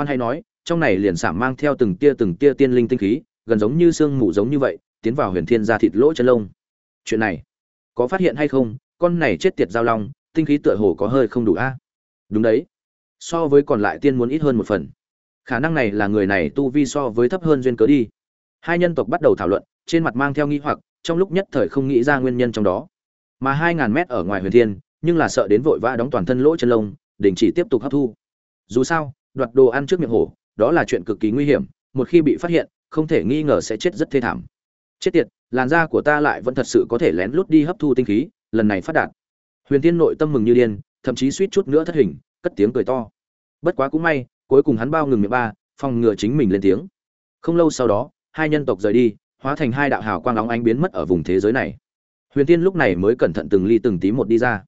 khoan hay nói, trong này liền sảm mang theo từng tia từng tia tiên linh tinh khí, gần giống như xương mù giống như vậy, tiến vào huyền thiên ra thịt lỗ chân lông. Chuyện này, có phát hiện hay không? Con này chết tiệt giao long, tinh khí tựa hồ có hơi không đủ a. Đúng đấy. So với còn lại tiên muốn ít hơn một phần. Khả năng này là người này tu vi so với thấp hơn duyên cớ đi. Hai nhân tộc bắt đầu thảo luận, trên mặt mang theo nghi hoặc, trong lúc nhất thời không nghĩ ra nguyên nhân trong đó. Mà hai ngàn mét ở ngoài huyền thiên, nhưng là sợ đến vội vã đóng toàn thân lỗ chân lông, đình chỉ tiếp tục hấp thu. Dù sao đoạt đồ ăn trước miệng hổ, đó là chuyện cực kỳ nguy hiểm, một khi bị phát hiện, không thể nghi ngờ sẽ chết rất thê thảm. Chết tiệt, làn da của ta lại vẫn thật sự có thể lén lút đi hấp thu tinh khí, lần này phát đạt. Huyền tiên nội tâm mừng như điên, thậm chí suýt chút nữa thất hình, cất tiếng cười to. Bất quá cũng may, cuối cùng hắn bao ngừng miệng ba, phòng ngừa chính mình lên tiếng. Không lâu sau đó, hai nhân tộc rời đi, hóa thành hai đạo hào quang lóng ánh biến mất ở vùng thế giới này. Huyền tiên lúc này mới cẩn thận từng ly từng tí một đi ra.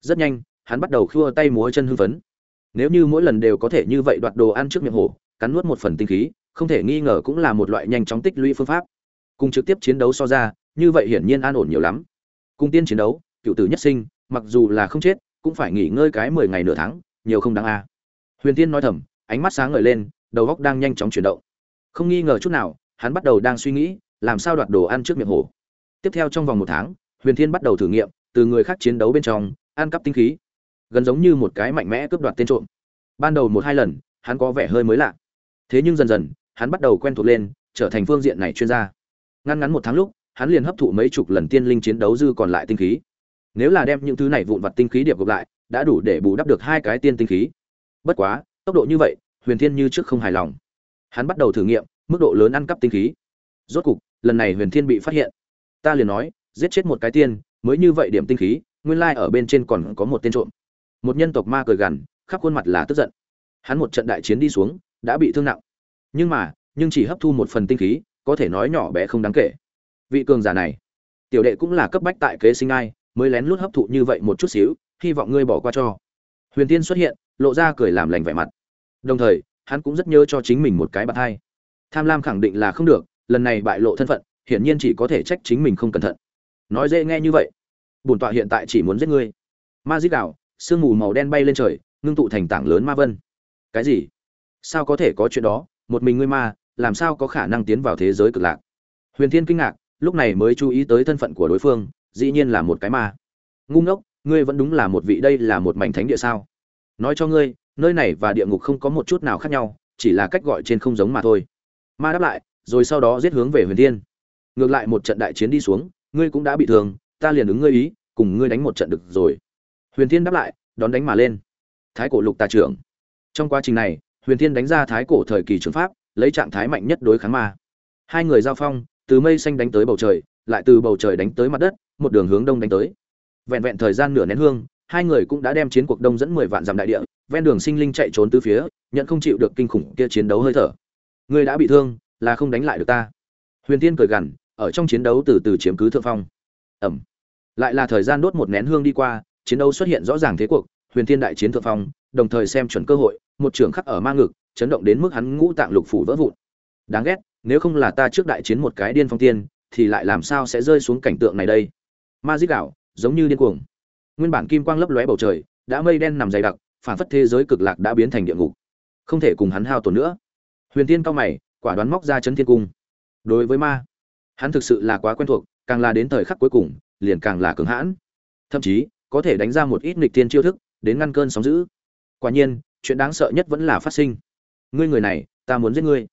Rất nhanh, hắn bắt đầu khua tay múa chân hưng phấn nếu như mỗi lần đều có thể như vậy đoạt đồ ăn trước miệng hổ, cắn nuốt một phần tinh khí, không thể nghi ngờ cũng là một loại nhanh chóng tích lũy phương pháp. Cùng trực tiếp chiến đấu so ra, như vậy hiển nhiên an ổn nhiều lắm. Cùng tiên chiến đấu, cựu tử nhất sinh, mặc dù là không chết, cũng phải nghỉ ngơi cái mười ngày nửa tháng, nhiều không đáng a. Huyền tiên nói thầm, ánh mắt sáng ngời lên, đầu góc đang nhanh chóng chuyển động. Không nghi ngờ chút nào, hắn bắt đầu đang suy nghĩ, làm sao đoạt đồ ăn trước miệng hổ. Tiếp theo trong vòng một tháng, huyền thiên bắt đầu thử nghiệm, từ người khác chiến đấu bên trong, ăn cắp tinh khí gần giống như một cái mạnh mẽ cướp đoạt tên trộm. Ban đầu một hai lần, hắn có vẻ hơi mới lạ. Thế nhưng dần dần, hắn bắt đầu quen thuộc lên, trở thành phương diện này chuyên gia. Ngăn ngắn một tháng lúc, hắn liền hấp thụ mấy chục lần tiên linh chiến đấu dư còn lại tinh khí. Nếu là đem những thứ này vụn vặt tinh khí điệp gộp lại, đã đủ để bù đắp được hai cái tiên tinh khí. Bất quá, tốc độ như vậy, huyền thiên như trước không hài lòng. Hắn bắt đầu thử nghiệm, mức độ lớn ăn cắp tinh khí. Rốt cục, lần này huyền thiên bị phát hiện. Ta liền nói, giết chết một cái tiên, mới như vậy điểm tinh khí, nguyên lai ở bên trên còn có một tên trộm một nhân tộc ma cười gằn, khắp khuôn mặt là tức giận. Hắn một trận đại chiến đi xuống, đã bị thương nặng. Nhưng mà, nhưng chỉ hấp thu một phần tinh khí, có thể nói nhỏ bé không đáng kể. Vị cường giả này, tiểu đệ cũng là cấp bách tại kế sinh ai, mới lén lút hấp thụ như vậy một chút xíu, hy vọng ngươi bỏ qua cho. Huyền tiên xuất hiện, lộ ra cười làm lành vẻ mặt. Đồng thời, hắn cũng rất nhớ cho chính mình một cái bạc hai tham lam khẳng định là không được, lần này bại lộ thân phận, hiển nhiên chỉ có thể trách chính mình không cẩn thận. Nói dễ nghe như vậy. Bổn tọa hiện tại chỉ muốn giết ngươi. Ma dít đạo sương mù màu đen bay lên trời, ngưng tụ thành tảng lớn ma vân. Cái gì? Sao có thể có chuyện đó? Một mình ngươi ma, làm sao có khả năng tiến vào thế giới cực lạc? Huyền thiên kinh ngạc, lúc này mới chú ý tới thân phận của đối phương, dĩ nhiên là một cái ma. Ngu ngốc, ngươi vẫn đúng là một vị, đây là một mảnh thánh địa sao? Nói cho ngươi, nơi này và địa ngục không có một chút nào khác nhau, chỉ là cách gọi trên không giống mà thôi. Ma đáp lại, rồi sau đó giết hướng về huyền thiên. Ngược lại một trận đại chiến đi xuống, ngươi cũng đã bị thương, ta liền ứng ngươi ý, cùng ngươi đánh một trận được rồi huyền thiên đáp lại, đón đánh mà lên. Thái cổ lục tà trưởng. Trong quá trình này, huyền thiên đánh ra thái cổ thời kỳ trường pháp, lấy trạng thái mạnh nhất đối kháng ma. Hai người giao phong, từ mây xanh đánh tới bầu trời, lại từ bầu trời đánh tới mặt đất, một đường hướng đông đánh tới. Vẹn vẹn thời gian nửa nén hương, hai người cũng đã đem chiến cuộc đông dẫn mười vạn dặm đại địa, ven đường sinh linh chạy trốn từ phía, nhận không chịu được kinh khủng kia chiến đấu hơi thở. Ngươi đã bị thương, là không đánh lại được ta. Huyền Thiên cười gằn, ở trong chiến đấu từ từ chiếm cứ thượng phong. Ẩm. Lại là thời gian đốt một nén hương đi qua chiến đấu xuất hiện rõ ràng thế cuộc, huyền thiên đại chiến thượng phong, đồng thời xem chuẩn cơ hội, một trường khắc ở ma ngực, chấn động đến mức hắn ngũ tạng lục phủ vỡ vụn. Đáng ghét, nếu không là ta trước đại chiến một cái điên phong tiên, thì lại làm sao sẽ rơi xuống cảnh tượng này đây? Ma giết đảo giống như điên cuồng. Nguyên bản kim quang lấp lóe bầu trời, đã mây đen nằm dày đặc, phản phất thế giới cực lạc đã biến thành địa ngục. Không thể cùng hắn hao tổn nữa. Huyền tiên cao mày, quả đoán móc ra chấn thiên cung. Đối với ma, hắn thực sự là quá quen thuộc, càng là đến thời khắc cuối cùng, liền càng là cường hãn. Thậm chí có thể đánh ra một ít nghịch tiên chiêu thức, đến ngăn cơn sóng dữ. Quả nhiên, chuyện đáng sợ nhất vẫn là phát sinh. Ngươi người này, ta muốn giết ngươi.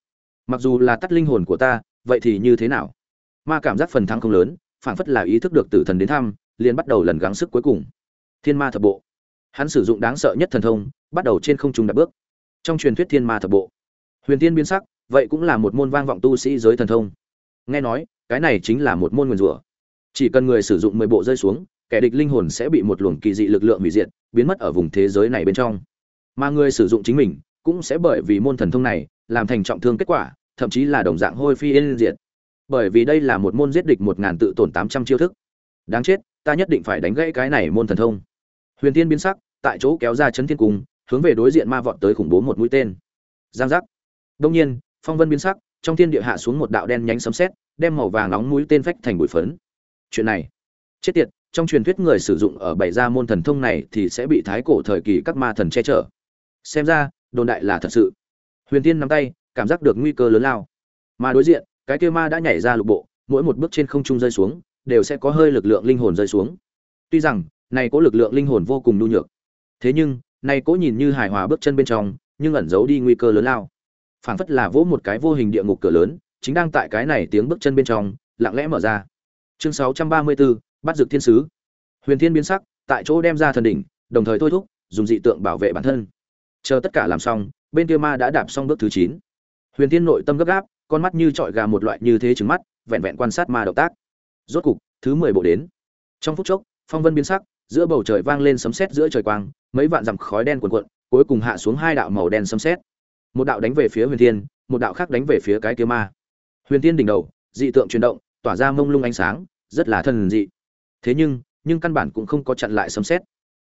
Mặc dù là tắt linh hồn của ta, vậy thì như thế nào? Ma cảm giác phần thắng không lớn, phảng phất là ý thức được tử thần đến thăm, liền bắt đầu lần gắng sức cuối cùng. Thiên ma thập bộ. Hắn sử dụng đáng sợ nhất thần thông, bắt đầu trên không trung đạp bước. Trong truyền thuyết thiên ma thập bộ. Huyền tiên biến sắc, vậy cũng là một môn vang vọng tu sĩ giới thần thông. Nghe nói, cái này chính là một môn nguyền rủa. Chỉ cần người sử dụng mười bộ rơi xuống kẻ địch linh hồn sẽ bị một luồng kỳ dị lực lượng hủy diệt, biến mất ở vùng thế giới này bên trong. Mà người sử dụng chính mình cũng sẽ bởi vì môn thần thông này làm thành trọng thương kết quả, thậm chí là đồng dạng hôi phi yên diệt. Bởi vì đây là một môn giết địch một ngàn tự tổn tám trăm chiêu thức. Đáng chết, ta nhất định phải đánh gãy cái này môn thần thông. Huyền tiên biến sắc, tại chỗ kéo ra chấn thiên cung, hướng về đối diện ma vọt tới khủng bố một mũi tên. Giang giác. Đông nhiên, phong vân biến sắc, trong thiên địa hạ xuống một đạo đen nhánh sấm sét, đem màu vàng nóng mũi tên phách thành bụi phấn. Chuyện này, chết tiệt trong truyền thuyết người sử dụng ở bảy gia môn thần thông này thì sẽ bị thái cổ thời kỳ các ma thần che chở. Xem ra đồn đại là thật sự. Huyền tiên nắm tay cảm giác được nguy cơ lớn lao. Mà đối diện cái kia ma đã nhảy ra lục bộ mỗi một bước trên không trung rơi xuống đều sẽ có hơi lực lượng linh hồn rơi xuống. Tuy rằng này có lực lượng linh hồn vô cùng nhu nhược. Thế nhưng này cố nhìn như hài hòa bước chân bên trong nhưng ẩn giấu đi nguy cơ lớn lao. Phảng phất là vỗ một cái vô hình địa ngục cửa lớn chính đang tại cái này tiếng bước chân bên trong lặng lẽ mở ra. Chương 634, bắt dược thiên sứ. Huyền thiên biến sắc, tại chỗ đem ra thần đỉnh, đồng thời thôi thúc, dùng dị tượng bảo vệ bản thân. Chờ tất cả làm xong, bên kia ma đã đạp xong bước thứ chín. Huyền thiên nội tâm gấp gáp, con mắt như trọi gà một loại như thế trứng mắt, vẹn vẹn quan sát ma động tác. Rốt cục, thứ mười bộ đến. Trong phút chốc, phong vân biến sắc, giữa bầu trời vang lên sấm sét giữa trời quang, mấy vạn dặm khói đen cuồn cuộn, cuối cùng hạ xuống hai đạo màu đen sấm sét. Một đạo đánh về phía huyền thiên, một đạo khác đánh về phía cái kia ma. Huyền thiên đỉnh đầu, dị tượng chuyển động, tỏa ra mông lung ánh sáng, rất là thần dị thế nhưng nhưng căn bản cũng không có chặn lại sấm sét.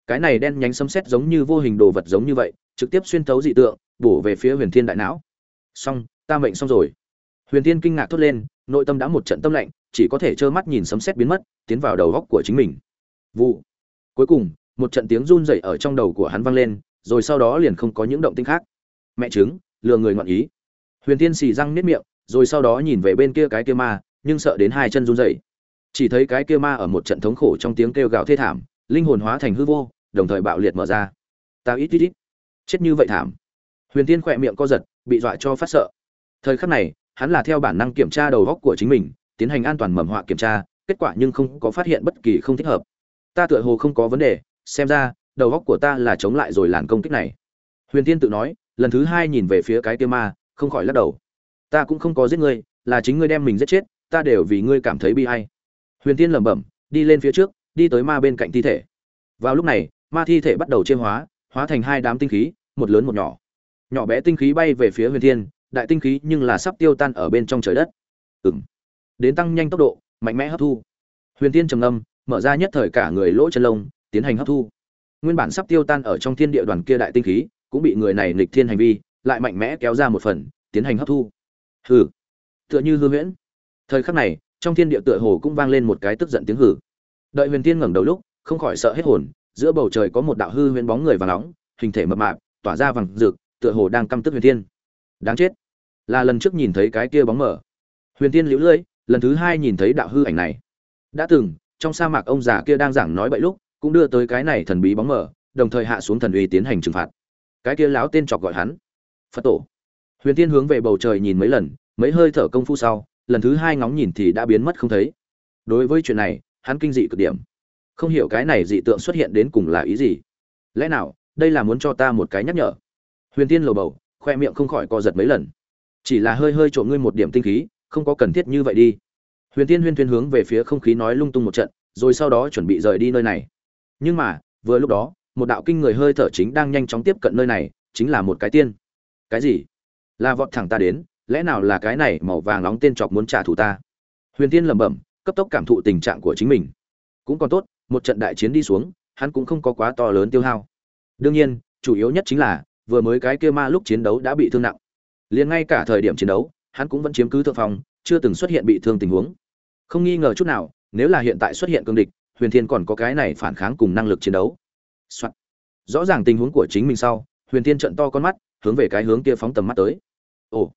Cái này đen nhánh sấm sét giống như vô hình đồ vật giống như vậy, trực tiếp xuyên thấu dị tượng, bổ về phía huyền thiên đại não. Xong, ta mệnh xong rồi. Huyền thiên kinh ngạc thốt lên, nội tâm đã một trận tâm lạnh, chỉ có thể trơ mắt nhìn sấm sét biến mất, tiến vào đầu góc của chính mình. Vụ. Cuối cùng, một trận tiếng run rẩy ở trong đầu của hắn vang lên, rồi sau đó liền không có những động tĩnh khác. Mẹ chứng lừa người ngọn ý. Huyền thiên xì răng nếp miệng, rồi sau đó nhìn về bên kia cái kia ma, nhưng sợ đến hai chân run rẩy chỉ thấy cái kia ma ở một trận thống khổ trong tiếng kêu gào thê thảm, linh hồn hóa thành hư vô, đồng thời bạo liệt mở ra. Tao ít ít ít. Chết như vậy thảm. Huyền tiên khỏe miệng co giật, bị dọa cho phát sợ. Thời khắc này, hắn là theo bản năng kiểm tra đầu góc của chính mình, tiến hành an toàn mầm họa kiểm tra, kết quả nhưng không có phát hiện bất kỳ không thích hợp. Ta tựa hồ không có vấn đề, xem ra, đầu góc của ta là chống lại rồi làn công kích này. Huyền tiên tự nói, lần thứ hai nhìn về phía cái kia ma, không khỏi lắc đầu. Ta cũng không có giết ngươi, là chính ngươi đem mình giết chết, ta đều vì ngươi cảm thấy bi hay huyền tiên lẩm bẩm, đi lên phía trước, đi tới ma bên cạnh thi thể. Vào lúc này, ma thi thể bắt đầu chiêm hóa hóa thành hai đám tinh khí, một lớn một nhỏ. Nhỏ bé tinh khí bay về phía huyền thiên, đại tinh khí nhưng là sắp tiêu tan ở bên trong trời đất. Ừng đến tăng nhanh tốc độ, mạnh mẽ hấp thu. Huyền thiên trầm âm mở ra nhất thời cả người lỗ chân lông, tiến hành hấp thu. Nguyên bản sắp tiêu tan ở trong thiên địa đoàn kia đại tinh khí, cũng bị người này nghịch thiên hành vi, lại mạnh mẽ kéo ra một phần, tiến hành hấp thu. Hừ. Tựa như hư huyễn. Thời khắc này trong thiên địa tựa hồ cũng vang lên một cái tức giận tiếng hừ đợi huyền tiên ngẩng đầu lúc, không khỏi sợ hết hồn, giữa bầu trời có một đạo hư huyễn bóng người vàng nóng, hình thể mập mạp, tỏa ra vàng rực, tựa hồ đang căm tức huyền tiên đáng chết. Là lần trước nhìn thấy cái kia bóng mở. Huyền tiên liễu lưỡi lần thứ hai nhìn thấy đạo hư ảnh này. Đã từng, trong sa mạc ông già kia đang giảng nói bậy lúc, cũng đưa tới cái này thần bí bóng mở, đồng thời hạ xuống thần uy tiến hành trừng phạt. Cái kia láo tên chọc gọi hắn. Phật tổ. Huyền tiên hướng về bầu trời nhìn mấy lần, mấy hơi thở công phu sau lần thứ hai ngóng nhìn thì đã biến mất không thấy. Đối với chuyện này, hắn kinh dị cực điểm. Không hiểu cái này dị tượng xuất hiện đến cùng là ý gì. Lẽ nào, đây là muốn cho ta một cái nhắc nhở? Huyền tiên lầu bầu, khoe miệng không khỏi co giật mấy lần. Chỉ là hơi hơi trộm ngươi một điểm tinh khí, không có cần thiết như vậy đi. Huyền tiên huyên thuyên hướng về phía không khí nói lung tung một trận, rồi sau đó chuẩn bị rời đi nơi này. Nhưng mà, vừa lúc đó, một đạo kinh người hơi thở chính đang nhanh chóng tiếp cận nơi này, chính là một cái tiên. Cái gì? Là vọt thẳng ta đến lẽ nào là cái này màu vàng nóng tên chọc muốn trả thù ta? Huyền tiên lẩm bẩm, cấp tốc cảm thụ tình trạng của chính mình. Cũng còn tốt, một trận đại chiến đi xuống, hắn cũng không có quá to lớn tiêu hao. Đương nhiên, chủ yếu nhất chính là, vừa mới cái kia ma lúc chiến đấu đã bị thương nặng. Liền ngay cả thời điểm chiến đấu, hắn cũng vẫn chiếm cứ thượng phòng chưa từng xuất hiện bị thương tình huống. Không nghi ngờ chút nào, nếu là hiện tại xuất hiện cương địch, huyền thiên còn có cái này phản kháng cùng năng lực chiến đấu、Soạn. rõ ràng tình huống của chính mình sau, huyền thiên trận to con mắt, hướng về cái hướng kia phóng tầm mắt tới. Ồ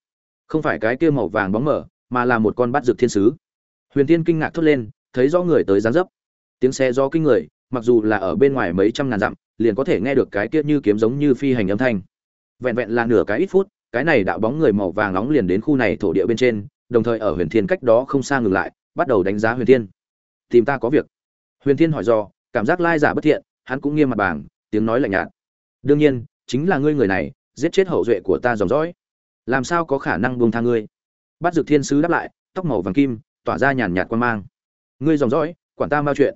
không phải cái kia màu vàng bóng mở, mà là một con bát dược thiên sứ. Huyền thiên kinh ngạc thốt lên, thấy rõ người tới gián dấp. Tiếng xe do kinh người, mặc dù là ở bên ngoài mấy trăm ngàn dặm, liền có thể nghe được cái kia như kiếm giống như phi hành âm thanh. Vẹn vẹn là nửa cái ít phút, cái này đạo bóng người màu vàng nóng liền đến khu này thổ địa bên trên, đồng thời ở huyền thiên cách đó không xa ngừng lại, bắt đầu đánh giá huyền thiên. Tìm ta có việc. Huyền thiên hỏi do cảm giác lai giả bất thiện, hắn cũng nghiêm mặt bảng tiếng nói lạnh nhạt. Đương nhiên, chính là ngươi người này, giết chết hậu duệ của ta dòng dõi làm sao có khả năng buông tha ngươi? Bắt dược thiên sứ đáp lại, tóc màu vàng kim, tỏa ra nhàn nhạt quan mang. Ngươi dòng dõi, quản ta mao chuyện.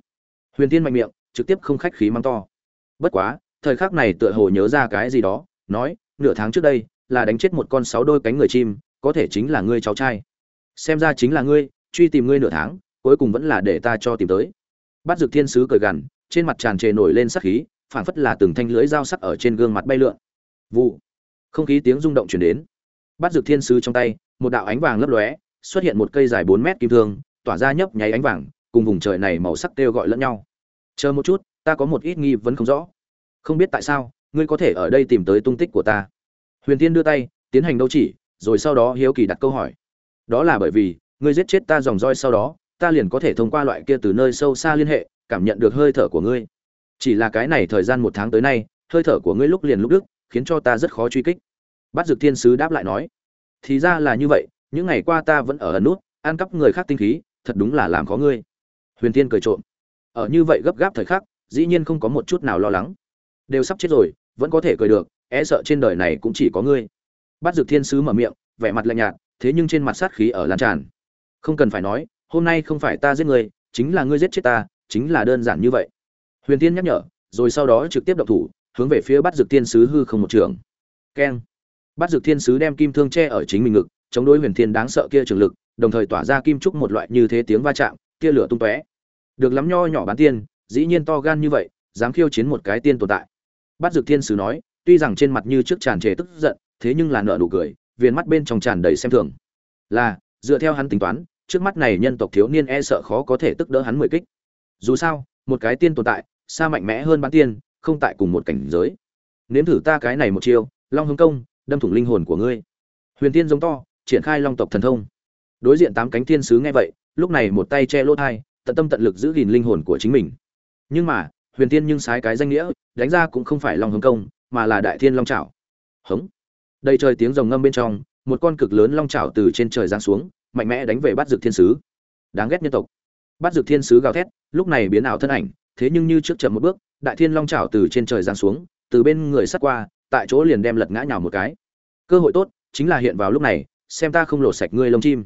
Huyền tiên mạnh miệng, trực tiếp không khách khí mắng to. Bất quá, thời khắc này tựa hồ nhớ ra cái gì đó, nói, nửa tháng trước đây, là đánh chết một con sáu đôi cánh người chim, có thể chính là ngươi cháu trai. Xem ra chính là ngươi, truy tìm ngươi nửa tháng, cuối cùng vẫn là để ta cho tìm tới. Bắt dược thiên sứ cười gằn, trên mặt tràn trề nổi lên sắc khí, phảng phất là từng thanh lưới dao sắc ở trên gương mặt bay lượn. Vụ. Không khí tiếng rung động chuyển đến bắt dược thiên sứ trong tay, một đạo ánh vàng lấp lóe, xuất hiện một cây dài bốn mét kim thương, tỏa ra nhấp nháy ánh vàng, cùng vùng trời này màu sắc kêu gọi lẫn nhau. Chờ một chút, ta có một ít nghi vấn không rõ. Không biết tại sao, ngươi có thể ở đây tìm tới tung tích của ta. Huyền tiên đưa tay, tiến hành đâu chỉ, rồi sau đó hiếu kỳ đặt câu hỏi. Đó là bởi vì, ngươi giết chết ta dòng roi sau đó, ta liền có thể thông qua loại kia từ nơi sâu xa liên hệ, cảm nhận được hơi thở của ngươi. Chỉ là cái này thời gian một tháng tới nay, hơi thở của ngươi lúc liền lúc đức khiến cho ta rất khó truy kích bắt dược thiên sứ đáp lại nói, thì ra là như vậy, những ngày qua ta vẫn ở ẩn nút, ăn cắp người khác tinh khí, thật đúng là làm khó ngươi. Huyền tiên cười trộm, ở như vậy gấp gáp thời khắc, dĩ nhiên không có một chút nào lo lắng. Đều sắp chết rồi, vẫn có thể cười được e sợ trên đời này cũng chỉ có ngươi. Bắt dược thiên sứ mở miệng, vẻ mặt lạnh nhạt, thế nhưng trên mặt sát khí ở lan tràn. Không cần phải nói, hôm nay không phải ta giết ngươi, chính là ngươi giết chết ta, chính là đơn giản như vậy. Huyền tiên nhắc nhở, rồi sau đó trực tiếp động thủ, hướng về phía bắt dược thiên sứ hư không một trường. Keng bắt dược thiên sứ đem kim thương che ở chính mình ngực, chống đối huyền thiên đáng sợ kia trường lực, đồng thời tỏa ra kim trúc một loại như thế tiếng va chạm, tia lửa tung tóe. Được lắm nho nhỏ bán tiên, dĩ nhiên to gan như vậy, dám khiêu chiến một cái tiên tồn tại. Bắt dược thiên sứ nói, tuy rằng trên mặt như trước tràn trề tức giận, thế nhưng là nợ nụ cười, viền mắt bên trong tràn đầy xem thường. Là, dựa theo hắn tính toán, trước mắt này nhân tộc thiếu niên e sợ khó có thể tức đỡ hắn mười kích. Dù sao, một cái tiên tồn tại, xa mạnh mẽ hơn bán tiên, không tại cùng một cảnh giới. Nếm thử ta cái này một chiêu, long hưng công đâm thủng linh hồn của ngươi. Huyền tiên giống to, triển khai long tộc thần thông. Đối diện tám cánh thiên sứ nghe vậy, lúc này một tay che lỗ thai, tận tâm tận lực giữ gìn linh hồn của chính mình. Nhưng mà, huyền tiên nhưng sái cái danh nghĩa, đánh ra cũng không phải long hướng công, mà là đại thiên long trảo. Hống. Đầy trời tiếng rồng ngâm bên trong, một con cực lớn long trảo từ trên trời giáng xuống, mạnh mẽ đánh về bắt dược thiên sứ. Đáng ghét nhân tộc. Bắt dược thiên sứ gào thét, lúc này biến ảo thân ảnh, thế nhưng như trước chậm một bước, đại thiên long trảo từ trên trời giáng xuống, từ bên người sắt qua tại chỗ liền đem lật ngã nhào một cái. Cơ hội tốt, chính là hiện vào lúc này, xem ta không lột sạch ngươi lông chim.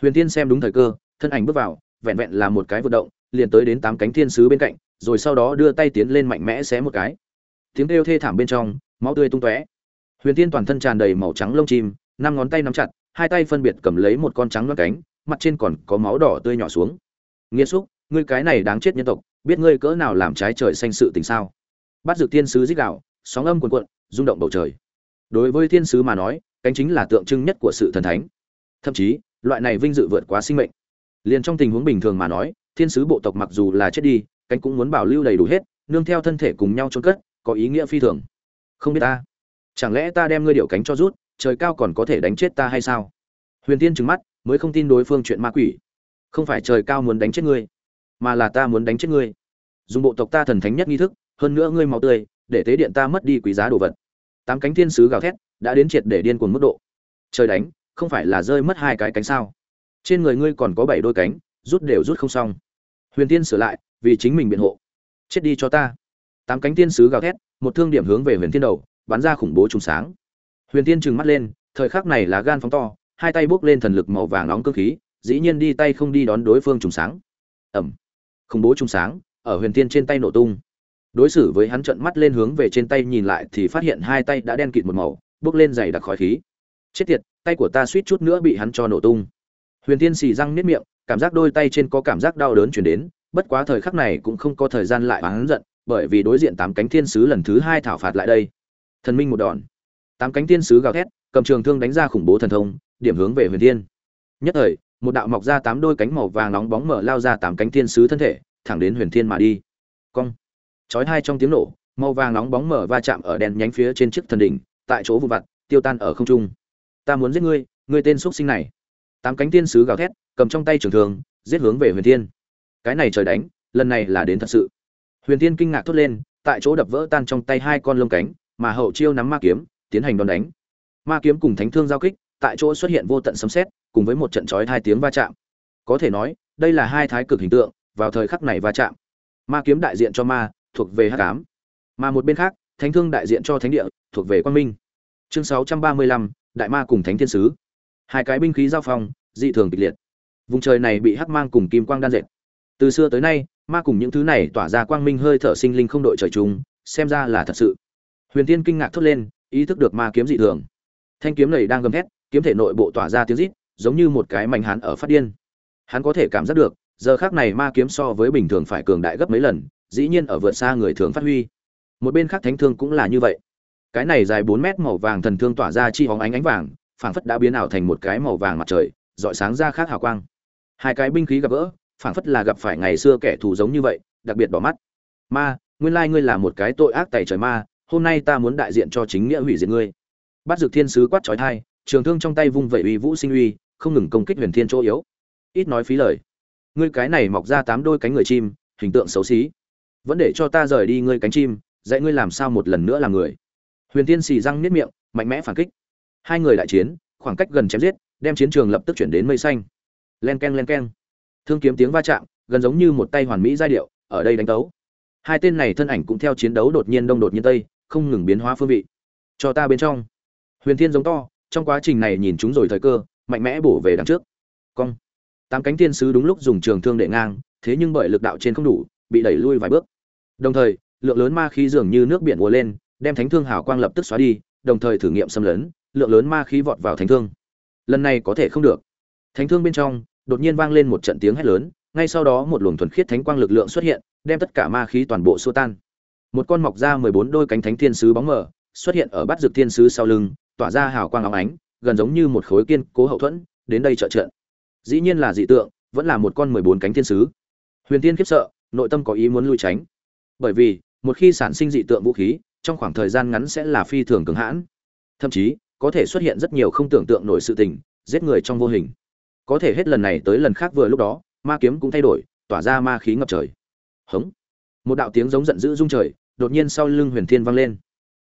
Huyền tiên xem đúng thời cơ, thân ảnh bước vào, vẹn vẹn là một cái vận động, liền tới đến tám cánh thiên sứ bên cạnh, rồi sau đó đưa tay tiến lên mạnh mẽ xé một cái. Tiếng kêu thê thảm bên trong, máu tươi tung tóe. Huyền tiên toàn thân tràn đầy màu trắng lông chim, năm ngón tay nắm chặt, hai tay phân biệt cầm lấy một con trắng loan cánh, mặt trên còn có máu đỏ tươi nhỏ xuống. Nghĩa xúc, ngươi cái này đáng chết nhân tộc, biết ngươi cỡ nào làm trái trời xanh sự tình sao? Bắt dược thiên sứ dích đạo sóng âm cuồn cuộn rung động bầu trời. Đối với thiên sứ mà nói, cánh chính là tượng trưng nhất của sự thần thánh. Thậm chí, loại này vinh dự vượt quá sinh mệnh. Liền trong tình huống bình thường mà nói, thiên sứ bộ tộc mặc dù là chết đi, cánh cũng muốn bảo lưu đầy đủ hết, nương theo thân thể cùng nhau chôn cất, có ý nghĩa phi thường. Không biết ta, chẳng lẽ ta đem ngươi điệu cánh cho rút, trời cao còn có thể đánh chết ta hay sao? Huyền tiên trừng mắt, mới không tin đối phương chuyện ma quỷ. Không phải trời cao muốn đánh chết ngươi, mà là ta muốn đánh chết ngươi. Dùng bộ tộc ta thần thánh nhất nghi thức, hơn nữa ngươi máu tươi, để tế điện ta mất đi quý giá đồ vật tám cánh thiên sứ gào thét, đã đến triệt để điên cuồng mức độ. Trời đánh, không phải là rơi mất hai cái cánh sao? Trên người ngươi còn có bảy đôi cánh, rút đều rút không xong. Huyền tiên sửa lại, vì chính mình biện hộ. Chết đi cho ta. Tám cánh tiên sứ gào thét, một thương điểm hướng về huyền tiên đầu, bắn ra khủng bố trùng sáng. Huyền tiên trừng mắt lên, thời khắc này là gan phóng to, hai tay bốc lên thần lực màu vàng nóng cơ khí, dĩ nhiên đi tay không đi đón đối phương trùng sáng. Ẩm. Khủng bố trùng sáng, ở huyền tiên trên tay nổ tung đối xử với hắn trợn mắt lên hướng về trên tay nhìn lại thì phát hiện hai tay đã đen kịt một màu, bước lên dày đặc khói khí. Chết tiệt, tay của ta suýt chút nữa bị hắn cho nổ tung. Huyền Thiên xì răng nếp miệng, cảm giác đôi tay trên có cảm giác đau đớn chuyển đến, bất quá thời khắc này cũng không có thời gian lại hắn giận, bởi vì đối diện tám cánh thiên sứ lần thứ hai thảo phạt lại đây. Thần minh một đòn. Tám cánh thiên sứ gào thét, cầm trường thương đánh ra khủng bố thần thông, điểm hướng về huyền thiên. Nhất thời, một đạo mọc ra tám đôi cánh màu vàng nóng bóng mở lao ra tám cánh thiên sứ thân thể, thẳng đến huyền thiên mà đi. Cong chói hai trong tiếng nổ, màu vàng nóng bóng mở va chạm ở đèn nhánh phía trên chiếc thần đỉnh, tại chỗ vụ vặt, tiêu tan ở không trung. Ta muốn giết ngươi ngươi tên xuất sinh này. Tám cánh tiên sứ gào thét, cầm trong tay trường thương, giết hướng về huyền thiên. Cái này trời đánh, lần này là đến thật sự. Huyền thiên kinh ngạc thốt lên, tại chỗ đập vỡ tan trong tay hai con lông cánh, mà hậu chiêu nắm ma kiếm, tiến hành đòn đánh. Ma kiếm cùng thánh thương giao kích, tại chỗ xuất hiện vô tận sấm sét, cùng với một trận chói hai tiếng va chạm. Có thể nói, đây là hai thái cực hình tượng, vào thời khắc này va chạm. Ma kiếm đại diện cho ma thuộc về hắc ám. Mà một bên khác, thánh thương đại diện cho thánh địa, thuộc về quang minh. Chương sáu trăm ba mươi lăm, đại ma cùng thánh thiên sứ. Hai cái binh khí giao phong, dị thường kịch liệt. Vùng trời này bị hắc mang cùng kim quang đan dệt. Từ xưa tới nay, ma cùng những thứ này tỏa ra quang minh hơi thở sinh linh không đội trời chung, xem ra là thật sự. Huyền tiên kinh ngạc thốt lên, ý thức được ma kiếm dị thường. Thanh kiếm này đang gầm thét, kiếm thể nội bộ tỏa ra tiếng rít, giống như một cái mảnh hán ở phát điên. Hắn có thể cảm giác được, giờ khác này ma kiếm so với bình thường phải cường đại gấp mấy lần dĩ nhiên ở vượt xa người thường phát huy. Một bên khác thánh thương cũng là như vậy. Cái này dài bốn mét màu vàng thần thương tỏa ra chi hóng ánh ánh vàng, phảng phất đã biến ảo thành một cái màu vàng mặt trời dọi sáng ra khác hào quang. Hai cái binh khí gặp gỡ, phảng phất là gặp phải ngày xưa kẻ thù giống như vậy, đặc biệt bỏ mắt. Ma, nguyên lai ngươi là một cái tội ác tày trời ma, hôm nay ta muốn đại diện cho chính nghĩa hủy diệt ngươi. Bắt dược thiên sứ quát trói thai trường thương trong tay vung vẩy uy vũ sinh uy, không ngừng công kích huyền thiên chỗ yếu. Ít nói phí lời. Ngươi cái này mọc ra tám đôi cánh người chim, hình tượng xấu xí vẫn để cho ta rời đi ngươi cánh chim, dạy ngươi làm sao một lần nữa là người. Huyền thiên xì răng niết miệng, mạnh mẽ phản kích. Hai người đại chiến, khoảng cách gần chém giết, đem chiến trường lập tức chuyển đến mây xanh. Len k e n len k e n thương kiếm tiếng va chạm, gần giống như một tay hoàn mỹ giai điệu, ở đây đánh tấu. Hai tên này thân ảnh cũng theo chiến đấu đột nhiên đông đột nhiên tây, không ngừng biến hóa phương vị. Cho ta bên trong. Huyền thiên giống to, trong quá trình này nhìn chúng rồi thời cơ, mạnh mẽ bổ về đằng trước. Cong. Tám cánh thiên sứ đúng lúc dùng trường thương để ngang, thế nhưng bởi lực đạo trên không đủ, bị đẩy lui vài bước đồng thời, lượng lớn ma khí dường như nước biển ùa lên, đem thánh thương hào quang lập tức xóa đi, đồng thời thử nghiệm xâm lấn, lượng lớn ma khí vọt vào thánh thương. Lần này có thể không được. Thánh thương bên trong, đột nhiên vang lên một trận tiếng hét lớn, ngay sau đó một luồng thuần khiết thánh quang lực lượng xuất hiện, đem tất cả ma khí toàn bộ xua tan. Một con mọc ra mười bốn đôi cánh thánh thiên sứ bóng mờ, xuất hiện ở bát dược thiên sứ sau lưng, tỏa ra hào quang óng ánh, gần giống như một khối kiên cố hậu thuẫn, đến đây trợ trận. Dĩ nhiên là dị tượng, vẫn là một con mười bốn cánh thiên sứ. Huyền tiên khiếp sợ, nội tâm có ý muốn lui tránh bởi vì, một khi sản sinh dị tượng vũ khí, trong khoảng thời gian ngắn sẽ là phi thường cường hãn. Thậm chí, có thể xuất hiện rất nhiều không tưởng tượng nổi sự tình, giết người trong vô hình. Có thể hết lần này tới lần khác vừa lúc đó, ma kiếm cũng thay đổi, tỏa ra ma khí ngập trời. Hống! Một đạo tiếng giống giận dữ rung trời, đột nhiên sau lưng huyền thiên vang lên.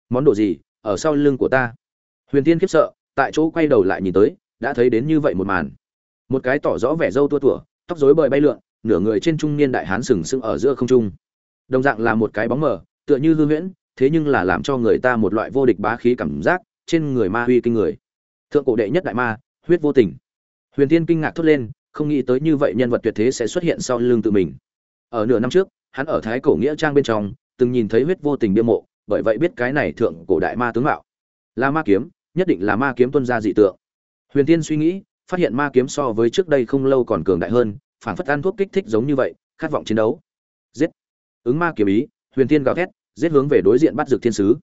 Món đồ gì, ở sau lưng của ta? Huyền thiên khiếp sợ, tại chỗ quay đầu lại nhìn tới, đã thấy đến như vậy một màn. Một cái tỏ rõ vẻ râu tua tủa, tóc rối bời bay lượn, nửa người trên trung niên đại hán sừng sững ở giữa không trung đồng dạng là một cái bóng mờ, tựa như hư huyễn, thế nhưng là làm cho người ta một loại vô địch bá khí cảm giác trên người ma huy kinh người. Thượng cổ đệ nhất đại ma, huyết vô tình. Huyền tiên kinh ngạc thốt lên, không nghĩ tới như vậy nhân vật tuyệt thế sẽ xuất hiện sau lưng tự mình. Ở nửa năm trước, hắn ở thái cổ nghĩa trang bên trong, từng nhìn thấy huyết vô tình bia mộ, bởi vậy biết cái này thượng cổ đại ma tướng mạo. Là ma kiếm, nhất định là ma kiếm tuân gia dị tượng. Huyền tiên suy nghĩ, phát hiện ma kiếm so với trước đây không lâu còn cường đại hơn, phản phất ăn thuốc kích thích giống như vậy, khát vọng chiến đấu. Giết! Ứng ma kiếm ý, huyền Thiên gào thét, giết hướng về đối diện bắt dược thiên sứ.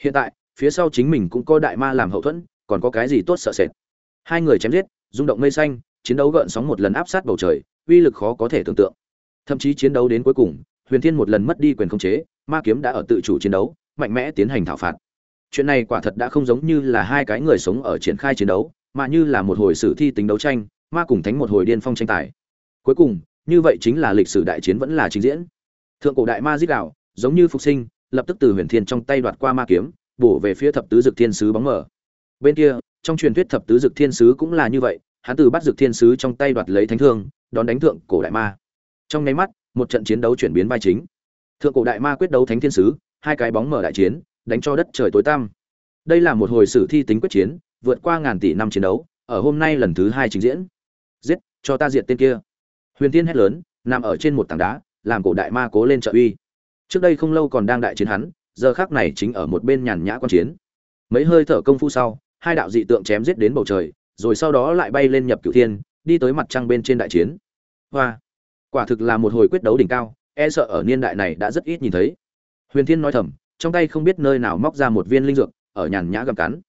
Hiện tại, phía sau chính mình cũng có đại ma làm hậu thuẫn, còn có cái gì tốt sợ sệt? Hai người chém giết, rung động mây xanh, chiến đấu gợn sóng một lần áp sát bầu trời, uy lực khó có thể tưởng tượng. Thậm chí chiến đấu đến cuối cùng, huyền thiên một lần mất đi quyền khống chế, ma kiếm đã ở tự chủ chiến đấu, mạnh mẽ tiến hành thảo phạt. Chuyện này quả thật đã không giống như là hai cái người sống ở triển khai chiến đấu, mà như là một hồi sử thi tính đấu tranh, ma cùng thánh một hồi điên phong tranh tài. Cuối cùng, như vậy chính là lịch sử đại chiến vẫn là trình diễn thượng cổ đại ma giết đạo giống như phục sinh, lập tức từ huyền thiên trong tay đoạt qua ma kiếm, bổ về phía thập tứ dực thiên sứ bóng mở bên kia, trong truyền thuyết thập tứ dực thiên sứ cũng là như vậy, hắn từ bắt dực thiên sứ trong tay đoạt lấy thánh thương, đón đánh thượng cổ đại ma. Trong nháy mắt, một trận chiến đấu chuyển biến vai chính. Thượng cổ đại ma quyết đấu thánh thiên sứ, hai cái bóng mở đại chiến, đánh cho đất trời tối tăm. Đây là một hồi sử thi tính quyết chiến, vượt qua ngàn tỷ năm chiến đấu, ở hôm nay lần thứ hai trình diễn. Giết, cho ta diệt tên kia. Huyền tiên hét lớn, nằm ở trên một tảng đá làm cổ đại ma cố lên trợ uy. Trước đây không lâu còn đang đại chiến hắn, giờ khác này chính ở một bên nhàn nhã quan chiến. Mấy hơi thở công phu sau, hai đạo dị tượng chém giết đến bầu trời, rồi sau đó lại bay lên nhập cửu thiên, đi tới mặt trăng bên trên đại chiến. Hoa! Quả thực là một hồi quyết đấu đỉnh cao e sợ ở niên đại này đã rất ít nhìn thấy. Huyền thiên nói thầm, trong tay không biết nơi nào móc ra một viên linh dược, ở nhàn nhã gầm cắn.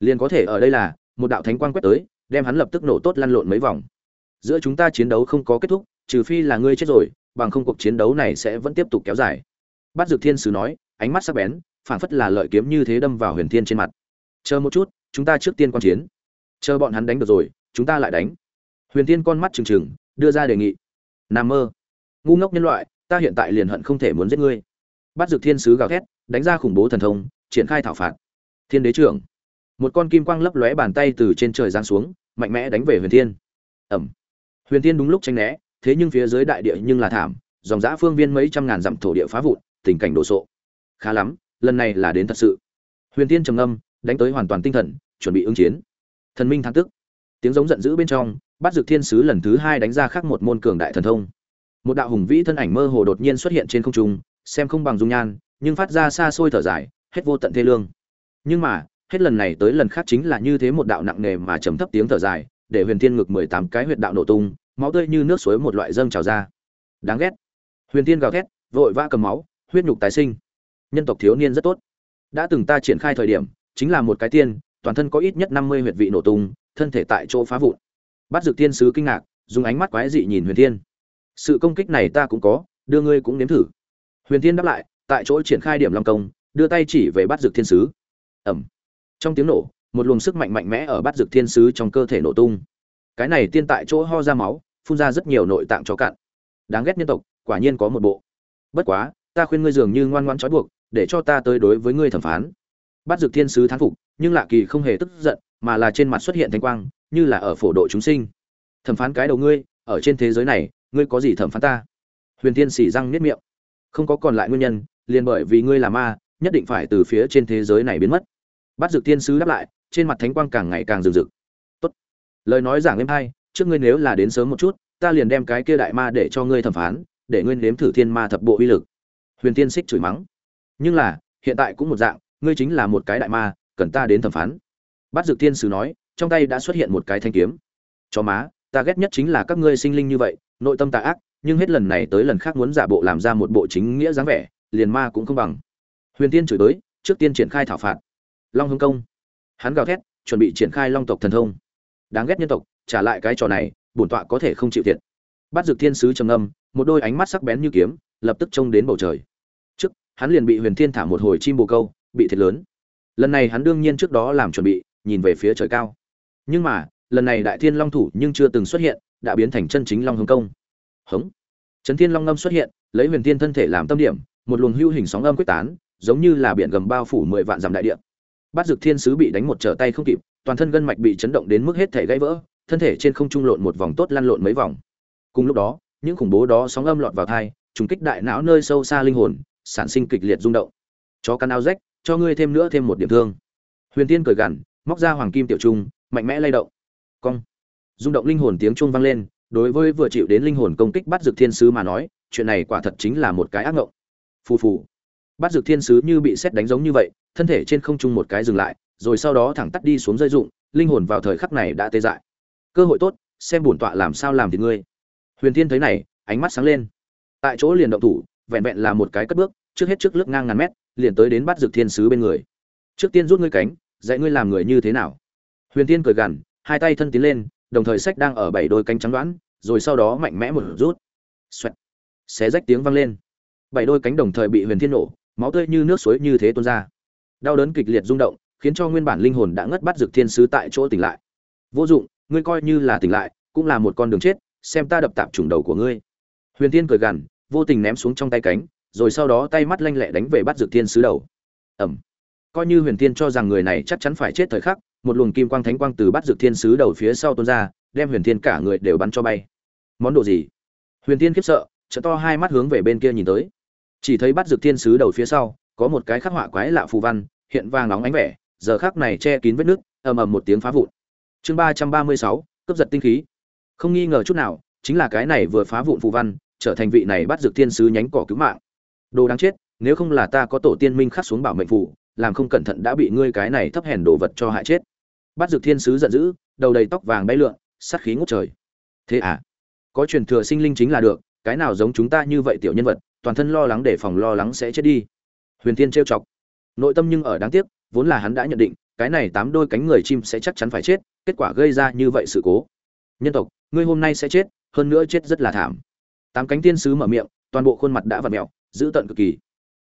Liền có thể ở đây là, một đạo thánh quang quét tới, đem hắn lập tức nổ tốt lăn lộn mấy vòng. Giữa chúng ta chiến đấu không có kết thúc, trừ phi là ngươi chết rồi bằng không cuộc chiến đấu này sẽ vẫn tiếp tục kéo dài. Bát dược thiên sứ nói, ánh mắt sắc bén, phảng phất là lợi kiếm như thế đâm vào huyền thiên trên mặt. Chờ một chút, chúng ta trước tiên quan chiến. Chờ bọn hắn đánh được rồi, chúng ta lại đánh. Huyền thiên con mắt trừng trừng, đưa ra đề nghị. Nam mơ. Ngu ngốc nhân loại, ta hiện tại liền hận không thể muốn giết ngươi. Bắt dược thiên sứ gào thét, đánh ra khủng bố thần thông, triển khai thảo phạt. Thiên đế trưởng. Một con kim quang lấp lóe bàn tay từ trên trời giáng xuống, mạnh mẽ đánh về huyền thiên. Ẩm. Huyền thiên đúng lúc tranh né thế nhưng phía dưới đại địa nhưng là thảm, dòng giã phương viên mấy trăm ngàn dặm thổ địa phá vụn, tình cảnh đồ sộ. Khá lắm, lần này là đến thật sự. Huyền thiên trầm âm đánh tới hoàn toàn tinh thần, chuẩn bị ứng chiến. Thần minh thắng tức. Tiếng giống giận dữ bên trong bắt dược thiên sứ lần thứ hai đánh ra khác một môn cường đại thần thông. Một đạo hùng vĩ thân ảnh mơ hồ đột nhiên xuất hiện trên không trung, xem không bằng dung nhan, nhưng phát ra xa xôi thở dài, hết vô tận thê lương. Nhưng mà, hết lần này tới lần khác chính là như thế một đạo nặng nề mà trầm thấp tiếng thở dài, để huyền thiên ngực mười tám cái huyệt đạo nổ tung máu tươi như nước suối một loại dâng trào ra. Đáng ghét. Huyền thiên gào thét, vội vã cầm máu, huyết nhục tái sinh. Nhân tộc thiếu niên rất tốt. Đã từng ta triển khai thời điểm, chính là một cái tiên, toàn thân có ít nhất năm mươi huyệt vị nổ tung, thân thể tại chỗ phá vụn. Bắt dược tiên sứ kinh ngạc, dùng ánh mắt quái dị nhìn huyền thiên. Sự công kích này ta cũng có, đưa ngươi cũng nếm thử. Huyền thiên đáp lại, tại chỗ triển khai điểm long công, đưa tay chỉ về bắt dược thiên sứ. Ẩm. Trong tiếng nổ, một luồng sức mạnh mạnh mẽ ở bát dược thiên sứ trong cơ thể nổ tung cái này tiên tại chỗ ho ra máu, phun ra rất nhiều nội tạng cho cạn. Đáng ghét nhân tộc, quả nhiên có một bộ. Bất quá, ta khuyên ngươi dường như ngoan ngoãn trói buộc, để cho ta tới đối với ngươi thẩm phán. Bát dược thiên sứ thán phục, nhưng lạ kỳ không hề tức giận, mà là trên mặt xuất hiện thanh quang, như là ở phổ độ chúng sinh. Thẩm phán cái đầu ngươi, ở trên thế giới này, ngươi có gì thẩm phán ta? Huyền tiên xỉ răng niết miệng. Không có còn lại nguyên nhân, liền bởi vì ngươi là ma, nhất định phải từ phía trên thế giới này biến mất. Bắt dược tiên sứ đáp lại, trên mặt thánh quang càng ngày càng rực rực lời nói giảng êm hay, trước ngươi nếu là đến sớm một chút, ta liền đem cái kia đại ma để cho ngươi thẩm phán, để ngươi nếm thử thiên ma thập bộ uy lực. Huyền tiên xích chửi mắng. Nhưng là, hiện tại cũng một dạng, ngươi chính là một cái đại ma, cần ta đến thẩm phán. Bắt dược tiên sứ nói, trong tay đã xuất hiện một cái thanh kiếm. Cho má, ta ghét nhất chính là các ngươi sinh linh như vậy, nội tâm tà ác, nhưng hết lần này tới lần khác muốn giả bộ làm ra một bộ chính nghĩa dáng vẻ, liền ma cũng không bằng. Huyền tiên chửi tới, trước tiên triển khai thảo phạt. Long hưng công. Hắn gào thét, chuẩn bị triển khai long tộc thần thông đáng ghét nhân tộc, trả lại cái trò này, bổn tọa có thể không chịu thiệt. Bắt dược thiên sứ trầm âm một đôi ánh mắt sắc bén như kiếm, lập tức trông đến bầu trời. Trước, hắn liền bị huyền thiên thả một hồi chim bồ câu, bị thiệt lớn. Lần này hắn đương nhiên trước đó làm chuẩn bị, nhìn về phía trời cao. Nhưng mà, lần này đại thiên long thủ nhưng chưa từng xuất hiện, đã biến thành chân chính long hồng công. Hống! Trấn thiên long ngâm xuất hiện, lấy huyền thiên thân thể làm tâm điểm, một luồng hưu hình sóng âm quyết tán, giống như là biển gầm bao phủ mười vạn dặm đại địa. Bát dược thiên sứ bị đánh một trở tay không kịp toàn thân gân mạch bị chấn động đến mức hết thể gãy vỡ, thân thể trên không trung lộn một vòng tốt lăn lộn mấy vòng. Cùng lúc đó, những khủng bố đó sóng âm lọt vào thai, trùng kích đại não nơi sâu xa linh hồn, sản sinh kịch liệt rung động. Cho căn áo rách, cho ngươi thêm nữa thêm một điểm thương. Huyền tiên cười gằn, móc ra hoàng kim tiểu trung, mạnh mẽ lay động. Cong. Rung động linh hồn tiếng chuông vang lên, đối với vừa chịu đến linh hồn công kích bắt dược thiên sứ mà nói, chuyện này quả thật chính là một cái ác ngộng. Phù phù. Bắt dược thiên sứ như bị xét đánh giống như vậy, thân thể trên không trung một cái dừng lại rồi sau đó thẳng tắt đi xuống rơi dụng, linh hồn vào thời khắc này đã tê dại. Cơ hội tốt, xem bổn tọa làm sao làm thì ngươi. Huyền thiên thấy này, ánh mắt sáng lên. Tại chỗ liền động thủ, vẹn vẹn là một cái cất bước, trước hết trước lướt ngang ngàn mét, liền tới đến bắt dược thiên sứ bên người. Trước tiên rút ngươi cánh, dạy ngươi làm người như thế nào. Huyền thiên cười gằn, hai tay thân tiến lên, đồng thời sách đang ở bảy đôi cánh trắng đoán, rồi sau đó mạnh mẽ một rút. Xoẹt. Xé rách tiếng vang lên. Bảy đôi cánh đồng thời bị huyền thiên nổ, máu tươi như nước suối như thế tuôn ra. Đau đớn kịch liệt rung động khiến cho nguyên bản linh hồn đã ngất bắt dược thiên sứ tại chỗ tỉnh lại. Vô dụng, ngươi coi như là tỉnh lại, cũng là một con đường chết, xem ta đập tạp trùng đầu của ngươi. Huyền thiên cười gằn, vô tình ném xuống trong tay cánh, rồi sau đó tay mắt lanh lẹ đánh về bắt dược thiên sứ đầu. Ẩm. Coi như huyền thiên cho rằng người này chắc chắn phải chết thời khắc, một luồng kim quang thánh quang từ bắt dược thiên sứ đầu phía sau tuôn ra, đem huyền thiên cả người đều bắn cho bay. Món đồ gì? Huyền thiên khiếp sợ, trợ to hai mắt hướng về bên kia nhìn tới. Chỉ thấy bắt dược thiên sứ đầu phía sau, có một cái khắc họa quái lạ phù văn, hiện vàng nóng ánh vẻ giờ khắc này che kín vết nước, ầm ầm một tiếng phá vụn. Chương ba trăm ba mươi sáu, cướp giật tinh khí. Không nghi ngờ chút nào, chính là cái này vừa phá vụn phù văn, trở thành vị này bắt dược thiên sứ nhánh cỏ cứu mạng. Đồ đáng chết, nếu không là ta có tổ tiên minh khắc xuống bảo mệnh phù, làm không cẩn thận đã bị ngươi cái này thấp hèn đồ vật cho hại chết. Bắt dược thiên sứ giận dữ, đầu đầy tóc vàng bay lượn, sát khí ngút trời. Thế à? Có truyền thừa sinh linh chính là được, cái nào giống chúng ta như vậy tiểu nhân vật, toàn thân lo lắng để phòng lo lắng sẽ chết đi. Huyền thiên trêu chọc. Nội tâm nhưng ở đáng tiếc vốn là hắn đã nhận định, cái này tám đôi cánh người chim sẽ chắc chắn phải chết, kết quả gây ra như vậy sự cố. Nhân tộc, ngươi hôm nay sẽ chết, hơn nữa chết rất là thảm. Tám cánh tiên sứ mở miệng, toàn bộ khuôn mặt đã v ặ mẹo dữ tợn cực kỳ.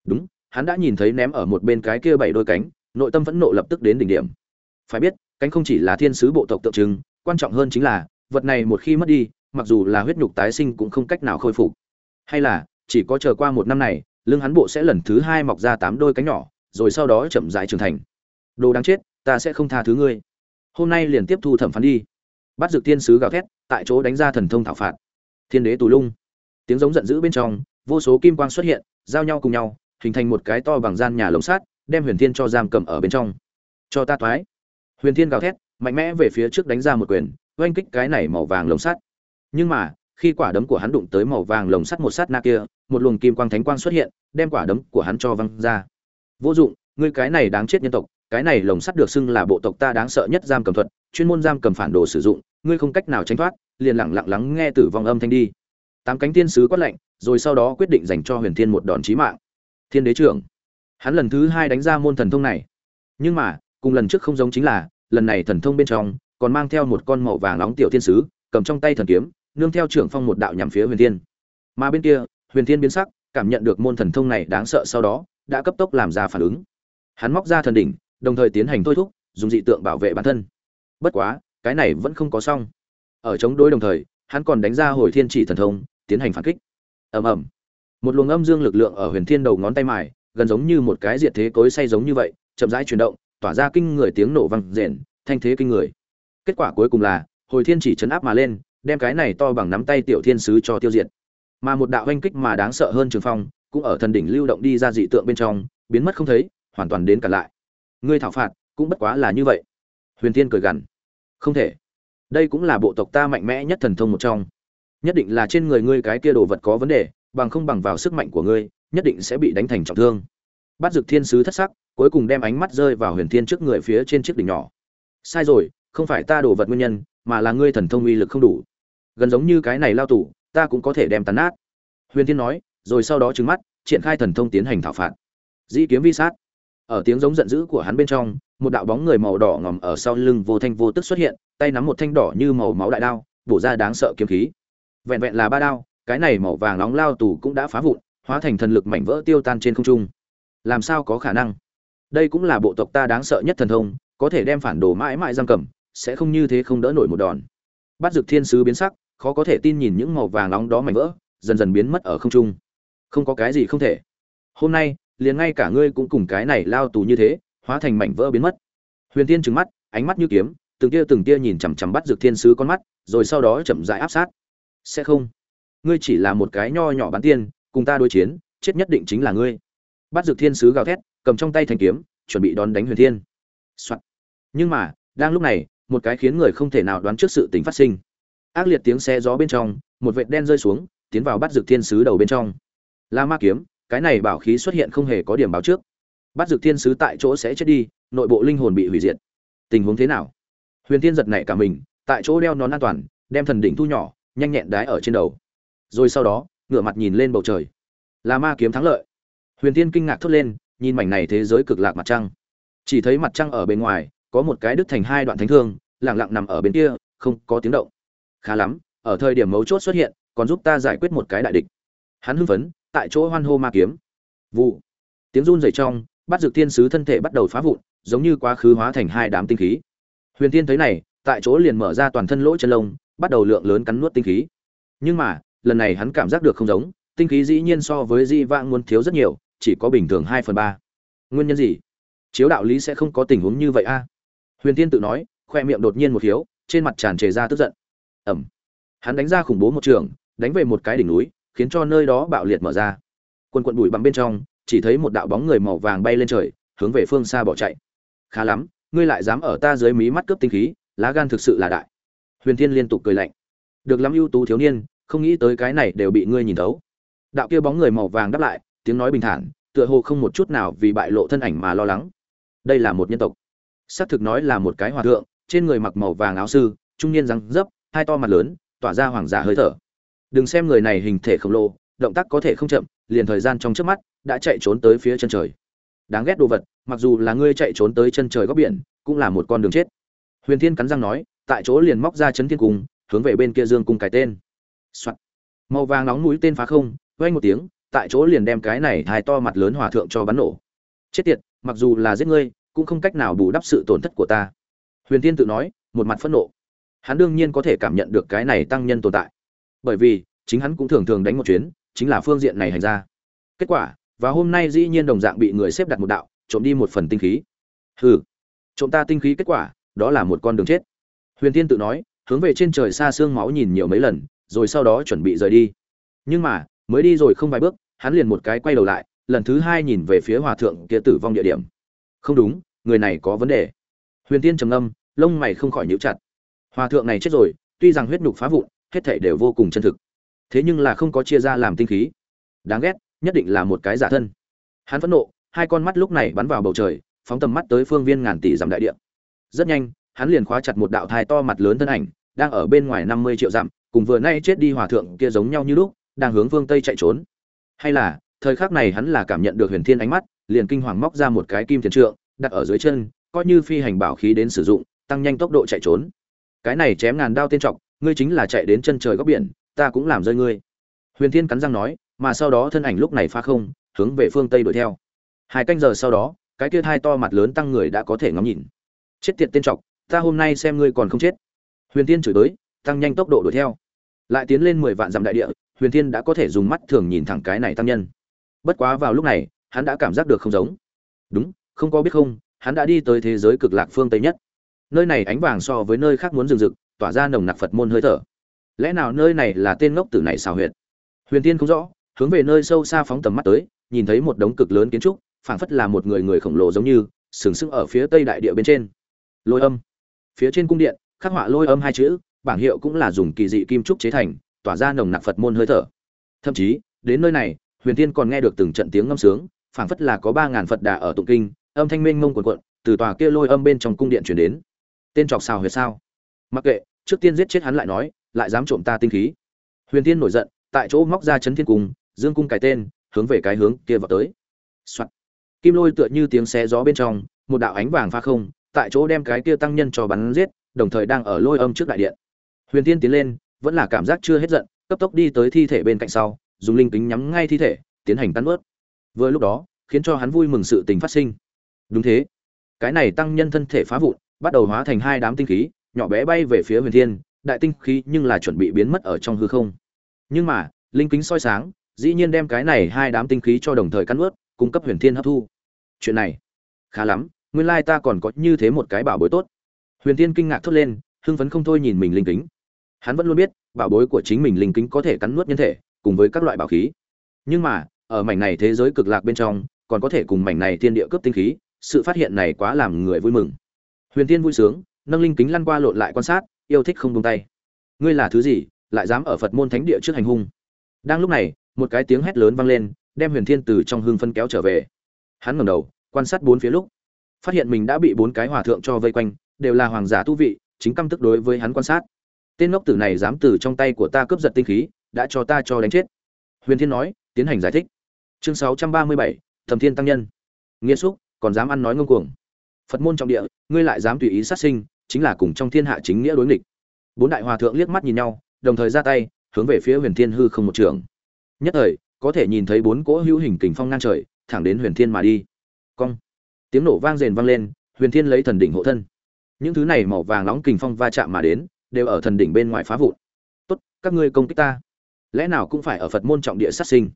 Đúng, hắn đã nhìn thấy ném ở một bên cái kia bảy đôi cánh, nội tâm vẫn nộ lập tức đến đỉnh điểm. Phải biết, cánh không chỉ là thiên sứ bộ tộc tượng trưng, quan trọng hơn chính là, vật này một khi mất đi, mặc dù là huyết nhục tái sinh cũng không cách nào khôi phục. Hay là, chỉ có chờ qua một năm này, lưng hắn bộ sẽ lần thứ hai mọc ra tám đôi cánh nhỏ rồi sau đó chậm rãi trưởng thành. Đồ đáng chết, ta sẽ không tha thứ ngươi. Hôm nay liền tiếp thu thẩm phán đi. Bắt dược thiên sứ gào thét, tại chỗ đánh ra thần thông thảo phạt. Thiên đế tù lung. Tiếng giống giận dữ bên trong, vô số kim quang xuất hiện, giao nhau cùng nhau, hình thành một cái to bằng gian nhà lồng sắt, đem huyền thiên cho giam cầm ở bên trong. Cho ta toái huyền thiên gào thét, mạnh mẽ về phía trước đánh ra một quyền, oanh kích cái này màu vàng lồng sắt. Nhưng mà, khi quả đấm của hắn đụng tới màu vàng lồng sắt một sát na kia, một luồng kim quang thánh quang xuất hiện, đem quả đấm của hắn cho văng ra vô dụng, ngươi cái này đáng chết nhân tộc, cái này lồng sắt được xưng là bộ tộc ta đáng sợ nhất giam cầm thuật, chuyên môn giam cầm phản đồ sử dụng, ngươi không cách nào tránh thoát, liền lặng lặng lắng nghe tử vong âm thanh đi. Tám cánh tiên sứ quát lệnh rồi sau đó quyết định dành cho huyền thiên một đòn chí mạng. Thiên đế trưởng, hắn lần thứ hai đánh ra môn thần thông này. Nhưng mà, cùng lần trước không giống chính là, lần này thần thông bên trong, còn mang theo một con màu vàng nóng tiểu thiên sứ, cầm trong tay thần kiếm, nương theo trưởng phong một đạo nhằm phía huyền thiên. Mà bên kia, huyền thiên biến sắc, cảm nhận được môn thần thông này đáng sợ sau đó đã cấp tốc làm ra phản ứng. Hắn móc ra thần đỉnh, đồng thời tiến hành thôi thúc, dùng dị tượng bảo vệ bản thân. Bất quá, cái này vẫn không có xong. Ở chống đối đồng thời, hắn còn đánh ra hồi thiên chỉ thần thông, tiến hành phản kích. Ầm ầm. Một luồng âm dương lực lượng ở huyền thiên đầu ngón tay mài, gần giống như một cái diệt thế cối say giống như vậy, chậm rãi chuyển động, tỏa ra kinh người tiếng nổ vang rền, thanh thế kinh người. Kết quả cuối cùng là, hồi thiên chỉ chấn áp mà lên, đem cái này to bằng nắm tay tiểu thiên sứ cho tiêu diệt. Mà một đạo oanh kích mà đáng sợ hơn trường phong cũng ở thần đỉnh lưu động đi ra dị tượng bên trong, biến mất không thấy, hoàn toàn đến cả lại. Ngươi thảo phạt, cũng bất quá là như vậy. Huyền thiên cười gằn. Không thể. Đây cũng là bộ tộc ta mạnh mẽ nhất thần thông một trong. Nhất định là trên người ngươi cái kia đồ vật có vấn đề, bằng không bằng vào sức mạnh của ngươi, nhất định sẽ bị đánh thành trọng thương. Bắt dực thiên sứ thất sắc, cuối cùng đem ánh mắt rơi vào huyền thiên trước người phía trên chiếc đỉnh nhỏ. Sai rồi, không phải ta đồ vật nguyên nhân, mà là ngươi thần thông uy lực không đủ. Gần giống như cái này lao tủ ta cũng có thể đem tàn nát. Huyền thiên nói rồi sau đó trừng mắt, triển khai thần thông tiến hành thảo phạt. Dĩ kiếm vi sát. Ở tiếng giống giận dữ của hắn bên trong, một đạo bóng người màu đỏ ngòm ở sau lưng vô thanh vô tức xuất hiện, tay nắm một thanh đỏ như màu máu đại đao, bổ ra đáng sợ kiếm khí. Vẹn vẹn là ba đao, cái này màu vàng nóng lao tù cũng đã phá vụn, hóa thành thần lực mảnh vỡ tiêu tan trên không trung. Làm sao có khả năng? Đây cũng là bộ tộc ta đáng sợ nhất thần thông, có thể đem phản đồ mãi mãi giam cầm, sẽ không như thế không đỡ nổi một đòn. Bắt dực thiên sứ biến sắc, khó có thể tin nhìn những màu vàng nóng đó mảnh vỡ, dần dần biến mất ở không trung không có cái gì không thể. Hôm nay, liền ngay cả ngươi cũng cùng cái này lao tù như thế, hóa thành mảnh vỡ biến mất. Huyền tiên trừng mắt, ánh mắt như kiếm, từng tia từng tia nhìn chằm chằm bắt dược thiên sứ con mắt, rồi sau đó chậm rãi áp sát. Sẽ không. Ngươi chỉ là một cái nho nhỏ bán tiên, cùng ta đối chiến, chết nhất định chính là ngươi. Bắt dược thiên sứ gào thét, cầm trong tay thành kiếm, chuẩn bị đón đánh huyền thiên、Soạn. nhưng mà, đang lúc này, một cái khiến người không thể nào đoán trước sự tình phát sinh. Ác liệt tiếng xe gió bên trong, một vệt đen rơi xuống, tiến vào bắt dược thiên sứ đầu bên trong la ma kiếm, cái này bảo khí xuất hiện không hề có điểm báo trước. Bắt dược thiên sứ tại chỗ sẽ chết đi, nội bộ linh hồn bị hủy diệt. Tình huống thế nào? Huyền thiên giật nảy cả mình, tại chỗ đeo nón an toàn, đem thần đỉnh thu nhỏ, nhanh nhẹn đái ở trên đầu. Rồi sau đó, ngửa mặt nhìn lên bầu trời. La ma kiếm thắng lợi. Huyền thiên kinh ngạc thốt lên, nhìn mảnh này thế giới cực lạc mặt trăng. Chỉ thấy mặt trăng ở bên ngoài, có một cái đứt thành hai đoạn thánh thương, lặng lặng nằm ở bên kia, không có tiếng động. Khá lắm, ở thời điểm mấu chốt xuất hiện, còn giúp ta giải quyết một cái đại địch. Hắn hưng phấn tại chỗ hoan hô ma kiếm. Vụ. Tiếng run rẩy trong bắt dược thiên sứ thân thể bắt đầu phá vụn, giống như quá khứ hóa thành hai đám tinh khí. Huyền thiên thấy này, tại chỗ liền mở ra toàn thân lỗ chân lông, bắt đầu lượng lớn cắn nuốt tinh khí. Nhưng mà, lần này hắn cảm giác được không giống, tinh khí dĩ nhiên so với di vãng muốn thiếu rất nhiều, chỉ có bình thường hai phần ba. Nguyên nhân gì? Chiếu đạo lý sẽ không có tình huống như vậy a. Huyền tiên tự nói, khoe miệng đột nhiên một hiếu, trên mặt tràn trề ra tức giận. Ẩm hắn đánh ra khủng bố một trường, đánh về một cái đỉnh núi khiến cho nơi đó bạo liệt mở ra. Quần quận bụi bặm bên trong, chỉ thấy một đạo bóng người màu vàng bay lên trời, hướng về phương xa bỏ chạy. Khá lắm, ngươi lại dám ở ta dưới mí mắt cướp tinh khí, lá gan thực sự là đại. Huyền thiên liên tục cười lạnh. Được lắm ưu tú thiếu niên, không nghĩ tới cái này đều bị ngươi nhìn thấu. Đạo kia bóng người màu vàng đáp lại, tiếng nói bình thản, tựa hồ không một chút nào vì bại lộ thân ảnh mà lo lắng. Đây là một nhân tộc. Xác thực nói là một cái hòa thượng, trên người mặc màu vàng áo sư, trung niên răng dấp, hai to mặt lớn, tỏa ra hoàng giả hơi thở đừng xem người này hình thể khổng lồ, động tác có thể không chậm, liền thời gian trong trước mắt đã chạy trốn tới phía chân trời. Đáng ghét đồ vật, mặc dù là ngươi chạy trốn tới chân trời góc biển, cũng là một con đường chết. Huyền thiên cắn răng nói, tại chỗ liền móc ra chấn thiên cung, hướng về bên kia dương cung cái tên、Soạn. màu vàng nóng mũi tên phá không, vang một tiếng, tại chỗ liền đem cái này hai to mặt lớn hòa thượng cho bắn nổ. Chết tiệt, mặc dù là giết ngươi, cũng không cách nào bù đắp sự tổn thất của ta. Huyền thiên tự nói, một mặt phẫn nộ. Hắn đương nhiên có thể cảm nhận được cái này tăng nhân tồn tại bởi vì, chính hắn cũng thường thường đánh một chuyến, chính là phương diện này hành ra. Kết quả, và hôm nay dĩ nhiên đồng dạng bị người xếp đặt một đạo, trộm đi một phần tinh khí. Hừ, trộm ta tinh khí kết quả, đó là một con đường chết. Huyền tiên tự nói, hướng về trên trời xa xương máu nhìn nhiều mấy lần, rồi sau đó chuẩn bị rời đi. Nhưng mà, mới đi rồi không vài bước, hắn liền một cái quay đầu lại, lần thứ hai nhìn về phía hòa thượng kia tử vong địa điểm. Không đúng, người này có vấn đề. Huyền tiên trầm âm lông mày không khỏi nhíu chặt. Hòa thượng này chết rồi, tuy rằng huyết nhục phá vụn hết thảy đều vô cùng chân thực. Thế nhưng là không có chia ra làm tinh khí. Đáng ghét, nhất định là một cái giả thân. Hắn phẫn nộ, hai con mắt lúc này bắn vào bầu trời, phóng tầm mắt tới phương viên ngàn tỷ dặm đại địa. Rất nhanh, hắn liền khóa chặt một đạo thai to mặt lớn thân ảnh, đang ở bên ngoài năm mươi triệu dặm, cùng vừa nay chết đi hòa thượng kia giống nhau như lúc, đang hướng phương tây chạy trốn. Hay là, thời khắc này hắn là cảm nhận được huyền thiên ánh mắt, liền kinh hoàng móc ra một cái kim thiền trượng, đặt ở dưới chân, coi như phi hành bảo khí đến sử dụng, tăng nhanh tốc độ chạy trốn. Cái này chém ngàn đao tiên trọng ngươi chính là chạy đến chân trời góc biển, ta cũng làm rơi ngươi. Huyền thiên cắn răng nói, mà sau đó thân ảnh lúc này phá không, hướng về phương tây đuổi theo. Hai canh giờ sau đó, cái kia hai to mặt lớn tăng người đã có thể ngắm nhìn. Chết tiệt tên trọc ta hôm nay xem ngươi còn không chết. Huyền Thiên chửi tới tăng nhanh tốc độ đuổi theo. Lại tiến lên mười vạn dặm đại địa, huyền Thiên đã có thể dùng mắt thường nhìn thẳng cái này tăng nhân. Bất quá vào lúc này, hắn đã cảm giác được không giống. Đúng, không có biết không, hắn đã đi tới thế giới cực lạc phương tây nhất. Nơi này ánh vàng so với nơi khác muốn rừng rực tỏa ra nồng nặc phật môn hơi thở. Lẽ nào nơi này là tên ngốc tử này xào huyệt? Huyền tiên không rõ, hướng về nơi sâu xa phóng tầm mắt tới, nhìn thấy một đống cực lớn kiến trúc, phảng phất là một người người khổng lồ giống như, sừng sững ở phía tây đại địa bên trên. Lôi âm. Phía trên cung điện, khắc họa lôi âm hai chữ, bảng hiệu cũng là dùng kỳ dị kim trúc chế thành, tỏa ra nồng nặc phật môn hơi thở. Thậm chí, đến nơi này, huyền tiên còn nghe được từng trận tiếng ngâm sướng, phảng phất là có ba ngàn phật đà ở tụng kinh, âm thanh minh mông quần quận từ tòa kia lôi âm bên trong cung điện chuyển đến. Tên trọc xào huyệt sao? Mặc kệ, trước tiên giết chết hắn lại nói, lại dám trộm ta tinh khí. Huyền tiên nổi giận, tại chỗ móc ra chấn thiên cung, dương cung cái tên, hướng về cái hướng kia vào tới、Soạn. kim lôi tựa như tiếng xé gió bên trong, một đạo ánh vàng pha không, tại chỗ đem cái kia tăng nhân cho bắn giết, đồng thời đang ở lôi âm trước đại điện. Huyền tiên tiến lên, vẫn là cảm giác chưa hết giận, cấp tốc đi tới thi thể bên cạnh sau, dùng linh kính nhắm ngay thi thể, tiến hành tán ướt vừa lúc đó, khiến cho hắn vui mừng sự tình phát sinh. Đúng thế. Cái này tăng nhân thân thể phá vụn, bắt đầu hóa thành hai đám tinh khí nhỏ bé bay về phía huyền thiên, đại tinh khí nhưng là chuẩn bị biến mất ở trong hư không. Nhưng mà, linh kính soi sáng, dĩ nhiên đem cái này hai đám tinh khí cho đồng thời cắn ướt, cung cấp huyền thiên hấp thu. Chuyện này, khá lắm, nguyên lai ta còn có như thế một cái bảo bối tốt. Huyền thiên kinh ngạc thốt lên, hưng phấn không thôi nhìn mình linh kính. Hắn vẫn luôn biết, bảo bối của chính mình linh kính có thể cắn nuốt nhân thể, cùng với các loại bảo khí. Nhưng mà, ở mảnh này thế giới cực lạc bên trong, còn có thể cùng mảnh này thiên địa cướp tinh khí, sự phát hiện này quá làm người vui mừng. Huyền thiên vui sướng nâng linh kính lăn qua lộn lại quan sát, yêu thích không buông tay. Ngươi là thứ gì, lại dám ở phật môn thánh địa trước hành hung? Đang lúc này, một cái tiếng hét lớn vang lên, đem huyền thiên từ trong hương phân kéo trở về. Hắn ngẩng đầu, quan sát bốn phía lúc, phát hiện mình đã bị bốn cái hòa thượng cho vây quanh, đều là hoàng giả tu vị, chính căm tức đối với hắn quan sát. Tên ngốc tử này dám từ trong tay của ta cướp giật tinh khí, đã cho ta cho đánh chết. Huyền thiên nói, tiến hành giải thích. Chương sáu trăm ba mươi bảy, thẩm thiên tăng nhân. Nghĩa xúc còn dám ăn nói ngông cuồng. Phật môn trọng địa, ngươi lại dám tùy ý sát sinh chính là cùng trong thiên hạ chính nghĩa đối nghịch. Bốn đại hòa thượng liếc mắt nhìn nhau, đồng thời ra tay, hướng về phía huyền thiên hư không một trường. Nhất thời, có thể nhìn thấy bốn cỗ hữu hình kình phong ngang trời, thẳng đến huyền thiên mà đi. Cong. Tiếng nổ vang rền vang lên, huyền thiên lấy thần đỉnh hộ thân. Những thứ này màu vàng nóng kình phong va chạm mà đến, đều ở thần đỉnh bên ngoài phá vụn. Tốt, các ngươi công kích ta. Lẽ nào cũng phải ở phật môn trọng địa sát sinh?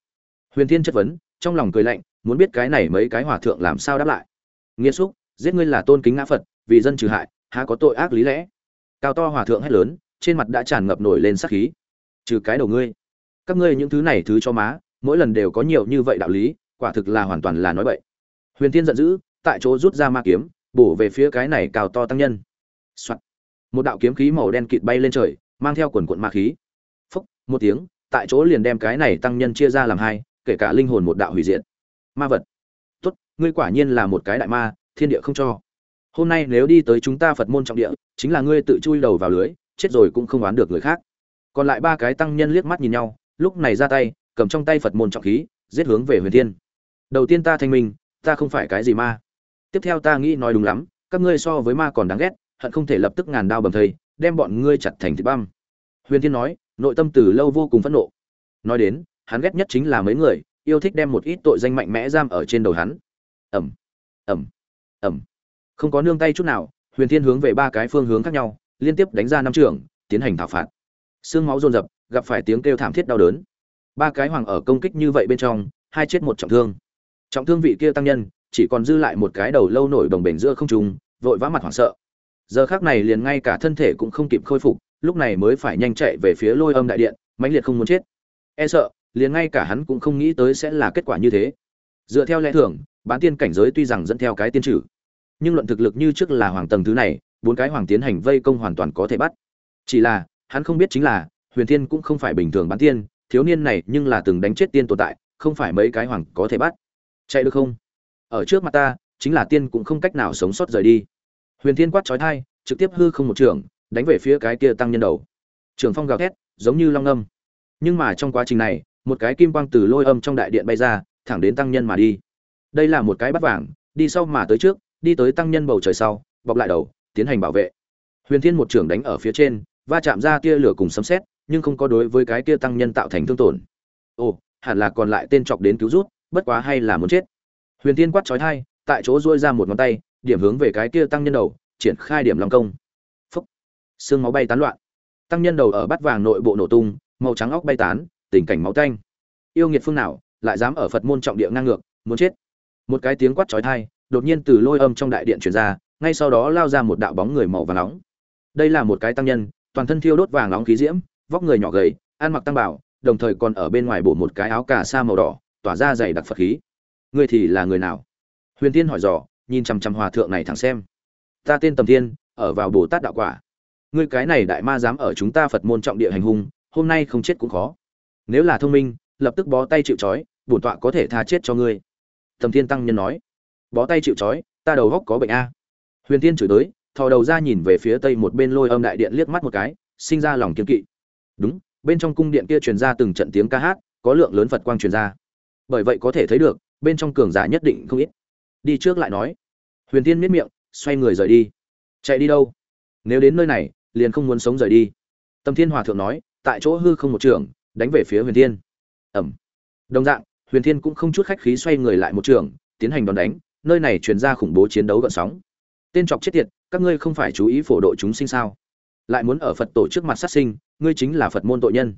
Huyền thiên chất vấn, trong lòng cười lạnh, muốn biết cái này mấy cái hòa thượng làm sao đáp lại. Nghiệt xúc, giết ngươi là tôn kính ngã phật, vì dân trừ hại há có tội ác lý lẽ. Cao to hòa thượng hét lớn, trên mặt đã tràn ngập nổi lên sát khí. Trừ cái đầu ngươi, các ngươi những thứ này thứ cho má, mỗi lần đều có nhiều như vậy đạo lý, quả thực là hoàn toàn là nói bậy. Huyền thiên giận dữ, tại chỗ rút ra ma kiếm, bổ về phía cái này cao to tăng nhân、Soạn. một đạo kiếm khí màu đen kịt bay lên trời, mang theo quần quận ma khí. Phúc, một tiếng, tại chỗ liền đem cái này tăng nhân chia ra làm hai, kể cả linh hồn một đạo hủy diệt. Ma vật. Tốt, ngươi quả nhiên là một cái đại ma, thiên địa không cho hôm nay nếu đi tới chúng ta phật môn trọng địa, chính là ngươi tự chui đầu vào lưới, chết rồi cũng không oán được người khác. Còn lại ba cái tăng nhân liếc mắt nhìn nhau, lúc này ra tay, cầm trong tay phật môn trọng khí, giết hướng về huyền thiên. Đầu tiên ta thanh minh, ta không phải cái gì ma. Tiếp theo ta nghĩ nói đúng lắm, các ngươi so với ma còn đáng ghét, hận không thể lập tức ngàn đao bầm thây đem bọn ngươi chặt thành thịt băm. Huyền thiên nói, nội tâm từ lâu vô cùng phẫn nộ. Nói đến, hắn ghét nhất chính là mấy người, yêu thích đem một ít tội danh mạnh mẽ giam ở trên đầu hắn. Ẩm ẩm ẩm không có nương tay chút nào, huyền thiên hướng về ba cái phương hướng khác nhau, liên tiếp đánh ra năm trường, tiến hành thảo phạt. Xương máu rồn rập gặp phải tiếng kêu thảm thiết đau đớn. Ba cái hoàng ở công kích như vậy bên trong, hai chết một trọng thương. Trọng thương vị kia tăng nhân, chỉ còn dư lại một cái đầu lâu nổi đồng bền giữa không trùng vội vã mặt hoảng sợ. Giờ khác này liền ngay cả thân thể cũng không kịp khôi phục, lúc này mới phải nhanh chạy về phía lôi âm đại điện, mãnh liệt không muốn chết. E sợ, liền ngay cả hắn cũng không nghĩ tới sẽ là kết quả như thế. Dựa theo lẽ thường, bán tiên cảnh giới tuy rằng dẫn theo cái tiên trừ nhưng luận thực lực như trước là hoàng tầng thứ này, bốn cái hoàng tiến hành vây công hoàn toàn có thể bắt. Chỉ là, hắn không biết chính là, huyền thiên cũng không phải bình thường bán tiên, thiếu niên này nhưng là từng đánh chết tiên tồn tại, không phải mấy cái hoàng có thể bắt. Chạy được không? Ở trước mặt ta, chính là tiên cũng không cách nào sống sót rời đi. Huyền thiên quát trói thai trực tiếp hư không một trường, đánh về phía cái kia tăng nhân đầu. Trường phong gào thét, giống như long âm. Nhưng mà trong quá trình này, một cái kim quang từ lôi âm trong đại điện bay ra, thẳng đến tăng nhân mà đi. Đây là một cái bắt vàng, đi sau mà tới trước đi tới tăng nhân bầu trời sau, bọc lại đầu, tiến hành bảo vệ. Huyền thiên một trưởng đánh ở phía trên, va chạm ra tia lửa cùng sấm xét nhưng không có đối với cái kia tăng nhân tạo thành thương tổn. Ồ, hẳn là còn lại tên chọc đến cứu rút, bất quá hay là muốn chết. Huyền thiên quát trói thai tại chỗ dôi ra một ngón tay, điểm hướng về cái kia tăng nhân đầu, triển khai điểm long công. Phúc. Xương máu bay tán loạn. Tăng nhân đầu ở bát vàng nội bộ nổ tung, màu trắng óc bay tán, tình cảnh máu tanh. Yêu nghiệt phương nào, lại dám ở phật môn trọng địa ngang ngược, muốn chết. Một cái tiếng quát chói thai đột nhiên từ lôi âm trong đại điện truyền ra, ngay sau đó lao ra một đạo bóng người màu vàng nóng. Đây là một cái tăng nhân, toàn thân thiêu đốt vàng nóng khí diễm, vóc người nhỏ gầy, ăn mặc tăng bảo, đồng thời còn ở bên ngoài bổ một cái áo cà sa màu đỏ, tỏa ra dày đặc phật khí. Người thì là người nào? Huyền tiên hỏi dò, nhìn chằm chằm hòa thượng này thẳng xem. Ta tên tầm thiên, ở vào bồ tát đạo quả. Ngươi cái này đại ma dám ở chúng ta phật môn trọng địa hành hung, hôm nay không chết cũng khó. Nếu là thông minh, lập tức bó tay chịu trói, bổn tọa có thể tha chết cho ngươi. Tầm thiên tăng nhân nói bó tay chịu trói, ta đầu góc có bệnh a. Huyền tiên chửi tới, thò đầu ra nhìn về phía tây một bên lôi âm đại điện liếc mắt một cái, sinh ra lòng kiên kỵ. Đúng, bên trong cung điện kia truyền ra từng trận tiếng ca hát, có lượng lớn phật quang truyền ra. Bởi vậy có thể thấy được, bên trong cường giả nhất định không ít. Đi trước lại nói. Huyền tiên miết miệng, xoay người rời đi. Chạy đi đâu? Nếu đến nơi này, liền không muốn sống rời đi. Tâm thiên hòa thượng nói, tại chỗ hư không một trường, đánh về phía huyền thiên. Ẩm. Đồng dạng, huyền thiên cũng không chút khách khí xoay người lại một trường, tiến hành đòn đánh nơi này truyền ra khủng bố chiến đấu gợn sóng. Tên trọc chết tiệt, các ngươi không phải chú ý phổ độ chúng sinh sao? Lại muốn ở phật tổ trước mặt sát sinh, ngươi chính là phật môn tội nhân.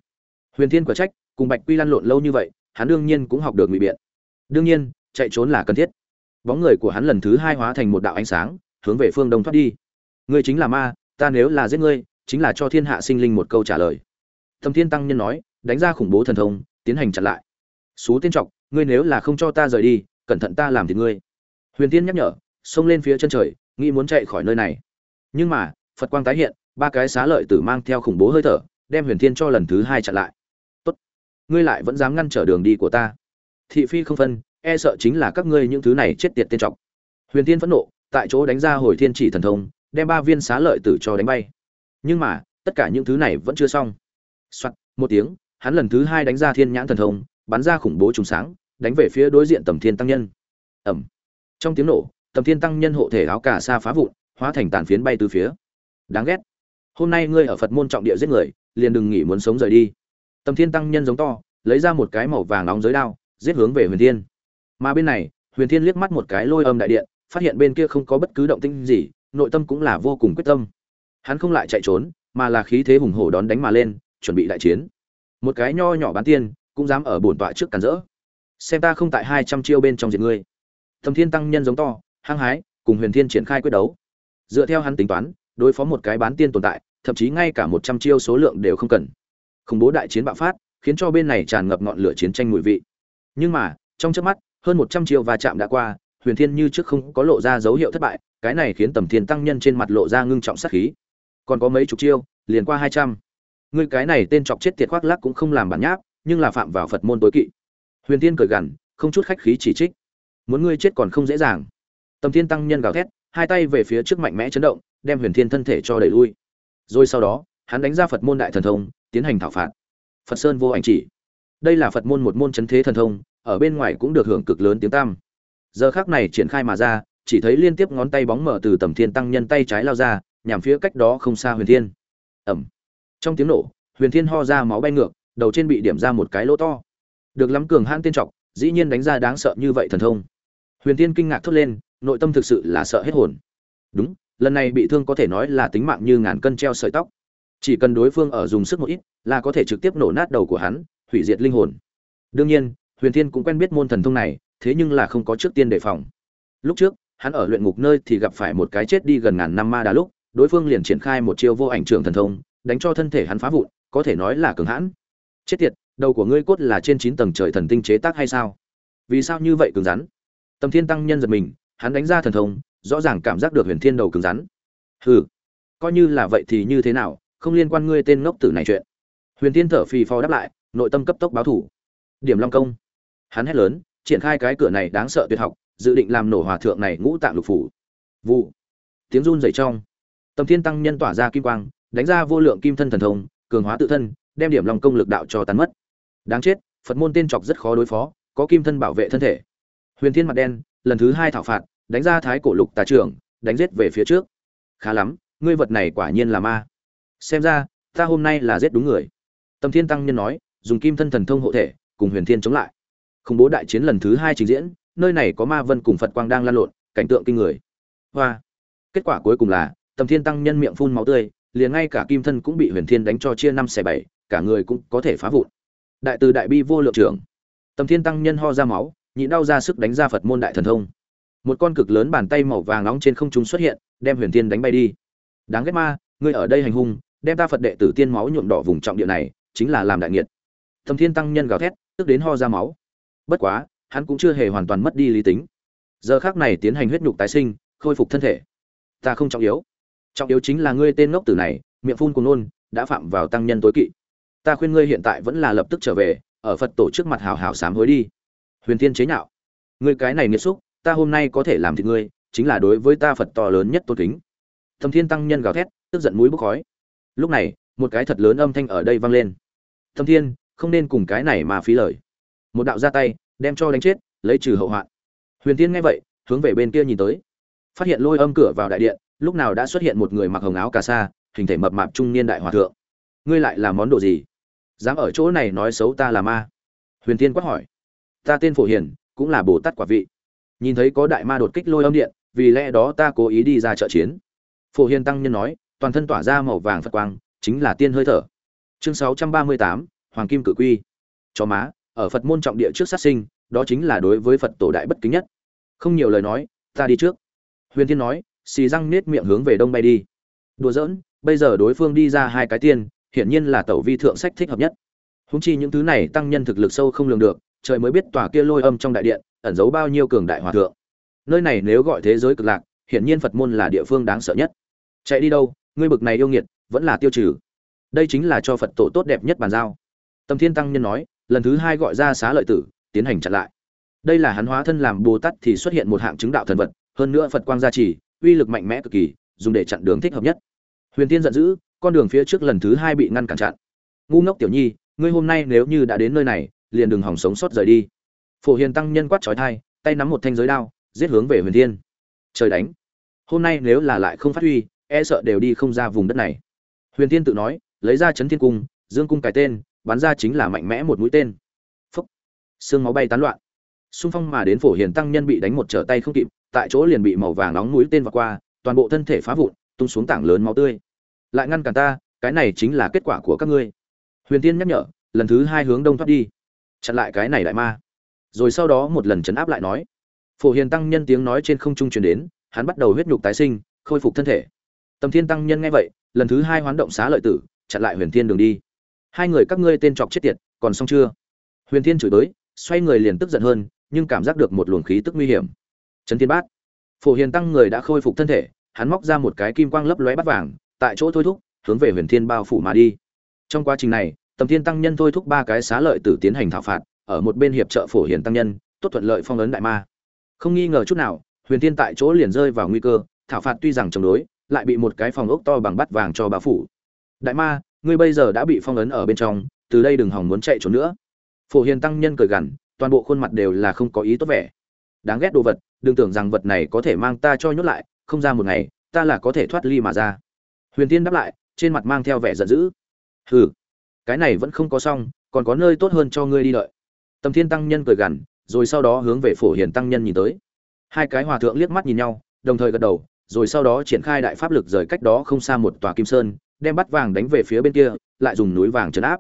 Huyền thiên quả trách, cùng bạch quy lăn lộn lâu như vậy, hắn đương nhiên cũng học được ngụy biện. Đương nhiên, chạy trốn là cần thiết. Bóng người của hắn lần thứ hai hóa thành một đạo ánh sáng, hướng về phương đông thoát đi. Ngươi chính là ma, ta nếu là giết ngươi, chính là cho thiên hạ sinh linh một câu trả lời. Thâm thiên tăng nhân nói, đánh ra khủng bố thần thông, tiến hành chặn lại. Sú tiên trọc ngươi nếu là không cho ta rời đi, cẩn thận ta làm thì ngươi huyền tiên nhắc nhở xông lên phía chân trời nghĩ muốn chạy khỏi nơi này. Nhưng mà phật quang tái hiện ba cái xá lợi tử mang theo khủng bố hơi thở đem huyền thiên cho lần thứ hai chặn lại. Tốt ngươi lại vẫn dám ngăn trở đường đi của ta. Thị phi không phân e sợ chính là các ngươi những thứ này chết tiệt tiên trọng. huyền thiên phẫn nộ tại chỗ đánh ra hồi thiên chỉ thần thông đem ba viên xá lợi tử cho đánh bay. Nhưng mà tất cả những thứ này vẫn chưa xong. Soạt, một tiếng hắn lần thứ hai đánh ra thiên nhãn thần thông bắn ra khủng bố trùng sáng đánh về phía đối diện tầm thiên tăng nhân. Ẩm trong tiếng nổ, tầm thiên tăng nhân hộ thể áo cà sa phá vụn, hóa thành tàn phiến bay từ phía. Đáng ghét. Hôm nay ngươi ở phật môn trọng địa giết người, liền đừng nghĩ muốn sống rời đi. Tầm thiên tăng nhân giống to, lấy ra một cái màu vàng nóng giới đao, giết hướng về huyền thiên. Mà bên này, huyền thiên liếc mắt một cái lôi âm đại điện, phát hiện bên kia không có bất cứ động tĩnh gì, nội tâm cũng là vô cùng quyết tâm. Hắn không lại chạy trốn, mà là khí thế hùng hổ đón đánh mà lên, chuẩn bị đại chiến. Một cái nho nhỏ bán tiên, cũng dám ở bổn tọa trước cản rỡ. Xem ta không tại hai trăm chiêu bên trong diệt ngươi thầm thiên tăng nhân giống to, hăng hái, cùng huyền thiên triển khai quyết đấu. Dựa theo hắn tính toán, đối phó một cái bán tiên tồn tại, thậm chí ngay cả một trăm chiêu số lượng đều không cần. Khủng bố đại chiến bạo phát, khiến cho bên này tràn ngập ngọn lửa chiến tranh mùi vị. Nhưng mà, trong chớp mắt, hơn một trăm chiêu va chạm đã qua, huyền thiên như trước không có lộ ra dấu hiệu thất bại, cái này khiến tầm thiên tăng nhân trên mặt lộ ra ngưng trọng sát khí. Còn có mấy chục chiêu, liền qua hai trăm. Ngươi cái này tên chọc chết tiệt khoác lắc cũng không làm bản nháp, nhưng là phạm vào phật môn tối kỵ. Huyền thiên cười gằn, không chút khách khí chỉ trích muốn ngươi chết còn không dễ dàng. Tầm thiên tăng nhân gào thét, hai tay về phía trước mạnh mẽ chấn động, đem huyền thiên thân thể cho đẩy lui. Rồi sau đó, hắn đánh ra phật môn đại thần thông, tiến hành thảo phạt. Phật sơn vô ảnh chỉ. Đây là phật môn một môn chấn thế thần thông, ở bên ngoài cũng được hưởng cực lớn tiếng tam giờ khác này triển khai mà ra, chỉ thấy liên tiếp ngón tay bóng mở từ tầm thiên tăng nhân tay trái lao ra, nhằm phía cách đó không xa huyền thiên. Ẩm trong tiếng nổ, huyền thiên ho ra máu bay ngược, đầu trên bị điểm ra một cái lỗ to. Được lắm cường hãn tiên trọc, dĩ nhiên đánh ra đáng sợ như vậy thần thông huyền thiên kinh ngạc thốt lên, nội tâm thực sự là sợ hết hồn. Đúng, lần này bị thương có thể nói là tính mạng như ngàn cân treo sợi tóc. Chỉ cần đối phương ở dùng sức một ít, là có thể trực tiếp nổ nát đầu của hắn, hủy diệt linh hồn. Đương nhiên, huyền thiên cũng quen biết môn thần thông này, thế nhưng là không có trước tiên đề phòng. Lúc trước, hắn ở luyện ngục nơi thì gặp phải một cái chết đi gần ngàn năm ma đà lúc, đối phương liền triển khai một chiêu vô ảnh trường thần thông, đánh cho thân thể hắn phá vụn, có thể nói là cường hãn. Chết tiệt, đầu của ngươi cốt là trên chín tầng trời thần tinh chế tác hay sao? Vì sao như vậy cứng rắn? Tầm thiên tăng nhân giật mình, hắn đánh ra thần thông, rõ ràng cảm giác được huyền thiên đầu cứng rắn. Hừ, coi như là vậy thì như thế nào, không liên quan ngươi tên ngốc tử này chuyện. Huyền thiên thở phì phò đáp lại, nội tâm cấp tốc báo thủ. Điểm long công. Hắn hét lớn, triển khai cái cửa này đáng sợ tuyệt học, dự định làm nổ hòa thượng này ngũ tạng lục phủ. Vụ. Tiếng run rẩy trong. Tầm thiên tăng nhân tỏa ra kim quang, đánh ra vô lượng kim thân thần thông, cường hóa tự thân, đem điểm Long công lực đạo cho tan mất. Đáng chết, phật môn tên chọc rất khó đối phó, có kim thân bảo vệ thân thể huyền thiên mặt đen, lần thứ hai thảo phạt, đánh ra thái cổ lục tà trưởng, đánh giết về phía trước. Khá lắm, ngươi vật này quả nhiên là ma. Xem ra, ta hôm nay là giết đúng người. Tâm thiên tăng nhân nói, dùng kim thân thần thông hộ thể, cùng huyền thiên chống lại. Khủng bố đại chiến lần thứ hai trình diễn, nơi này có ma vân cùng phật quang đang lan lộn, cảnh tượng kinh người. Hoa. Kết quả cuối cùng là, tầm thiên tăng nhân miệng phun máu tươi, liền ngay cả kim thân cũng bị huyền thiên đánh cho chia năm xẻ bảy, cả người cũng có thể phá vụn. Đại từ đại bi vô lượng trưởng. Tầm thiên tăng nhân ho ra máu nhịn đau ra sức đánh ra phật môn đại thần thông. Một con cực lớn bàn tay màu vàng nóng trên không trung xuất hiện, đem huyền thiên đánh bay đi. Đáng ghét ma, ngươi ở đây hành hung, đem ta phật đệ tử tiên máu nhuộm đỏ vùng trọng địa này, chính là làm đại nghiệt. Thâm thiên tăng nhân gào thét, tức đến ho ra máu. Bất quá, hắn cũng chưa hề hoàn toàn mất đi lý tính. Giờ khác này tiến hành huyết nhục tái sinh, khôi phục thân thể. Ta không trọng yếu. Trọng yếu chính là ngươi tên ngốc tử này, miệng phun cùng nôn, đã phạm vào tăng nhân tối kỵ. Ta khuyên ngươi hiện tại vẫn là lập tức trở về, ở phật tổ trước mặt hào hào sám hối đi huyền thiên chế nhạo. Ngươi cái này nghiệt xúc, ta hôm nay có thể làm thịt ngươi, chính là đối với ta phật to lớn nhất tôn kính. Thâm thiên tăng nhân gào thét, tức giận mũi bốc khói. Lúc này, một cái thật lớn âm thanh ở đây vang lên. Thâm thiên, không nên cùng cái này mà phí lời. Một đạo ra tay, đem cho đánh chết, lấy trừ hậu hoạn. Huyền thiên nghe vậy, hướng về bên kia nhìn tới. Phát hiện lôi âm cửa vào đại điện, lúc nào đã xuất hiện một người mặc hồng áo cà sa, hình thể mập mạp trung niên đại hòa thượng. Ngươi lại là món đồ gì? Dám ở chỗ này nói xấu ta là ma? Huyền Thiên quát hỏi ta tên phổ hiền, cũng là bồ tát quả vị. Nhìn thấy có đại ma đột kích lôi âm điện, vì lẽ đó ta cố ý đi ra trợ chiến. Phổ hiền tăng nhân nói, toàn thân tỏa ra màu vàng phật quang, chính là tiên hơi thở. Chương sáu trăm ba mươi tám, hoàng kim cử quy. Chó má, ở phật môn trọng địa trước sát sinh, đó chính là đối với phật tổ đại bất kính nhất. Không nhiều lời nói, ta đi trước. Huyền thiên nói, xì răng nết miệng hướng về đông bay đi. Đùa giỡn, bây giờ đối phương đi ra hai cái tiên, hiển nhiên là tẩu vi thượng sách thích hợp nhất. Húng chi những thứ này tăng nhân thực lực sâu không lường được trời mới biết tòa kia lôi âm trong đại điện ẩn giấu bao nhiêu cường đại hòa thượng. Nơi này nếu gọi thế giới cực lạc, hiển nhiên phật môn là địa phương đáng sợ nhất. Chạy đi đâu, ngươi bực này yêu nghiệt, vẫn là tiêu trừ. Đây chính là cho phật tổ tốt đẹp nhất bàn giao. Tâm thiên tăng nhân nói, lần thứ hai gọi ra xá lợi tử, tiến hành chặn lại. Đây là hắn hóa thân làm bồ tát thì xuất hiện một hạng chứng đạo thần vật, hơn nữa phật quang gia trì, uy lực mạnh mẽ cực kỳ, dùng để chặn đường thích hợp nhất. Huyền tiên giận dữ, con đường phía trước lần thứ hai bị ngăn cản chặn. Ngu ngốc tiểu nhi, ngươi hôm nay nếu như đã đến nơi này liền đừng hỏng sống sót rời đi. Phổ hiền tăng nhân quát trói thai, tay nắm một thanh giới đao, giết hướng về huyền thiên. Trời đánh. Hôm nay nếu là lại không phát huy e sợ đều đi không ra vùng đất này. Huyền thiên tự nói, lấy ra chấn thiên cung, dương cung cái tên, bắn ra chính là mạnh mẽ một mũi tên. Phúc. Xương máu bay tán loạn. Xung phong mà đến phổ hiền tăng nhân bị đánh một trở tay không kịp, tại chỗ liền bị màu vàng nóng mũi tên vào qua, toàn bộ thân thể phá vụn, tung xuống tảng lớn máu tươi. Lại ngăn cản ta, cái này chính là kết quả của các ngươi. Huyền tiên nhắc nhở, lần thứ hai hướng đông thoát đi chặn lại cái này đại ma. Rồi sau đó một lần chấn áp lại nói. Phổ hiền tăng nhân tiếng nói trên không trung truyền đến, hắn bắt đầu huyết nhục tái sinh, khôi phục thân thể. Tầm thiên tăng nhân nghe vậy, lần thứ hai hoán động xá lợi tử, chặn lại huyền thiên đường đi. Hai người các ngươi tên chọc chết tiệt, còn xong chưa? Huyền thiên chửi tới xoay người liền tức giận hơn, nhưng cảm giác được một luồng khí tức nguy hiểm. Trấn thiên bát. Phổ hiền tăng người đã khôi phục thân thể, hắn móc ra một cái kim quang lấp lóe bắt vàng, tại chỗ thôi thúc, hướng về huyền thiên bao phủ mà đi. Trong quá trình này tầm thiên tăng nhân thôi thúc ba cái xá lợi tử tiến hành thảo phạt, ở một bên hiệp trợ phổ hiền tăng nhân, tốt thuận lợi phong ấn đại ma. Không nghi ngờ chút nào, huyền thiên tại chỗ liền rơi vào nguy cơ, thảo phạt tuy rằng chống đối, lại bị một cái phòng ốc to bằng bắt vàng cho bao phủ. Đại ma, ngươi bây giờ đã bị phong ấn ở bên trong, từ đây đừng hòng muốn chạy trốn nữa. Phổ hiền tăng nhân cười gằn, toàn bộ khuôn mặt đều là không có ý tốt vẻ. Đáng ghét đồ vật, đừng tưởng rằng vật này có thể mang ta cho nhốt lại, không ra một ngày, ta là có thể thoát ly mà ra. Huyền tiên đáp lại, trên mặt mang theo vẻ giận dữ. Hừ cái này vẫn không có xong, còn có nơi tốt hơn cho ngươi đi đợi. Tầm thiên tăng nhân cười gằn, rồi sau đó hướng về phổ hiền tăng nhân nhìn tới. Hai cái hòa thượng liếc mắt nhìn nhau, đồng thời gật đầu, rồi sau đó triển khai đại pháp lực rời cách đó không xa một tòa kim sơn, đem bắt vàng đánh về phía bên kia, lại dùng núi vàng trấn áp.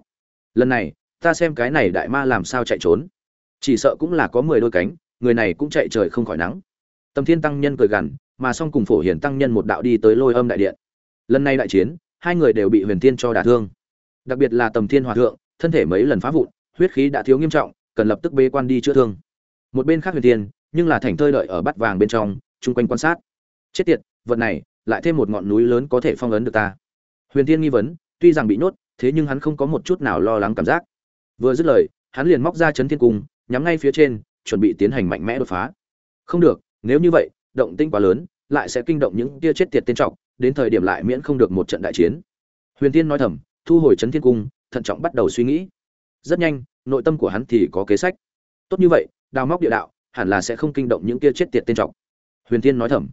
Lần này, ta xem cái này đại ma làm sao chạy trốn. Chỉ sợ cũng là có mười đôi cánh, người này cũng chạy trời không khỏi nắng. Tâm thiên tăng nhân cười gằn, mà song cùng phổ Hiền tăng nhân một đạo đi tới lôi âm đại điện. Lần này đại chiến, hai người đều bị huyền thiên cho đả thương đặc biệt là tầm thiên hòa thượng, thân thể mấy lần phá vụn, huyết khí đã thiếu nghiêm trọng, cần lập tức bê quan đi chữa thương. Một bên khác huyền thiên, nhưng là thành thơi đợi ở bắt vàng bên trong, chung quanh quan sát. Chết tiệt, vật này, lại thêm một ngọn núi lớn có thể phong ấn được ta. Huyền thiên nghi vấn, tuy rằng bị nhốt, thế nhưng hắn không có một chút nào lo lắng cảm giác. Vừa dứt lời, hắn liền móc ra chấn thiên cung, nhắm ngay phía trên, chuẩn bị tiến hành mạnh mẽ đột phá. Không được, nếu như vậy, động tinh quá lớn, lại sẽ kinh động những tia chết tiệt tên trọng, đến thời điểm lại miễn không được một trận đại chiến. Huyền tiên nói thầm thu hồi chấn thiên cung, thận trọng bắt đầu suy nghĩ. Rất nhanh, nội tâm của hắn thì có kế sách. Tốt như vậy, đào móc địa đạo, hẳn là sẽ không kinh động những kia chết tiệt tên trọng huyền Thiên nói thầm.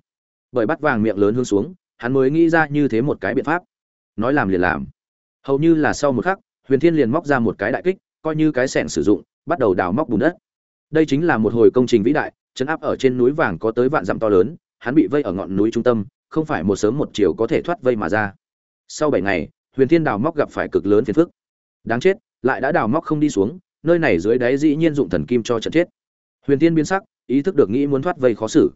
Bởi bắt vàng miệng lớn hướng xuống, hắn mới nghĩ ra như thế một cái biện pháp. Nói làm liền làm. Hầu như là sau một khắc, huyền thiên liền móc ra một cái đại kích, coi như cái sẻng sử dụng, bắt đầu đào móc bùn đất. Đây chính là một hồi công trình vĩ đại, chấn áp ở trên núi vàng có tới vạn dặm to lớn, hắn bị vây ở ngọn núi trung tâm, không phải một sớm một chiều có thể thoát vây mà ra. Sau bảy ngày huyền thiên đào móc gặp phải cực lớn phiền phức. Đáng chết, lại đã đào móc không đi xuống, nơi này dưới đáy dĩ nhiên dụng thần kim cho trận chết. Huyền thiên biến sắc, ý thức được nghĩ muốn thoát vây khó xử.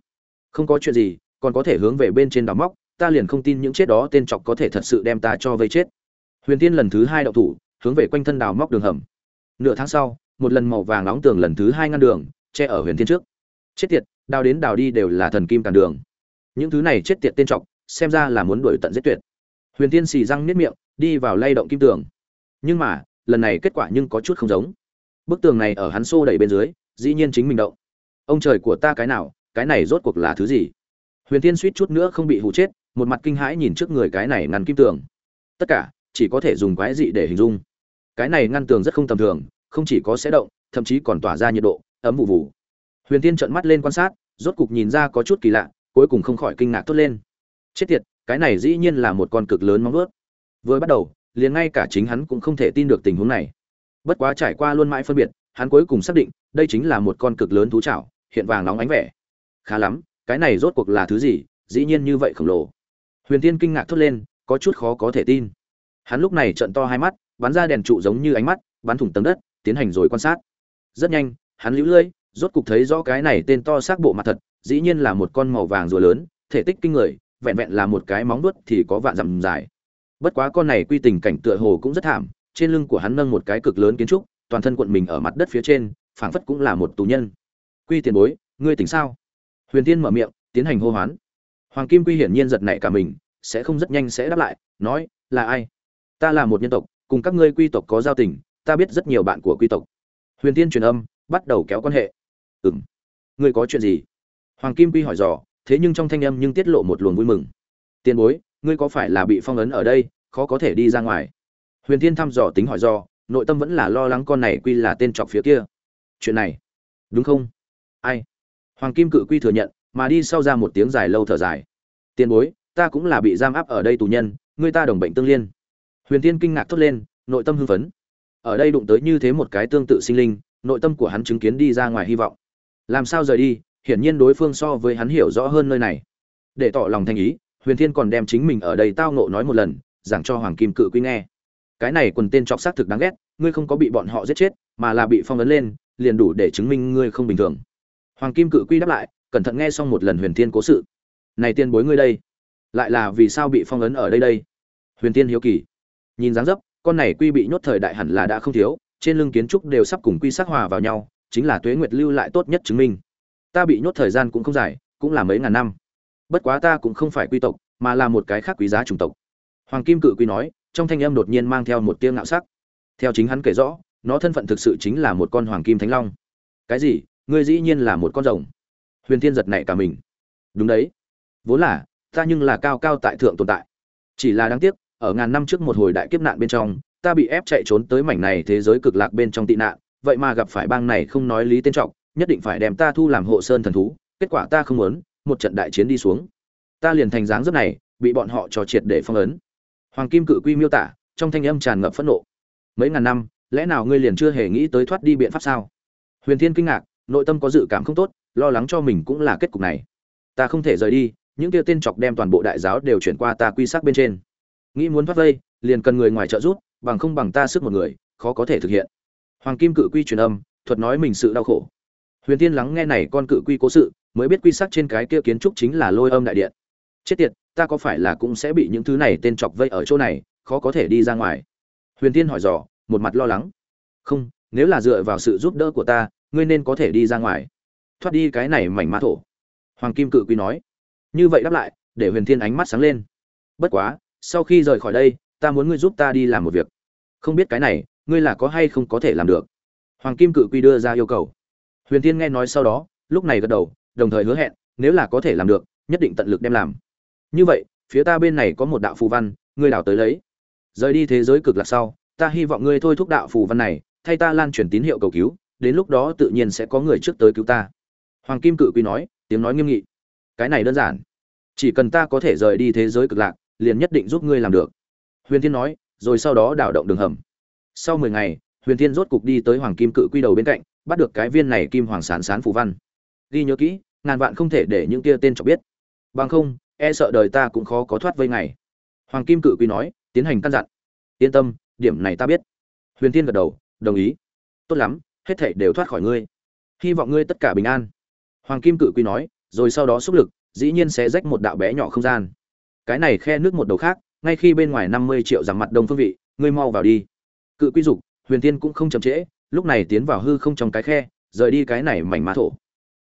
Không có chuyện gì, còn có thể hướng về bên trên đào móc, ta liền không tin những chết đó tên chọc có thể thật sự đem ta cho vây chết. Huyền Thiên lần thứ hai đậu thủ, hướng về quanh thân đào móc đường hầm. Nửa tháng sau, một lần màu vàng nóng tường lần thứ hai ngăn đường, che ở huyền thiên trước. Chết tiệt, đào đến đào đi đều là thần kim cản đường. Những thứ này chết tiệt tên trọc xem ra là muốn đuổi tận giết tuyệt. Huyền tiên xì răng nếp miệng đi vào lay động kim tường. Nhưng mà, lần này kết quả nhưng có chút không giống. Bức tường này ở hắn xô đẩy bên dưới, dĩ nhiên chính mình động. Ông trời của ta cái nào, cái này rốt cuộc là thứ gì? Huyền Thiên suýt chút nữa không bị hụ chết, một mặt kinh hãi nhìn trước người cái này ngăn kim tường. Tất cả, chỉ có thể dùng quái dị để hình dung. Cái này ngăn tường rất không tầm thường, không chỉ có sẽ động, thậm chí còn tỏa ra nhiệt độ, ấm vụ vụ. Huyền Thiên trợn mắt lên quan sát, rốt cục nhìn ra có chút kỳ lạ, cuối cùng không khỏi kinh ngạc tốt lên. Chết tiệt, cái này dĩ nhiên là một con cực lớn móng ướt vừa bắt đầu, liền ngay cả chính hắn cũng không thể tin được tình huống này. Bất quá trải qua luôn mãi phân biệt, hắn cuối cùng xác định, đây chính là một con cực lớn thú chảo hiện vàng nóng ánh vẻ. Khá lắm, cái này rốt cuộc là thứ gì? Dĩ nhiên như vậy khổng lồ. Huyền tiên kinh ngạc thốt lên, có chút khó có thể tin. Hắn lúc này trợn to hai mắt, bắn ra đèn trụ giống như ánh mắt, bắn thủng tầng đất, tiến hành rồi quan sát. Rất nhanh, hắn lưu lưỡi rốt cục thấy rõ cái này tên to xác bộ mặt thật, dĩ nhiên là một con màu vàng rùa lớn, thể tích kinh người, vẹn vẹn là một cái móng vuốt thì có vạn dặm dài bất quá con này quy tình cảnh tựa hồ cũng rất thảm, trên lưng của hắn nâng một cái cực lớn kiến trúc, toàn thân cuộn mình ở mặt đất phía trên, phảng phất cũng là một tù nhân. Quy tiền bối, ngươi tỉnh sao? Huyền tiên mở miệng, tiến hành hô hoán. Hoàng kim quy hiển nhiên giật nảy cả mình, sẽ không rất nhanh sẽ đáp lại, nói, là ai? Ta là một nhân tộc, cùng các ngươi quy tộc có giao tình, ta biết rất nhiều bạn của quy tộc. Huyền tiên truyền âm, bắt đầu kéo quan hệ. Ừng ngươi có chuyện gì? Hoàng kim quy hỏi dò, thế nhưng trong thanh âm nhưng tiết lộ một luồng vui mừng. Tiền bối ngươi có phải là bị phong ấn ở đây, khó có thể đi ra ngoài? Huyền Thiên thăm dò tính hỏi do, nội tâm vẫn là lo lắng con này quy là tên trọc phía kia. Chuyện này, đúng không? Ai? Hoàng kim cự quy thừa nhận, mà đi sau ra một tiếng dài lâu thở dài. Tiền bối, ta cũng là bị giam áp ở đây tù nhân người ta đồng bệnh tương liên. Huyền Thiên kinh ngạc thốt lên, nội tâm hưng phấn. Ở đây đụng tới như thế một cái tương tự sinh linh, nội tâm của hắn chứng kiến đi ra ngoài hy vọng. Làm sao rời đi, hiển nhiên đối phương so với hắn hiểu rõ hơn nơi này. Để tỏ lòng thành ý huyền thiên còn đem chính mình ở đây tao ngộ nói một lần, giảng cho hoàng kim cự quy nghe. Cái này quần tên chọc xác thực đáng ghét, ngươi không có bị bọn họ giết chết, mà là bị phong ấn lên, liền đủ để chứng minh ngươi không bình thường. Hoàng kim cự quy đáp lại, cẩn thận nghe xong một lần huyền thiên cố sự. Này tiên bối ngươi đây, lại là vì sao bị phong ấn ở đây đây? Huyền tiên hiếu kỳ. Nhìn dáng dấp, con này quy bị nhốt thời đại hẳn là đã không thiếu, trên lưng kiến trúc đều sắp cùng quy sắc hòa vào nhau, chính là tuế nguyệt lưu lại tốt nhất chứng minh. Ta bị nhốt thời gian cũng không dài, cũng là mấy ngàn năm bất quá ta cũng không phải quy tộc, mà là một cái khác quý giá chủng tộc. Hoàng kim cự quý nói, trong thanh âm đột nhiên mang theo một tiếng ngạo sắc. Theo chính hắn kể rõ, nó thân phận thực sự chính là một con hoàng kim thánh long. Cái gì? Ngươi dĩ nhiên là một con rồng. Huyền thiên giật nảy cả mình. Đúng đấy. Vốn là, ta nhưng là cao cao tại thượng tồn tại. Chỉ là đáng tiếc, ở ngàn năm trước một hồi đại kiếp nạn bên trong, ta bị ép chạy trốn tới mảnh này thế giới cực lạc bên trong tị nạn, vậy mà gặp phải bang này không nói lý tên trọng, nhất định phải đem ta thu làm hộ sơn thần thú, kết quả ta không muốn một trận đại chiến đi xuống. Ta liền thành dáng dấp này, bị bọn họ trò triệt để phong ấn. Hoàng kim cự quy miêu tả, trong thanh âm tràn ngập phẫn nộ. Mấy ngàn năm, lẽ nào ngươi liền chưa hề nghĩ tới thoát đi biện pháp sao? Huyền thiên kinh ngạc, nội tâm có dự cảm không tốt, lo lắng cho mình cũng là kết cục này. Ta không thể rời đi, những kia tên chọc đem toàn bộ đại giáo đều chuyển qua ta quy sắc bên trên. Nghĩ muốn thoát vây, liền cần người ngoài trợ giúp, bằng không bằng ta sức một người, khó có thể thực hiện. Hoàng kim cự quy truyền âm, thuật nói mình sự đau khổ. Huyền tiên lắng nghe này con cự quy cố sự mới biết quy sắc trên cái kia kiến trúc chính là lôi âm đại điện. Chết tiệt, ta có phải là cũng sẽ bị những thứ này tên chọc vây ở chỗ này, khó có thể đi ra ngoài? Huyền tiên hỏi dò, một mặt lo lắng. Không, nếu là dựa vào sự giúp đỡ của ta, ngươi nên có thể đi ra ngoài. Thoát đi cái này mảnh mã thổ. Hoàng kim cự quy nói. Như vậy đáp lại, để huyền thiên ánh mắt sáng lên. Bất quá, sau khi rời khỏi đây, ta muốn ngươi giúp ta đi làm một việc. Không biết cái này, ngươi là có hay không có thể làm được? Hoàng kim cự quy đưa ra yêu cầu. Huyền thiên nghe nói sau đó, lúc này gật đầu đồng thời hứa hẹn, nếu là có thể làm được, nhất định tận lực đem làm. Như vậy, phía ta bên này có một đạo phù văn, ngươi đào tới lấy. Rời đi thế giới cực lạc sau, ta hy vọng ngươi thôi thúc đạo phù văn này, thay ta lan truyền tín hiệu cầu cứu, đến lúc đó tự nhiên sẽ có người trước tới cứu ta. Hoàng kim cự quy nói, tiếng nói nghiêm nghị. Cái này đơn giản. Chỉ cần ta có thể rời đi thế giới cực lạc, liền nhất định giúp ngươi làm được. Huyền thiên nói, rồi sau đó đảo động đường hầm. Sau mười ngày, huyền thiên rốt cục đi tới hoàng kim cự quy đầu bên cạnh, bắt được cái viên này kim hoàng sán sán phù văn ghi nhớ kỹ, ngàn vạn không thể để những kia tên cho biết. Bằng không e sợ đời ta cũng khó có thoát vây ngày. Hoàng kim cự quy nói, tiến hành căn dặn. Yên tâm, điểm này ta biết. Huyền Thiên gật đầu, đồng ý. Tốt lắm, hết thảy đều thoát khỏi ngươi. Hy vọng ngươi tất cả bình an. Hoàng kim cự quy nói, rồi sau đó xúc lực, dĩ nhiên sẽ rách một đạo bé nhỏ không gian. Cái này khe nước một đầu khác, ngay khi bên ngoài năm mươi triệu rằng mặt đông phương vị, ngươi mau vào đi. Cự quy dục, huyền Thiên cũng không chậm trễ, lúc này tiến vào hư không trong cái khe, rời đi cái này mảnh mã thổ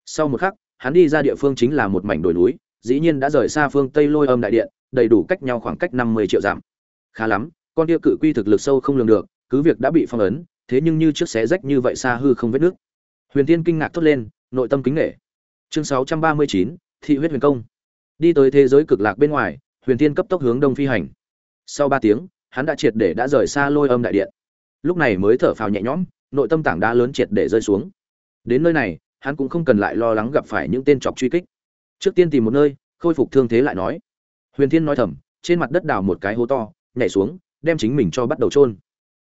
sau một khắc, hắn đi ra địa phương chính là một mảnh đồi núi, dĩ nhiên đã rời xa phương tây lôi âm đại điện, đầy đủ cách nhau khoảng cách năm mươi triệu dặm. Khá lắm, con kia cự quy thực lực sâu không lường được, cứ việc đã bị phong ấn, thế nhưng như trước xé rách như vậy xa hư không vết nước. Huyền tiên kinh ngạc thốt lên, nội tâm kính nghệ chương sáu trăm ba mươi chín, thị huyết huyền công. Đi tới thế giới cực lạc bên ngoài, huyền tiên cấp tốc hướng đông phi hành. Sau ba tiếng, hắn đã triệt để đã rời xa lôi âm đại điện. Lúc này mới thở phào nhẹ nhõm, nội tâm tảng đá lớn triệt để rơi xuống. Đến nơi này hắn cũng không cần lại lo lắng gặp phải những tên chọc truy kích. Trước tiên tìm một nơi, khôi phục thương thế lại nói. Huyền thiên nói thầm, trên mặt đất đào một cái hố to, nhảy xuống, đem chính mình cho bắt đầu trôn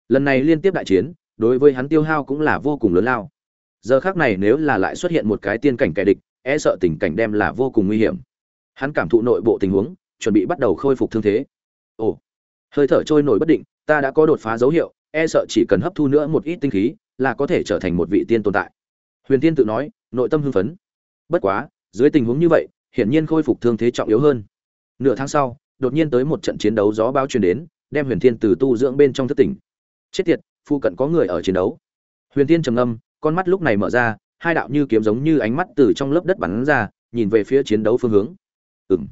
lần này liên tiếp đại chiến, đối với hắn tiêu hao cũng là vô cùng lớn lao. Giờ khác này nếu là lại xuất hiện một cái tiên cảnh kẻ địch e sợ tình cảnh đem là vô cùng nguy hiểm. Hắn cảm thụ nội bộ tình huống, chuẩn bị bắt đầu khôi phục thương thế. Ồ, hơi thở trôi nổi bất định, ta đã có đột phá dấu hiệu e sợ chỉ cần hấp thu nữa một ít tinh khí, là có thể trở thành một vị tiên tồn tại huyền tiên tự nói nội tâm hưng phấn. Bất quá dưới tình huống như vậy hiển nhiên khôi phục thương thế trọng yếu hơn. Nửa tháng sau đột nhiên tới một trận chiến đấu gió bao truyền đến đem huyền thiên từ tu dưỡng bên trong thất tỉnh. Chết tiệt phu cận có người ở chiến đấu. Huyền thiên trầm ngâm, con mắt lúc này mở ra hai đạo như kiếm giống như ánh mắt từ trong lớp đất bắn ra nhìn về phía chiến đấu phương hướng. Ừm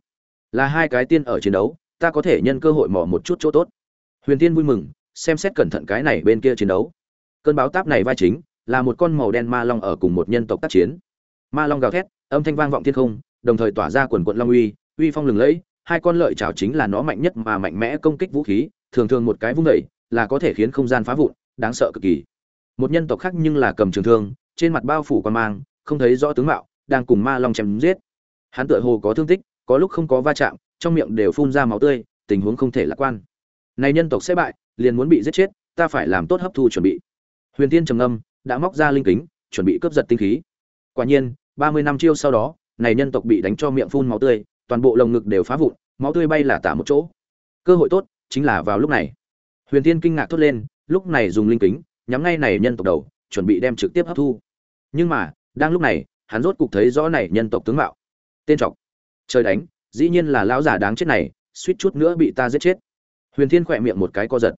là hai cái tiên ở chiến đấu ta có thể nhân cơ hội mò một chút chỗ tốt. Huyền thiên vui mừng xem xét cẩn thận cái này bên kia chiến đấu. Cơn báo táp này vai chính là một con màu đen ma long ở cùng một nhân tộc tác chiến. Ma long gào thét, âm thanh vang vọng thiên không, đồng thời tỏa ra quần quận long uy uy phong lừng lẫy, hai con lợi chảo chính là nó mạnh nhất mà mạnh mẽ công kích vũ khí, thường thường một cái vung đẩy là có thể khiến không gian phá vụn, đáng sợ cực kỳ. Một nhân tộc khác nhưng là cầm trường thương, trên mặt bao phủ quan mang, không thấy rõ tướng mạo, đang cùng ma long chém giết. Hắn tựa hồ có thương tích, có lúc không có va chạm, trong miệng đều phun ra máu tươi, tình huống không thể lạc quan. Này nhân tộc sẽ bại, liền muốn bị giết chết, ta phải làm tốt hấp thu chuẩn bị. Huyền tiên trầm ngâm đã móc ra linh kính, chuẩn bị cướp giật tinh khí. Quả nhiên, ba mươi năm chiêu sau đó, này nhân tộc bị đánh cho miệng phun máu tươi, toàn bộ lồng ngực đều phá vụn, máu tươi bay là tả một chỗ. Cơ hội tốt chính là vào lúc này. Huyền tiên kinh ngạc thốt lên, lúc này dùng linh kính, nhắm ngay này nhân tộc đầu, chuẩn bị đem trực tiếp hấp thu. Nhưng mà, đang lúc này, hắn rốt cục thấy rõ này nhân tộc tướng mạo. Tên trọc. Trời đánh, dĩ nhiên là lão giả đáng chết này, suýt chút nữa bị ta giết chết. Huyền thiên khỏe miệng một cái co giật.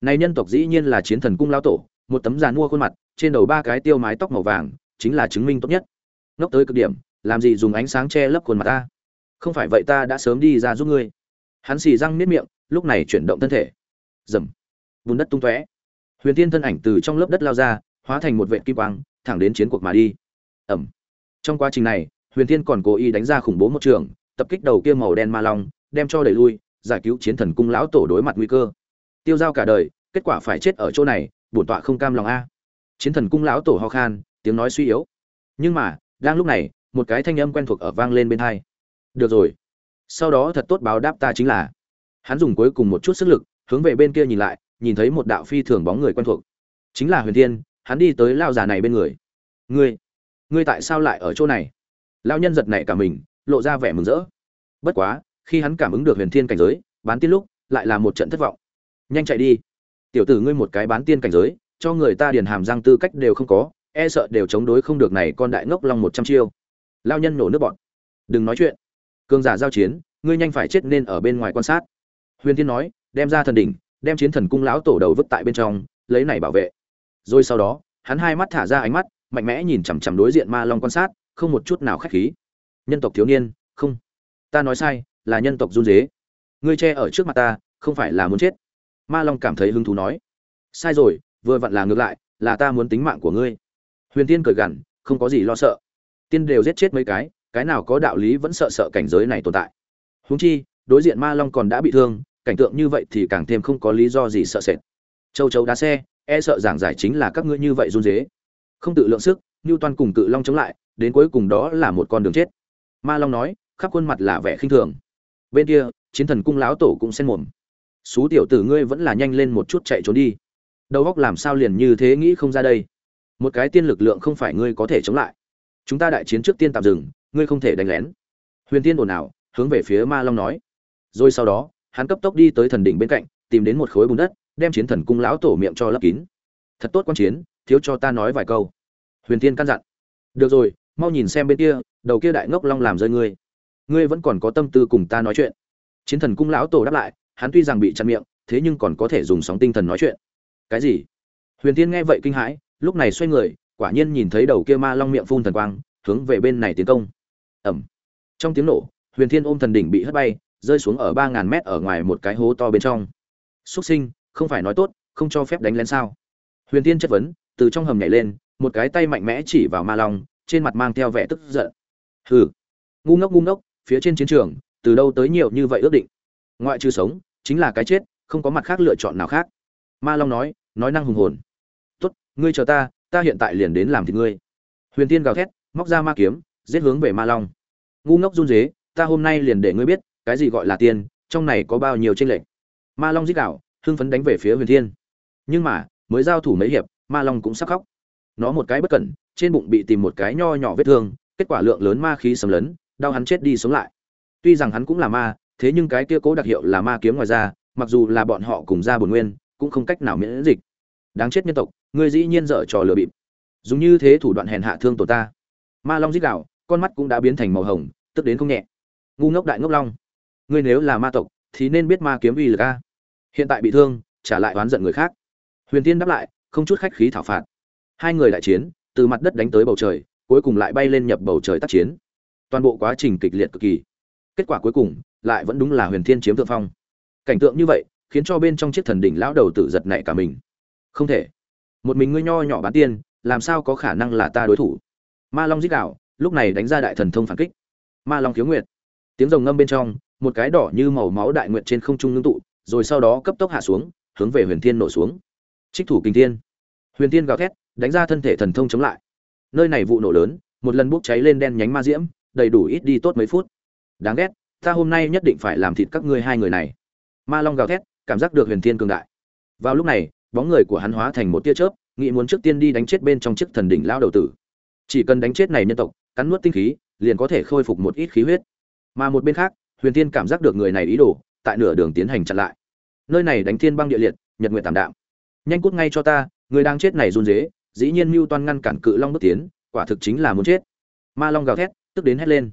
Này nhân tộc dĩ nhiên là chiến thần cung lão tổ, một tấm giàn mua khuôn mặt trên đầu ba cái tiêu mái tóc màu vàng, chính là chứng minh tốt nhất. Ngốc tới cực điểm, làm gì dùng ánh sáng che lấp khuôn mặt ta? Không phải vậy ta đã sớm đi ra giúp ngươi. Hắn xì răng nếp miệng, lúc này chuyển động thân thể. Dầm bùn đất tung tóe. Huyền tiên thân ảnh từ trong lớp đất lao ra, hóa thành một vệ kim quang, thẳng đến chiến cuộc mà đi. Ẩm. Trong quá trình này, huyền tiên còn cố ý đánh ra khủng bố một trường, tập kích đầu kia màu đen ma long, đem cho đẩy lui, giải cứu chiến thần cung lão tổ đối mặt nguy cơ. Tiêu giao cả đời, kết quả phải chết ở chỗ này, bổn tọa không cam lòng a chiến thần cung lão tổ ho khan, tiếng nói suy yếu. Nhưng mà, đang lúc này, một cái thanh âm quen thuộc ở vang lên bên hai. Được rồi. Sau đó thật tốt báo đáp ta chính là. Hắn dùng cuối cùng một chút sức lực, hướng về bên kia nhìn lại, nhìn thấy một đạo phi thường bóng người quen thuộc. Chính là huyền thiên, hắn đi tới lao già này bên người. Ngươi ngươi tại sao lại ở chỗ này? Lao nhân giật này cả mình, lộ ra vẻ mừng rỡ. Bất quá, khi hắn cảm ứng được huyền thiên cảnh giới, bán tiên lúc, lại là một trận thất vọng. Nhanh chạy đi. Tiểu tử ngươi một cái bán tiên cảnh giới cho người ta điền hàm răng tư cách đều không có e sợ đều chống đối không được này con đại ngốc long một trăm chiêu. Lao nhân nổ nước bọn đừng nói chuyện. Cường giả giao chiến, ngươi nhanh phải chết nên ở bên ngoài quan sát. Huyền thiên nói, đem ra thần đỉnh, đem chiến thần cung lão tổ đầu vứt tại bên trong, lấy này bảo vệ. Rồi sau đó, hắn hai mắt thả ra ánh mắt, mạnh mẽ nhìn chằm chằm đối diện ma long quan sát, không một chút nào khách khí. Nhân tộc thiếu niên, không. Ta nói sai, là nhân tộc run dế ngươi che ở trước mặt ta, không phải là muốn chết. Ma long cảm thấy hứng thú nói. Sai rồi vừa vặn là ngược lại, là ta muốn tính mạng của ngươi. Huyền tiên cười gằn, không có gì lo sợ. Tiên đều giết chết mấy cái cái nào có đạo lý vẫn sợ sợ cảnh giới này tồn tại. Huống chi, đối diện ma long còn đã bị thương, cảnh tượng như vậy thì càng thêm không có lý do gì sợ sệt. Châu chấu đá xe e sợ giảng giải chính là các ngươi như vậy run dế không tự lượng sức như toàn cùng cự long chống lại, đến cuối cùng đó là một con đường chết. Ma long nói, khắp khuôn mặt là vẻ khinh thường. Bên kia, chiến thần cung lão tổ cũng xen mồm. Xú tiểu tử ngươi vẫn là nhanh lên một chút chạy trốn đi đầu óc làm sao liền như thế nghĩ không ra đây? Một cái tiên lực lượng không phải ngươi có thể chống lại. Chúng ta đại chiến trước tiên tạm dừng, ngươi không thể đánh lén. Huyền tiên ồn ào, hướng về phía ma long nói. Rồi sau đó, hắn cấp tốc đi tới thần đỉnh bên cạnh, tìm đến một khối bùn đất, đem chiến thần cung lão tổ miệng cho lấp kín. Thật tốt quan chiến, thiếu cho ta nói vài câu. Huyền tiên căn dặn. Được rồi, mau nhìn xem bên kia, đầu kia đại ngốc long làm rơi ngươi. Ngươi vẫn còn có tâm tư cùng ta nói chuyện. Chiến thần cung lão tổ đáp lại, hắn tuy rằng bị chặn miệng, thế nhưng còn có thể dùng sóng tinh thần nói chuyện cái gì? Huyền tiên nghe vậy kinh hãi, lúc này xoay người, quả nhiên nhìn thấy đầu kia ma long miệng phun thần quang, hướng về bên này tiến công. Ẩm trong tiếng nổ, huyền thiên ôm thần đỉnh bị hất bay, rơi xuống ở ba ngàn mét ở ngoài một cái hố to bên trong. Xuất sinh, không phải nói tốt, không cho phép đánh lén sao? Huyền thiên chất vấn, từ trong hầm nhảy lên, một cái tay mạnh mẽ chỉ vào ma long, trên mặt mang theo vẻ tức giận. Hừ. Ngu ngốc ngu ngốc, phía trên chiến trường, từ đâu tới nhiều như vậy ước định? Ngoại trừ sống, chính là cái chết, không có mặt khác lựa chọn nào khác ma long nói nói năng hùng hồn. Tốt, ngươi chờ ta ta hiện tại liền đến làm thịt ngươi. Huyền tiên gào thét, móc ra ma kiếm, giết hướng về ma long. Ngu ngốc run dế ta hôm nay liền để ngươi biết, cái gì gọi là tiên, trong này có bao nhiêu tranh lệch. Ma long giết đạo hưng phấn đánh về phía huyền thiên nhưng mà, mới giao thủ mấy hiệp, ma long cũng sắp khóc. Nó một cái bất cẩn, trên bụng bị tìm một cái nho nhỏ vết thương, kết quả lượng lớn ma khí sầm lấn, đau hắn chết đi sống lại. Tuy rằng hắn cũng là ma, thế nhưng cái kia cố đặc hiệu là ma kiếm ngoài ra, mặc dù là bọn họ cùng ra bổn nguyên cũng không cách nào miễn dịch. Đáng chết nhân tộc, ngươi dĩ nhiên dở trò lừa bịp. Dùng như thế thủ đoạn hèn hạ thương tổ ta. Ma long giết đạo con mắt cũng đã biến thành màu hồng, tức đến không nhẹ. Ngu ngốc đại ngốc long. Ngươi nếu là ma tộc, thì nên biết ma kiếm uy lực a. Hiện tại bị thương, trả lại oán giận người khác. Huyền tiên đáp lại, không chút khách khí thảo phạt. Hai người đại chiến, từ mặt đất đánh tới bầu trời, cuối cùng lại bay lên nhập bầu trời tác chiến. Toàn bộ quá trình kịch liệt cực kỳ. Kết quả cuối cùng, lại vẫn đúng là huyền thiên chiếm thượng phong. Cảnh tượng như vậy khiến cho bên trong chiếc thần đỉnh lão đầu tử giật nảy cả mình. Không thể. Một mình ngươi nho nhỏ bán tiên, làm sao có khả năng là ta đối thủ? Ma long giết đạo lúc này đánh ra đại thần thông phản kích. Ma long thiếu nguyệt. Tiếng rồng ngâm bên trong, một cái đỏ như màu máu đại nguyệt trên không trung ngưng tụ, rồi sau đó cấp tốc hạ xuống, hướng về huyền thiên nổ xuống. Trích thủ kinh thiên. Huyền thiên gào thét, đánh ra thân thể thần thông chống lại. Nơi này vụ nổ lớn, một lần bốc cháy lên đen nhánh ma diễm, đầy đủ ít đi tốt mấy phút. Đáng ghét, ta hôm nay nhất định phải làm thịt các ngươi hai người này. Ma long gào thét cảm giác được huyền thiên cường đại. Vào lúc này, bóng người của hắn hóa thành một tia chớp, nghĩ muốn trước tiên đi đánh chết bên trong chiếc thần đỉnh lao đầu tử. Chỉ cần đánh chết này nhân tộc, cắn nuốt tinh khí, liền có thể khôi phục một ít khí huyết. Mà một bên khác, huyền thiên cảm giác được người này ý đồ, tại nửa đường tiến hành chặn lại. Nơi này đánh thiên băng địa liệt, nhật nguyện tảm đạm. Nhanh cút ngay cho ta, người đang chết này run rế, dĩ nhiên mưu toan ngăn cản cự long bước tiến, quả thực chính là muốn chết. Ma long gào thét, tức đến hét lên.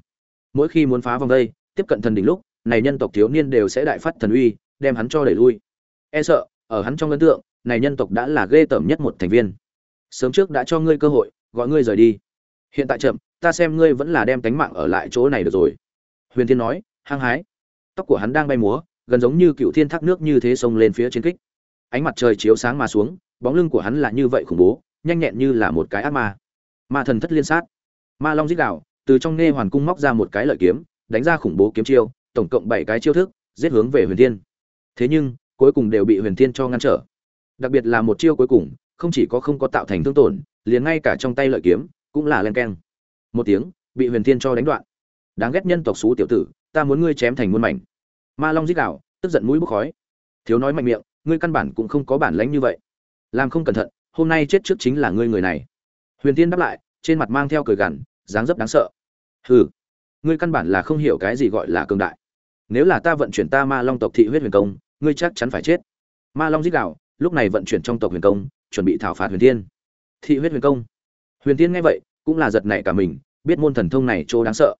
Mỗi khi muốn phá vòng đây, tiếp cận thần đỉnh lúc, này nhân tộc thiếu niên đều sẽ đại phát thần uy đem hắn cho đẩy lui. E sợ, ở hắn trong ấn tượng, này nhân tộc đã là ghê tởm nhất một thành viên. Sớm trước đã cho ngươi cơ hội, gọi ngươi rời đi. Hiện tại chậm, ta xem ngươi vẫn là đem tánh mạng ở lại chỗ này được rồi. Huyền thiên nói, hăng hái. Tóc của hắn đang bay múa, gần giống như cựu thiên thác nước như thế sông lên phía trên kích. Ánh mặt trời chiếu sáng mà xuống, bóng lưng của hắn là như vậy khủng bố, nhanh nhẹn như là một cái ác ma. Ma thần thất liên sát. Ma long dích đạo từ trong nghe hoàn cung móc ra một cái lợi kiếm, đánh ra khủng bố kiếm chiêu, tổng cộng bảy cái chiêu thức, giết hướng về huyền thiên thế nhưng, cuối cùng đều bị huyền thiên cho ngăn trở. Đặc biệt là một chiêu cuối cùng, không chỉ có không có tạo thành thương tổn, liền ngay cả trong tay lợi kiếm cũng là len keng. Một tiếng, bị huyền thiên cho đánh đoạn. Đáng ghét nhân tộc xú tiểu tử, ta muốn ngươi chém thành muôn mảnh. Ma long dích đạo tức giận mũi bốc khói. Thiếu nói mạnh miệng, ngươi căn bản cũng không có bản lánh như vậy. Làm không cẩn thận, hôm nay chết trước chính là ngươi người này. Huyền tiên đáp lại, trên mặt mang theo cười gằn, dáng dấp đáng sợ. Hừ, ngươi căn bản là không hiểu cái gì gọi là cường đại nếu là ta vận chuyển ta ma long tộc thị huyết huyền công, ngươi chắc chắn phải chết. Ma long giết đạo lúc này vận chuyển trong tộc huyền công, chuẩn bị thảo phạt huyền thiên. Thị huyết huyền công. Huyền thiên nghe vậy, cũng là giật nảy cả mình, biết môn thần thông này chỗ đáng sợ.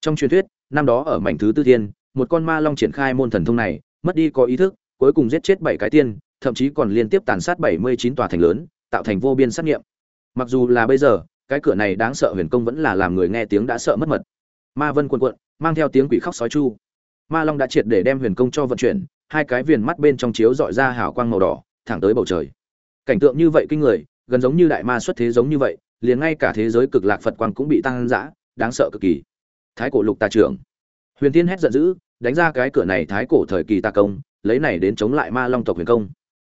Trong truyền thuyết, năm đó ở mảnh thứ tư thiên, một con ma long triển khai môn thần thông này, mất đi có ý thức, cuối cùng giết chết bảy cái tiên, thậm chí còn liên tiếp tàn sát bảy mươi chín tòa thành lớn, tạo thành vô biên sát nghiệm. Mặc dù là bây giờ, cái cửa này đáng sợ huyền công vẫn là làm người nghe tiếng đã sợ mất mật. Ma vân quần quận mang theo tiếng quỷ khóc sói chu ma long đã triệt để đem huyền công cho vận chuyển, hai cái viền mắt bên trong chiếu dọi ra hào quang màu đỏ, thẳng tới bầu trời. Cảnh tượng như vậy kinh người, gần giống như đại ma xuất thế giống như vậy, liền ngay cả thế giới cực lạc phật quang cũng bị tăng dã, đáng sợ cực kỳ. Thái cổ lục tà trưởng. Huyền tiên hét giận dữ, đánh ra cái cửa này thái cổ thời kỳ tà công, lấy này đến chống lại ma long tộc huyền công.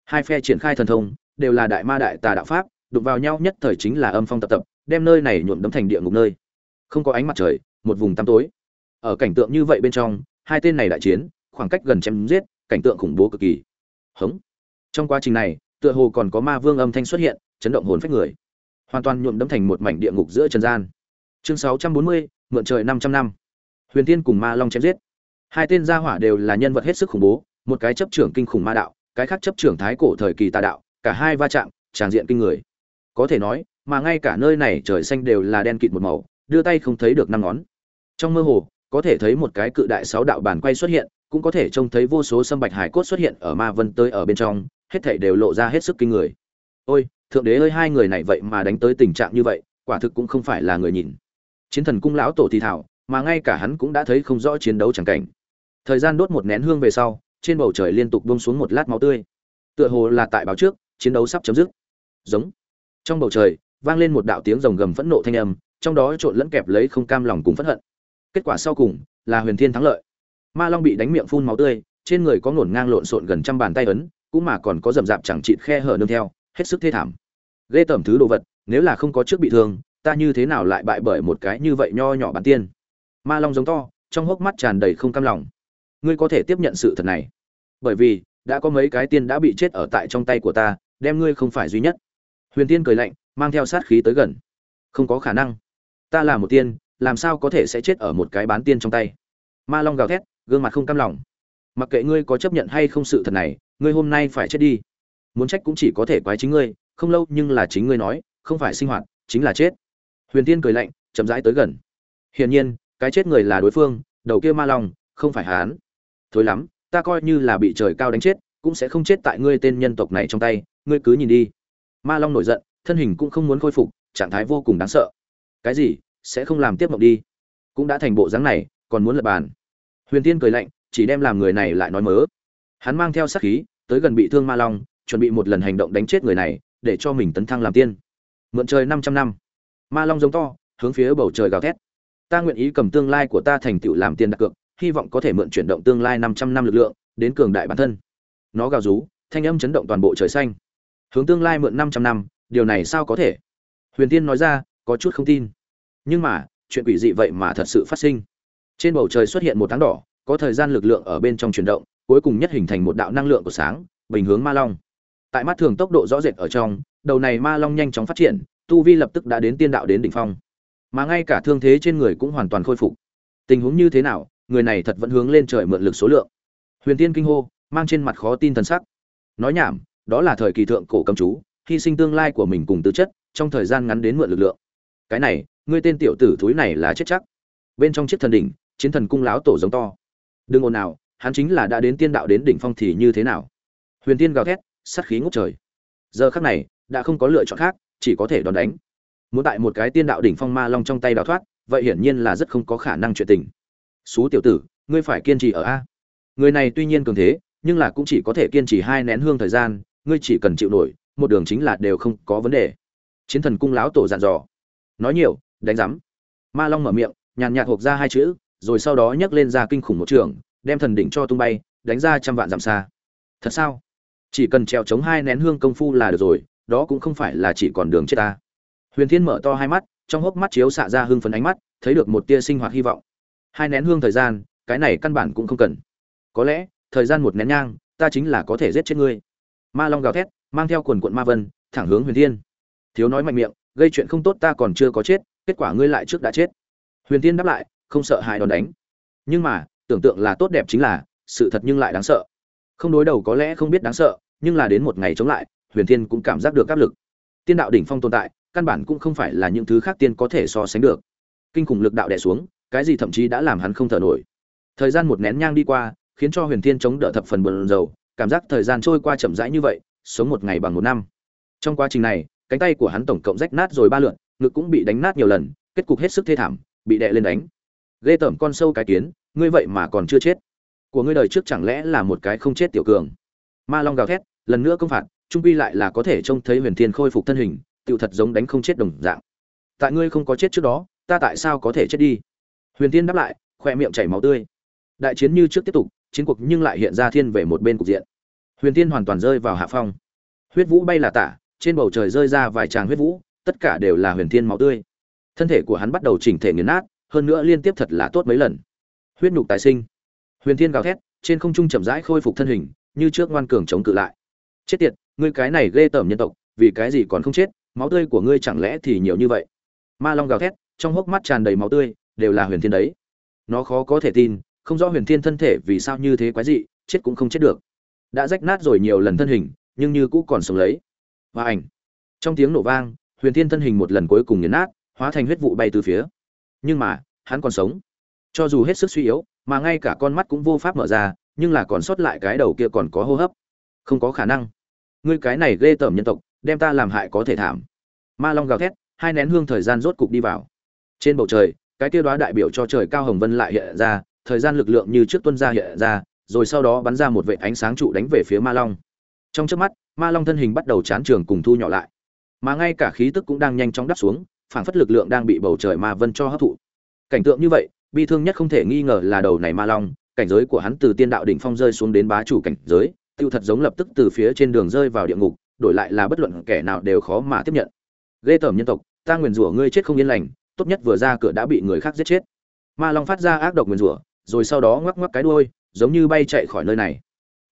Hai phe triển khai thần thông, đều là đại ma đại tà đạo pháp, đụng vào nhau nhất thời chính là âm phong tập tập, đem nơi này nhuộm đấm thành địa ngục nơi. Không có ánh mặt trời, một vùng tăm tối. Ở cảnh tượng như vậy bên trong hai tên này đại chiến khoảng cách gần chém giết cảnh tượng khủng bố cực kỳ. Hống. Trong quá trình này tựa hồ còn có ma vương âm thanh xuất hiện chấn động hồn phách người. Hoàn toàn nhuộm đấm thành một mảnh địa ngục giữa trần gian. Chương 640, mượn trời 500 năm. Huyền tiên cùng ma long chém giết. Hai tên gia hỏa đều là nhân vật hết sức khủng bố một cái chấp trưởng kinh khủng ma đạo cái khác chấp trưởng thái cổ thời kỳ tà đạo cả hai va chạm tràng diện kinh người. Có thể nói mà ngay cả nơi này trời xanh đều là đen kịt một màu đưa tay không thấy được năm ngón. Trong mơ hồ có thể thấy một cái cự đại sáu đạo bản quay xuất hiện, cũng có thể trông thấy vô số sâm bạch hải cốt xuất hiện ở ma vân tới ở bên trong, hết thảy đều lộ ra hết sức kinh người. Ôi, thượng đế ơi, hai người này vậy mà đánh tới tình trạng như vậy, quả thực cũng không phải là người nhìn. Chiến thần cung lão tổ thì thảo, mà ngay cả hắn cũng đã thấy không rõ chiến đấu chẳng cảnh. Thời gian đốt một nén hương về sau, trên bầu trời liên tục bông xuống một lát máu tươi. Tựa hồ là tại báo trước, chiến đấu sắp chấm dứt. Giống. Trong bầu trời, vang lên một đạo tiếng rồng gầm phẫn nộ thanh âm, trong đó trộn lẫn kẹp lấy không cam lòng cùng phẫn hận kết quả sau cùng là huyền thiên thắng lợi. Ma long bị đánh miệng phun máu tươi, trên người có ngổn ngang lộn xộn gần trăm bàn tay ấn, cũng mà còn có rậm rạp chẳng chịt khe hở nương theo, hết sức thê thảm. Ghê tởm thứ đồ vật, nếu là không có trước bị thương, ta như thế nào lại bại bởi một cái như vậy nho nhỏ bản tiên? Ma long giống to, trong hốc mắt tràn đầy không cam lòng. Ngươi có thể tiếp nhận sự thật này. Bởi vì, đã có mấy cái tiên đã bị chết ở tại trong tay của ta, đem ngươi không phải duy nhất. Huyền tiên cười lạnh, mang theo sát khí tới gần. Không có khả năng. Ta là một tiên làm sao có thể sẽ chết ở một cái bán tiên trong tay? Ma long gào thét, gương mặt không cam lòng. Mặc kệ ngươi có chấp nhận hay không sự thật này, ngươi hôm nay phải chết đi. Muốn trách cũng chỉ có thể quái chính ngươi, không lâu nhưng là chính ngươi nói, không phải sinh hoạt, chính là chết. Huyền tiên cười lạnh, chậm rãi tới gần. Hiển nhiên, cái chết người là đối phương, đầu kia ma long, không phải hán thối lắm, ta coi như là bị trời cao đánh chết, cũng sẽ không chết tại ngươi tên nhân tộc này trong tay, ngươi cứ nhìn đi. Ma long nổi giận, thân hình cũng không muốn khôi phục, trạng thái vô cùng đáng sợ. Cái gì? Sẽ không làm tiếp mộng đi. Cũng đã thành bộ dáng này, còn muốn lập bàn. Huyền tiên cười lạnh, chỉ đem làm người này lại nói mớ. Hắn mang theo sát khí, tới gần bị thương ma long, chuẩn bị một lần hành động đánh chết người này, để cho mình tấn thăng làm tiên. Mượn trời 500 năm. Ma long giống to, hướng phía bầu trời gào thét. Ta nguyện ý cầm tương lai của ta thành tựu làm tiền đặt cược, hy vọng có thể mượn chuyển động tương lai 500 năm lực lượng, đến cường đại bản thân. Nó gào rú, thanh âm chấn động toàn bộ trời xanh. Hướng tương lai mượn 500 năm, điều này sao có thể? Huyền tiên nói ra, có chút không tin nhưng mà, chuyện quỷ dị vậy mà thật sự phát sinh. Trên bầu trời xuất hiện một tháng đỏ, có thời gian lực lượng ở bên trong chuyển động, cuối cùng nhất hình thành một đạo năng lượng của sáng, bình hướng ma long. Tại mắt thường tốc độ rõ rệt ở trong, đầu này ma long nhanh chóng phát triển, tu vi lập tức đã đến tiên đạo đến đỉnh phong. Mà ngay cả thương thế trên người cũng hoàn toàn khôi phục. Tình huống như thế nào, người này thật vẫn hướng lên trời mượn lực số lượng. Huyền tiên kinh hô, mang trên mặt khó tin thần sắc. Nói nhảm, đó là thời kỳ thượng cổ cầm chú, hy sinh tương lai của mình cùng tư chất, trong thời gian ngắn đến mượn lực lượng. Cái này ngươi tên tiểu tử thúi này là chết chắc. Bên trong chiếc thần đỉnh, chiến thần cung láo tổ giống to. Đừng ồn nào, hắn chính là đã đến tiên đạo đến đỉnh phong thì như thế nào? Huyền tiên gào thét, sát khí ngút trời. Giờ khắc này, đã không có lựa chọn khác, chỉ có thể đòn đánh. Muốn tại một cái tiên đạo đỉnh phong ma long trong tay đào thoát, vậy hiển nhiên là rất không có khả năng chuyện tình. Xú tiểu tử, ngươi phải kiên trì ở a. Người này tuy nhiên cường thế, nhưng là cũng chỉ có thể kiên trì hai nén hương thời gian, ngươi chỉ cần chịu nổi, một đường chính là đều không có vấn đề. Chiến thần cung láo tổ dặn dò. Nói nhiều đánh rắm ma long mở miệng, nhàn nhạt hộp ra hai chữ, rồi sau đó nhấc lên ra kinh khủng một trường, đem thần đỉnh cho tung bay, đánh ra trăm vạn dặm xa. Thật sao? Chỉ cần treo chống hai nén hương công phu là được rồi, đó cũng không phải là chỉ còn đường chết ta. Huyền thiên mở to hai mắt, trong hốc mắt chiếu xạ ra hưng phấn ánh mắt, thấy được một tia sinh hoạt hy vọng. Hai nén hương thời gian, cái này căn bản cũng không cần. Có lẽ, thời gian một nén nhang, ta chính là có thể giết chết ngươi. Ma long gào thét, mang theo quần quận ma vân, thẳng hướng huyền thiên. Thiếu nói mạnh miệng, gây chuyện không tốt ta còn chưa có chết kết quả ngươi lại trước đã chết. Huyền thiên đáp lại, không sợ hại đòn đánh. Nhưng mà, tưởng tượng là tốt đẹp chính là, sự thật nhưng lại đáng sợ. Không đối đầu có lẽ không biết đáng sợ, nhưng là đến một ngày chống lại, huyền thiên cũng cảm giác được áp lực. Tiên đạo đỉnh phong tồn tại, căn bản cũng không phải là những thứ khác tiên có thể so sánh được. Kinh khủng lực đạo đè xuống, cái gì thậm chí đã làm hắn không thở nổi. Thời gian một nén nhang đi qua, khiến cho huyền thiên chống đỡ thập phần bờn dầu cảm giác thời gian trôi qua chậm rãi như vậy, sống một ngày bằng một năm. Trong quá trình này, cánh tay của hắn tổng cộng rách nát rồi ba lượn ngực cũng bị đánh nát nhiều lần, kết cục hết sức thê thảm, bị đè lên đánh. Ghê tởm con sâu cái kiến, ngươi vậy mà còn chưa chết. Của ngươi đời trước chẳng lẽ là một cái không chết tiểu cường? Ma long gào thét, lần nữa công phạt, trung quy lại là có thể trông thấy huyền thiên khôi phục thân hình, tựu thật giống đánh không chết đồng dạng. Tại ngươi không có chết trước đó, ta tại sao có thể chết đi? Huyền thiên đáp lại, khoe miệng chảy máu tươi. Đại chiến như trước tiếp tục, chiến cuộc nhưng lại hiện ra thiên về một bên cục diện. Huyền thiên hoàn toàn rơi vào hạ phong. Huyết vũ bay là tả, trên bầu trời rơi ra vài tràng huyết vũ tất cả đều là huyền thiên máu tươi. Thân thể của hắn bắt đầu chỉnh thể nghiền nát, hơn nữa liên tiếp thật là tốt mấy lần. Huyết nhục tài sinh. Huyền thiên gào thét, trên không trung chậm rãi khôi phục thân hình, như trước ngoan cường chống cự lại. Chết tiệt, ngươi cái này ghê tởm nhân tộc, vì cái gì còn không chết, máu tươi của ngươi chẳng lẽ thì nhiều như vậy? Ma long gào thét, trong hốc mắt tràn đầy máu tươi, đều là huyền thiên đấy. Nó khó có thể tin, không rõ huyền thiên thân thể vì sao như thế quái dị, chết cũng không chết được. Đã rách nát rồi nhiều lần thân hình, nhưng như cũ còn sống lấy. Và ảnh. Trong tiếng nổ vang huyền thiên thân hình một lần cuối cùng nghiền nát, hóa thành huyết vụ bay từ phía. Nhưng mà, hắn còn sống. Cho dù hết sức suy yếu, mà ngay cả con mắt cũng vô pháp mở ra, nhưng là còn sót lại cái đầu kia còn có hô hấp. Không có khả năng. Ngươi cái này ghê tởm nhân tộc, đem ta làm hại có thể thảm. Ma long gào thét, hai nén hương thời gian rốt cục đi vào. Trên bầu trời, cái kia đoá đại biểu cho trời cao hồng vân lại hiện ra, thời gian lực lượng như trước tuân ra hiện ra, rồi sau đó bắn ra một vệ ánh sáng trụ đánh về phía ma long. Trong trước mắt, ma long thân hình bắt đầu chán trường cùng thu nhỏ lại mà ngay cả khí tức cũng đang nhanh chóng đắp xuống, phảng phất lực lượng đang bị bầu trời ma vân cho hấp thụ. Cảnh tượng như vậy, bi thương nhất không thể nghi ngờ là đầu này ma long, cảnh giới của hắn từ tiên đạo đỉnh phong rơi xuống đến bá chủ cảnh giới, tiêu thật giống lập tức từ phía trên đường rơi vào địa ngục, đổi lại là bất luận kẻ nào đều khó mà tiếp nhận. Ghê tởm nhân tộc, ta nguyền rủa ngươi chết không yên lành, tốt nhất vừa ra cửa đã bị người khác giết chết. Ma long phát ra ác độc nguyền rủa, rồi sau đó ngoắc ngoắc cái đuôi, giống như bay chạy khỏi nơi này.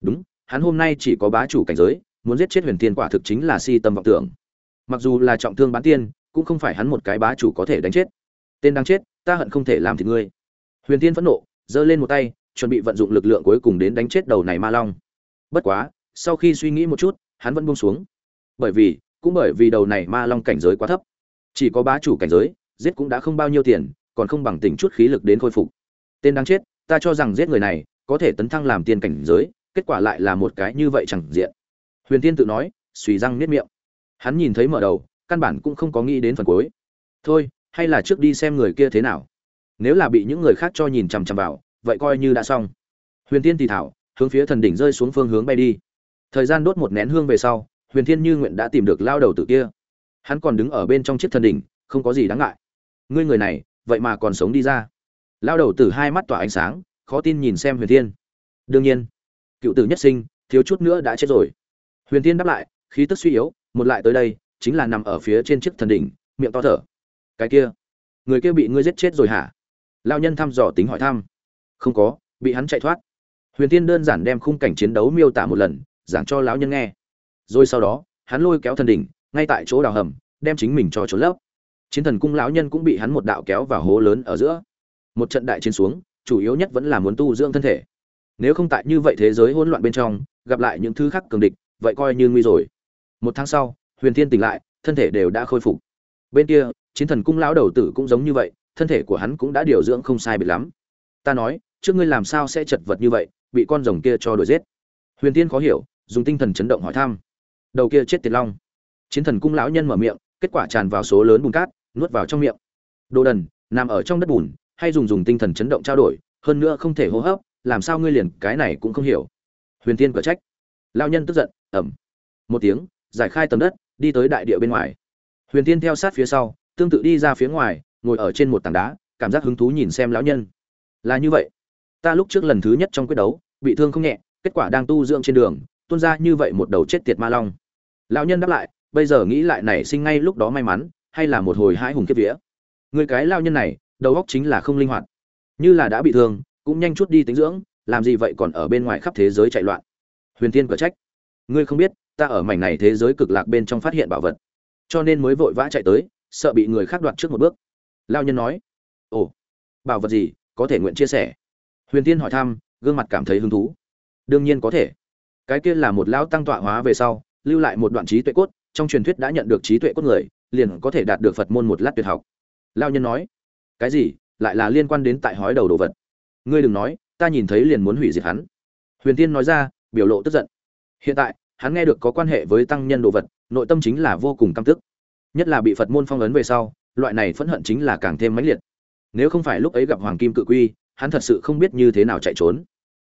Đúng, hắn hôm nay chỉ có bá chủ cảnh giới, muốn giết chết huyền tiên quả thực chính là si tâm vọng tưởng mặc dù là trọng thương bán tiên, cũng không phải hắn một cái bá chủ có thể đánh chết. Tên đang chết, ta hận không thể làm thì ngươi. Huyền tiên phẫn nộ, giơ lên một tay, chuẩn bị vận dụng lực lượng cuối cùng đến đánh chết đầu này ma long. Bất quá, sau khi suy nghĩ một chút, hắn vẫn buông xuống. Bởi vì, cũng bởi vì đầu này ma long cảnh giới quá thấp. Chỉ có bá chủ cảnh giới, giết cũng đã không bao nhiêu tiền, còn không bằng tỉnh chút khí lực đến khôi phục. Tên đang chết, ta cho rằng giết người này, có thể tấn thăng làm tiên cảnh giới, kết quả lại là một cái như vậy chẳng diện. Huyền tiên tự nói, suy răng niết miệng hắn nhìn thấy mở đầu, căn bản cũng không có nghĩ đến phần cuối. Thôi, hay là trước đi xem người kia thế nào. Nếu là bị những người khác cho nhìn chằm chằm vào, vậy coi như đã xong. Huyền tiên thì thảo, hướng phía thần đỉnh rơi xuống phương hướng bay đi. Thời gian đốt một nén hương về sau, huyền thiên như nguyện đã tìm được lao đầu tử kia. Hắn còn đứng ở bên trong chiếc thần đỉnh, không có gì đáng ngại. Ngươi người này, vậy mà còn sống đi ra. Lao đầu tử hai mắt tỏa ánh sáng, khó tin nhìn xem huyền thiên. Đương nhiên, cựu tử nhất sinh, thiếu chút nữa đã chết rồi. Huyền thiên đáp lại, khí tức suy yếu một lại tới đây, chính là nằm ở phía trên chiếc thần đỉnh, miệng to thở. Cái kia, người kia bị ngươi giết chết rồi hả? Lao nhân thăm dò tính hỏi thăm. Không có, bị hắn chạy thoát. Huyền tiên đơn giản đem khung cảnh chiến đấu miêu tả một lần, giảng cho lão nhân nghe. Rồi sau đó, hắn lôi kéo thần đỉnh, ngay tại chỗ đào hầm, đem chính mình cho trốn lấp. Chiến thần cung lão nhân cũng bị hắn một đạo kéo vào hố lớn ở giữa. Một trận đại chiến xuống, chủ yếu nhất vẫn là muốn tu dưỡng thân thể. Nếu không tại như vậy thế giới hỗn loạn bên trong, gặp lại những thứ khác cường địch, vậy coi như nguy rồi một tháng sau, huyền thiên tỉnh lại, thân thể đều đã khôi phục. Bên kia, chiến thần cung lão đầu tử cũng giống như vậy, thân thể của hắn cũng đã điều dưỡng không sai biệt lắm. Ta nói, trước ngươi làm sao sẽ chật vật như vậy, bị con rồng kia cho đuổi giết? Huyền tiên khó hiểu, dùng tinh thần chấn động hỏi thăm. Đầu kia chết tiệt long. Chiến thần cung lão nhân mở miệng, kết quả tràn vào số lớn bùn cát, nuốt vào trong miệng. Đồ đần, nằm ở trong đất bùn, hay dùng dùng tinh thần chấn động trao đổi, hơn nữa không thể hô hấp, làm sao ngươi liền cái này cũng không hiểu. Huyền tiên cở trách. Lão nhân tức giận ẩm một tiếng giải khai tầm đất, đi tới đại địa bên ngoài. Huyền tiên theo sát phía sau, tương tự đi ra phía ngoài, ngồi ở trên một tảng đá, cảm giác hứng thú nhìn xem lão nhân. Là như vậy. Ta lúc trước lần thứ nhất trong quyết đấu, bị thương không nhẹ, kết quả đang tu dưỡng trên đường, tuôn ra như vậy một đầu chết tiệt ma long. Lão nhân đáp lại, bây giờ nghĩ lại nảy sinh ngay lúc đó may mắn, hay là một hồi hãi hùng kiếp vía. Người cái lao nhân này, đầu óc chính là không linh hoạt. Như là đã bị thương, cũng nhanh chút đi tính dưỡng, làm gì vậy còn ở bên ngoài khắp thế giới chạy loạn. Huyền tiên cở trách. Ngươi không biết ta ở mảnh này thế giới cực lạc bên trong phát hiện bảo vật. Cho nên mới vội vã chạy tới, sợ bị người khác đoạt trước một bước. Lao nhân nói, ồ, bảo vật gì, có thể nguyện chia sẻ? Huyền tiên hỏi thăm, gương mặt cảm thấy hứng thú. Đương nhiên có thể. Cái kia là một lão tăng tọa hóa về sau, lưu lại một đoạn trí tuệ cốt, trong truyền thuyết đã nhận được trí tuệ cốt người, liền có thể đạt được phật môn một lát tuyệt học. Lao nhân nói, cái gì? Lại là liên quan đến tại hói đầu đồ vật. Ngươi đừng nói, ta nhìn thấy liền muốn hủy diệt hắn. Huyền tiên nói ra, biểu lộ tức giận. Hiện tại hắn nghe được có quan hệ với tăng nhân đồ vật, nội tâm chính là vô cùng căm tức. Nhất là bị phật môn phong ấn về sau, loại này phẫn hận chính là càng thêm mãnh liệt. Nếu không phải lúc ấy gặp hoàng kim cự quy, hắn thật sự không biết như thế nào chạy trốn.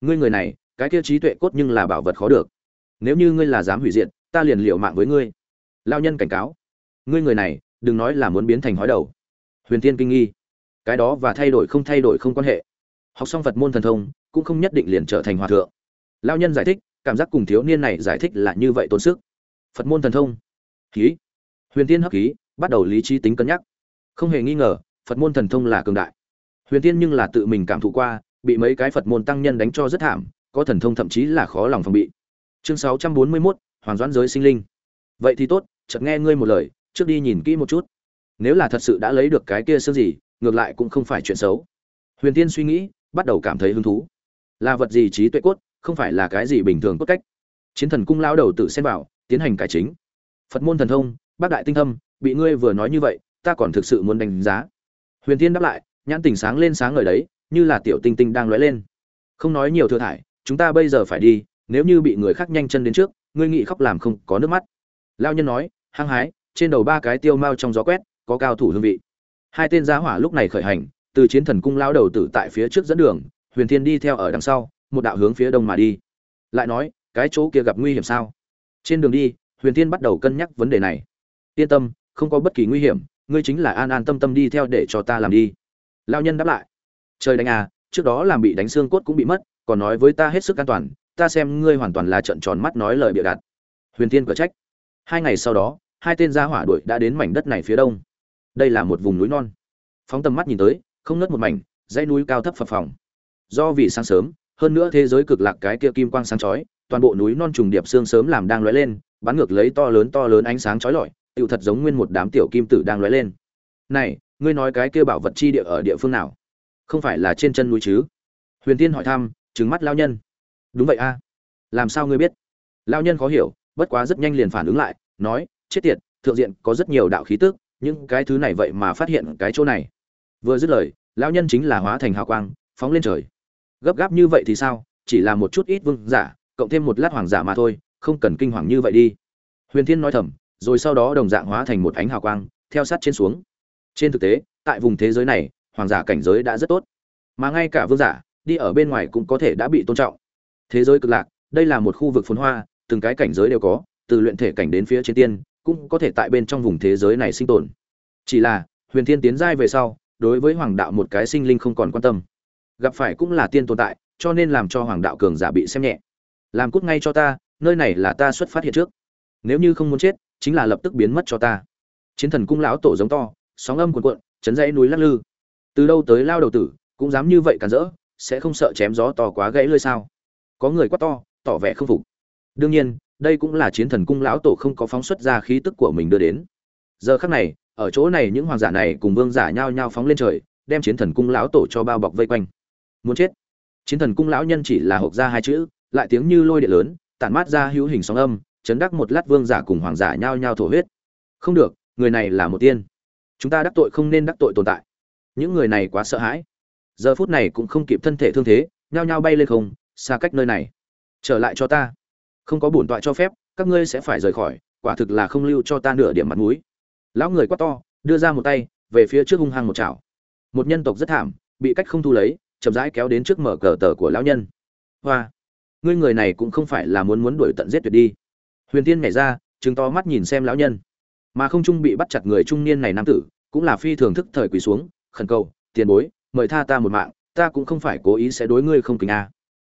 Ngươi người này, cái kia trí tuệ cốt nhưng là bảo vật khó được. Nếu như ngươi là dám hủy diệt, ta liền liệu mạng với ngươi. Lao nhân cảnh cáo. Ngươi người này, đừng nói là muốn biến thành hói đầu. Huyền tiên kinh nghi. Cái đó và thay đổi không thay đổi không quan hệ. Học xong phật môn thần thông, cũng không nhất định liền trở thành hòa thượng. Lao nhân giải thích cảm giác cùng thiếu niên này giải thích là như vậy tốn sức. Phật môn thần thông. Khí. Huyền tiên hấp khí bắt đầu lý trí tính cân nhắc. Không hề nghi ngờ phật môn thần thông là cường đại. Huyền tiên nhưng là tự mình cảm thụ qua bị mấy cái phật môn tăng nhân đánh cho rất thảm có thần thông thậm chí là khó lòng phòng bị. Chương sáu trăm bốn mươi 641, hoàn doãn giới sinh linh. Vậy thì tốt chợt nghe ngươi một lời trước đi nhìn kỹ một chút. Nếu là thật sự đã lấy được cái kia xương gì ngược lại cũng không phải chuyện xấu. Huyền tiên suy nghĩ bắt đầu cảm thấy hứng thú. Là vật gì trí tuệ cốt? Không phải là cái gì bình thường cốt cách. Chiến thần cung lao đầu tự xen vào, tiến hành cải chính. Phật môn thần thông, bác đại tinh thâm, bị ngươi vừa nói như vậy, ta còn thực sự muốn đánh giá. Huyền tiên đáp lại, nhãn tình sáng lên sáng ngời đấy, như là tiểu tinh tinh đang lóe lên. Không nói nhiều thừa thải, chúng ta bây giờ phải đi, nếu như bị người khác nhanh chân đến trước, ngươi nghị khóc làm không có nước mắt. Lao nhân nói, hăng hái, trên đầu ba cái tiêu mao trong gió quét, có cao thủ hương vị. Hai tên giá hỏa lúc này khởi hành, từ chiến thần cung lao đầu tử tại phía trước dẫn đường, huyền thiên đi theo ở đằng sau một đạo hướng phía đông mà đi. Lại nói, cái chỗ kia gặp nguy hiểm sao? Trên đường đi, huyền thiên bắt đầu cân nhắc vấn đề này. Yên tâm, không có bất kỳ nguy hiểm, ngươi chính là an an tâm tâm đi theo để cho ta làm đi. Lao nhân đáp lại. Trời đánh à trước đó làm bị đánh xương cốt cũng bị mất, còn nói với ta hết sức an toàn, ta xem ngươi hoàn toàn là trận tròn mắt nói lời bịa đặt. Huyền tiên cửa trách. Hai ngày sau đó, hai tên gia hỏa đuổi đã đến mảnh đất này phía đông. Đây là một vùng núi non. Phóng tầm mắt nhìn tới, không nớt một mảnh, dãy núi cao thấp phập phồng. Do vì sáng sớm hơn nữa thế giới cực lạc cái kia kim quang sáng chói, toàn bộ núi non trùng điệp xương sớm làm đang lóe lên, bắn ngược lấy to lớn to lớn ánh sáng chói lọi, tựu thật giống nguyên một đám tiểu kim tử đang lóe lên. Này, ngươi nói cái kia bảo vật chi địa ở địa phương nào? Không phải là trên chân núi chứ? Huyền tiên hỏi thăm trứng mắt lao nhân. Đúng vậy a. Làm sao ngươi biết? Lao nhân khó hiểu, bất quá rất nhanh liền phản ứng lại, nói, chết tiệt, thượng diện có rất nhiều đạo khí tức, những cái thứ này vậy mà phát hiện cái chỗ này. Vừa dứt lời lao nhân chính là hóa thành hào quang, phóng lên trời gấp gáp như vậy thì sao? Chỉ là một chút ít vương giả, cộng thêm một lát hoàng giả mà thôi, không cần kinh hoàng như vậy đi. Huyền thiên nói thầm, rồi sau đó đồng dạng hóa thành một ánh hào quang, theo sát trên xuống. Trên thực tế, tại vùng thế giới này, hoàng giả cảnh giới đã rất tốt. Mà ngay cả vương giả, đi ở bên ngoài cũng có thể đã bị tôn trọng. Thế giới cực lạc, đây là một khu vực phồn hoa, từng cái cảnh giới đều có, từ luyện thể cảnh đến phía trên tiên, cũng có thể tại bên trong vùng thế giới này sinh tồn. Chỉ là, huyền thiên tiến giai về sau, đối với hoàng đạo một cái sinh linh không còn quan tâm gặp phải cũng là tiên tồn tại, cho nên làm cho hoàng đạo cường giả bị xem nhẹ. Làm cút ngay cho ta, nơi này là ta xuất phát hiện trước. Nếu như không muốn chết, chính là lập tức biến mất cho ta. Chiến thần cung lão tổ giống to, sóng âm cuồn cuộn, chấn dãy núi lắc lư. Từ đâu tới lao đầu tử, cũng dám như vậy cản rỡ, sẽ không sợ chém gió to quá gãy lơi sao? Có người quát to, tỏ vẻ không phục. Đương nhiên, đây cũng là chiến thần cung lão tổ không có phóng xuất ra khí tức của mình đưa đến. Giờ khắc này, ở chỗ này những hoàng giả này cùng vương giả nhao nhao phóng lên trời, đem chiến thần cung lão tổ cho bao bọc vây quanh muốn chết. Chiến thần cung lão nhân chỉ là hộp ra hai chữ, lại tiếng như lôi điện lớn, tản mát ra hữu hình sóng âm, chấn đắc một lát vương giả cùng hoàng giả nhao nhao thổ huyết. Không được, người này là một tiên. Chúng ta đắc tội không nên đắc tội tồn tại. Những người này quá sợ hãi. Giờ phút này cũng không kịp thân thể thương thế, nhao nhao bay lên không, xa cách nơi này. Trở lại cho ta. Không có bổn tọa cho phép, các ngươi sẽ phải rời khỏi, quả thực là không lưu cho ta nửa điểm mặt mũi. Lão người quát to, đưa ra một tay, về phía trước hung hăng một chảo. Một nhân tộc rất thảm, bị cách không thu lấy chậm rãi kéo đến trước mở cờ tờ của lão nhân. Hoa, ngươi người này cũng không phải là muốn muốn đuổi tận giết tuyệt đi. Huyền tiên nhảy ra chứng to mắt nhìn xem lão nhân. Mà không trung bị bắt chặt người trung niên này nam tử, cũng là phi thường thức thời quỳ xuống, khẩn cầu, tiền bối, mời tha ta một mạng, ta cũng không phải cố ý sẽ đối ngươi không kính a.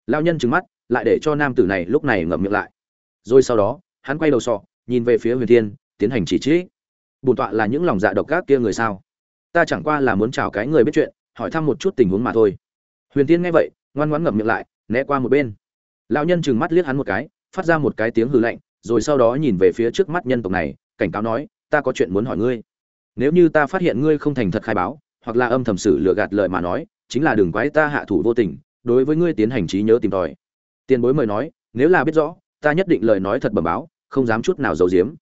À. nhân trừng mắt, lại để cho nam tử này lúc này ngậm miệng lại. Rồi sau đó, hắn quay đầu sọ, nhìn về phía huyền thiên tiến hành chỉ trích. Bùn tọa là những lòng dạ độc ác kia người sao? Ta chẳng qua là muốn chào cái người biết chuyện, hỏi thăm một chút tình huống mà thôi huyền thiên nghe vậy, ngoan ngoãn ngậm miệng lại, né qua một bên. Lão nhân trừng mắt liếc hắn một cái, phát ra một cái tiếng hừ lạnh, rồi sau đó nhìn về phía trước mắt nhân tộc này, cảnh cáo nói, ta có chuyện muốn hỏi ngươi. Nếu như ta phát hiện ngươi không thành thật khai báo, hoặc là âm thầm sự lừa gạt lời mà nói, chính là đừng quái ta hạ thủ vô tình, đối với ngươi tiến hành trí nhớ tìm tòi. Tiền bối mời nói, nếu là biết rõ, ta nhất định lời nói thật bẩm báo, không dám chút nào giấu giếm.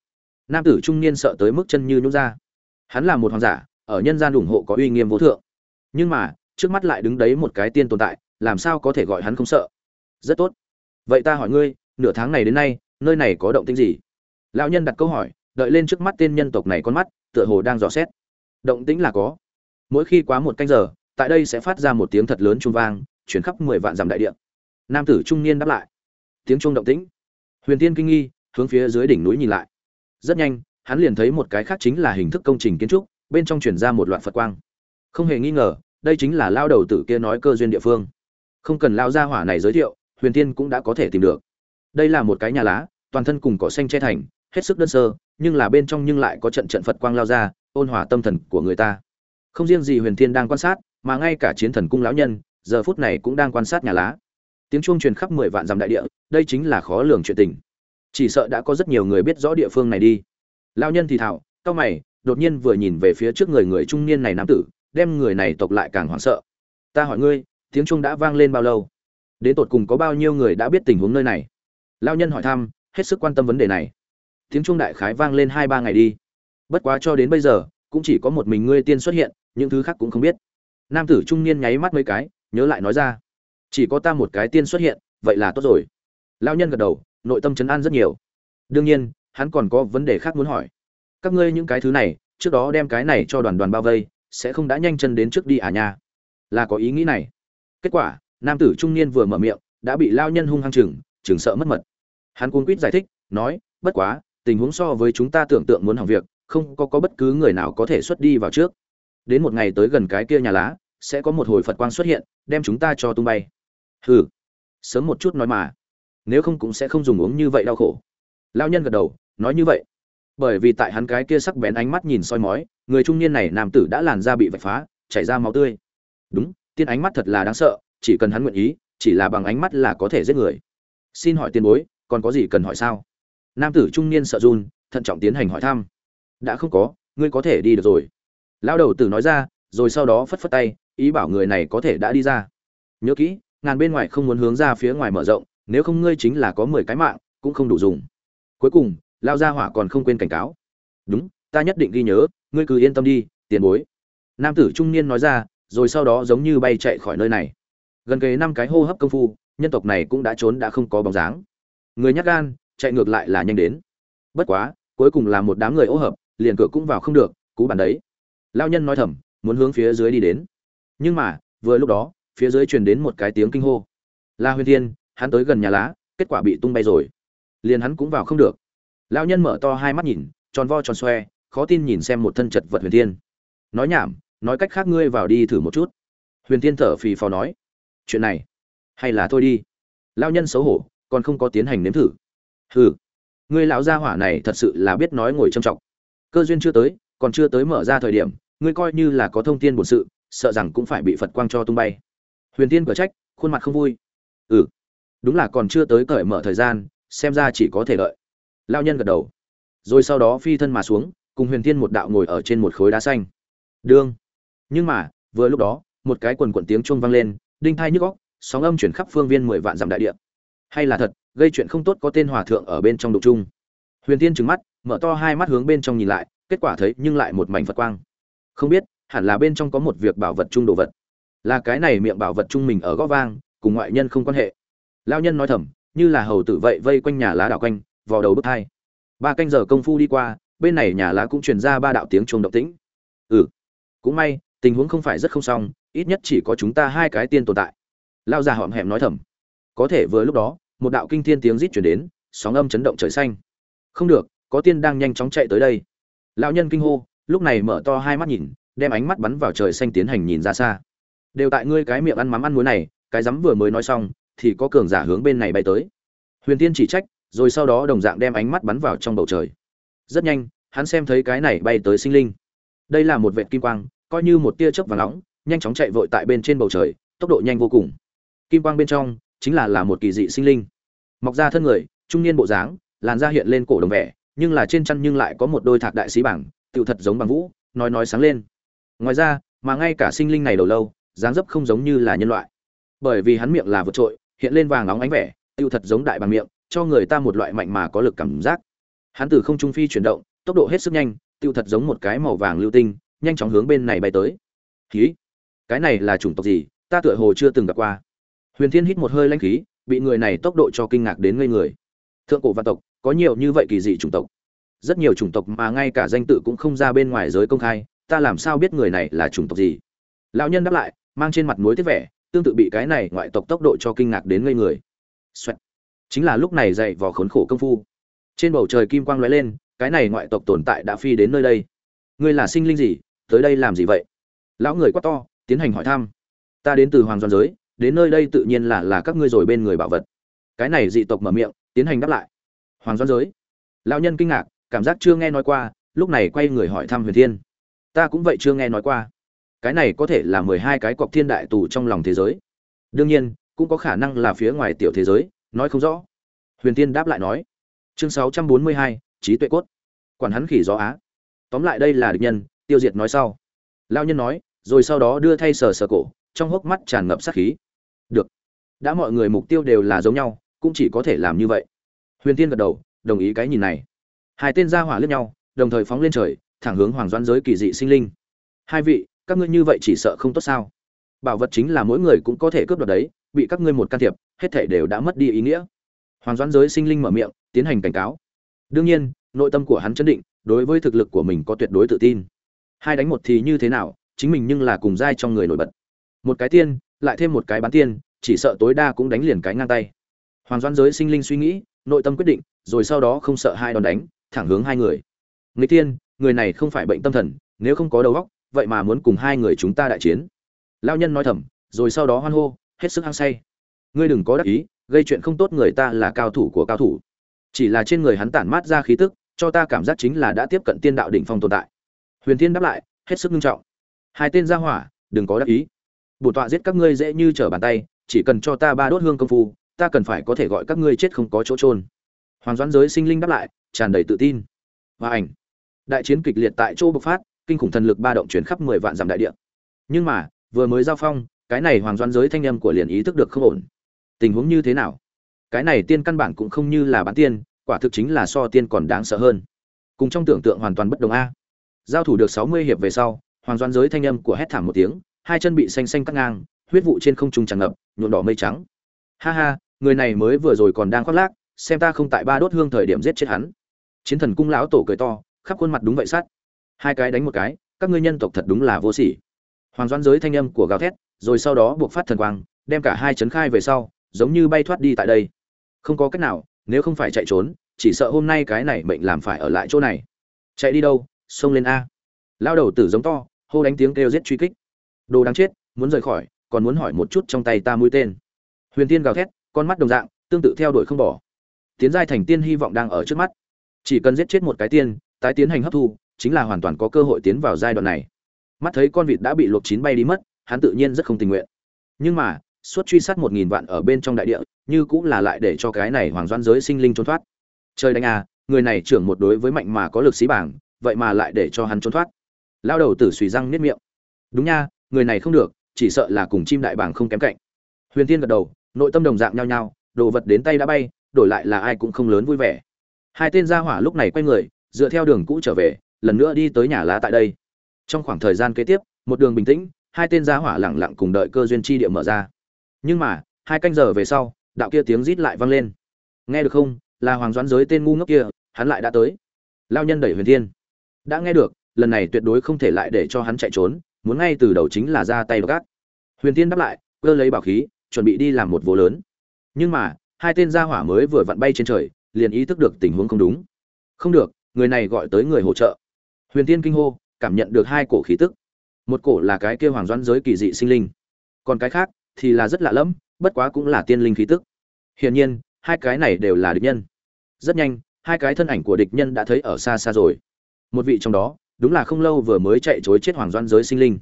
Nam tử trung niên sợ tới mức chân như nhún ra. Hắn là một hoàng giả, ở nhân gian ủng hộ có uy nghiêm vô thượng. Nhưng mà trước mắt lại đứng đấy một cái tiên tồn tại, làm sao có thể gọi hắn không sợ? Rất tốt. Vậy ta hỏi ngươi, nửa tháng này đến nay, nơi này có động tĩnh gì? Lão nhân đặt câu hỏi, đợi lên trước mắt tên nhân tộc này con mắt, tựa hồ đang dò xét. Động tĩnh là có. Mỗi khi quá một canh giờ, tại đây sẽ phát ra một tiếng thật lớn trung vang, chuyển khắp mười vạn dặm đại địa. Nam tử trung niên đáp lại. Tiếng trung động tĩnh. Huyền tiên kinh nghi, hướng phía dưới đỉnh núi nhìn lại. Rất nhanh, hắn liền thấy một cái khác chính là hình thức công trình kiến trúc, bên trong chuyển ra một loạt phật quang. Không hề nghi ngờ đây chính là lao đầu tử kia nói cơ duyên địa phương. Không cần lao Gia hỏa này giới thiệu, huyền tiên cũng đã có thể tìm được. Đây là một cái nhà lá, toàn thân cùng cỏ xanh che thành, hết sức đơn sơ, nhưng là bên trong nhưng lại có trận trận phật quang lao ra, ôn hòa tâm thần của người ta. Không riêng gì huyền thiên đang quan sát, mà ngay cả chiến thần cung lão nhân, giờ phút này cũng đang quan sát nhà lá. Tiếng chuông truyền khắp mười vạn dặm đại địa, đây chính là khó lường chuyện tình. Chỉ sợ đã có rất nhiều người biết rõ địa phương này đi. Lão nhân thì thảo cao mày, đột nhiên vừa nhìn về phía trước người người trung niên này nam tử đem người này tộc lại càng hoảng sợ. Ta hỏi ngươi, tiếng chuông đã vang lên bao lâu? Đến tột cùng có bao nhiêu người đã biết tình huống nơi này? Lao nhân hỏi thăm, hết sức quan tâm vấn đề này. Tiếng chuông đại khái vang lên hai ba ngày đi. Bất quá cho đến bây giờ, cũng chỉ có một mình ngươi tiên xuất hiện, những thứ khác cũng không biết. Nam tử trung niên nháy mắt mấy cái, nhớ lại nói ra. Chỉ có ta một cái tiên xuất hiện, vậy là tốt rồi. Lao nhân gật đầu, nội tâm chấn an rất nhiều. Đương nhiên, hắn còn có vấn đề khác muốn hỏi. Các ngươi những cái thứ này, trước đó đem cái này cho đoàn đoàn bao vây sẽ không đã nhanh chân đến trước đi à nha. Là có ý nghĩ này. Kết quả, nam tử trung niên vừa mở miệng, đã bị lao nhân hung hăng chừng chừng sợ mất mật. Hắn cuống quýt giải thích, nói, bất quá, tình huống so với chúng ta tưởng tượng muốn hỏng việc, không có có bất cứ người nào có thể xuất đi vào trước. Đến một ngày tới gần cái kia nhà lá, sẽ có một hồi phật quang xuất hiện, đem chúng ta cho tung bay. Hừ. Sớm một chút nói mà. Nếu không cũng sẽ không dùng uống như vậy đau khổ. Lao nhân gật đầu, nói như vậy bởi vì tại hắn cái kia sắc bén ánh mắt nhìn soi mói, người trung niên này nam tử đã làn da bị vạch phá, chảy ra máu tươi. Đúng, tiên ánh mắt thật là đáng sợ, chỉ cần hắn nguyện ý, chỉ là bằng ánh mắt là có thể giết người. Xin hỏi tiền bối, còn có gì cần hỏi sao? Nam tử trung niên sợ run, thận trọng tiến hành hỏi thăm. Đã không có, ngươi có thể đi được rồi. Lão đầu tử nói ra, rồi sau đó phất phất tay, ý bảo người này có thể đã đi ra. Nhớ kỹ, ngàn bên ngoài không muốn hướng ra phía ngoài mở rộng, nếu không ngươi chính là có mười cái mạng, cũng không đủ dùng. Cuối cùng lao gia hỏa còn không quên cảnh cáo. Đúng, ta nhất định ghi nhớ, ngươi cứ yên tâm đi, tiền bối. Nam tử trung niên nói ra, rồi sau đó giống như bay chạy khỏi nơi này. Gần kề năm cái hô hấp công phu, nhân tộc này cũng đã trốn đã không có bóng dáng. Người nhắc gan, chạy ngược lại là nhanh đến. Bất quá, cuối cùng là một đám người ô hợp, liền cửa cũng vào không được, cú bản đấy. Lao nhân nói thầm, muốn hướng phía dưới đi đến. Nhưng mà, vừa lúc đó, phía dưới truyền đến một cái tiếng kinh hô. La huyền thiên, hắn tới gần nhà lá, kết quả bị tung bay rồi. Liền hắn cũng vào không được lão nhân mở to hai mắt nhìn, tròn vo tròn xoe, khó tin nhìn xem một thân chật vật huyền thiên. Nói nhảm, nói cách khác ngươi vào đi thử một chút. Huyền thiên thở phì phò nói, chuyện này, hay là thôi đi. Lão nhân xấu hổ, còn không có tiến hành nếm thử. Hừ, ngươi lão gia hỏa này thật sự là biết nói ngồi trầm trọng cơ duyên chưa tới, còn chưa tới mở ra thời điểm, ngươi coi như là có thông tin bổn sự, sợ rằng cũng phải bị phật quang cho tung bay. Huyền tiên cửa trách, khuôn mặt không vui. Ừ đúng là còn chưa tới cởi mở thời gian, xem ra chỉ có thể đợi lao nhân gật đầu. Rồi sau đó phi thân mà xuống, cùng huyền Thiên một đạo ngồi ở trên một khối đá xanh. Đương. Nhưng mà, vừa lúc đó, một cái quần quần tiếng chuông vang lên, đinh thai nhức góc sóng âm chuyển khắp phương viên mười vạn dặm đại địa. Hay là thật, gây chuyện không tốt có tên hòa thượng ở bên trong đục chung. Huyền Thiên trừng mắt, mở to hai mắt hướng bên trong nhìn lại, kết quả thấy nhưng lại một mảnh phật quang. Không biết, hẳn là bên trong có một việc bảo vật chung đồ vật. Là cái này miệng bảo vật chung mình ở gõ vang, cùng ngoại nhân không quan hệ. Lao nhân nói thầm, như là hầu tử vậy vây quanh nhà lá đảo quanh vào đầu bức thai. Ba canh giờ công phu đi qua, bên này nhà lá cũng truyền ra ba đạo tiếng chuông động tĩnh. Ừ cũng may, tình huống không phải rất không xong, ít nhất chỉ có chúng ta hai cái tiên tồn tại. Lao già hõm hẹm nói thầm. Có thể vừa lúc đó, một đạo kinh thiên tiếng rít chuyển đến, sóng âm chấn động trời xanh. Không được, có tiên đang nhanh chóng chạy tới đây. Lão nhân kinh hô, lúc này mở to hai mắt nhìn, đem ánh mắt bắn vào trời xanh tiến hành nhìn ra xa. Đều tại ngươi cái miệng ăn mắm ăn muối này, cái rắm vừa mới nói xong, thì có cường giả hướng bên này bay tới. Huyền tiên chỉ trách rồi sau đó đồng dạng đem ánh mắt bắn vào trong bầu trời. Rất nhanh, hắn xem thấy cái này bay tới sinh linh. Đây là một vệt kim quang, coi như một tia chớp vàng nóng, nhanh chóng chạy vội tại bên trên bầu trời, tốc độ nhanh vô cùng. Kim quang bên trong chính là là một kỳ dị sinh linh. Mọc ra thân người, trung niên bộ dáng, làn da hiện lên cổ đồng vẻ, nhưng là trên chân nhưng lại có một đôi thạc đại sĩ bảng, tựu thật giống bằng vũ, nói nói sáng lên. Ngoài ra, mà ngay cả sinh linh này đầu lâu, dáng dấp không giống như là nhân loại. Bởi vì hắn miệng là vượt trội, hiện lên vàng nóng ánh vẻ, tựu thật giống đại bằng miệng cho người ta một loại mạnh mà có lực cảm giác. Hắn từ không trung phi chuyển động, tốc độ hết sức nhanh tiêu thật giống một cái màu vàng lưu tinh, nhanh chóng hướng bên này bay tới. Khí. Cái này là chủng tộc gì? Ta tựa hồ chưa từng gặp qua. Huyền thiên hít một hơi lanh khí, bị người này tốc độ cho kinh ngạc đến ngây người. Thượng cổ văn tộc, có nhiều như vậy kỳ dị chủng tộc. Rất nhiều chủng tộc mà ngay cả danh tự cũng không ra bên ngoài giới công khai, ta làm sao biết người này là chủng tộc gì? Lão nhân đáp lại, mang trên mặt muối tiếc vẻ, tương tự bị cái này ngoại tộc tốc độ cho kinh ngạc đến ngây người. Xoẹt chính là lúc này dậy vò khốn khổ công phu. Trên bầu trời kim quang lóe lên, cái này ngoại tộc tồn tại đã phi đến nơi đây. Ngươi là sinh linh gì? Tới đây làm gì vậy? Lão người quát to, tiến hành hỏi thăm. Ta đến từ hoàng doan giới, đến nơi đây tự nhiên là là các ngươi rồi bên người bảo vật. Cái này dị tộc mở miệng, tiến hành đáp lại. Hoàng doan giới. Lão nhân kinh ngạc, cảm giác chưa nghe nói qua, lúc này quay người hỏi thăm huyền thiên. Ta cũng vậy chưa nghe nói qua. Cái này có thể là mười hai cái cọc thiên đại tù trong lòng thế giới. Đương nhiên, cũng có khả năng là phía ngoài tiểu thế giới nói không rõ. Huyền thiên đáp lại nói, chương sáu trăm bốn mươi hai, trí tuệ cốt. Quản hắn khỉ gió á. Tóm lại đây là địch nhân, tiêu diệt nói sau. Lao nhân nói, rồi sau đó đưa thay sờ sờ cổ, trong hốc mắt tràn ngập sát khí. Được. Đã mọi người mục tiêu đều là giống nhau, cũng chỉ có thể làm như vậy. Huyền tiên gật đầu, đồng ý cái nhìn này. Hai tên gia hỏa liếc nhau, đồng thời phóng lên trời, thẳng hướng hoàng doãn giới kỳ dị sinh linh. Hai vị, các ngươi như vậy chỉ sợ không tốt sao? Bảo vật chính là mỗi người cũng có thể cướp đoạt đấy, bị các ngươi một can thiệp, hết thể đều đã mất đi ý nghĩa. Hoàng doãn giới sinh linh mở miệng, tiến hành cảnh cáo. Đương nhiên, nội tâm của hắn chấn định, đối với thực lực của mình có tuyệt đối tự tin. Hai đánh một thì như thế nào, chính mình nhưng là cùng giai trong người nổi bật. Một cái tiên, lại thêm một cái bán tiên, chỉ sợ tối đa cũng đánh liền cái ngang tay. Hoàng doãn giới sinh linh suy nghĩ, nội tâm quyết định, rồi sau đó không sợ hai đòn đánh, thẳng hướng hai người. Người tiên, người này không phải bệnh tâm thần, nếu không có đầu óc, vậy mà muốn cùng hai người chúng ta đại chiến lao nhân nói thầm, rồi sau đó hoan hô, hết sức hăng say. Ngươi đừng có đắc ý, gây chuyện không tốt người ta là cao thủ của cao thủ. Chỉ là trên người hắn tản mát ra khí tức, cho ta cảm giác chính là đã tiếp cận tiên đạo đỉnh phong tồn tại. Huyền thiên đáp lại, hết sức nghiêm trọng. Hai tên gia hỏa, đừng có đắc ý. Bổn tọa giết các ngươi dễ như trở bàn tay, chỉ cần cho ta ba đốt hương công phu, ta cần phải có thể gọi các ngươi chết không có chỗ trôn hoàng doãn giới sinh linh đáp lại, tràn đầy tự tin. Và ảnh. Đại chiến kịch liệt tại chỗ bộc phát, kinh khủng thần lực ba động chuyển khắp mười vạn dặm đại địa. Nhưng mà vừa mới giao phong, cái này hoàng doan giới thanh âm của liền ý thức được không ổn. Tình huống như thế nào? Cái này tiên căn bản cũng không như là bán tiên, quả thực chính là so tiên còn đáng sợ hơn. Cùng trong tưởng tượng hoàn toàn bất đồng a. Giao thủ được sáu mươi hiệp về sau, hoàng doan giới thanh âm của hét thảm một tiếng, hai chân bị xanh xanh cắt ngang, huyết vụ trên không trung tràn ngập, nhuộm đỏ mây trắng. Ha ha, người này mới vừa rồi còn đang khoác lác, xem ta không tại ba đốt hương thời điểm giết chết hắn. Chiến thần cung lão tổ cười to, khắp khuôn mặt đúng vậy sát hai cái đánh một cái, các ngươi nhân tộc thật đúng là vô sỉ hoàng doãn giới thanh âm của gào thét, rồi sau đó buộc phát thần quang, đem cả hai chấn khai về sau, giống như bay thoát đi tại đây. Không có cách nào, nếu không phải chạy trốn, chỉ sợ hôm nay cái này mệnh làm phải ở lại chỗ này. Chạy đi đâu, xông lên a. Lao đầu tử giống to, hô đánh tiếng kêu giết truy kích. Đồ đáng chết, muốn rời khỏi, còn muốn hỏi một chút trong tay ta mũi tên. Huyền tiên gào thét, con mắt đồng dạng, tương tự theo đuổi không bỏ. Tiến giai thành tiên hy vọng đang ở trước mắt. Chỉ cần giết chết một cái tiên, tái tiến hành hấp thu, chính là hoàn toàn có cơ hội tiến vào giai đoạn này mắt thấy con vịt đã bị luộc chín bay đi mất, hắn tự nhiên rất không tình nguyện. Nhưng mà, suốt truy sát một nghìn vạn ở bên trong đại địa, như cũng là lại để cho cái này hoàng doan giới sinh linh trốn thoát. Trời đánh à người này trưởng một đối với mạnh mà có lực sĩ bảng, vậy mà lại để cho hắn trốn thoát. Lao đầu tử suy răng niết miệng. Đúng nha, người này không được, chỉ sợ là cùng chim đại bảng không kém cạnh. Huyền tiên gật đầu, nội tâm đồng dạng nhau nhau đồ vật đến tay đã bay, đổi lại là ai cũng không lớn vui vẻ. Hai tên gia hỏa lúc này quay người, dựa theo đường cũ trở về, lần nữa đi tới nhà lá tại đây trong khoảng thời gian kế tiếp, một đường bình tĩnh, hai tên gia hỏa lẳng lặng cùng đợi cơ duyên chi địa mở ra. Nhưng mà, hai canh giờ về sau, đạo kia tiếng rít lại vang lên. Nghe được không? Là hoàng doãn giới tên ngu ngốc kia, hắn lại đã tới. Lao nhân đẩy huyền thiên. Đã nghe được, lần này tuyệt đối không thể lại để cho hắn chạy trốn, muốn ngay từ đầu chính là ra tay gác huyền thiên đáp lại, cơ lấy bảo khí, chuẩn bị đi làm một vô lớn. Nhưng mà, hai tên gia hỏa mới vừa vặn bay trên trời, liền ý thức được tình huống không đúng. Không được, người này gọi tới người hỗ trợ. Huyền tiên kinh hô cảm nhận được hai cổ khí tức. Một cổ là cái kia hoàng doãn giới kỳ dị sinh linh, còn cái khác thì là rất lạ lẫm, bất quá cũng là tiên linh khí tức. Hiển nhiên, hai cái này đều là địch nhân. Rất nhanh, hai cái thân ảnh của địch nhân đã thấy ở xa xa rồi. Một vị trong đó, đúng là không lâu vừa mới chạy chối chết hoàng doãn giới sinh linh.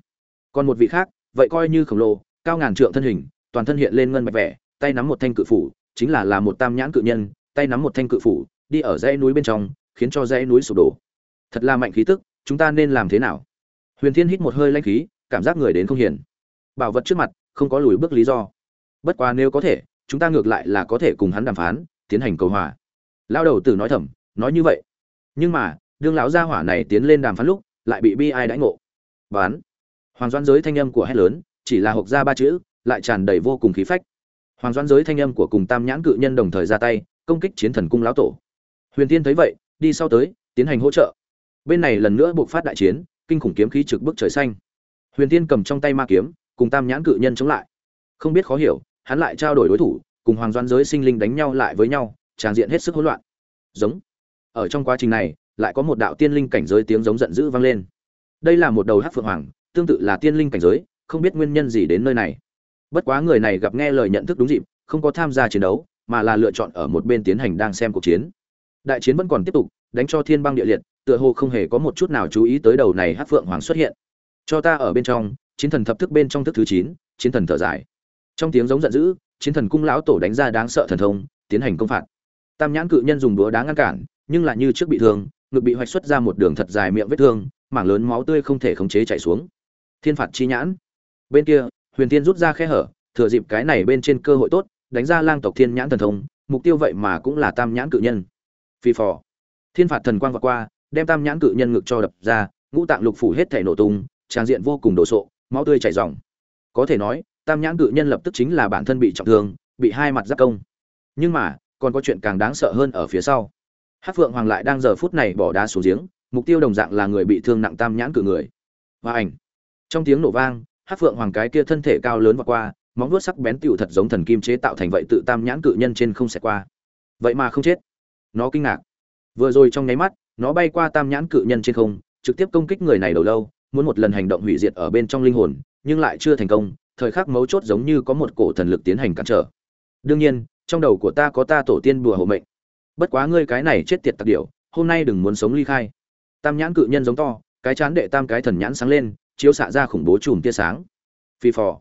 Còn một vị khác, vậy coi như khổng lồ, cao ngàn trượng thân hình, toàn thân hiện lên ngân bạch vẻ, tay nắm một thanh cự phủ, chính là là một tam nhãn cự nhân, tay nắm một thanh cự phủ, đi ở dãy núi bên trong, khiến cho dãy núi sụp đổ. Thật là mạnh khí tức chúng ta nên làm thế nào? Huyền thiên hít một hơi lanh khí, cảm giác người đến không hiền. Bảo vật trước mặt, không có lùi bước lý do. Bất quá nếu có thể, chúng ta ngược lại là có thể cùng hắn đàm phán, tiến hành cầu hòa. Lao đầu tử nói thầm, nói như vậy. Nhưng mà, đương lão gia hỏa này tiến lên đàm phán lúc, lại bị bi ai đãi ngộ. Bán hoàng doãn giới thanh âm của hét lớn, chỉ là hộp ra ba chữ, lại tràn đầy vô cùng khí phách. Hoàng doãn giới thanh âm của cùng tam nhãn cự nhân đồng thời ra tay, công kích chiến thần cung lão tổ. Huyền tiên thấy vậy, đi sau tới, tiến hành hỗ trợ bên này lần nữa buộc phát đại chiến, kinh khủng kiếm khí trực bức trời xanh. Huyền tiên cầm trong tay ma kiếm, cùng tam nhãn cự nhân chống lại. Không biết khó hiểu, hắn lại trao đổi đối thủ, cùng hoàng doan giới sinh linh đánh nhau lại với nhau tràng diện hết sức hỗn loạn. Giống. Ở trong quá trình này, lại có một đạo tiên linh cảnh giới tiếng giống giận dữ vang lên. Đây là một đầu hát phượng hoàng, tương tự là tiên linh cảnh giới, không biết nguyên nhân gì đến nơi này. Bất quá người này gặp nghe lời nhận thức đúng dịp, không có tham gia chiến đấu, mà là lựa chọn ở một bên tiến hành đang xem cuộc chiến. Đại chiến vẫn còn tiếp tục, đánh cho thiên băng địa liệt tựa hồ không hề có một chút nào chú ý tới đầu này hát phượng hoàng xuất hiện. Cho ta ở bên trong, chiến thần thập thức bên trong thức thứ chín, chiến thần thở dài. Trong tiếng giống giận dữ, chiến thần cung lão tổ đánh ra đáng sợ thần thông, tiến hành công phạt. Tam nhãn cự nhân dùng búa đá ngăn cản, nhưng lại như trước bị thương, ngực bị hoạch xuất ra một đường thật dài miệng vết thương, mảng lớn máu tươi không thể khống chế chảy xuống. Thiên phạt chi nhãn. Bên kia, huyền tiên rút ra khe hở, thừa dịp cái này bên trên cơ hội tốt, đánh ra lang tộc thiên nhãn thần thông, mục tiêu vậy mà cũng là tam nhãn cự nhân. Phi phò. Thiên phạt thần quang vượt qua đem tam nhãn cự nhân ngực cho đập ra, ngũ tạng lục phủ hết thể nổ tung, trang diện vô cùng đồ sộ, máu tươi chảy ròng. Có thể nói, tam nhãn cự nhân lập tức chính là bản thân bị trọng thương, bị hai mặt giáp công. Nhưng mà, còn có chuyện càng đáng sợ hơn ở phía sau. Hát phượng hoàng lại đang giờ phút này bỏ đá xuống giếng, mục tiêu đồng dạng là người bị thương nặng tam nhãn cự người. Và ảnh. Trong tiếng nổ vang hát phượng hoàng cái kia thân thể cao lớn và qua, móng vuốt sắc bén tựu thật giống thần kim chế tạo thành vậy tự tam nhãn cự nhân trên không xẹt qua. Vậy mà không chết. Nó kinh ngạc. Vừa rồi trong nháy mắt nó bay qua tam nhãn cự nhân trên không, trực tiếp công kích người này đầu lâu, muốn một lần hành động hủy diệt ở bên trong linh hồn, nhưng lại chưa thành công, thời khắc mấu chốt giống như có một cổ thần lực tiến hành cản trở. Đương nhiên, trong đầu của ta có ta tổ tiên bùa hộ mệnh. Bất quá ngươi cái này chết tiệt tặc điểu, hôm nay đừng muốn sống ly khai. Tam nhãn cự nhân giống to, cái chán đệ tam cái thần nhãn sáng lên, chiếu xạ ra khủng bố chùm tia sáng. Phi phò.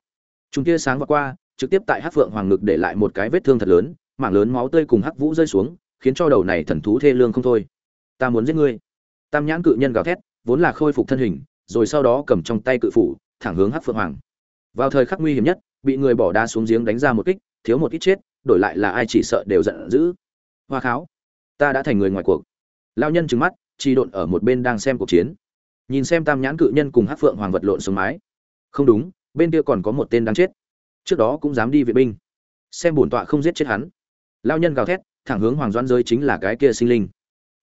Chùm tia sáng vượt qua, trực tiếp tại hắc phượng hoàng ngực để lại một cái vết thương thật lớn, mảng lớn máu tươi cùng hắc vũ rơi xuống, khiến cho đầu này thần thú thê lương không thôi ta muốn giết ngươi. Tam nhãn cự nhân gào thét, vốn là khôi phục thân hình, rồi sau đó cầm trong tay cự phủ, thẳng hướng hắc phượng hoàng. Vào thời khắc nguy hiểm nhất, bị người bỏ đá xuống giếng đánh ra một kích, thiếu một ít chết, đổi lại là ai chỉ sợ đều giận dữ. Hoa kháo, ta đã thành người ngoài cuộc. Lao nhân trừng mắt chi độn ở một bên đang xem cuộc chiến. Nhìn xem tam nhãn cự nhân cùng hắc phượng hoàng vật lộn xuống mái. Không đúng, bên kia còn có một tên đang chết. Trước đó cũng dám đi vệ binh. Xem bổn tọa không giết chết hắn. Lao nhân gào thét, thẳng hướng hoàng doan giới chính là cái kia sinh linh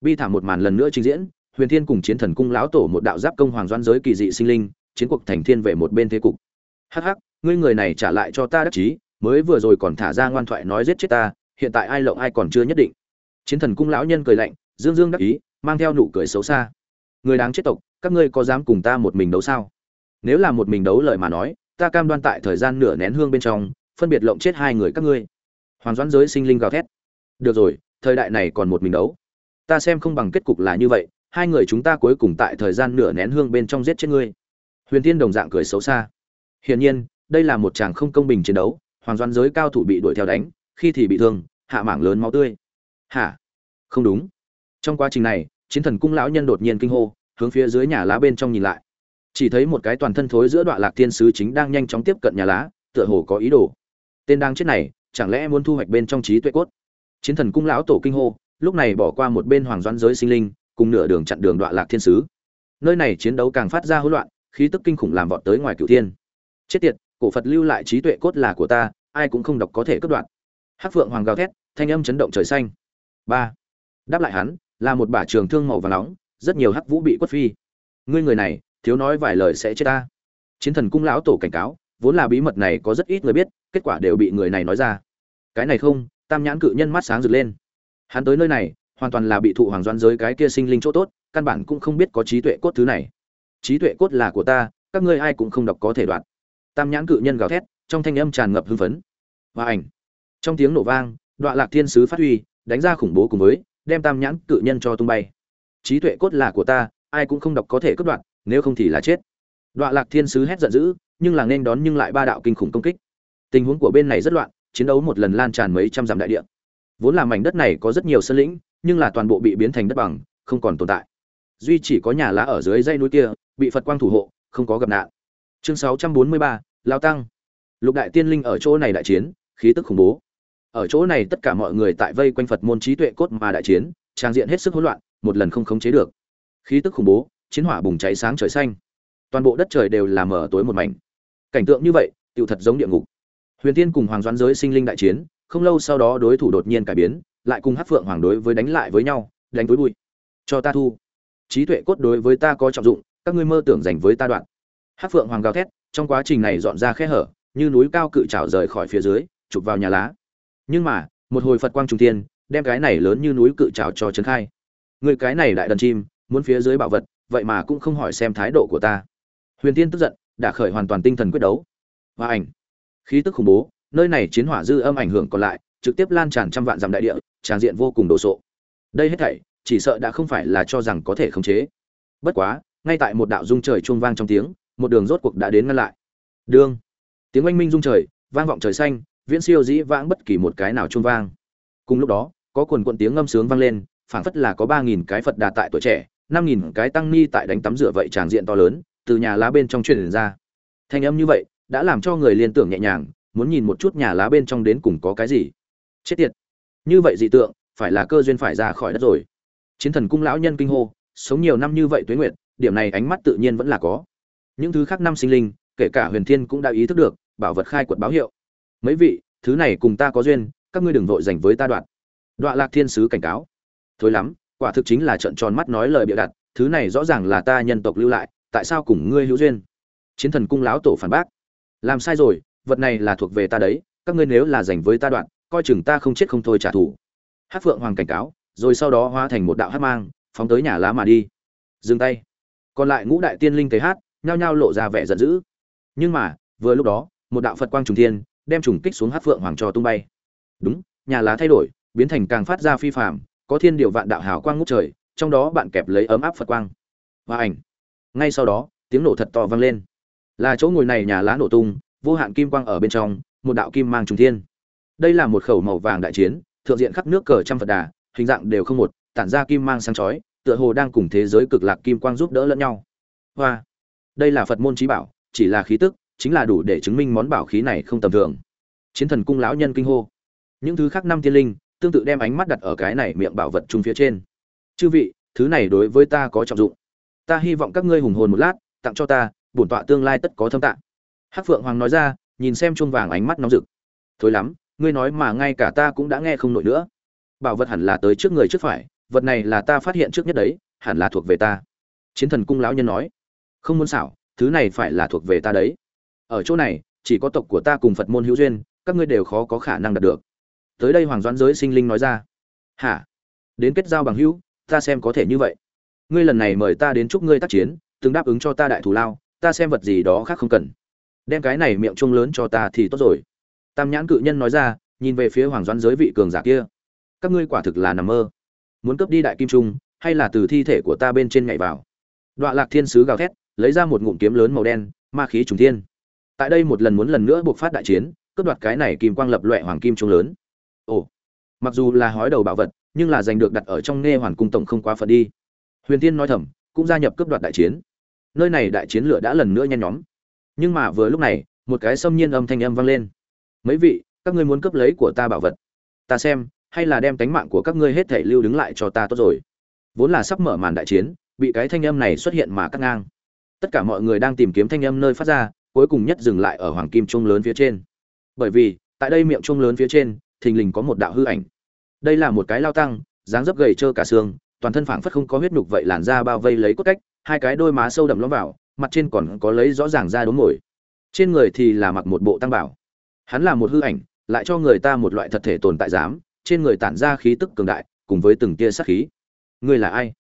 bi thảm một màn lần nữa trình diễn, huyền thiên cùng chiến thần cung lão tổ một đạo giáp công hoàng doan giới kỳ dị sinh linh, chiến cuộc thành thiên về một bên thế cục. Hắc hắc, ngươi người này trả lại cho ta đắc chí, mới vừa rồi còn thả ra ngoan thoại nói giết chết ta, hiện tại ai lộng ai còn chưa nhất định. Chiến thần cung lão nhân cười lạnh, dương dương đắc ý, mang theo nụ cười xấu xa. Người đáng chết tộc, các ngươi có dám cùng ta một mình đấu sao? Nếu là một mình đấu lời mà nói, ta cam đoan tại thời gian nửa nén hương bên trong, phân biệt lộng chết hai người các ngươi. Hoàn doãn giới sinh linh gào thét. Được rồi, thời đại này còn một mình đấu ta xem không bằng kết cục là như vậy, hai người chúng ta cuối cùng tại thời gian nửa nén hương bên trong giết chết ngươi. Huyền tiên đồng dạng cười xấu xa. Hiển nhiên, đây là một chàng không công bình chiến đấu, hoàng Doan giới cao thủ bị đuổi theo đánh, khi thì bị thương, hạ mảng lớn máu tươi. Hả? Không đúng. Trong quá trình này, chiến thần cung lão nhân đột nhiên kinh hô, hướng phía dưới nhà lá bên trong nhìn lại. Chỉ thấy một cái toàn thân thối giữa đoạn lạc thiên sứ chính đang nhanh chóng tiếp cận nhà lá, tựa hồ có ý đồ. Tên đang chết này, chẳng lẽ muốn thu hoạch bên trong trí tuệ cốt? Chiến thần cung lão tổ kinh hô lúc này bỏ qua một bên hoàng doãn giới sinh linh, cùng nửa đường chặn đường đoạn lạc thiên sứ. Nơi này chiến đấu càng phát ra hỗn loạn, khí tức kinh khủng làm vọt tới ngoài cửu thiên. Chết tiệt, cổ phật lưu lại trí tuệ cốt là của ta, ai cũng không đọc có thể cướp đoạt hắc phượng hoàng gào thét, thanh âm chấn động trời xanh. Ba. Đáp lại hắn, là một bả trường thương màu vàng nóng, rất nhiều hắc vũ bị quất phi. Ngươi người này, thiếu nói vài lời sẽ chết ta. Chiến thần cung lão tổ cảnh cáo, vốn là bí mật này có rất ít người biết, kết quả đều bị người này nói ra. Cái này không, tam nhãn cự nhân mắt sáng rực lên hắn tới nơi này, hoàn toàn là bị thụ hoàng doan giới cái kia sinh linh chỗ tốt, căn bản cũng không biết có trí tuệ cốt thứ này. Trí tuệ cốt là của ta, các ngươi ai cũng không đọc có thể đoạt. Tam nhãn cự nhân gào thét, trong thanh âm tràn ngập hưng phấn. Và ảnh. Trong tiếng nổ vang đoạn lạc thiên sứ phát huy, đánh ra khủng bố cùng với, đem tam nhãn cự nhân cho tung bay. Trí tuệ cốt là của ta, ai cũng không đọc có thể cướp đoạt, nếu không thì là chết. Đoạn lạc thiên sứ hét giận dữ, nhưng là nên đón nhưng lại ba đạo kinh khủng công kích. Tình huống của bên này rất loạn, chiến đấu một lần lan tràn mấy trăm dặm đại địa vốn là mảnh đất này có rất nhiều sơn lĩnh nhưng là toàn bộ bị biến thành đất bằng không còn tồn tại. Duy chỉ có nhà lá ở dưới dãy núi kia bị phật quang thủ hộ không có gặp nạn. Chương 643, lao tăng. Lục đại tiên linh ở chỗ này đại chiến khí tức khủng bố. Ở chỗ này tất cả mọi người tại vây quanh phật môn trí tuệ cốt mà đại chiến trang diện hết sức hỗn loạn một lần không khống chế được. Khí tức khủng bố chiến hỏa bùng cháy sáng trời xanh. Toàn bộ đất trời đều là mở tối một mảnh. Cảnh tượng như vậy tựu thật giống địa ngục. Huyền tiên cùng hoàng doãn giới sinh linh đại chiến không lâu sau đó đối thủ đột nhiên cải biến, lại cùng hát phượng hoàng đối với đánh lại với nhau, đánh túi bụi. Cho ta thu. Trí tuệ cốt đối với ta có trọng dụng, các ngươi mơ tưởng dành với ta đoạn. Hát phượng hoàng gào thét, trong quá trình này dọn ra khe hở, như núi cao cự trào rời khỏi phía dưới, chụp vào nhà lá. Nhưng mà, một hồi phật quang trung tiên đem cái này lớn như núi cự trào cho trấn khai. Người cái này đại đần chim, muốn phía dưới bảo vật, vậy mà cũng không hỏi xem thái độ của ta. Huyền tiên tức giận, đã khởi hoàn toàn tinh thần quyết đấu. Và ảnh. Khí tức khủng bố nơi này chiến hỏa dư âm ảnh hưởng còn lại, trực tiếp lan tràn trăm vạn dặm đại địa tràng diện vô cùng đồ sộ. Đây hết thảy, chỉ sợ đã không phải là cho rằng có thể khống chế. Bất quá, ngay tại một đạo dung trời chuông vang trong tiếng, một đường rốt cuộc đã đến ngăn lại. Đương tiếng oanh minh dung trời, vang vọng trời xanh, viễn siêu dĩ vãng bất kỳ một cái nào chuông vang. Cùng lúc đó, có quần quận tiếng ngâm sướng vang lên, phảng phất là có ba nghìn cái phật đà tại tuổi trẻ, năm nghìn cái tăng ni tại đánh tắm rửa vậy tràng diện to lớn, từ nhà lá bên trong truyền ra. Thanh âm như vậy, đã làm cho người liên tưởng nhẹ nhàng muốn nhìn một chút nhà lá bên trong đến cùng có cái gì. Chết tiệt. Như vậy dị tượng, phải là cơ duyên phải ra khỏi đất rồi. Chiến thần cung lão nhân kinh hô, sống nhiều năm như vậy tuế nguyệt, điểm này ánh mắt tự nhiên vẫn là có. Những thứ khác năm sinh linh, kể cả huyền thiên cũng đã ý thức được, bảo vật khai quật báo hiệu. Mấy vị, thứ này cùng ta có duyên, các ngươi đừng vội dành với ta đoạn. Đoạn lạc thiên sứ cảnh cáo. Thối lắm, quả thực chính là trận tròn mắt nói lời bịa đặt, thứ này rõ ràng là ta nhân tộc lưu lại, tại sao cùng ngươi hữu duyên? Chiến thần cung lão tổ phản bác. Làm sai rồi vật này là thuộc về ta đấy, các ngươi nếu là dành với ta đoạn, coi chừng ta không chết không thôi trả thù. Hát phượng hoàng cảnh cáo, rồi sau đó hóa thành một đạo hát mang, phóng tới nhà lá mà đi. Dừng tay. Còn lại ngũ đại tiên linh thấy hát, nhao nhao lộ ra vẻ giận dữ. Nhưng mà, vừa lúc đó, một đạo phật quang trùng thiên, đem trùng kích xuống hát phượng hoàng cho tung bay. Đúng, nhà lá thay đổi, biến thành càng phát ra phi phạm có thiên điều vạn đạo hào quang ngút trời, trong đó bạn kẹp lấy ấm áp phật quang. Và ảnh. Ngay sau đó, tiếng nổ thật to vang lên. Là chỗ ngồi này nhà lá nổ tung vô hạn kim quang ở bên trong, một đạo kim mang trùng thiên. Đây là một khẩu màu vàng đại chiến, thượng diện khắp nước cờ trăm phật đà, hình dạng đều không một, tản ra kim mang sáng chói, tựa hồ đang cùng thế giới cực lạc kim quang giúp đỡ lẫn nhau. Hoa! Đây là phật môn trí bảo, chỉ là khí tức, chính là đủ để chứng minh món bảo khí này không tầm thường. Chiến thần cung lão nhân kinh hô. Những thứ khác năm tiên linh, tương tự đem ánh mắt đặt ở cái này miệng bảo vật chung phía trên. Chư vị, thứ này đối với ta có trọng dụng. Ta hy vọng các ngươi hùng hồn một lát, tặng cho ta, bổn tọa tương lai tất có thâm tạng hắc phượng hoàng nói ra, nhìn xem chuông vàng ánh mắt nóng rực. Thối lắm, ngươi nói mà ngay cả ta cũng đã nghe không nổi nữa. Bảo vật hẳn là tới trước người trước phải, vật này là ta phát hiện trước nhất đấy, hẳn là thuộc về ta. Chiến thần cung lão nhân nói. Không muốn xảo, thứ này phải là thuộc về ta đấy. Ở chỗ này, chỉ có tộc của ta cùng phật môn hữu duyên, các ngươi đều khó có khả năng đạt được. Tới đây hoàng doãn giới sinh linh nói ra. Hả? Đến kết giao bằng hữu, ta xem có thể như vậy. Ngươi lần này mời ta đến chúc ngươi tác chiến, từng đáp ứng cho ta đại thù lao, ta xem vật gì đó khác không cần đem cái này miệng chuông lớn cho ta thì tốt rồi. Tam nhãn cự nhân nói ra, nhìn về phía hoàng doãn giới vị cường giả kia. Các ngươi quả thực là nằm mơ. Muốn cướp đi đại kim trung, hay là từ thi thể của ta bên trên nhảy vào? Đọa lạc thiên sứ gào thét, lấy ra một ngụm kiếm lớn màu đen, ma khí trùng thiên. Tại đây một lần muốn lần nữa buộc phát đại chiến, cướp đoạt cái này kim quang lập loẹ hoàng kim trung lớn. Ồ, mặc dù là hói đầu bảo vật, nhưng là giành được đặt ở trong nghe hoàn cung tổng không quá phận đi. Huyền tiên nói thầm, cũng gia nhập cướp đoạt đại chiến. Nơi này đại chiến lửa đã lần nữa nhen nhóm nhưng mà vừa lúc này, một cái xâm nhiên âm thanh âm vang lên. Mấy vị, các ngươi muốn cướp lấy của ta bảo vật. Ta xem, hay là đem tánh mạng của các ngươi hết thể lưu đứng lại cho ta tốt rồi. Vốn là sắp mở màn đại chiến, bị cái thanh âm này xuất hiện mà cắt ngang. Tất cả mọi người đang tìm kiếm thanh âm nơi phát ra, cuối cùng nhất dừng lại ở hoàng kim trung lớn phía trên. Bởi vì, tại đây miệng trung lớn phía trên, thình lình có một đạo hư ảnh. Đây là một cái lao tăng, dáng dấp gầy trơ cả xương, toàn thân phảng phất không có huyết nhục vậy làn da bao vây lấy cốt cách, hai cái đôi má sâu đậm lõm vào mặt trên còn có lấy rõ ràng ra đốm mồi. Trên người thì là mặc một bộ tăng bảo. Hắn là một hư ảnh, lại cho người ta một loại thật thể tồn tại dám trên người tản ra khí tức cường đại, cùng với từng tia sát khí. Ngươi là ai?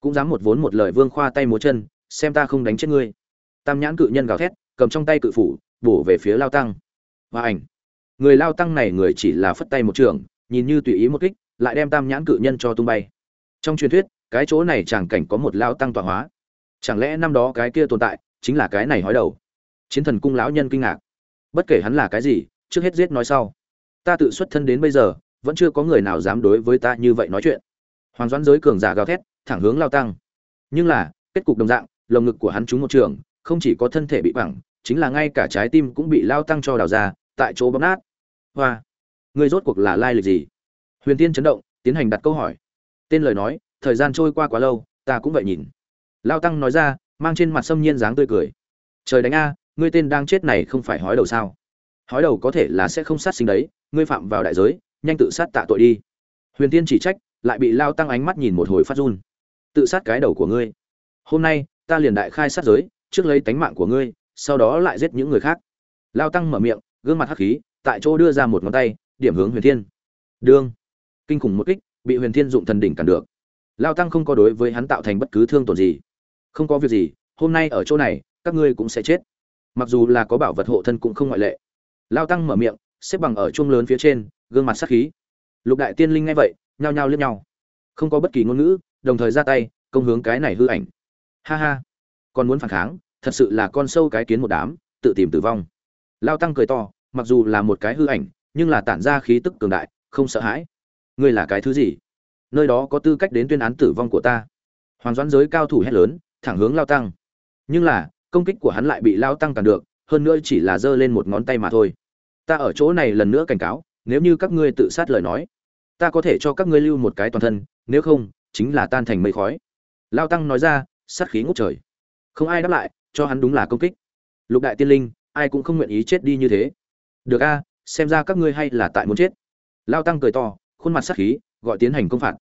Cũng dám một vốn một lời vương khoa tay múa chân, xem ta không đánh chết ngươi. Tam nhãn cự nhân gào thét, cầm trong tay cự phủ, bổ về phía lao tăng. Và ảnh. Người lao tăng này người chỉ là phất tay một trường, nhìn như tùy ý một kích, lại đem tam nhãn cự nhân cho tung bay. Trong truyền thuyết, cái chỗ này chẳng cảnh có một lao tăng tọa hóa chẳng lẽ năm đó cái kia tồn tại chính là cái này hói đầu? Chiến thần cung lão nhân kinh ngạc. Bất kể hắn là cái gì, trước hết giết nói sau. Ta tự xuất thân đến bây giờ, vẫn chưa có người nào dám đối với ta như vậy nói chuyện. Hoàng doãn giới cường giả gào thét, thẳng hướng lao tăng. Nhưng là, kết cục đồng dạng, lồng ngực của hắn trúng một trường, không chỉ có thân thể bị bẳng chính là ngay cả trái tim cũng bị lao tăng cho đào ra, tại chỗ bóp nát. Hoa! Người rốt cuộc là lai lịch gì? Huyền tiên chấn động, tiến hành đặt câu hỏi. Tên lời nói, thời gian trôi qua quá lâu, ta cũng vậy nhìn lao tăng nói ra, mang trên mặt xâm nhiên dáng tươi cười. Trời đánh a, ngươi tên đang chết này không phải hói đầu sao? Hói đầu có thể là sẽ không sát sinh đấy, ngươi phạm vào đại giới, nhanh tự sát tạ tội đi. Huyền tiên chỉ trách, lại bị lao tăng ánh mắt nhìn một hồi phát run. Tự sát cái đầu của ngươi. Hôm nay, ta liền đại khai sát giới, trước lấy tánh mạng của ngươi, sau đó lại giết những người khác. Lao tăng mở miệng, gương mặt hắc khí, tại chỗ đưa ra một ngón tay, điểm hướng huyền thiên. Đương. Kinh khủng một kích, bị huyền thiên dụng thần đỉnh cản được. Lao tăng không có đối với hắn tạo thành bất cứ thương tổn gì không có việc gì, hôm nay ở chỗ này, các ngươi cũng sẽ chết. Mặc dù là có bảo vật hộ thân cũng không ngoại lệ. Lao tăng mở miệng, xếp bằng ở chuông lớn phía trên, gương mặt sắc khí. Lục đại tiên linh nghe vậy, nhao nhao liếc nhau. Không có bất kỳ ngôn ngữ, đồng thời ra tay, công hướng cái này hư ảnh. Ha ha. Còn muốn phản kháng, thật sự là con sâu cái kiến một đám, tự tìm tử vong. Lao tăng cười to, mặc dù là một cái hư ảnh, nhưng là tản ra khí tức cường đại, không sợ hãi. Ngươi là cái thứ gì? Nơi đó có tư cách đến tuyên án tử vong của ta. Hoàng doãn giới cao thủ hét lớn thẳng hướng lao tăng. Nhưng là, công kích của hắn lại bị lao tăng cản được, hơn nữa chỉ là giơ lên một ngón tay mà thôi. Ta ở chỗ này lần nữa cảnh cáo, nếu như các ngươi tự sát lời nói, ta có thể cho các ngươi lưu một cái toàn thân, nếu không, chính là tan thành mây khói. Lao tăng nói ra, sát khí ngút trời. Không ai đáp lại, cho hắn đúng là công kích. Lục đại tiên linh, ai cũng không nguyện ý chết đi như thế. Được a, xem ra các ngươi hay là tại muốn chết. Lao tăng cười to, khuôn mặt sát khí, gọi tiến hành công phạt.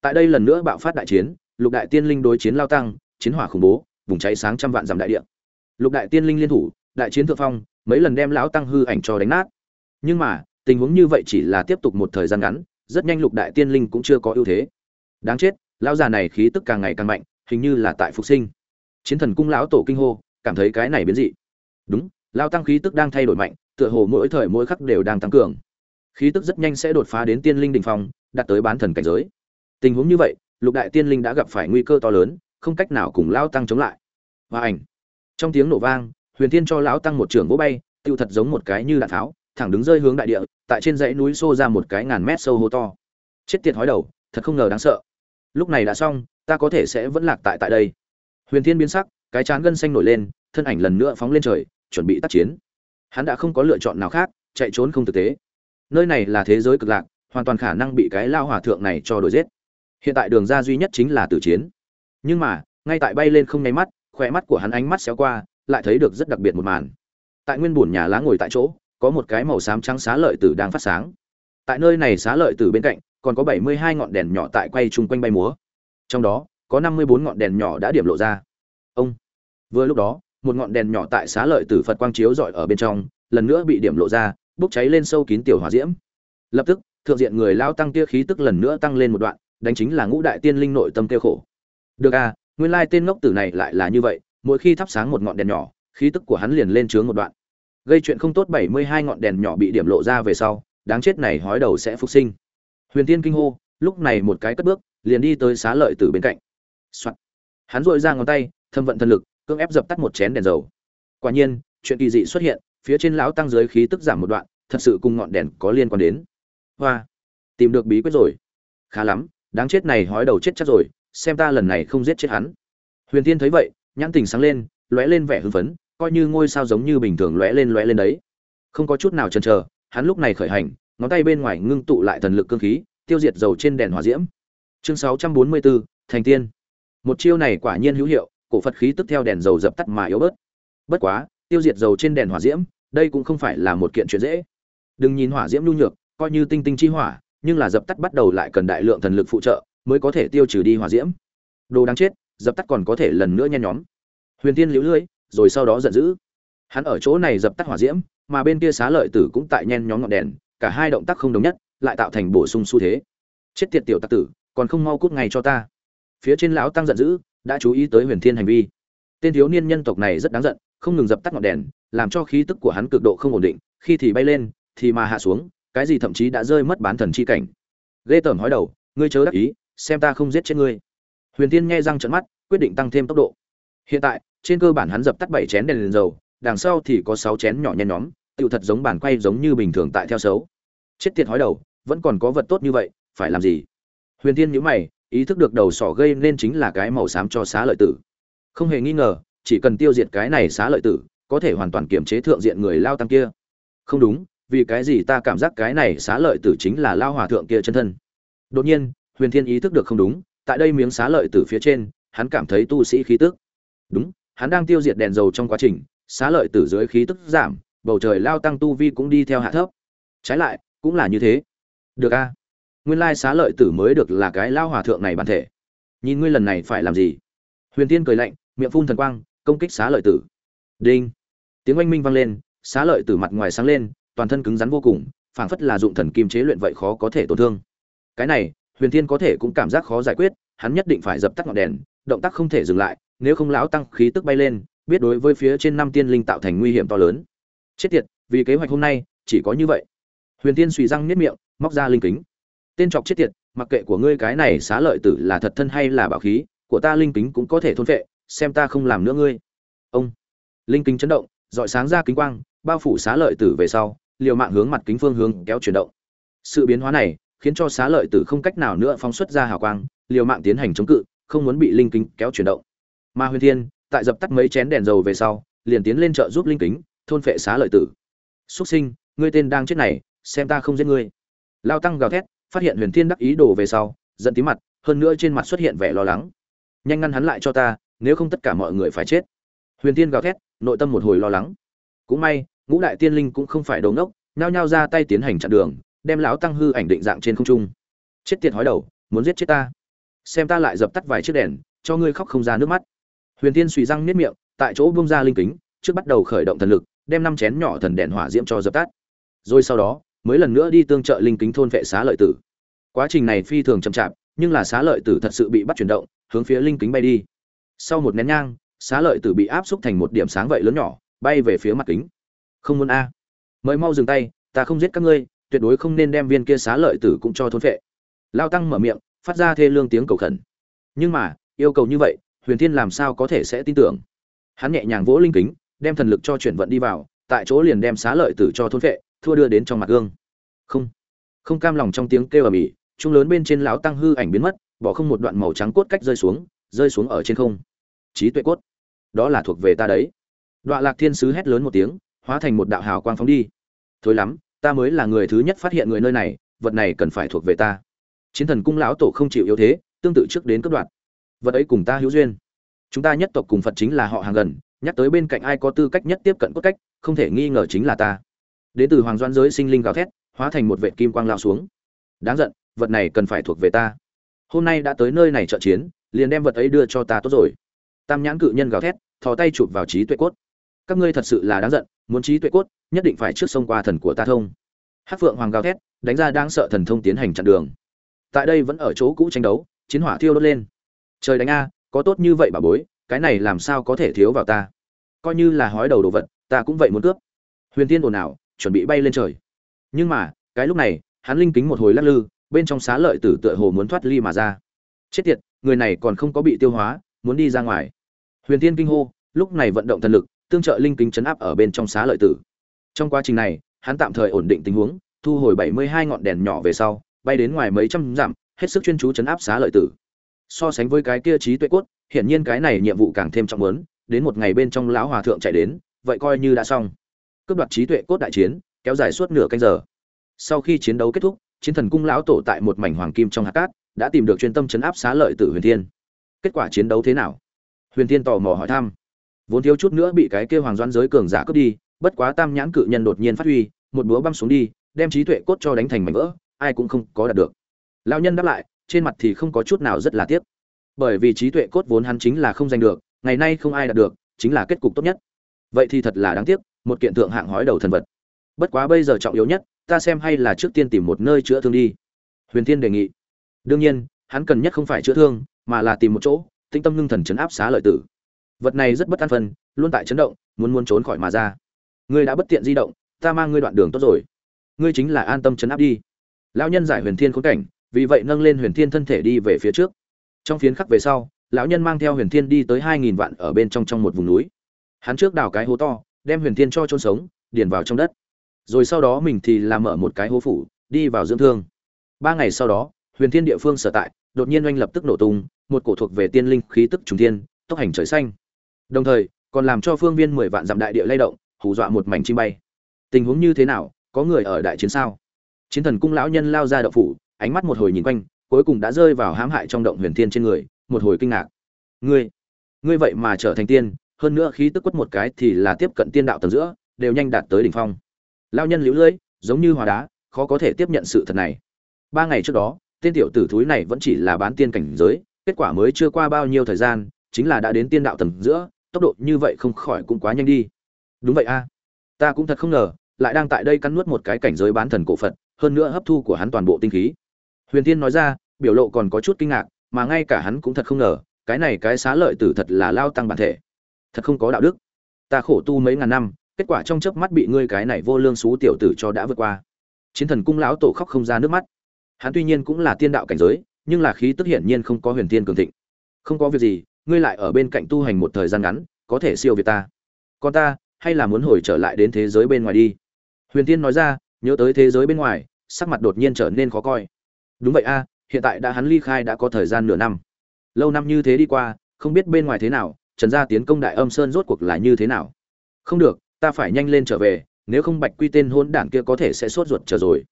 Tại đây lần nữa bạo phát đại chiến, lục đại tiên linh đối chiến lao tăng chiến hỏa khủng bố vùng cháy sáng trăm vạn dặm đại địa. Lục đại tiên linh liên thủ, đại chiến thượng phong, mấy lần đem lão tăng hư ảnh cho đánh nát. Nhưng mà, tình huống như vậy chỉ là tiếp tục một thời gian ngắn, rất nhanh lục đại tiên linh cũng chưa có ưu thế. Đáng chết, lão già này khí tức càng ngày càng mạnh, hình như là tại phục sinh. Chiến thần cung lão tổ kinh hô, cảm thấy cái này biến dị. Đúng lao tăng khí tức đang thay đổi mạnh, tựa hồ mỗi thời mỗi khắc đều đang tăng cường. Khí tức rất nhanh sẽ đột phá đến tiên linh đỉnh phong, đạt tới bán thần cảnh giới. Tình huống như vậy, lục đại tiên linh đã gặp phải nguy cơ to lớn không cách nào cùng Lão tăng chống lại. Và ảnh. Trong tiếng nổ vang, huyền thiên cho lão tăng một trường vỗ bay, tiêu thật giống một cái như đạn tháo, thẳng đứng rơi hướng đại địa, tại trên dãy núi xô ra một cái ngàn mét sâu hô to. Chết tiệt hói đầu, thật không ngờ đáng sợ. Lúc này đã xong, ta có thể sẽ vẫn lạc tại tại đây. Huyền thiên biến sắc, cái chán gân xanh nổi lên, thân ảnh lần nữa phóng lên trời, chuẩn bị tác chiến. Hắn đã không có lựa chọn nào khác, chạy trốn không thực tế. Nơi này là thế giới cực lạc, hoàn toàn khả năng bị cái lao hòa thượng này cho đổi giết. Hiện tại đường ra duy nhất chính là tử chiến nhưng mà, ngay tại bay lên không nháy mắt khỏe mắt của hắn ánh mắt xéo qua, lại thấy được rất đặc biệt một màn. Tại nguyên bùn nhà lá ngồi tại chỗ, có một cái màu xám trắng xá lợi tử đang phát sáng. Tại nơi này xá lợi tử bên cạnh, còn có bảy mươi hai ngọn đèn nhỏ tại quay chung quanh bay múa. Trong đó, có năm mươi bốn ngọn đèn nhỏ đã điểm lộ ra. Ông! Vừa lúc đó, một ngọn đèn nhỏ tại xá lợi tử phật quang chiếu rọi ở bên trong, lần nữa bị điểm lộ ra, bốc cháy lên sâu kín tiểu hỏa diễm. Lập tức, thượng diện người lao tăng kia khí tức lần nữa tăng lên một đoạn, đánh chính là ngũ đại tiên linh nội tâm kêu khổ được à nguyên lai tên ngốc tử này lại là như vậy, mỗi khi thắp sáng một ngọn đèn nhỏ, khí tức của hắn liền lên chướng một đoạn. Gây chuyện không tốt bảy mươi hai ngọn đèn nhỏ bị điểm lộ ra về sau, đáng chết này hói đầu sẽ phục sinh. Huyền tiên kinh hô, lúc này một cái cất bước, liền đi tới xá lợi tử bên cạnh、Soạn. Hắn dội ra ngón tay, thâm vận thần lực, cưỡng ép dập tắt một chén đèn dầu. Quả nhiên, chuyện kỳ dị xuất hiện, phía trên lão tăng dưới khí tức giảm một đoạn, thật sự cùng ngọn đèn có liên quan đến. Hoa. Tìm được bí quyết rồi. Khá lắm, đáng chết này hói đầu chết chắc rồi xem ta lần này không giết chết hắn. Huyền tiên thấy vậy nhãn tình sáng lên lóe lên vẻ hưng phấn coi như ngôi sao giống như bình thường lóe lên lóe lên đấy. Không có chút nào chần chờ hắn lúc này khởi hành ngón tay bên ngoài ngưng tụ lại thần lực cương khí tiêu diệt dầu trên đèn hỏa diễm. Chương 644, thành tiên. Một chiêu này quả nhiên hữu hiệu cổ phật khí tức theo đèn dầu dập tắt mà yếu bớt. Bất quá tiêu diệt dầu trên đèn hỏa diễm đây cũng không phải là một kiện chuyện dễ. Đừng nhìn hỏa diễm nhu nhược coi như tinh tinh chi hỏa nhưng là dập tắt bắt đầu lại cần đại lượng thần lực phụ trợ mới có thể tiêu trừ đi hỏa diễm. Đồ đáng chết, dập tắt còn có thể lần nữa nhen nhóm. Huyền tiên liễu lưỡi rồi sau đó giận dữ. Hắn ở chỗ này dập tắt hỏa diễm, mà bên kia xá lợi tử cũng tại nhen nhóm ngọn đèn, cả hai động tác không đồng nhất, lại tạo thành bổ sung xu thế. Chết tiệt tiểu tặc tử, còn không mau cút ngay cho ta. Phía trên lão tăng giận dữ, đã chú ý tới huyền thiên hành vi. Tên thiếu niên nhân tộc này rất đáng giận, không ngừng dập tắt ngọn đèn, làm cho khí tức của hắn cực độ không ổn định, khi thì bay lên, thì mà hạ xuống, cái gì thậm chí đã rơi mất bán thần chi cảnh. Ghê tởm hói đầu, ngươi chớ đắc ý xem ta không giết chết ngươi. Huyền tiên nghe răng trận mắt, quyết định tăng thêm tốc độ. Hiện tại, trên cơ bản hắn dập tắt bảy chén đèn liền dầu, đằng sau thì có sáu chén nhỏ nhen nhóm, tựu thật giống bản quay giống như bình thường tại theo xấu. Chết tiệt hói đầu, vẫn còn có vật tốt như vậy, phải làm gì? Huyền tiên nhíu mày, ý thức được đầu sỏ gây nên chính là cái màu xám cho xá lợi tử. Không hề nghi ngờ, chỉ cần tiêu diệt cái này xá lợi tử, có thể hoàn toàn kiểm chế thượng diện người lao tăng kia. Không đúng, vì cái gì ta cảm giác cái này xá lợi tử chính là lao hòa thượng kia chân thân. Đột nhiên huyền thiên ý thức được không đúng, tại đây miếng xá lợi tử phía trên, hắn cảm thấy tu sĩ khí tức. Đúng, hắn đang tiêu diệt đèn dầu trong quá trình, xá lợi tử dưới khí tức giảm, bầu trời lao tăng tu vi cũng đi theo hạ thấp. Trái lại, cũng là như thế. Được a. Nguyên lai xá lợi tử mới được là cái lao hòa thượng này bản thể. Nhìn ngươi lần này phải làm gì? Huyền tiên cười lạnh, miệng phun thần quang, công kích xá lợi tử. Đinh. Tiếng oanh minh vang lên, xá lợi tử mặt ngoài sáng lên, toàn thân cứng rắn vô cùng, phảng phất là dụng thần kim chế luyện vậy khó có thể tổn thương. Cái này huyền thiên có thể cũng cảm giác khó giải quyết, hắn nhất định phải dập tắt ngọn đèn, động tác không thể dừng lại, nếu không lão tăng khí tức bay lên, biết đối với phía trên năm tiên linh tạo thành nguy hiểm to lớn. Chết tiệt, vì kế hoạch hôm nay, chỉ có như vậy. Huyền tiên suy răng niết miệng, móc ra linh kính. Tên trọc chết tiệt, mặc kệ của ngươi cái này xá lợi tử là thật thân hay là bảo khí, của ta linh kính cũng có thể thôn phệ, xem ta không làm nữa ngươi. Ông. Linh kính chấn động, dọi sáng ra kính quang, bao phủ xá lợi tử về sau, liều mạng hướng mặt kính phương hướng kéo chuyển động. Sự biến hóa này khiến cho xá lợi tử không cách nào nữa phóng xuất ra hào quang, liều mạng tiến hành chống cự, không muốn bị linh kính kéo chuyển động. Ma huyền thiên, tại dập tắt mấy chén đèn dầu về sau, liền tiến lên trợ giúp linh kính, thôn phệ xá lợi tử. Xuất sinh, ngươi tên đang chết này, xem ta không giết ngươi. Lao tăng gào thét, phát hiện huyền thiên đắc ý đồ về sau, giận tí mặt, hơn nữa trên mặt xuất hiện vẻ lo lắng. Nhanh ngăn hắn lại cho ta, nếu không tất cả mọi người phải chết. Huyền thiên gào thét, nội tâm một hồi lo lắng. Cũng may, ngũ đại tiên linh cũng không phải đầu ngốc, nhao nhao ra tay tiến hành chặn đường đem lão tăng hư ảnh định dạng trên không trung. Chết tiệt hói đầu, muốn giết chết ta. Xem ta lại dập tắt vài chiếc đèn, cho ngươi khóc không ra nước mắt. Huyền tiên suy răng nếp miệng, tại chỗ bung ra linh kính, trước bắt đầu khởi động thần lực, đem năm chén nhỏ thần đèn hỏa diễm cho dập tắt. Rồi sau đó, mới lần nữa đi tương trợ linh kính thôn vệ xá lợi tử. Quá trình này phi thường chậm chạp, nhưng là xá lợi tử thật sự bị bắt chuyển động, hướng phía linh kính bay đi. Sau một nén nhang, xá lợi tử bị áp xúc thành một điểm sáng vậy lớn nhỏ, bay về phía mặt kính. Không muốn a. Mời mau dừng tay, ta không giết các ngươi tuyệt đối không nên đem viên kia xá lợi tử cũng cho thôn phệ. lao tăng mở miệng phát ra thê lương tiếng cầu khẩn. Nhưng mà yêu cầu như vậy huyền thiên làm sao có thể sẽ tin tưởng? Hắn nhẹ nhàng vỗ linh kính đem thần lực cho chuyển vận đi vào tại chỗ liền đem xá lợi tử cho thôn phệ, thua đưa đến trong mặt gương. Không. Không cam lòng trong tiếng kêu ầm ĩ trung lớn bên trên lão tăng hư ảnh biến mất bỏ không một đoạn màu trắng cốt cách rơi xuống rơi xuống ở trên không. Trí tuệ cốt. Đó là thuộc về ta đấy. Đoạ lạc thiên sứ hét lớn một tiếng hóa thành một đạo hào quang phóng đi. Thôi lắm ta mới là người thứ nhất phát hiện người nơi này, vật này cần phải thuộc về ta. Chiến thần cung lão tổ không chịu yếu thế, tương tự trước đến cấp đoạn. Vật ấy cùng ta hữu duyên. Chúng ta nhất tộc cùng phật chính là họ hàng gần, nhắc tới bên cạnh ai có tư cách nhất tiếp cận cốt cách, không thể nghi ngờ chính là ta. Đến từ hoàng doan giới sinh linh gào thét, hóa thành một vệ kim quang lao xuống. Đáng giận, vật này cần phải thuộc về ta. Hôm nay đã tới nơi này trợ chiến, liền đem vật ấy đưa cho ta tốt rồi. Tam nhãn cự nhân gào thét, thò tay chụp vào trí tuệ cốt các ngươi thật sự là đáng giận, muốn trí tuệ cốt, nhất định phải trước sông qua thần của ta thông. Hát phượng hoàng gào thét, đánh ra đang sợ thần thông tiến hành chặn đường. Tại đây vẫn ở chỗ cũ tranh đấu, chiến hỏa thiêu đốt lên. Trời đánh a, có tốt như vậy bà bối, cái này làm sao có thể thiếu vào ta? Coi như là hói đầu đồ vật, ta cũng vậy muốn cướp. Huyền tiên ồn ào, chuẩn bị bay lên trời. Nhưng mà, cái lúc này, hắn linh kính một hồi lắc lư, bên trong xá lợi tử tựa hồ muốn thoát ly mà ra. Chết tiệt, người này còn không có bị tiêu hóa, muốn đi ra ngoài. Huyền tiên kinh hô, lúc này vận động thần lực tương trợ linh kính chấn áp ở bên trong xá lợi tử. Trong quá trình này, hắn tạm thời ổn định tình huống, thu hồi bảy mươi hai ngọn đèn nhỏ về sau, bay đến ngoài mấy trăm dặm, hết sức chuyên chú chấn áp xá lợi tử. So sánh với cái kia trí tuệ cốt, hiển nhiên cái này nhiệm vụ càng thêm trọng lớn đến một ngày bên trong lão hòa thượng chạy đến, vậy coi như đã xong. Cướp đoạt trí tuệ cốt đại chiến, kéo dài suốt nửa canh giờ. Sau khi chiến đấu kết thúc, chiến thần cung lão tổ tại một mảnh hoàng kim trong hạt cát, đã tìm được chuyên tâm chấn áp xá lợi tử huyền thiên. Kết quả chiến đấu thế nào? Huyền thiên tò mò hỏi thăm vốn thiếu chút nữa bị cái kia hoàng doan giới cường giả cướp đi, bất quá tam nhãn cự nhân đột nhiên phát huy, một búa băm xuống đi, đem trí tuệ cốt cho đánh thành mảnh vỡ, ai cũng không có đạt được. Lao nhân đáp lại, trên mặt thì không có chút nào rất là tiếc. Bởi vì trí tuệ cốt vốn hắn chính là không giành được, ngày nay không ai đạt được, chính là kết cục tốt nhất. Vậy thì thật là đáng tiếc, một kiện thượng hạng hói đầu thần vật. Bất quá bây giờ trọng yếu nhất, ta xem hay là trước tiên tìm một nơi chữa thương đi. Huyền tiên đề nghị. Đương nhiên, hắn cần nhất không phải chữa thương, mà là tìm một chỗ, tĩnh tâm ngưng thần chấn áp xá lợi tử vật này rất bất an phân, luôn tại chấn động, muốn muốn trốn khỏi mà ra. Ngươi đã bất tiện di động, ta mang ngươi đoạn đường tốt rồi. Ngươi chính là an tâm chấn áp đi. Lão nhân giải huyền thiên khốn cảnh, vì vậy nâng lên huyền thiên thân thể đi về phía trước. Trong phiến khắc về sau, lão nhân mang theo huyền thiên đi tới hai nghìn vạn ở bên trong trong một vùng núi. Hắn trước đào cái hố to, đem huyền thiên cho trôn sống, điền vào trong đất. Rồi sau đó mình thì làm mở một cái hố phủ, đi vào dưỡng thương. Ba ngày sau đó, huyền thiên địa phương sở tại, đột nhiên oanh lập tức nổ tung, một cổ thuộc về tiên linh khí tức trùng thiên, tốc hành trời xanh đồng thời, còn làm cho phương viên mười vạn dặm đại địa lay động, hù dọa một mảnh chim bay. Tình huống như thế nào, có người ở đại chiến sao? Chiến thần cung lão nhân lao ra động phủ, ánh mắt một hồi nhìn quanh, cuối cùng đã rơi vào hãm hại trong động huyền thiên trên người, một hồi kinh ngạc. Ngươi ngươi vậy mà trở thành tiên, hơn nữa khí tức quất một cái thì là tiếp cận tiên đạo tầng giữa, đều nhanh đạt tới đỉnh phong. Lao nhân liễu lưỡi, giống như hòa đá, khó có thể tiếp nhận sự thật này. Ba ngày trước đó, tên tiểu tử thúi này vẫn chỉ là bán tiên cảnh giới, kết quả mới chưa qua bao nhiêu thời gian, chính là đã đến tiên đạo tầng giữa tốc độ như vậy không khỏi cũng quá nhanh đi. Đúng vậy a. Ta cũng thật không ngờ, lại đang tại đây cắn nuốt một cái cảnh giới bán thần cổ phật, hơn nữa hấp thu của hắn toàn bộ tinh khí. Huyền tiên nói ra, biểu lộ còn có chút kinh ngạc, mà ngay cả hắn cũng thật không ngờ, cái này cái xá lợi tử thật là lao tăng bản thể. Thật không có đạo đức. Ta khổ tu mấy ngàn năm, kết quả trong chớp mắt bị ngươi cái này vô lương xú tiểu tử cho đã vượt qua. Chiến thần cung lão tổ khóc không ra nước mắt. Hắn tuy nhiên cũng là tiên đạo cảnh giới, nhưng là khí tức hiển nhiên không có huyền tiên cường thịnh. Không có việc gì ngươi lại ở bên cạnh tu hành một thời gian ngắn, có thể siêu việt ta. Còn ta, hay là muốn hồi trở lại đến thế giới bên ngoài đi? Huyền tiên nói ra, nhớ tới thế giới bên ngoài, sắc mặt đột nhiên trở nên khó coi. Đúng vậy a, hiện tại đã hắn ly khai đã có thời gian nửa năm. Lâu năm như thế đi qua, không biết bên ngoài thế nào, trần gia tiến công đại âm sơn rốt cuộc là như thế nào? Không được, ta phải nhanh lên trở về, nếu không bạch quy tên hôn đảng kia có thể sẽ sốt ruột chờ rồi.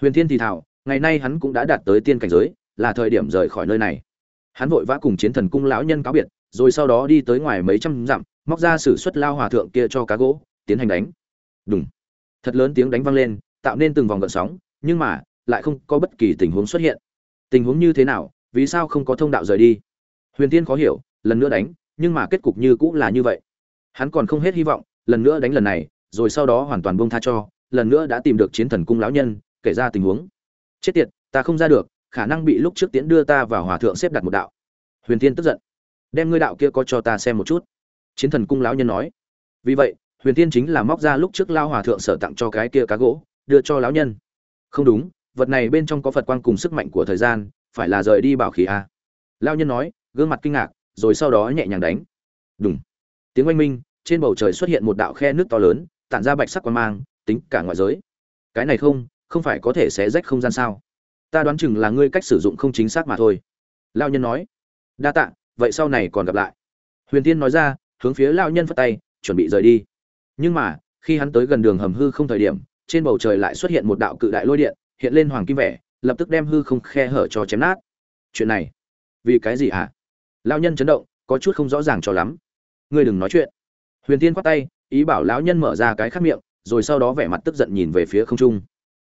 Huyền thiên thì thào, ngày nay hắn cũng đã đạt tới tiên cảnh giới, là thời điểm rời khỏi nơi này hắn vội vã cùng chiến thần cung lão nhân cáo biệt, rồi sau đó đi tới ngoài mấy trăm dặm, móc ra sử xuất lao hòa thượng kia cho cá gỗ, tiến hành đánh. Đúng thật lớn tiếng đánh vang lên, tạo nên từng vòng gợn sóng, nhưng mà, lại không có bất kỳ tình huống xuất hiện. Tình huống như thế nào, vì sao không có thông đạo rời đi? Huyền tiên khó hiểu, lần nữa đánh, nhưng mà kết cục như cũng là như vậy. Hắn còn không hết hy vọng, lần nữa đánh lần này, rồi sau đó hoàn toàn buông tha cho, lần nữa đã tìm được chiến thần cung lão nhân, kể ra tình huống. Chết tiệt, ta không ra được khả năng bị lúc trước tiễn đưa ta vào hòa thượng xếp đặt một đạo. Huyền Thiên tức giận. Đem ngươi đạo kia có cho ta xem một chút. Chiến thần cung lão nhân nói. Vì vậy, huyền Thiên chính là móc ra lúc trước lao hòa thượng sở tặng cho cái kia cá gỗ, đưa cho lão nhân. Không đúng, vật này bên trong có phật quang cùng sức mạnh của thời gian, phải là rời đi bảo khí a. Lão nhân nói, gương mặt kinh ngạc, rồi sau đó nhẹ nhàng đánh. Đúng tiếng oanh minh, trên bầu trời xuất hiện một đạo khe nước to lớn, tản ra bạch sắc quang mang, tính cả ngoại giới. Cái này không không phải có thể xé rách không gian sao? Ta đoán chừng là ngươi cách sử dụng không chính xác mà thôi. Lão nhân nói. Đa tạ, vậy sau này còn gặp lại. Huyền tiên nói ra, hướng phía lão nhân phất tay, chuẩn bị rời đi. Nhưng mà, khi hắn tới gần đường hầm hư không thời điểm, trên bầu trời lại xuất hiện một đạo cự đại lôi điện, hiện lên hoàng kim vẻ, lập tức đem hư không khe hở cho chém nát. Chuyện này, vì cái gì hả? Lão nhân chấn động, có chút không rõ ràng cho lắm. Ngươi đừng nói chuyện. Huyền tiên quát tay, ý bảo lão nhân mở ra cái khắc miệng, rồi sau đó vẻ mặt tức giận nhìn về phía không trung.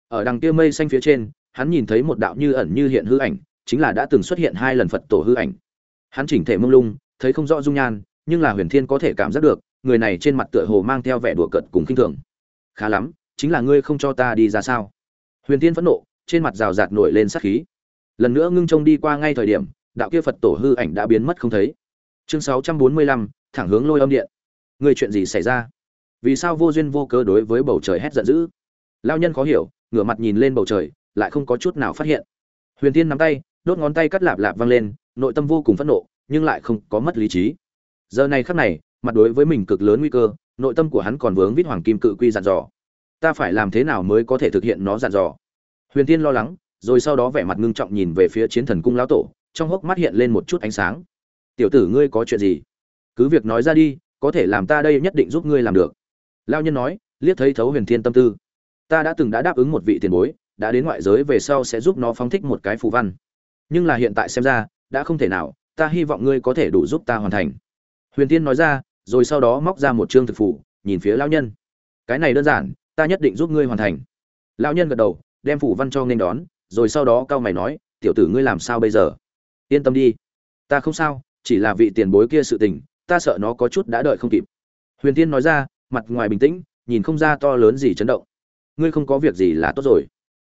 Ở đằng kia mây xanh phía trên hắn nhìn thấy một đạo như ẩn như hiện hư ảnh, chính là đã từng xuất hiện hai lần phật tổ hư ảnh. Hắn chỉnh thể mông lung, thấy không rõ dung nhan, nhưng là huyền thiên có thể cảm giác được, người này trên mặt tựa hồ mang theo vẻ đùa cợt cùng khinh thường. Khá lắm, chính là ngươi không cho ta đi ra sao? Huyền thiên phẫn nộ, trên mặt rào rạt nổi lên sát khí. Lần nữa ngưng trông đi qua ngay thời điểm, đạo kia phật tổ hư ảnh đã biến mất không thấy. Chương sáu trăm bốn mươi lăm, thẳng hướng lôi âm điện. Ngươi chuyện gì xảy ra? Vì sao vô duyên vô cớ đối với bầu trời hét giận dữ? Lão nhân khó hiểu, ngửa mặt nhìn lên bầu trời lại không có chút nào phát hiện. Huyền tiên nắm tay, đốt ngón tay cắt lạp lạp văng lên, nội tâm vô cùng phẫn nộ, nhưng lại không có mất lý trí. Giờ này khắc này, mặt đối với mình cực lớn nguy cơ, nội tâm của hắn còn vướng vít hoàng kim cự quy dặn dò. Ta phải làm thế nào mới có thể thực hiện nó dặn dò? Huyền tiên lo lắng, rồi sau đó vẻ mặt ngưng trọng nhìn về phía chiến thần cung lão tổ, trong hốc mắt hiện lên một chút ánh sáng. Tiểu tử ngươi có chuyện gì? Cứ việc nói ra đi, có thể làm ta đây nhất định giúp ngươi làm được. Lao nhân nói, liếc thấy thấu huyền thiên tâm tư. Ta đã từng đã đáp ứng một vị tiền bối đã đến ngoại giới về sau sẽ giúp nó phóng thích một cái phù văn. Nhưng là hiện tại xem ra, đã không thể nào, ta hy vọng ngươi có thể đủ giúp ta hoàn thành. Huyền tiên nói ra, rồi sau đó móc ra một chương thực phủ, nhìn phía lão nhân. Cái này đơn giản, ta nhất định giúp ngươi hoàn thành. Lão nhân gật đầu, đem phủ văn cho nên đón, rồi sau đó cao mày nói, tiểu tử ngươi làm sao bây giờ? Yên tâm đi. Ta không sao, chỉ là vị tiền bối kia sự tình, ta sợ nó có chút đã đợi không kịp. Huyền tiên nói ra, mặt ngoài bình tĩnh, nhìn không ra to lớn gì chấn động. Ngươi không có việc gì là tốt rồi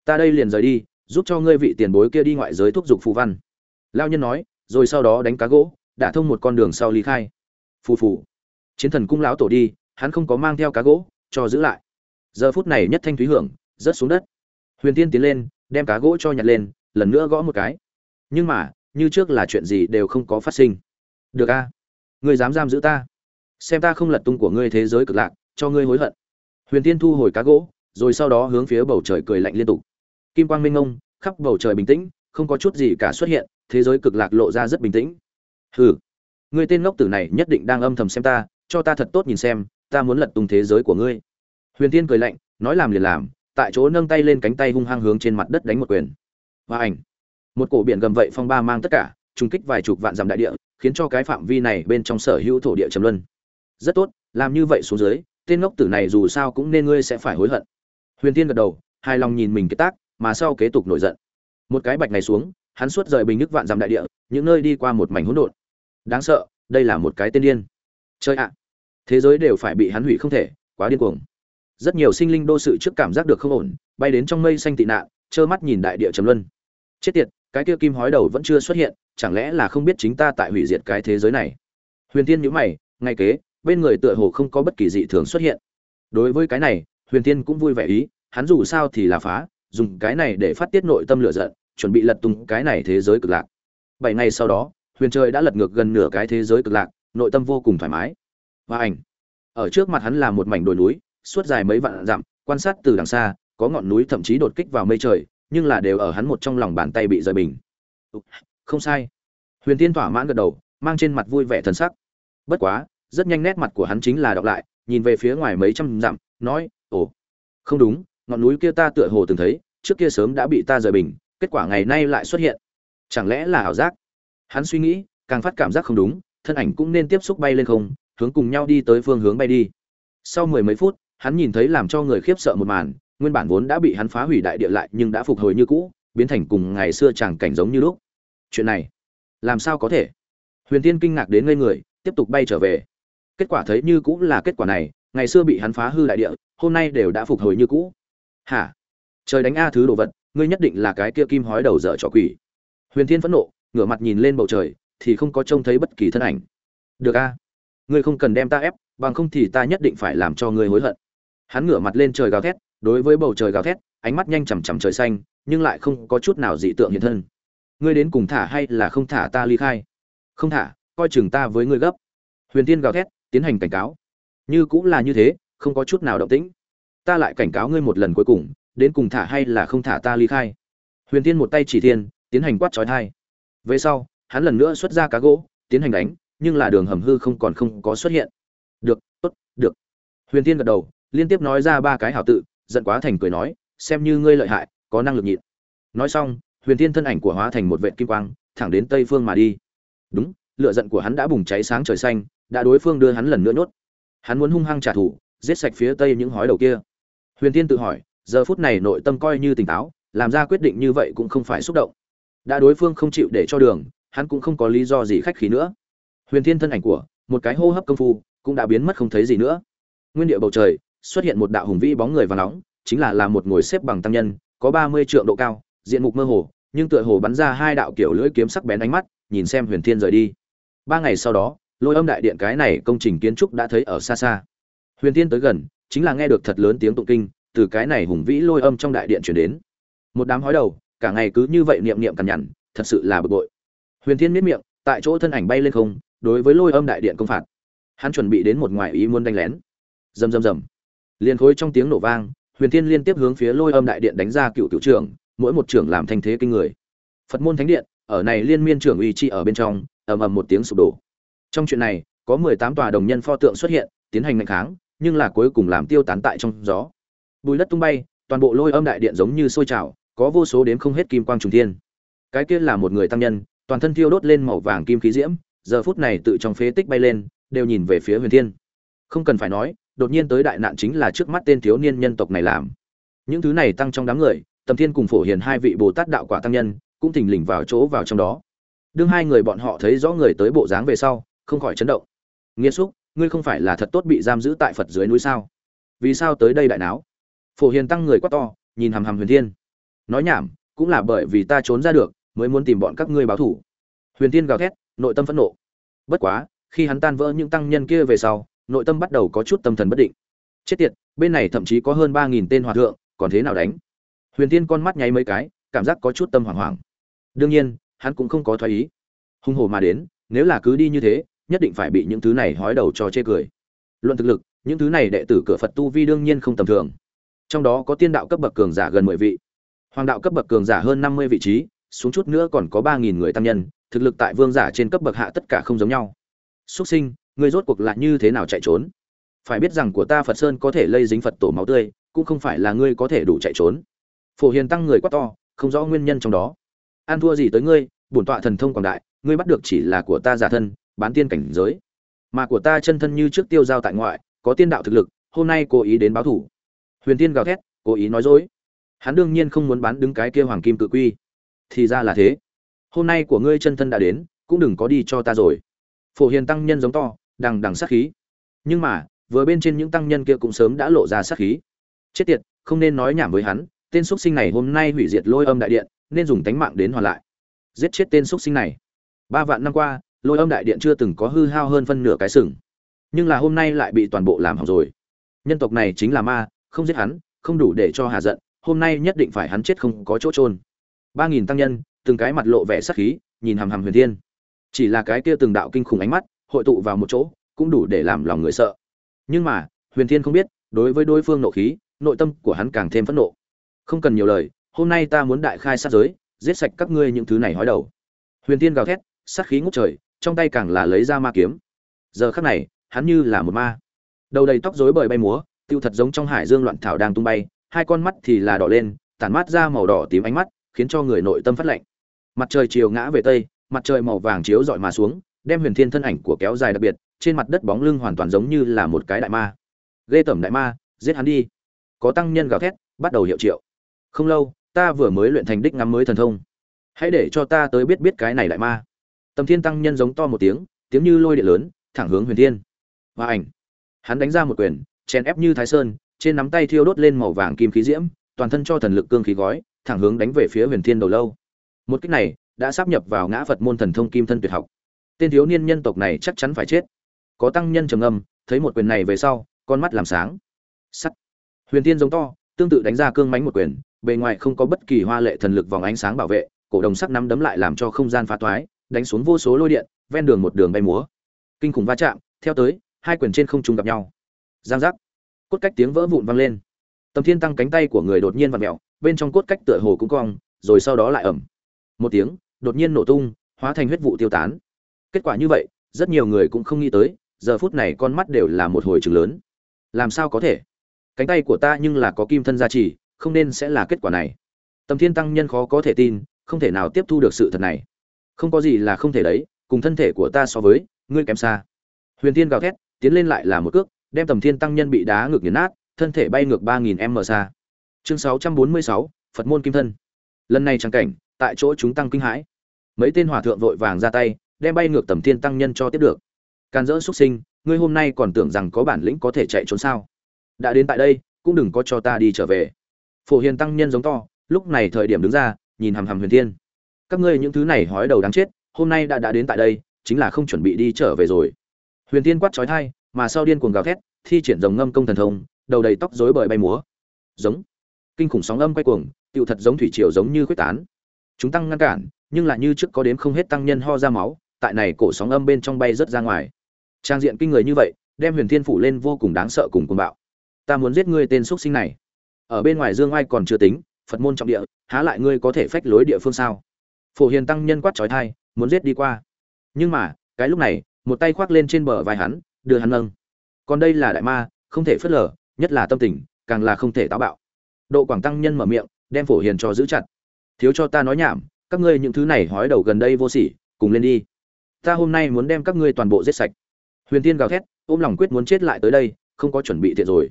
ta đây liền rời đi, giúp cho ngươi vị tiền bối kia đi ngoại giới thúc giục phù văn. Lao nhân nói, rồi sau đó đánh cá gỗ đã thông một con đường sau ly khai. Phù phù. Chiến thần cung lão tổ đi, hắn không có mang theo cá gỗ, cho giữ lại. Giờ phút này nhất thanh thúy hưởng, rớt xuống đất. Huyền tiên tiến lên, đem cá gỗ cho nhặt lên, lần nữa gõ một cái. Nhưng mà, như trước là chuyện gì đều không có phát sinh. Được a, ngươi dám giam giữ ta? Xem ta không lật tung của ngươi thế giới cực lạc, cho ngươi hối hận. Huyền tiên thu hồi cá gỗ, rồi sau đó hướng phía bầu trời cười lạnh liên tục kim quang minh ngông, khắp bầu trời bình tĩnh, không có chút gì cả xuất hiện, thế giới cực lạc lộ ra rất bình tĩnh. Hừ người tên ngốc tử này nhất định đang âm thầm xem ta, cho ta thật tốt nhìn xem, ta muốn lật tung thế giới của ngươi. Huyền tiên cười lạnh, nói làm liền làm, tại chỗ nâng tay lên cánh tay hung hăng hướng trên mặt đất đánh một quyền. Và ảnh. Một cổ biển gầm vậy phong ba mang tất cả trung kích vài chục vạn dặm đại địa, khiến cho cái phạm vi này bên trong sở hữu thổ địa trầm luân. Rất tốt, làm như vậy xuống dưới, tên ngốc tử này dù sao cũng nên ngươi sẽ phải hối hận. Huyền tiên gật đầu, hài lòng nhìn mình cái tác mà sau kế tục nổi giận. Một cái bạch này xuống, hắn suốt rời bình nước vạn dặm đại địa, những nơi đi qua một mảnh hỗn độn. Đáng sợ, đây là một cái tên điên. Chơi ạ, thế giới đều phải bị hắn hủy không thể, quá điên cuồng. Rất nhiều sinh linh đô sự trước cảm giác được không ổn, bay đến trong mây xanh tị nạn, trơ mắt nhìn đại địa trầm luân. Chết tiệt, cái kia kim hói đầu vẫn chưa xuất hiện, chẳng lẽ là không biết chính ta tại hủy diệt cái thế giới này? Huyền tiên nhíu mày, ngay kế, bên người tựa hồ không có bất kỳ dị thường xuất hiện. Đối với cái này, huyền tiên cũng vui vẻ ý, hắn dù sao thì là phá dùng cái này để phát tiết nội tâm lửa giận, chuẩn bị lật tung cái này thế giới cực lạc. Bảy ngày sau đó, huyền trời đã lật ngược gần nửa cái thế giới cực lạc, nội tâm vô cùng thoải mái. Và ảnh. Ở trước mặt hắn là một mảnh đồi núi, suốt dài mấy vạn dặm, quan sát từ đằng xa, có ngọn núi thậm chí đột kích vào mây trời, nhưng là đều ở hắn một trong lòng bàn tay bị rời bình. Không sai. Huyền tiên thỏa mãn gật đầu, mang trên mặt vui vẻ thần sắc. Bất quá, rất nhanh nét mặt của hắn chính là đọc lại, nhìn về phía ngoài mấy trăm dặm, nói, ồ, không đúng ngọn núi kia ta tựa hồ từng thấy, trước kia sớm đã bị ta rời bình kết quả ngày nay lại xuất hiện. Chẳng lẽ là ảo giác? Hắn suy nghĩ, càng phát cảm giác không đúng, thân ảnh cũng nên tiếp xúc bay lên không, hướng cùng nhau đi tới phương hướng bay đi. Sau mười mấy phút, hắn nhìn thấy làm cho người khiếp sợ một màn, nguyên bản vốn đã bị hắn phá hủy đại địa lại nhưng đã phục hồi như cũ, biến thành cùng ngày xưa chẳng cảnh giống như lúc. Chuyện này, làm sao có thể? Huyền tiên kinh ngạc đến ngây người, tiếp tục bay trở về. Kết quả thấy như cũ là kết quả này, ngày xưa bị hắn phá hư đại địa, hôm nay đều đã phục hồi như cũ hả? Trời đánh a thứ đồ vật, ngươi nhất định là cái kia kim hói đầu dở trò quỷ. Huyền thiên phẫn nộ, ngửa mặt nhìn lên bầu trời, thì không có trông thấy bất kỳ thân ảnh. Được a. Ngươi không cần đem ta ép, bằng không thì ta nhất định phải làm cho ngươi hối hận. Hắn ngửa mặt lên trời gào thét, đối với bầu trời gào thét, ánh mắt nhanh chằm chằm trời xanh, nhưng lại không có chút nào dị tượng hiện thân. Ngươi đến cùng thả hay là không thả ta ly khai? Không thả, coi chừng ta với ngươi gấp. Huyền tiên gào thét, tiến hành cảnh cáo. Như cũng là như thế, không có chút nào động tĩnh ta lại cảnh cáo ngươi một lần cuối cùng, đến cùng thả hay là không thả ta ly khai. Huyền tiên một tay chỉ thiên, tiến hành quát trói thai. Về sau, hắn lần nữa xuất ra cá gỗ, tiến hành đánh, nhưng là đường hầm hư không còn không có xuất hiện. Được, tốt, được. Huyền tiên gật đầu, liên tiếp nói ra ba cái hảo tự, giận quá thành cười nói, xem như ngươi lợi hại, có năng lực nhịn. Nói xong, huyền tiên thân ảnh của hóa thành một vệ kim quang, thẳng đến tây phương mà đi. Đúng lựa giận của hắn đã bùng cháy sáng trời xanh, đã đối phương đưa hắn lần nữa nhốt. Hắn muốn hung hăng trả thù, giết sạch phía tây những hói đầu kia huyền Thiên tự hỏi, giờ phút này nội tâm coi như tỉnh táo, làm ra quyết định như vậy cũng không phải xúc động. Đã đối phương không chịu để cho đường, hắn cũng không có lý do gì khách khí nữa. Huyền thiên thân ảnh của một cái hô hấp công phu cũng đã biến mất không thấy gì nữa. Nguyên địa bầu trời xuất hiện một đạo hùng vĩ bóng người và nóng, chính là là một ngồi xếp bằng tăng nhân, có ba mươi trượng độ cao, diện mục mơ hồ, nhưng tựa hồ bắn ra hai đạo kiểu lưỡi kiếm sắc bén ánh mắt, nhìn xem huyền thiên rời đi. Ba ngày sau đó, lôi âm đại điện cái này công trình kiến trúc đã thấy ở xa xa. Huyền thiên tới gần chính là nghe được thật lớn tiếng tụng kinh, từ cái này hùng vĩ lôi âm trong đại điện chuyển đến. Một đám hói đầu, cả ngày cứ như vậy niệm niệm cằn nhằn, thật sự là bực bội. Huyền thiên miết miệng, tại chỗ thân ảnh bay lên không, đối với lôi âm đại điện công phạt. Hắn chuẩn bị đến một ngoài ý muốn đánh lén. Rầm rầm rầm. Liền khối trong tiếng nổ vang, huyền thiên liên tiếp hướng phía lôi âm đại điện đánh ra cựu cựu trưởng, mỗi một trưởng làm thanh thế kinh người. Phật môn thánh điện, ở này liên miên trưởng uy chi ở bên trong, ầm ầm một tiếng sụp đổ. Trong chuyện này, có mười tám tòa đồng nhân pho tượng xuất hiện, tiến hành ngạnh kháng nhưng là cuối cùng làm tiêu tán tại trong gió. Bùi đất tung bay, toàn bộ lôi âm đại điện giống như sôi trào, có vô số đếm không hết kim quang trùng thiên. Cái kia là một người tăng nhân, toàn thân thiêu đốt lên màu vàng kim khí diễm, giờ phút này tự trong phế tích bay lên, đều nhìn về phía huyền thiên. Không cần phải nói, đột nhiên tới đại nạn chính là trước mắt tên thiếu niên nhân tộc này làm. Những thứ này tăng trong đám người, tầm thiên cùng phổ hiền hai vị bồ tát đạo quả tăng nhân, cũng thình lình vào chỗ vào trong đó. Đương hai người bọn họ thấy rõ người tới bộ dáng về sau, không khỏi chấn động. Nghiêm xúc ngươi không phải là thật tốt bị giam giữ tại phật dưới núi sao? Vì sao tới đây đại não? phổ hiền tăng người quá to, nhìn hàm hàm huyền thiên. Nói nhảm, cũng là bởi vì ta trốn ra được, mới muốn tìm bọn các ngươi báo thủ. Huyền thiên gào thét, nội tâm phẫn nộ. Bất quá, khi hắn tan vỡ những tăng nhân kia về sau, nội tâm bắt đầu có chút tâm thần bất định. Chết tiệt, bên này thậm chí có hơn ba nghìn tên hòa thượng, còn thế nào đánh? Huyền thiên con mắt nháy mấy cái, cảm giác có chút tâm hoảng hoảng. Đương nhiên, hắn cũng không có thoái ý. Hung hồ mà đến, nếu là cứ đi như thế nhất định phải bị những thứ này hói đầu cho chê cười. Luận thực lực, những thứ này đệ tử cửa phật tu vi đương nhiên không tầm thường. Trong đó có tiên đạo cấp bậc cường giả gần mười vị. Hoàng đạo cấp bậc cường giả hơn năm mươi vị trí, xuống chút nữa còn có ba nghìn người tăng nhân, thực lực tại vương giả trên cấp bậc hạ tất cả không giống nhau. Xuất sinh, ngươi rốt cuộc lại như thế nào chạy trốn? Phải biết rằng của ta phật sơn có thể lây dính phật tổ máu tươi, cũng không phải là ngươi có thể đủ chạy trốn. Phổ hiền tăng người quá to, không rõ nguyên nhân trong đó. An thua gì tới ngươi, bổn tọa thần thông quảng đại, ngươi bắt được chỉ là của ta giả thân bán tiên cảnh giới. Mà của ta chân thân như trước tiêu giao tại ngoại, có tiên đạo thực lực, hôm nay cố ý đến báo thủ. Huyền tiên gào thét, cố ý nói dối. Hắn đương nhiên không muốn bán đứng cái kia hoàng kim cự quy. Thì ra là thế. Hôm nay của ngươi chân thân đã đến, cũng đừng có đi cho ta rồi. Phổ hiền tăng nhân giống to, đằng đằng sát khí. Nhưng mà, vừa bên trên những tăng nhân kia cũng sớm đã lộ ra sát khí. Chết tiệt, không nên nói nhảm với hắn, tên x sinh này hôm nay hủy diệt lôi âm đại điện, nên dùng tánh mạng đến hoàn lại. Giết chết tên x sinh này. Ba vạn năm qua lôi âm đại điện chưa từng có hư hao hơn phân nửa cái sừng. Nhưng là hôm nay lại bị toàn bộ làm hỏng rồi. Nhân tộc này chính là ma, không giết hắn, không đủ để cho hà giận, hôm nay nhất định phải hắn chết không có chỗ trôn ba nghìn tăng nhân, từng cái mặt lộ vẻ sắc khí, nhìn hằm hằm huyền thiên. Chỉ là cái kia từng đạo kinh khủng ánh mắt, hội tụ vào một chỗ, cũng đủ để làm lòng người sợ. Nhưng mà, huyền thiên không biết, đối với đối phương nộ khí, nội tâm của hắn càng thêm phẫn nộ. Không cần nhiều lời, hôm nay ta muốn đại khai sát giới, giết sạch các ngươi những thứ này hói đầu. Huyền thiên gào thét, sát khí ngút trời trong tay càng là lấy ra ma kiếm. Giờ khắc này, hắn như là một ma. Đầu đầy tóc rối bời bay múa, tiêu thật giống trong hải dương loạn thảo đang tung bay, hai con mắt thì là đỏ lên, tản mát ra màu đỏ tím ánh mắt, khiến cho người nội tâm phát lạnh. Mặt trời chiều ngã về tây, mặt trời màu vàng chiếu dọi mà xuống, đem huyền thiên thân ảnh của kéo dài đặc biệt, trên mặt đất bóng lưng hoàn toàn giống như là một cái đại ma. Ghê tẩm đại ma, giết hắn đi. Có tăng nhân gào thét, bắt đầu hiệu triệu. Không lâu, ta vừa mới luyện thành đích ngắm mới thần thông. Hãy để cho ta tới biết biết cái này đại ma tầm thiên tăng nhân giống to một tiếng tiếng như lôi điện lớn, thẳng hướng huyền thiên. Và ảnh. Hắn đánh ra một quyền, chèn ép như thái sơn, trên nắm tay thiêu đốt lên màu vàng kim khí diễm, toàn thân cho thần lực cương khí gói, thẳng hướng đánh về phía huyền thiên đầu lâu. Một cách này, đã sắp nhập vào ngã phật môn thần thông kim thân tuyệt học. Tên thiếu niên nhân tộc này chắc chắn phải chết. Có tăng nhân trầm âm thấy một quyền này về sau, con mắt làm sáng. Sắt. Huyền thiên giống to, tương tự đánh ra cương mánh một quyền, bề ngoài không có bất kỳ hoa lệ thần lực vòng ánh sáng bảo vệ, cổ đồng sắc nắm đấm lại làm cho không gian phá toái đánh xuống vô số lôi điện, ven đường một đường bay múa. Kinh khủng va chạm, theo tới, hai quyền trên không trung gặp nhau. Giang giác. Cốt cách tiếng vỡ vụn vang lên. Tầm thiên tăng cánh tay của người đột nhiên vặn mẹo bên trong cốt cách tựa hồ cũng cong, rồi sau đó lại ẩm. Một tiếng, đột nhiên nổ tung, hóa thành huyết vụ tiêu tán. Kết quả như vậy, rất nhiều người cũng không nghĩ tới, giờ phút này con mắt đều là một hồi trường lớn. Làm sao có thể? Cánh tay của ta nhưng là có kim thân gia trì, không nên sẽ là kết quả này. Tầm thiên tăng nhân khó có thể tin, không thể nào tiếp thu được sự thật này không có gì là không thể đấy, cùng thân thể của ta so với, ngươi kém xa. Huyền thiên gào thét, tiến lên lại là một cước, đem tầm thiên tăng nhân bị đá ngược nghiền nát, thân thể bay ngược ba nghìn m xa. Chương sáu trăm bốn mươi sáu, phật môn kim thân. Lần này trang cảnh, tại chỗ chúng tăng kinh hãi. Mấy tên hòa thượng vội vàng ra tay, đem bay ngược tầm thiên tăng nhân cho tiếp được. Can dỡ xuất sinh, ngươi hôm nay còn tưởng rằng có bản lĩnh có thể chạy trốn sao? Đã đến tại đây, cũng đừng có cho ta đi trở về. Phổ hiền tăng nhân giống to, lúc này thời điểm đứng ra, nhìn hằm hằm huyền thiên các ngươi những thứ này hói đầu đáng chết, hôm nay đã đã đến tại đây, chính là không chuẩn bị đi trở về rồi. Huyền thiên quát trói thai, mà sau điên cuồng gào thét, thi triển dòng ngâm công thần thông, đầu đầy tóc rối bời bay múa. Giống. Kinh khủng sóng âm quay cuồng, tựu thật giống thủy triều giống như quyết tán. Chúng tăng ngăn cản, nhưng lại như trước có đếm không hết tăng nhân ho ra máu, tại này cổ sóng âm bên trong bay rất ra ngoài. Trang diện kinh người như vậy, đem huyền thiên phủ lên vô cùng đáng sợ cùng cuồng bạo. Ta muốn giết ngươi tên xuất sinh này. Ở bên ngoài dương ai còn chưa tính, phật môn trọng địa, há lại ngươi có thể phách lối địa phương sao? Phổ hiền tăng nhân quát trói thai, muốn giết đi qua. Nhưng mà, cái lúc này, một tay khoác lên trên bờ vai hắn, đưa hắn nâng. Còn đây là đại ma, không thể phớt lờ, nhất là tâm tình, càng là không thể táo bạo. Độ quảng tăng nhân mở miệng, đem phổ hiền cho giữ chặt. Thiếu cho ta nói nhảm, các ngươi những thứ này hói đầu gần đây vô sỉ, cùng lên đi. Ta hôm nay muốn đem các ngươi toàn bộ giết sạch. Huyền tiên gào thét, ôm lòng quyết muốn chết lại tới đây, không có chuẩn bị thiệt rồi.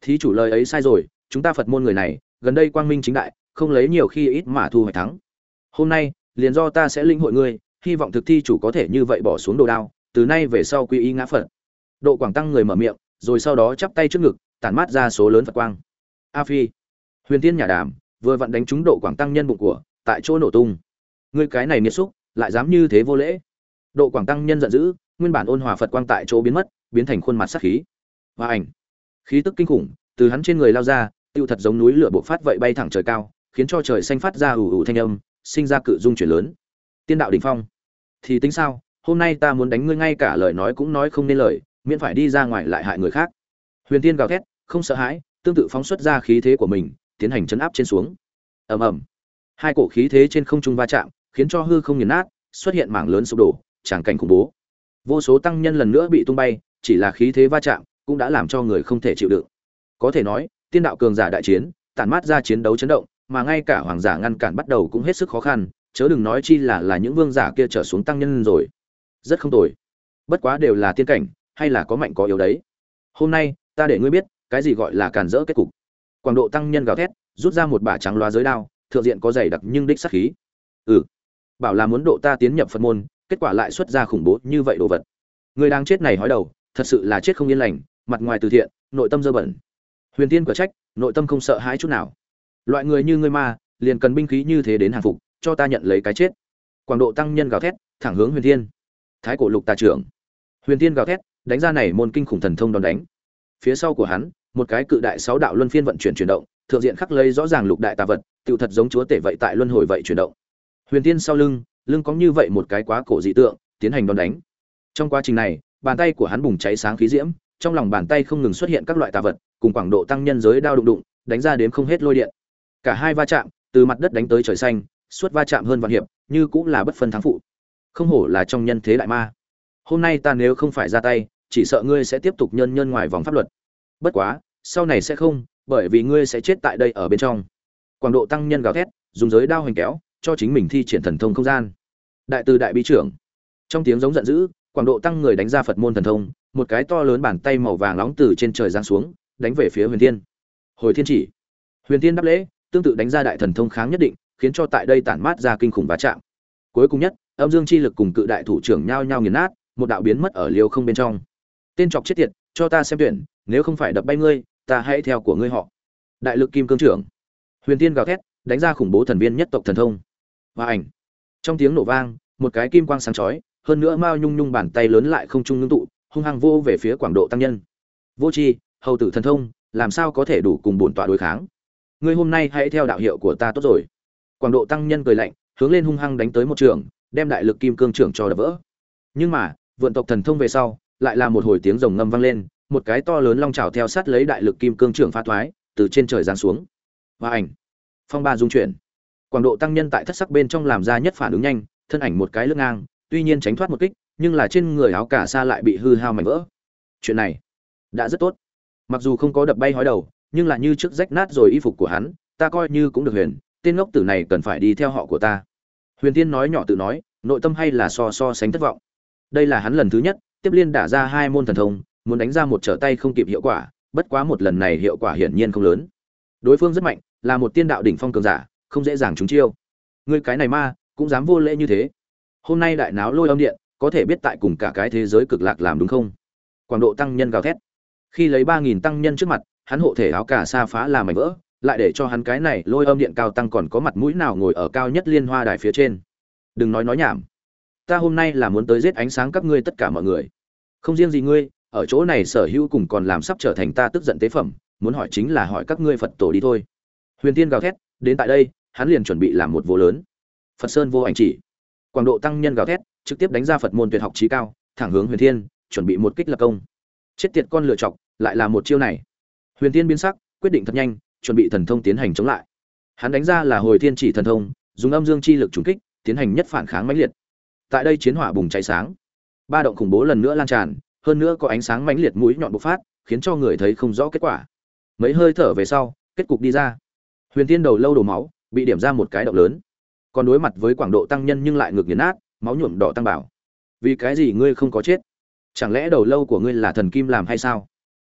Thí chủ lời ấy sai rồi, chúng ta phật môn người này, gần đây quang minh chính đại, không lấy nhiều khi ít mà thu hoạch thắng. Hôm nay liền do ta sẽ linh hội ngươi, hy vọng thực thi chủ có thể như vậy bỏ xuống đồ đao, từ nay về sau quy y ngã phật. Độ quảng tăng người mở miệng, rồi sau đó chắp tay trước ngực, tản mát ra số lớn phật quang. A phi, huyền tiên nhà đàm, vừa vặn đánh trúng độ quảng tăng nhân bụng của, tại chỗ nổ tung. Ngươi cái này nghiệt xúc, lại dám như thế vô lễ. Độ quảng tăng nhân giận dữ, nguyên bản ôn hòa phật quang tại chỗ biến mất, biến thành khuôn mặt sắc khí. Và ảnh, khí tức kinh khủng, từ hắn trên người lao ra, tiêu thật giống núi lửa bộc phát vậy bay thẳng trời cao, khiến cho trời xanh phát ra ủ ủ thanh âm sinh ra cự dung chuyển lớn. Tiên đạo đỉnh phong. Thì tính sao? Hôm nay ta muốn đánh ngươi ngay cả lời nói cũng nói không nên lời, miễn phải đi ra ngoài lại hại người khác. Huyền tiên gào thét, không sợ hãi, tương tự phóng xuất ra khí thế của mình, tiến hành chấn áp trên xuống. Ầm ầm. Hai cổ khí thế trên không trung va chạm, khiến cho hư không nghiền nát, xuất hiện mảng lớn sụp đổ, tràng cảnh khủng bố. Vô số tăng nhân lần nữa bị tung bay, chỉ là khí thế va chạm cũng đã làm cho người không thể chịu đựng. Có thể nói, tiên đạo cường giả đại chiến, tản mát ra chiến đấu chấn động mà ngay cả hoàng giả ngăn cản bắt đầu cũng hết sức khó khăn, chớ đừng nói chi là là những vương giả kia trở xuống tăng nhân rồi. Rất không tồi. Bất quá đều là tiên cảnh, hay là có mạnh có yếu đấy. Hôm nay, ta để ngươi biết, cái gì gọi là càn rỡ kết cục. Quảng độ tăng nhân gào thét, rút ra một bả trắng loa giới đao, thượng diện có dày đặc nhưng đích sắc khí. Ừ. Bảo là muốn độ ta tiến nhập phật môn, kết quả lại xuất ra khủng bố như vậy đồ vật. Người đang chết này hói đầu, thật sự là chết không yên lành, mặt ngoài từ thiện, nội tâm dơ bẩn. Huyền tiên quả trách, nội tâm không sợ hãi chút nào loại người như ngươi ma liền cần binh khí như thế đến hàng phục, cho ta nhận lấy cái chết. Quảng độ tăng nhân gào thét, thẳng hướng huyền thiên. Thái cổ lục tà trưởng. Huyền thiên gào thét, đánh ra này môn kinh khủng thần thông đòn đánh. Phía sau của hắn, một cái cự đại sáu đạo luân phiên vận chuyển chuyển động, thượng diện khắc lấy rõ ràng lục đại tà vật, tựu thật giống chúa tể vậy tại luân hồi vậy chuyển động. Huyền thiên sau lưng lưng có như vậy một cái quá cổ dị tượng, tiến hành đòn đánh. Trong quá trình này, bàn tay của hắn bùng cháy sáng khí diễm, trong lòng bàn tay không ngừng xuất hiện các loại tà vật, cùng quảng độ tăng nhân giới đao đụng đụng, đánh ra đến không hết lôi điện cả hai va chạm, từ mặt đất đánh tới trời xanh, suốt va chạm hơn vạn hiệp, như cũng là bất phân thắng phụ. Không hổ là trong nhân thế đại ma. Hôm nay ta nếu không phải ra tay, chỉ sợ ngươi sẽ tiếp tục nhân nhân ngoài vòng pháp luật. Bất quá, sau này sẽ không, bởi vì ngươi sẽ chết tại đây ở bên trong. Quảng độ tăng nhân gào thét, dùng giới đao hoành kéo, cho chính mình thi triển thần thông không gian. Đại từ đại bi trưởng. Trong tiếng giống giận dữ, quảng độ tăng người đánh ra phật môn thần thông, một cái to lớn bàn tay màu vàng nóng từ trên trời giáng xuống, đánh về phía huyền thiên. Hồi thiên chỉ. Huyền thiên đáp lễ tương tự đánh ra đại thần thông kháng nhất định, khiến cho tại đây tản mát ra kinh khủng va chạm. Cuối cùng nhất, âm dương chi lực cùng cự đại thủ trưởng nhau nhau nghiền nát, một đạo biến mất ở liêu không bên trong. Tên chọc chết tiệt, cho ta xem tuyển, nếu không phải đập bay ngươi, ta hãy theo của ngươi họ. Đại lực kim cương trưởng. Huyền tiên gào thét, đánh ra khủng bố thần viên nhất tộc thần thông. Và ảnh. Trong tiếng nổ vang, một cái kim quang sáng chói, hơn nữa mao nhung nhung bàn tay lớn lại không trung ngưng tụ, hung hăng vô về phía quảng độ tăng nhân. Vô chi hầu tử thần thông, làm sao có thể đủ cùng bổn tọa đối kháng? Ngươi hôm nay hãy theo đạo hiệu của ta tốt rồi. Quảng độ tăng nhân cười lạnh, hướng lên hung hăng đánh tới một trường, đem đại lực kim cương trưởng cho đập vỡ. Nhưng mà, vượn tộc thần thông về sau, lại là một hồi tiếng rồng ngâm vang lên, một cái to lớn long trào theo sát lấy đại lực kim cương trưởng phá thoái, từ trên trời giáng xuống. Và ảnh. Phong ba dung chuyển. Quảng độ tăng nhân tại thất sắc bên trong làm ra nhất phản ứng nhanh, thân ảnh một cái lưng ngang, tuy nhiên tránh thoát một kích, nhưng là trên người áo cả xa lại bị hư hao mảnh vỡ. Chuyện này đã rất tốt. Mặc dù không có đập bay hói đầu nhưng là như trước rách nát rồi y phục của hắn, ta coi như cũng được huyền, tên ngốc tử này cần phải đi theo họ của ta. Huyền tiên nói nhỏ tự nói, nội tâm hay là so so sánh thất vọng. Đây là hắn lần thứ nhất, tiếp liên đả ra hai môn thần thông, muốn đánh ra một trở tay không kịp hiệu quả, bất quá một lần này hiệu quả hiển nhiên không lớn. Đối phương rất mạnh, là một tiên đạo đỉnh phong cường giả, không dễ dàng trúng chiêu. Ngươi cái này ma, cũng dám vô lễ như thế. Hôm nay đại náo lôi âm điện, có thể biết tại cùng cả cái thế giới cực lạc làm đúng không? Quảng độ tăng nhân gào thét. Khi lấy ba nghìn tăng nhân trước mặt hắn hộ thể áo cả xa phá là mảnh vỡ, lại để cho hắn cái này lôi âm điện cao tăng còn có mặt mũi nào ngồi ở cao nhất liên hoa đài phía trên. Đừng nói nói nhảm. Ta hôm nay là muốn tới giết ánh sáng các ngươi tất cả mọi người. Không riêng gì ngươi, ở chỗ này sở hữu cùng còn làm sắp trở thành ta tức giận tế phẩm, muốn hỏi chính là hỏi các ngươi phật tổ đi thôi. Huyền tiên gào thét, đến tại đây, hắn liền chuẩn bị làm một vô lớn. Phật sơn vô ảnh chỉ. Quảng độ tăng nhân gào thét, trực tiếp đánh ra phật môn tuyệt học trí cao, thẳng hướng huyền thiên, chuẩn bị một kích lập công. Chết tiệt con lựa chọc, lại là một chiêu này huyền tiên biến sắc, quyết định thật nhanh, chuẩn bị thần thông tiến hành chống lại. Hắn đánh ra là hồi thiên chỉ thần thông, dùng âm dương chi lực trùng kích, tiến hành nhất phản kháng mãnh liệt. Tại đây chiến hỏa bùng cháy sáng. Ba động khủng bố lần nữa lan tràn, hơn nữa có ánh sáng mãnh liệt mũi nhọn bộc phát, khiến cho người thấy không rõ kết quả. Mấy hơi thở về sau, kết cục đi ra. Huyền tiên đầu lâu đổ máu, bị điểm ra một cái động lớn. Còn đối mặt với quảng độ tăng nhân nhưng lại ngược nghiền nát, máu nhuộm đỏ tăng bảo. Vì cái gì ngươi không có chết? Chẳng lẽ đầu lâu của ngươi là thần kim làm hay sao?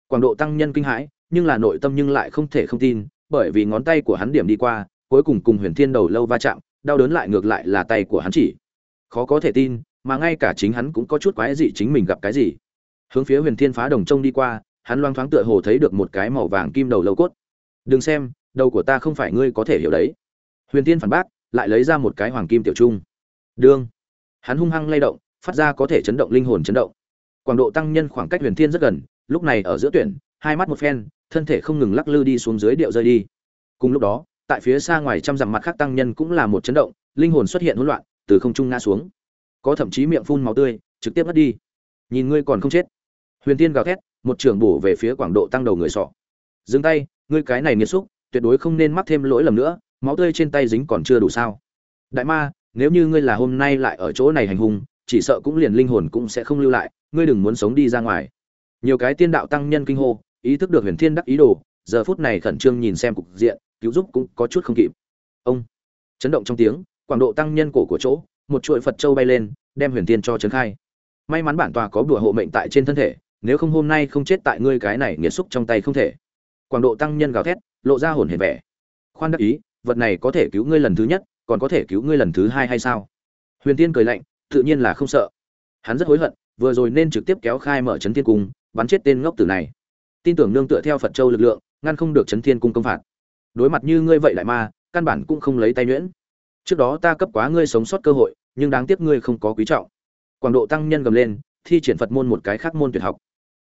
Quảng độ tăng nhân kinh hãi nhưng là nội tâm nhưng lại không thể không tin, bởi vì ngón tay của hắn điểm đi qua, cuối cùng cùng huyền thiên đầu lâu va chạm, đau đớn lại ngược lại là tay của hắn chỉ. Khó có thể tin, mà ngay cả chính hắn cũng có chút quái dị chính mình gặp cái gì. Hướng phía huyền thiên phá đồng trông đi qua, hắn loang thoáng tựa hồ thấy được một cái màu vàng kim đầu lâu cốt. Đừng xem, đầu của ta không phải ngươi có thể hiểu đấy. Huyền thiên phản bác, lại lấy ra một cái hoàng kim tiểu trung. Đương. Hắn hung hăng lay động, phát ra có thể chấn động linh hồn chấn động. Quảng độ tăng nhân khoảng cách huyền thiên rất gần, lúc này ở giữa tuyển, hai mắt một phen thân thể không ngừng lắc lư đi xuống dưới điệu rơi đi. Cùng lúc đó, tại phía xa ngoài trăm dặm mặt khác tăng nhân cũng là một chấn động, linh hồn xuất hiện hỗn loạn, từ không trung ngã xuống. Có thậm chí miệng phun máu tươi, trực tiếp mất đi. Nhìn ngươi còn không chết. Huyền tiên gào thét, một trường bổ về phía quảng độ tăng đầu người sọ. Dừng tay, ngươi cái này nghiệt xúc, tuyệt đối không nên mắc thêm lỗi lầm nữa, máu tươi trên tay dính còn chưa đủ sao. Đại ma, nếu như ngươi là hôm nay lại ở chỗ này hành hung, chỉ sợ cũng liền linh hồn cũng sẽ không lưu lại, ngươi đừng muốn sống đi ra ngoài. Nhiều cái tiên đạo tăng nhân kinh hô ý thức được huyền thiên đắc ý đồ, giờ phút này khẩn trương nhìn xem cục diện, cứu giúp cũng có chút không kịp. Ông, chấn động trong tiếng, quảng độ tăng nhân cổ của chỗ, một chuỗi phật châu bay lên, đem huyền thiên cho trấn khai. May mắn bản tòa có bùa hộ mệnh tại trên thân thể, nếu không hôm nay không chết tại ngươi cái này nghiệt xúc trong tay không thể. Quảng độ tăng nhân gào thét, lộ ra hồn hề vẻ. Khoan đắc ý, vật này có thể cứu ngươi lần thứ nhất, còn có thể cứu ngươi lần thứ hai hay sao? Huyền tiên cười lạnh, tự nhiên là không sợ. Hắn rất hối hận, vừa rồi nên trực tiếp kéo khai mở trấn thiên cung, bắn chết tên ngốc tử này tin tưởng nương tựa theo phật châu lực lượng, ngăn không được trấn thiên cung công phạt. Đối mặt như ngươi vậy lại ma, căn bản cũng không lấy tay nhuyễn. Trước đó ta cấp quá ngươi sống sót cơ hội, nhưng đáng tiếc ngươi không có quý trọng. Quảng độ tăng nhân gầm lên, thi triển phật môn một cái khác môn tuyệt học.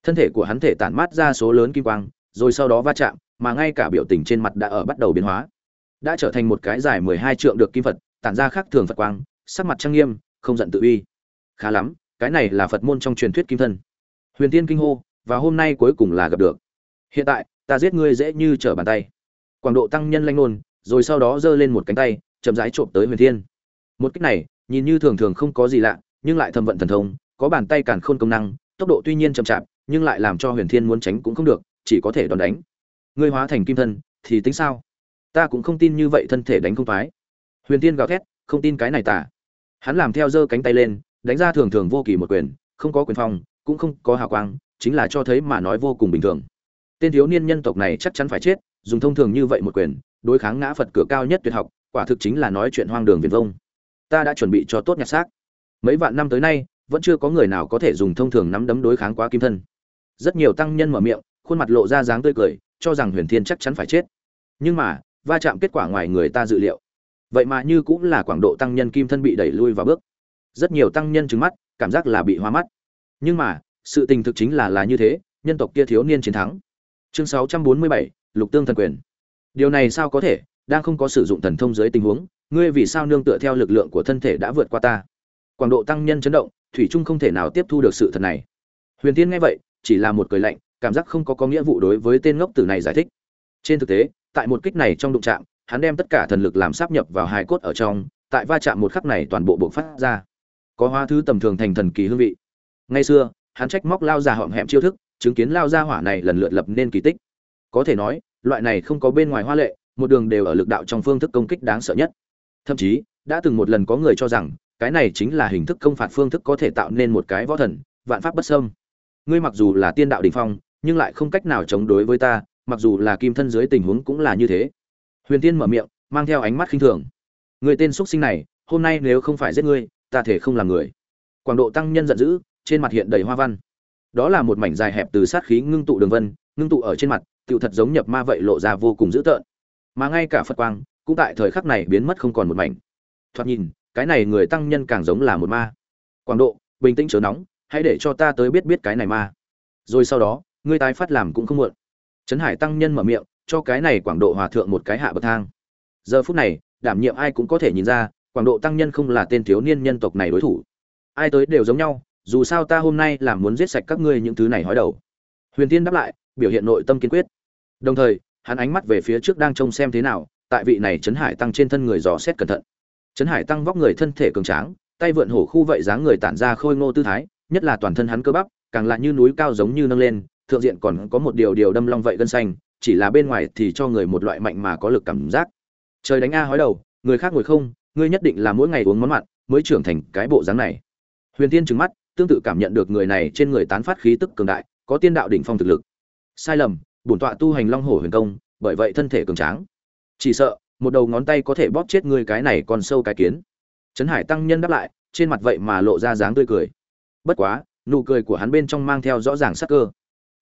Thân thể của hắn thể tản mát ra số lớn kim quang, rồi sau đó va chạm, mà ngay cả biểu tình trên mặt đã ở bắt đầu biến hóa. Đã trở thành một cái dài mười hai trượng được kim phật, tản ra khác thường phật quang, sắc mặt trang nghiêm, không giận tự uy. Khá lắm, cái này là phật môn trong truyền thuyết kim thân. Huyền tiên kinh hô và hôm nay cuối cùng là gặp được. Hiện tại, ta giết ngươi dễ như trở bàn tay. Quảng độ tăng nhân lanh nôn, rồi sau đó giơ lên một cánh tay, chậm rãi trộm tới huyền thiên. Một cách này, nhìn như thường thường không có gì lạ, nhưng lại thâm vận thần thông, có bàn tay càn khôn công năng, tốc độ tuy nhiên chậm chạp, nhưng lại làm cho huyền thiên muốn tránh cũng không được, chỉ có thể đòn đánh. Ngươi hóa thành kim thân, thì tính sao? Ta cũng không tin như vậy thân thể đánh không phái huyền thiên gào thét, không tin cái này tả. Hắn làm theo giơ cánh tay lên, đánh ra thường thường vô kỳ một quyền, không có quyền phong, cũng không có hào quang chính là cho thấy mà nói vô cùng bình thường. Tên thiếu niên nhân tộc này chắc chắn phải chết, dùng thông thường như vậy một quyền, đối kháng ngã phật cửa cao nhất tuyệt học, quả thực chính là nói chuyện hoang đường viền vông. Ta đã chuẩn bị cho tốt nhặt xác. Mấy vạn năm tới nay, vẫn chưa có người nào có thể dùng thông thường nắm đấm đối kháng quá kim thân. Rất nhiều tăng nhân mở miệng, khuôn mặt lộ ra dáng tươi cười, cho rằng huyền thiên chắc chắn phải chết. Nhưng mà, va chạm kết quả ngoài người ta dự liệu. Vậy mà như cũng là quảng độ tăng nhân kim thân bị đẩy lui vào bước. Rất nhiều tăng nhân trứng mắt, cảm giác là bị hoa mắt. Nhưng mà sự tình thực chính là là như thế nhân tộc kia thiếu niên chiến thắng. Chương 647, lục tương thần quyền. Điều này sao có thể? Đang không có sử dụng thần thông dưới tình huống ngươi vì sao nương tựa theo lực lượng của thân thể đã vượt qua ta? Quảng độ tăng nhân chấn động thủy trung không thể nào tiếp thu được sự thật này. Huyền tiên nghe vậy chỉ là một cười lạnh cảm giác không có có nghĩa vụ đối với tên ngốc tử này giải thích. Trên thực tế tại một kích này trong đụng chạm hắn đem tất cả thần lực làm sáp nhập vào hài cốt ở trong tại va chạm một khắc này toàn bộ bộc phát ra. Có hoa thứ tầm thường thành thần kỳ hương vị. Ngay xưa hắn trách móc lao già họng hẹm chiêu thức, chứng kiến lao gia hỏa này lần lượt lập nên kỳ tích. Có thể nói, loại này không có bên ngoài hoa lệ, một đường đều ở lực đạo trong phương thức công kích đáng sợ nhất. Thậm chí, đã từng một lần có người cho rằng, cái này chính là hình thức công phạt phương thức có thể tạo nên một cái võ thần, vạn pháp bất sâm ngươi mặc dù là tiên đạo đình phong, nhưng lại không cách nào chống đối với ta, mặc dù là kim thân dưới tình huống cũng là như thế. Huyền tiên mở miệng, mang theo ánh mắt khinh thường. Người tên xuất sinh này, hôm nay nếu không phải giết ngươi, ta thể không làm người. Quảng độ tăng nhân giận dữ trên mặt hiện đầy hoa văn. Đó là một mảnh dài hẹp từ sát khí ngưng tụ đường vân, ngưng tụ ở trên mặt, tựu thật giống nhập ma vậy lộ ra vô cùng dữ tợn. Mà ngay cả phật quang, cũng tại thời khắc này biến mất không còn một mảnh. Thoạt nhìn, cái này người tăng nhân càng giống là một ma. Quảng độ, bình tĩnh chớ nóng, hãy để cho ta tới biết biết cái này ma. Rồi sau đó, ngươi tái phát làm cũng không muộn. Trấn hải tăng nhân mở miệng, cho cái này quảng độ hòa thượng một cái hạ bậc thang. Giờ phút này, đảm nhiệm ai cũng có thể nhìn ra, quảng độ tăng nhân không là tên thiếu niên nhân tộc này đối thủ. Ai tới đều giống nhau dù sao ta hôm nay là muốn giết sạch các ngươi những thứ này hói đầu. Huyền tiên đáp lại, biểu hiện nội tâm kiên quyết. Đồng thời, hắn ánh mắt về phía trước đang trông xem thế nào, tại vị này trấn hải tăng trên thân người dò xét cẩn thận. Trấn hải tăng vóc người thân thể cường tráng, tay vượn hổ khu vậy dáng người tản ra khôi ngô tư thái, nhất là toàn thân hắn cơ bắp, càng lạ như núi cao giống như nâng lên, thượng diện còn có một điều điều đâm long vậy gân xanh, chỉ là bên ngoài thì cho người một loại mạnh mà có lực cảm giác. Trời đánh a hói đầu, người khác ngồi không, ngươi nhất định là mỗi ngày uống món mặn, mới trưởng thành cái bộ dáng này. Huyền tiên trừng mắt tương tự cảm nhận được người này trên người tán phát khí tức cường đại, có tiên đạo đỉnh phong thực lực. Sai lầm, bổn tọa tu hành long hổ huyền công, bởi vậy thân thể cường tráng. Chỉ sợ, một đầu ngón tay có thể bóp chết người cái này còn sâu cái kiến. Trấn hải tăng nhân đáp lại, trên mặt vậy mà lộ ra dáng tươi cười. Bất quá, nụ cười của hắn bên trong mang theo rõ ràng sắc cơ.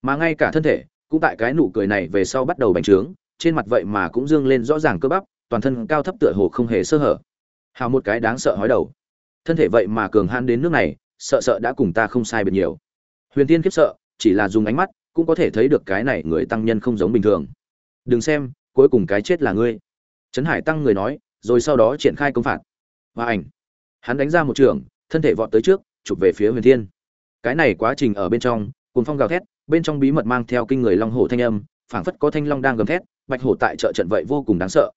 Mà ngay cả thân thể, cũng tại cái nụ cười này về sau bắt đầu bành trướng, trên mặt vậy mà cũng dương lên rõ ràng cơ bắp, toàn thân cao thấp tựa hồ không hề sơ hở. Hào một cái đáng sợ hói đầu. Thân thể vậy mà cường hãn đến nước này sợ sợ đã cùng ta không sai biệt nhiều. Huyền tiên khiếp sợ, chỉ là dùng ánh mắt, cũng có thể thấy được cái này người tăng nhân không giống bình thường. Đừng xem, cuối cùng cái chết là ngươi. Trấn hải tăng người nói, rồi sau đó triển khai công phạt. Và ảnh. Hắn đánh ra một trường, thân thể vọt tới trước, chụp về phía huyền thiên. Cái này quá trình ở bên trong, cuồng phong gào thét, bên trong bí mật mang theo kinh người long hổ thanh âm, phảng phất có thanh long đang gầm thét, bạch hổ tại trợ trận vậy vô cùng đáng sợ.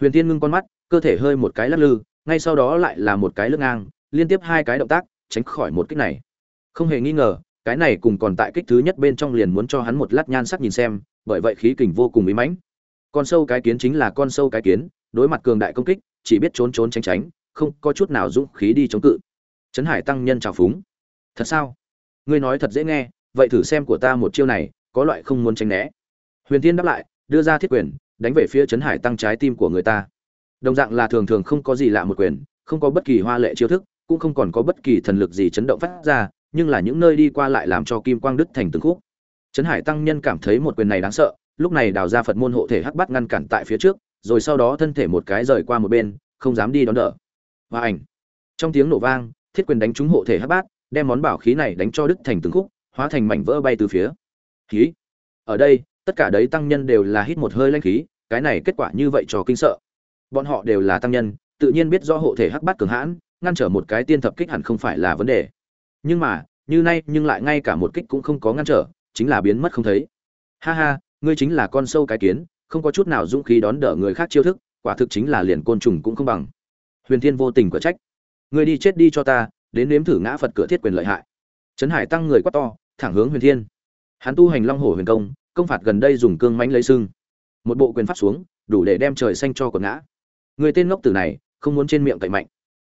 Huyền thiên ngưng con mắt, cơ thể hơi một cái lắc lư, ngay sau đó lại là một cái lưng ngang, liên tiếp hai cái động tác tránh khỏi một kích này. Không hề nghi ngờ, cái này cùng còn tại kích thứ nhất bên trong liền muốn cho hắn một lát nhan sắc nhìn xem, bởi vậy khí kình vô cùng ý mãnh. Con sâu cái kiến chính là con sâu cái kiến, đối mặt cường đại công kích, chỉ biết trốn trốn tránh tránh, không có chút nào dũng khí đi chống cự. Trấn hải tăng nhân trào phúng. Thật sao? Ngươi nói thật dễ nghe, vậy thử xem của ta một chiêu này, có loại không muốn tránh né. Huyền Thiên đáp lại, đưa ra thiết quyền, đánh về phía trấn hải tăng trái tim của người ta. Đồng dạng là thường thường không có gì lạ một quyền, không có bất kỳ hoa lệ chiêu thức cũng không còn có bất kỳ thần lực gì chấn động phát ra, nhưng là những nơi đi qua lại làm cho kim quang đứt thành từng khúc. Trấn hải tăng nhân cảm thấy một quyền này đáng sợ, lúc này đào ra phật môn hộ thể hắc bát ngăn cản tại phía trước, rồi sau đó thân thể một cái rời qua một bên, không dám đi đón đỡ. Và ảnh. Trong tiếng nổ vang, thiết quyền đánh trúng hộ thể hắc bát, đem món bảo khí này đánh cho đứt thành từng khúc, hóa thành mảnh vỡ bay từ phía. Khí. Ở đây, tất cả đấy tăng nhân đều là hít một hơi lãnh khí, cái này kết quả như vậy cho kinh sợ. Bọn họ đều là tăng nhân, tự nhiên biết do hộ thể hắc bát cường hãn ngăn trở một cái tiên thập kích hẳn không phải là vấn đề. Nhưng mà, như nay, nhưng lại ngay cả một kích cũng không có ngăn trở, chính là biến mất không thấy. Ha ha, ngươi chính là con sâu cái kiến, không có chút nào dũng khí đón đỡ người khác chiêu thức, quả thực chính là liền côn trùng cũng không bằng. Huyền thiên vô tình quả trách. Ngươi đi chết đi cho ta, đến nếm thử ngã phật cửa thiết quyền lợi hại. Trấn hải tăng người quát to, thẳng hướng huyền thiên. Hắn tu hành long hổ huyền công công phạt gần đây dùng cương mãnh lấy sưng một bộ quyền pháp xuống, đủ để đem trời xanh cho quần ngã. Người tên ngốc tử này, không muốn trên miệng cậy mạnh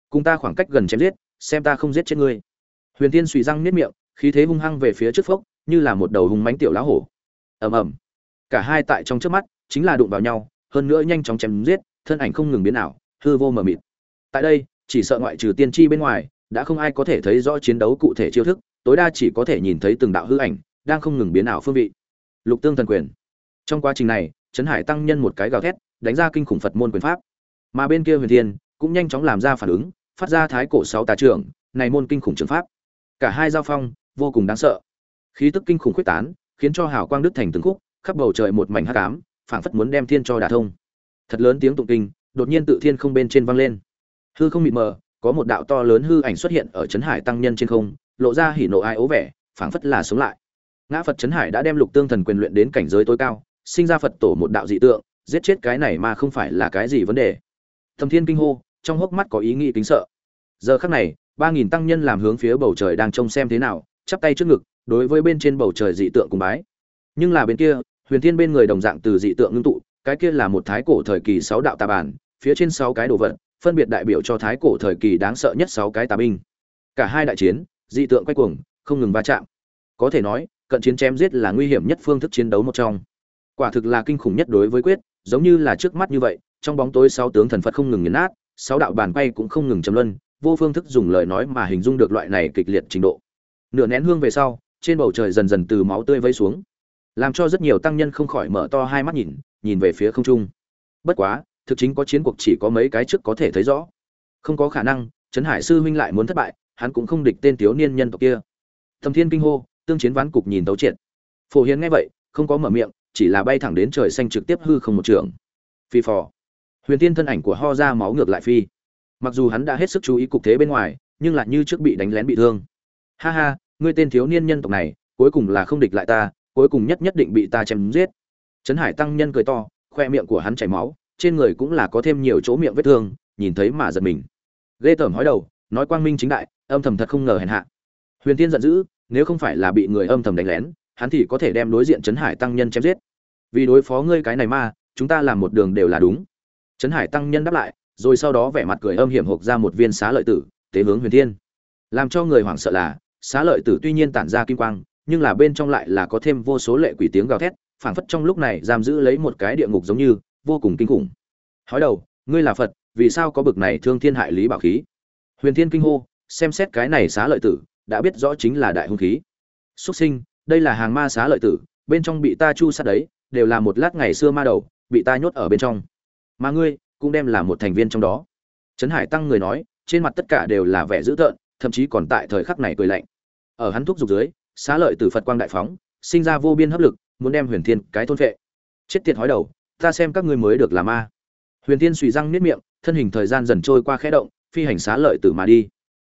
cùng ta khoảng cách gần chém giết, xem ta không giết chết ngươi. Huyền thiên suy răng nếp miệng, khí thế hung hăng về phía trước phốc, như là một đầu hung mãnh tiểu lá hổ. Ầm ầm. Cả hai tại trong trước mắt, chính là đụng vào nhau, hơn nữa nhanh chóng chém giết, thân ảnh không ngừng biến ảo, hư vô mờ mịt. Tại đây, chỉ sợ ngoại trừ tiên tri bên ngoài, đã không ai có thể thấy rõ chiến đấu cụ thể chiêu thức, tối đa chỉ có thể nhìn thấy từng đạo hư ảnh, đang không ngừng biến ảo phương vị. Lục tương thần quyền. Trong quá trình này, trấn hải tăng nhân một cái gào thét, đánh ra kinh khủng phật môn quyền pháp. Mà bên kia huyền thiên cũng nhanh chóng làm ra phản ứng, phát ra thái cổ sáu tà trưởng, này môn kinh khủng trường pháp. Cả hai giao phong, vô cùng đáng sợ. Khí tức kinh khủng quyết tán, khiến cho hào quang đức thành từng khúc, khắp bầu trời một mảnh hắc ám, phảng phất muốn đem thiên cho đả thông. Thật lớn tiếng tụng kinh, đột nhiên tự thiên không bên trên vang lên. Hư không mịt mờ, có một đạo to lớn hư ảnh xuất hiện ở trấn hải tăng nhân trên không, lộ ra hỉ nộ ai ố vẻ, phảng phất là sống lại. Ngã phật trấn hải đã đem lục tương thần quyền luyện đến cảnh giới tối cao, sinh ra phật tổ một đạo dị tượng, giết chết cái này mà không phải là cái gì vấn đề thâm thiên kinh hô, trong hốc mắt có ý nghĩ kính sợ. Giờ khắc này, ba nghìn tăng nhân làm hướng phía bầu trời đang trông xem thế nào, chắp tay trước ngực, đối với bên trên bầu trời dị tượng cùng bái. Nhưng là bên kia, huyền thiên bên người đồng dạng từ dị tượng ngưng tụ, cái kia là một thái cổ thời kỳ sáu đạo tà bản, phía trên sáu cái đồ vật, phân biệt đại biểu cho thái cổ thời kỳ đáng sợ nhất sáu cái tà binh. Cả hai đại chiến, dị tượng quay cuồng, không ngừng va chạm. Có thể nói, cận chiến chém giết là nguy hiểm nhất phương thức chiến đấu một trong. Quả thực là kinh khủng nhất đối với quyết, giống như là trước mắt như vậy trong bóng tối sáu tướng thần phật không ngừng nghiền nát, sáu đạo bàn quay cũng không ngừng chấm luân, vô phương thức dùng lời nói mà hình dung được loại này kịch liệt trình độ. Nửa nén hương về sau, trên bầu trời dần dần từ máu tươi vây xuống, làm cho rất nhiều tăng nhân không khỏi mở to hai mắt nhìn nhìn về phía không trung. Bất quá, thực chính có chiến cuộc chỉ có mấy cái trước có thể thấy rõ. Không có khả năng, trấn hải sư huynh lại muốn thất bại, hắn cũng không địch tên thiếu niên nhân tộc kia. Thầm thiên kinh hô, tương chiến ván cục nhìn tấu triệt. Phổ hiến nghe vậy, không có mở miệng, chỉ là bay thẳng đến trời xanh trực tiếp hư không một trường. Phi phò huyền tiên thân ảnh của ho ra máu ngược lại phi. Mặc dù hắn đã hết sức chú ý cục thế bên ngoài, nhưng lại như trước bị đánh lén bị thương. Ha ha, ngươi tên thiếu niên nhân tộc này, cuối cùng là không địch lại ta, cuối cùng nhất nhất định bị ta chém giết. Trấn hải tăng nhân cười to, khoe miệng của hắn chảy máu, trên người cũng là có thêm nhiều chỗ miệng vết thương, nhìn thấy mà giật mình. Ghê tởm hói đầu, nói quang minh chính đại, âm thầm thật không ngờ hèn hạ. Huyền tiên giận dữ, nếu không phải là bị người âm thầm đánh lén, hắn thì có thể đem đối diện trấn hải tăng nhân chém giết. Vì đối phó ngươi cái này ma chúng ta làm một đường đều là đúng trấn hải tăng nhân đáp lại, rồi sau đó vẻ mặt cười âm hiểm hộp ra một viên xá lợi tử, tế hướng huyền thiên. Làm cho người hoảng sợ là, xá lợi tử tuy nhiên tản ra kim quang, nhưng là bên trong lại là có thêm vô số lệ quỷ tiếng gào thét, phảng phất trong lúc này giam giữ lấy một cái địa ngục giống như, vô cùng kinh khủng. Hói đầu, ngươi là phật, vì sao có bực này thương thiên hại lý bảo khí? Huyền thiên kinh hô, xem xét cái này xá lợi tử, đã biết rõ chính là đại hung khí. Xuất sinh, đây là hàng ma xá lợi tử, bên trong bị ta chu sát đấy, đều là một lát ngày xưa ma đầu, bị ta nhốt ở bên trong mà ngươi cũng đem là một thành viên trong đó. Trấn hải tăng người nói, trên mặt tất cả đều là vẻ dữ tợn, thậm chí còn tại thời khắc này cười lạnh. Ở hắn thúc giục dưới, xá lợi từ phật quang đại phóng, sinh ra vô biên hấp lực, muốn đem huyền thiên cái thôn vệ. chết tiệt hói đầu, ta xem các ngươi mới được là ma. Huyền thiên suy răng niết miệng, thân hình thời gian dần trôi qua khẽ động, phi hành xá lợi tử mà đi.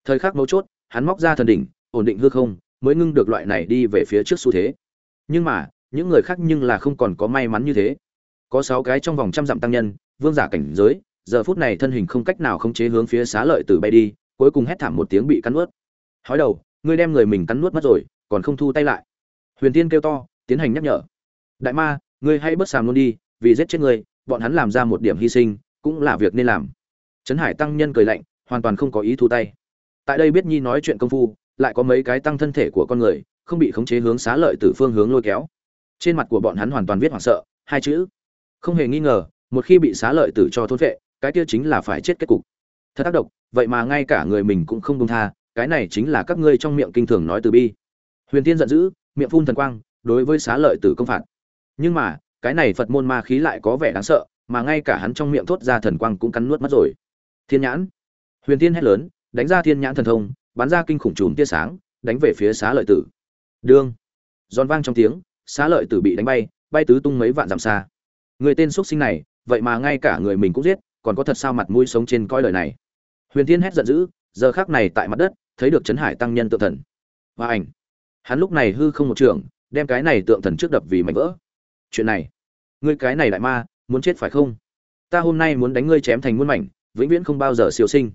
Thời khắc mấu chốt, hắn móc ra thần đỉnh, ổn định hư không, mới ngưng được loại này đi về phía trước xu thế. Nhưng mà, những người khác nhưng là không còn có may mắn như thế. Có sáu cái trong vòng trăm dặm tăng nhân vương giả cảnh giới, giờ phút này thân hình không cách nào khống chế hướng phía xá lợi tử bay đi, cuối cùng hét thảm một tiếng bị cắn nuốt. Hói đầu, ngươi đem người mình cắn nuốt mất rồi, còn không thu tay lại. Huyền tiên kêu to, tiến hành nhắc nhở. Đại ma, ngươi hãy bớt sàm luôn đi, vì giết chết ngươi, bọn hắn làm ra một điểm hy sinh, cũng là việc nên làm. Trấn hải tăng nhân cười lạnh, hoàn toàn không có ý thu tay. Tại đây biết nhi nói chuyện công phu, lại có mấy cái tăng thân thể của con người, không bị khống chế hướng xá lợi từ phương hướng lôi kéo. Trên mặt của bọn hắn hoàn toàn viết hoảng sợ, hai chữ. Không hề nghi ngờ một khi bị xá lợi tử cho thôn vệ, cái kia chính là phải chết kết cục. Thật tác động vậy mà ngay cả người mình cũng không buông tha, cái này chính là các ngươi trong miệng kinh thường nói từ bi. Huyền tiên giận dữ, miệng phun thần quang, đối với xá lợi tử công phạt. Nhưng mà, cái này phật môn ma khí lại có vẻ đáng sợ, mà ngay cả hắn trong miệng thốt ra thần quang cũng cắn nuốt mất rồi. Thiên nhãn. Huyền tiên hét lớn, đánh ra thiên nhãn thần thông, bắn ra kinh khủng chùm tia sáng, đánh về phía xá lợi tử. Đương. Giòn vang trong tiếng, xá lợi tử bị đánh bay bay tứ tung mấy vạn dặm xa. Người tên xuất sinh này vậy mà ngay cả người mình cũng giết còn có thật sao mặt mũi sống trên coi lời này? Huyền thiên hét giận dữ giờ khác này tại mặt đất thấy được trấn hải tăng nhân tượng thần. Và ảnh. Hắn lúc này hư không một trường đem cái này tượng thần trước đập vì mảnh vỡ. Chuyện này ngươi cái này đại ma muốn chết phải không? Ta hôm nay muốn đánh ngươi chém thành muôn mảnh vĩnh viễn không bao giờ siêu sinh.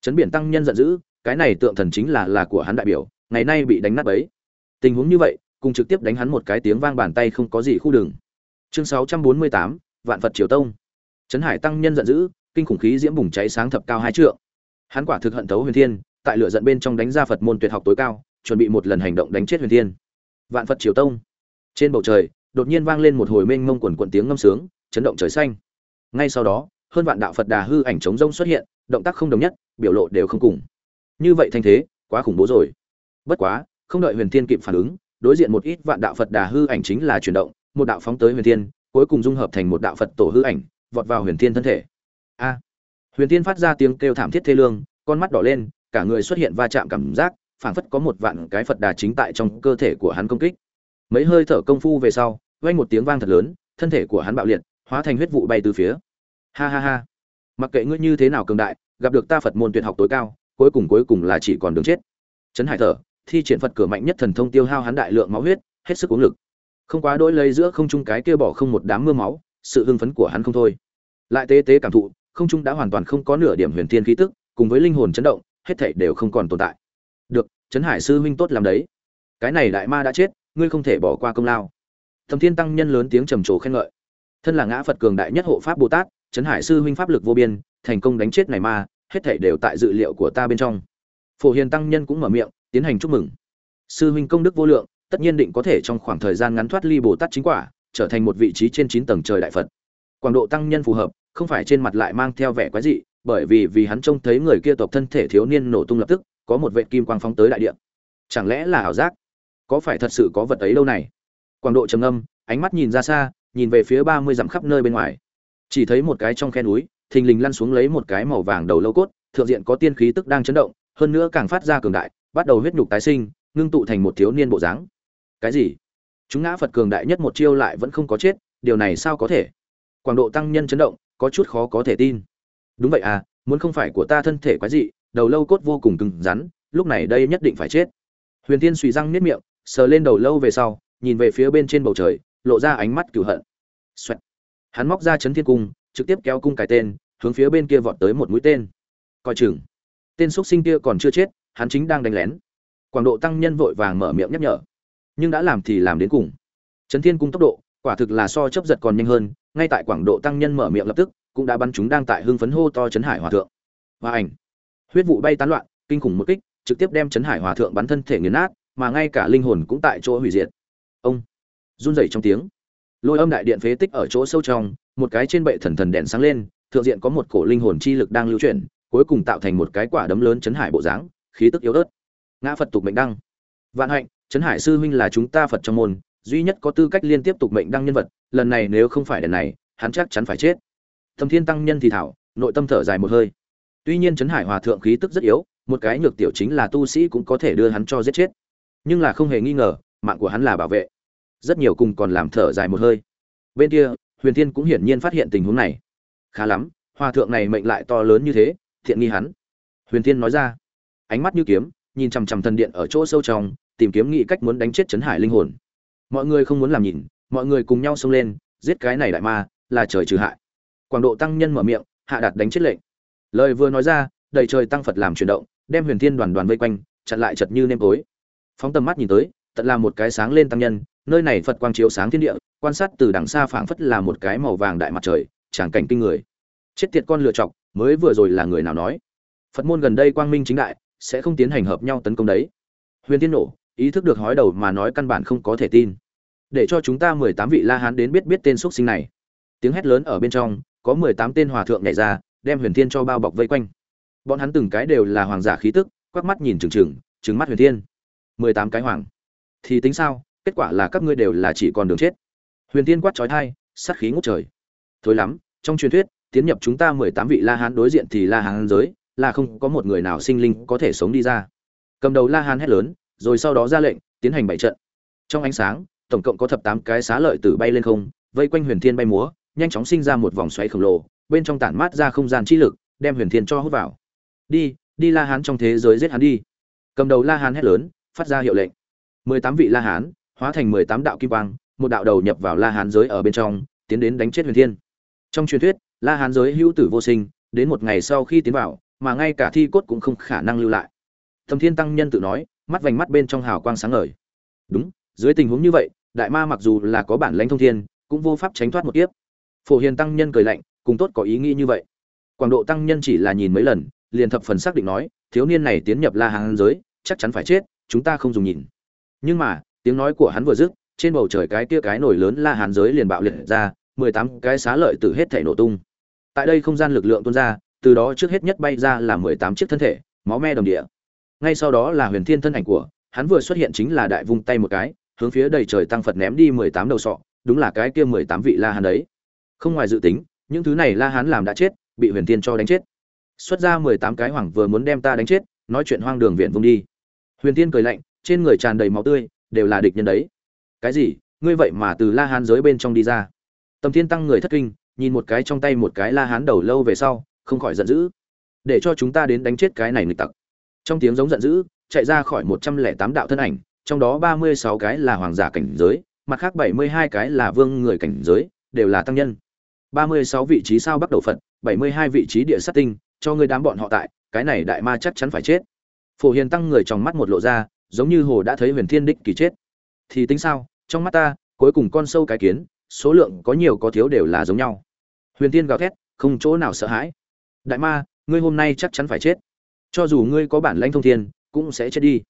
Chấn biển tăng nhân giận dữ cái này tượng thần chính là là của hắn đại biểu ngày nay bị đánh nát ấy tình huống như vậy cùng trực tiếp đánh hắn một cái tiếng vang bàn tay không có gì khu đường. Chương 648, vạn phật triều tông. Trấn hải tăng nhân giận dữ, kinh khủng khí diễm bùng cháy sáng thập cao hai trượng. Hắn quả thực hận thấu huyền thiên, tại lửa giận bên trong đánh ra phật môn tuyệt học tối cao, chuẩn bị một lần hành động đánh chết huyền thiên. Vạn phật triều tông. Trên bầu trời, đột nhiên vang lên một hồi mênh mông quần quần tiếng ngâm sướng, chấn động trời xanh. Ngay sau đó, hơn vạn đạo phật đà hư ảnh chống rông xuất hiện, động tác không đồng nhất, biểu lộ đều không cùng. Như vậy thanh thế, quá khủng bố rồi. Bất quá, không đợi huyền thiên kịp phản ứng, đối diện một ít vạn đạo phật đà hư ảnh chính là chuyển động, một đạo phóng tới huyền thiên cuối cùng dung hợp thành một đạo phật tổ hư ảnh, vọt vào huyền thiên thân thể. A. Huyền thiên phát ra tiếng kêu thảm thiết thê lương, con mắt đỏ lên, cả người xuất hiện va chạm cảm giác, phảng phất có một vạn cái phật đà chính tại trong cơ thể của hắn công kích. Mấy hơi thở công phu về sau, vang một tiếng vang thật lớn, thân thể của hắn bạo liệt, hóa thành huyết vụ bay từ phía. Ha ha ha. Mặc kệ ngươi như thế nào cường đại, gặp được ta phật môn tuyệt học tối cao, cuối cùng cuối cùng là chỉ còn đường chết. Trấn hải thở, thi triển phật cửa mạnh nhất thần thông tiêu hao hắn đại lượng máu huyết, hết sức uống lực không quá đỗi lấy giữa không trung cái kia bỏ không một đám mưa máu, sự hưng phấn của hắn không thôi. Lại tế tế cảm thụ, không trung đã hoàn toàn không có nửa điểm huyền thiên khí tức, cùng với linh hồn chấn động, hết thảy đều không còn tồn tại. Được, trấn hải sư huynh tốt làm đấy. Cái này đại ma đã chết, ngươi không thể bỏ qua công lao. Thầm thiên tăng nhân lớn tiếng trầm trồ khen ngợi. Thân là ngã phật cường đại nhất hộ pháp bồ tát, trấn hải sư huynh pháp lực vô biên, thành công đánh chết này ma, hết thảy đều tại dự liệu của ta bên trong. Phổ hiền tăng nhân cũng mở miệng, tiến hành chúc mừng. Sư huynh công đức vô lượng tất nhiên định có thể trong khoảng thời gian ngắn thoát ly bồ tát chính quả, trở thành một vị trí trên chín tầng trời đại phật. Quảng độ tăng nhân phù hợp, không phải trên mặt lại mang theo vẻ quái dị, bởi vì vì hắn trông thấy người kia tộc thân thể thiếu niên nổ tung lập tức, có một vệ kim quang phóng tới đại địa. Chẳng lẽ là ảo giác? Có phải thật sự có vật ấy đâu này? Quảng độ trầm âm ánh mắt nhìn ra xa, nhìn về phía ba mươi dặm khắp nơi bên ngoài. Chỉ thấy một cái trong khe núi, thình lình lăn xuống lấy một cái màu vàng đầu lâu cốt, thượng diện có tiên khí tức đang chấn động, hơn nữa càng phát ra cường đại, bắt đầu huyết nhục tái sinh, ngưng tụ thành một thiếu niên bộ dáng cái gì? Chúng ngã phật cường đại nhất một chiêu lại vẫn không có chết, điều này sao có thể? Quảng độ tăng nhân chấn động, có chút khó có thể tin. Đúng vậy à muốn không phải của ta thân thể quái dị, đầu lâu cốt vô cùng cứng rắn, lúc này đây nhất định phải chết. Huyền tiên suy răng nếp miệng, sờ lên đầu lâu về sau, nhìn về phía bên trên bầu trời, lộ ra ánh mắt cửu hận. Xoẹt. hắn móc ra chấn thiên cung, trực tiếp kéo cung cài tên, hướng phía bên kia vọt tới một mũi tên. Coi chừng. Tên x sinh kia còn chưa chết, hắn chính đang đánh lén. Quảng độ tăng nhân vội vàng mở miệng nhắc nhở nhưng đã làm thì làm đến cùng. Chấn thiên cung tốc độ, quả thực là so chấp giật còn nhanh hơn, ngay tại quảng độ tăng nhân mở miệng lập tức, cũng đã bắn chúng đang tại hưng phấn hô to chấn hải hòa thượng. Và ảnh. Huyết vụ bay tán loạn, kinh khủng một kích, trực tiếp đem chấn hải hòa thượng bắn thân thể nghiền nát, mà ngay cả linh hồn cũng tại chỗ hủy diệt. Ông. Run rẩy trong tiếng. Lôi âm đại điện phế tích ở chỗ sâu trong, một cái trên bệ thần thần đèn sáng lên, thượng diện có một cổ linh hồn chi lực đang lưu chuyển, cuối cùng tạo thành một cái quả đấm lớn chấn hải bộ dáng, khí tức yếu ớt. Ngã phật tục mệnh đăng. Vạn hạnh chấn hải sư huynh là chúng ta phật trong môn, duy nhất có tư cách liên tiếp tục mệnh đăng nhân vật, lần này nếu không phải đèn này, hắn chắc chắn phải chết. Thâm thiên tăng nhân thì thảo, nội tâm thở dài một hơi. Tuy nhiên chấn hải hòa thượng khí tức rất yếu, một cái nhược tiểu chính là tu sĩ cũng có thể đưa hắn cho giết chết. Nhưng là không hề nghi ngờ, mạng của hắn là bảo vệ. Rất nhiều cùng còn làm thở dài một hơi. Bên kia, huyền thiên cũng hiển nhiên phát hiện tình huống này. Khá lắm, hòa thượng này mệnh lại to lớn như thế, thiện nghi hắn. Huyền thiên nói ra. Ánh mắt như kiếm, nhìn chằm chằm thần điện ở chỗ sâu trong tìm kiếm nghị cách muốn đánh chết chấn hải linh hồn. Mọi người không muốn làm nhìn, mọi người cùng nhau xông lên, giết cái này đại ma, là trời trừ hại. Quảng độ tăng nhân mở miệng, hạ đạt đánh chết lệnh. Lời vừa nói ra, đầy trời tăng phật làm chuyển động, đem huyền thiên đoàn đoàn vây quanh, chặn lại chật như nêm tối. Phóng tầm mắt nhìn tới, tận là một cái sáng lên tăng nhân, nơi này phật quang chiếu sáng thiên địa, quan sát từ đằng xa phảng phất là một cái màu vàng đại mặt trời tràng cảnh kinh người. Chết tiệt con lựa chọc, mới vừa rồi là người nào nói? Phật môn gần đây quang minh chính đại, sẽ không tiến hành hợp nhau tấn công đấy. Huyền tiên nổ ý thức được hói đầu mà nói căn bản không có thể tin. Để cho chúng ta mười tám vị la hán đến biết biết tên xuất sinh này. Tiếng hét lớn ở bên trong, có mười tám tên hòa thượng nhảy ra, đem huyền thiên cho bao bọc vây quanh. Bọn hắn từng cái đều là hoàng giả khí tức, quắc mắt nhìn trừng trừng trừng mắt huyền thiên. mười tám cái hoàng. Thì tính sao, kết quả là các ngươi đều là chỉ còn đường chết. Huyền thiên quát trói thai sát khí ngút trời. Thối lắm, trong truyền thuyết, tiến nhập chúng ta mười tám vị la hán đối diện thì la hán giới, là không có một người nào sinh linh có thể sống đi ra. Cầm đầu la hán hét lớn rồi sau đó ra lệnh, tiến hành bảy trận. Trong ánh sáng, tổng cộng có thập tám cái xá lợi tử bay lên không, vây quanh huyền thiên bay múa, nhanh chóng sinh ra một vòng xoáy khổng lồ, bên trong tản mát ra không gian chi lực, đem huyền thiên cho hút vào. Đi đi la hán trong thế giới giết hắn đi. Cầm đầu la hán hét lớn, phát ra hiệu lệnh. Mười tám vị la hán, hóa thành mười tám đạo kim quang, một đạo đầu nhập vào la hán giới ở bên trong, tiến đến đánh chết huyền thiên. Trong truyền thuyết, la hán giới hữu tử vô sinh, đến một ngày sau khi tiến vào, mà ngay cả thi cốt cũng không khả năng lưu lại. Thầm thiên tăng nhân tự nói mắt vành mắt bên trong hào quang sáng ngời. Đúng, dưới tình huống như vậy, đại ma mặc dù là có bản lãnh thông thiên, cũng vô pháp tránh thoát một kiếp. Phổ hiền tăng nhân cười lạnh, cùng tốt có ý nghĩ như vậy. Quảng độ tăng nhân chỉ là nhìn mấy lần, liền thập phần xác định nói, thiếu niên này tiến nhập la hàng giới, chắc chắn phải chết, chúng ta không dùng nhìn. Nhưng mà, tiếng nói của hắn vừa dứt, trên bầu trời cái kia cái nổi lớn la hán giới liền bạo liệt ra, mười tám cái xá lợi từ hết thể nổ tung. Tại đây không gian lực lượng tuôn ra, từ đó trước hết nhất bay ra là mười tám chiếc thân thể, máu me đồng địa ngay sau đó là huyền thiên thân ảnh của, hắn vừa xuất hiện chính là đại vung tay một cái, hướng phía đầy trời tăng phật ném đi mười tám đầu sọ, đúng là cái kia mười tám vị la hán đấy. Không ngoài dự tính, những thứ này la hán làm đã chết, bị huyền thiên cho đánh chết. Xuất ra mười tám cái hoàng vừa muốn đem ta đánh chết, nói chuyện hoang đường viện vung đi. Huyền thiên cười lạnh, trên người tràn đầy máu tươi, đều là địch nhân đấy. Cái gì? Ngươi vậy mà từ la hán giới bên trong đi ra. Tầm thiên tăng người thất kinh, nhìn một cái trong tay một cái la hán đầu lâu về sau, không khỏi giận dữ. Để cho chúng ta đến đánh chết cái này nghịch tặc trong tiếng giống giận dữ, chạy ra khỏi một trăm lẻ tám đạo thân ảnh, trong đó ba mươi sáu cái là hoàng giả cảnh giới, mặt khác bảy mươi hai cái là vương người cảnh giới, đều là tăng nhân. ba mươi sáu vị trí sao bắt đầu phật, bảy mươi hai vị trí địa sát tinh, cho người đám bọn họ tại, cái này đại ma chắc chắn phải chết. Phổ hiền tăng người trong mắt một lộ ra, giống như hồ đã thấy huyền thiên đích kỳ chết. Thì tính sao, trong mắt ta, cuối cùng con sâu cái kiến, số lượng có nhiều có thiếu đều là giống nhau. Huyền thiên gào thét, không chỗ nào sợ hãi. Đại ma, ngươi hôm nay chắc chắn phải chết cho dù ngươi có bản lãnh thông thiên, cũng sẽ chết đi.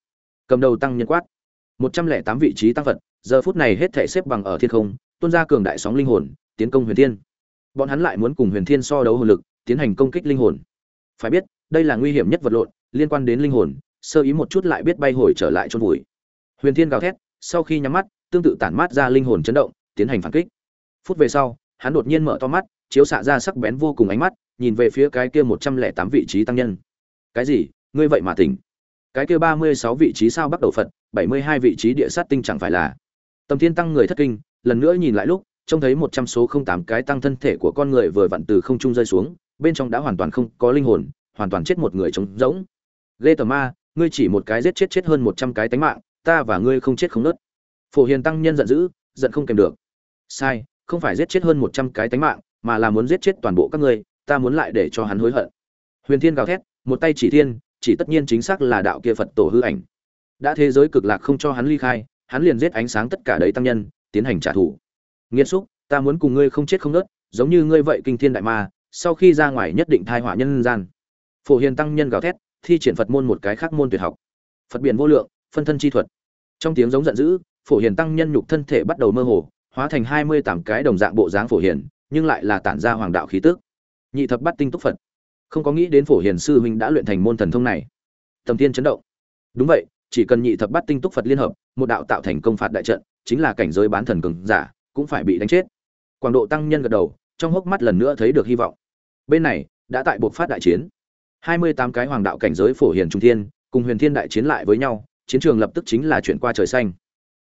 Cầm đầu tăng nhân quát. Một trăm lẻ tám vị trí tăng vật giờ phút này hết thể xếp bằng ở thiên không, tuôn ra cường đại sóng linh hồn, tiến công huyền thiên. Bọn hắn lại muốn cùng huyền thiên so đấu hồn lực, tiến hành công kích linh hồn. Phải biết, đây là nguy hiểm nhất vật lộn, liên quan đến linh hồn, sơ ý một chút lại biết bay hồi trở lại chôn vùi. Huyền thiên gào thét, sau khi nhắm mắt, tương tự tản mát ra linh hồn chấn động, tiến hành phản kích. Phút về sau, hắn đột nhiên mở to mắt, chiếu xạ ra sắc bén vô cùng ánh mắt, nhìn về phía cái kia một trăm lẻ tám vị trí tăng nhân cái gì? Ngươi vậy mà tỉnh. Cái kia ba mươi sáu vị trí sao bắt đầu phật, bảy mươi hai vị trí địa sát tinh chẳng phải là? Tầm thiên tăng người thất kinh, lần nữa nhìn lại lúc, trông thấy một trăm số không tám cái tăng thân thể của con người vừa vặn từ không trung rơi xuống, bên trong đã hoàn toàn không có linh hồn, hoàn toàn chết một người trống rỗng. Ghê tờ ma, ngươi chỉ một cái giết chết chết hơn một trăm cái tánh mạng, ta và ngươi không chết không nớt phổ hiền tăng nhân giận dữ, giận không kèm được. Sai, không phải giết chết hơn một trăm cái tánh mạng, mà là muốn giết chết toàn bộ các ngươi, ta muốn lại để cho hắn hối hận. Huyền thiên gào thét một tay chỉ thiên, chỉ tất nhiên chính xác là đạo kia phật tổ hư ảnh. Đã thế giới cực lạc không cho hắn ly khai, hắn liền giết ánh sáng tất cả đấy tăng nhân, tiến hành trả thù. Nghiêm xúc, ta muốn cùng ngươi không chết không nớt giống như ngươi vậy kinh thiên đại ma, sau khi ra ngoài nhất định thai họa nhân gian. Phổ hiền tăng nhân gào thét, thi triển phật môn một cái khác môn tuyệt học. Phật biển vô lượng, phân thân chi thuật. Trong tiếng giống giận dữ, phổ hiền tăng nhân nhục thân thể bắt đầu mơ hồ, hóa thành hai mươi tám cái đồng dạng bộ dáng phổ hiền, nhưng lại là tản ra hoàng đạo khí tức. Nhị thập bắt tinh túc phật không có nghĩ đến phổ hiền sư huynh đã luyện thành môn thần thông này. Tầm tiên chấn động. Đúng vậy, chỉ cần nhị thập bắt tinh túc phật liên hợp, một đạo tạo thành công phạt đại trận, chính là cảnh giới bán thần cường giả, cũng phải bị đánh chết. Quảng độ tăng nhân gật đầu, trong hốc mắt lần nữa thấy được hy vọng. Bên này, đã tại buộc phát đại chiến. Hai mươi tám cái hoàng đạo cảnh giới phổ hiền trung thiên, cùng huyền thiên đại chiến lại với nhau, chiến trường lập tức chính là chuyển qua trời xanh.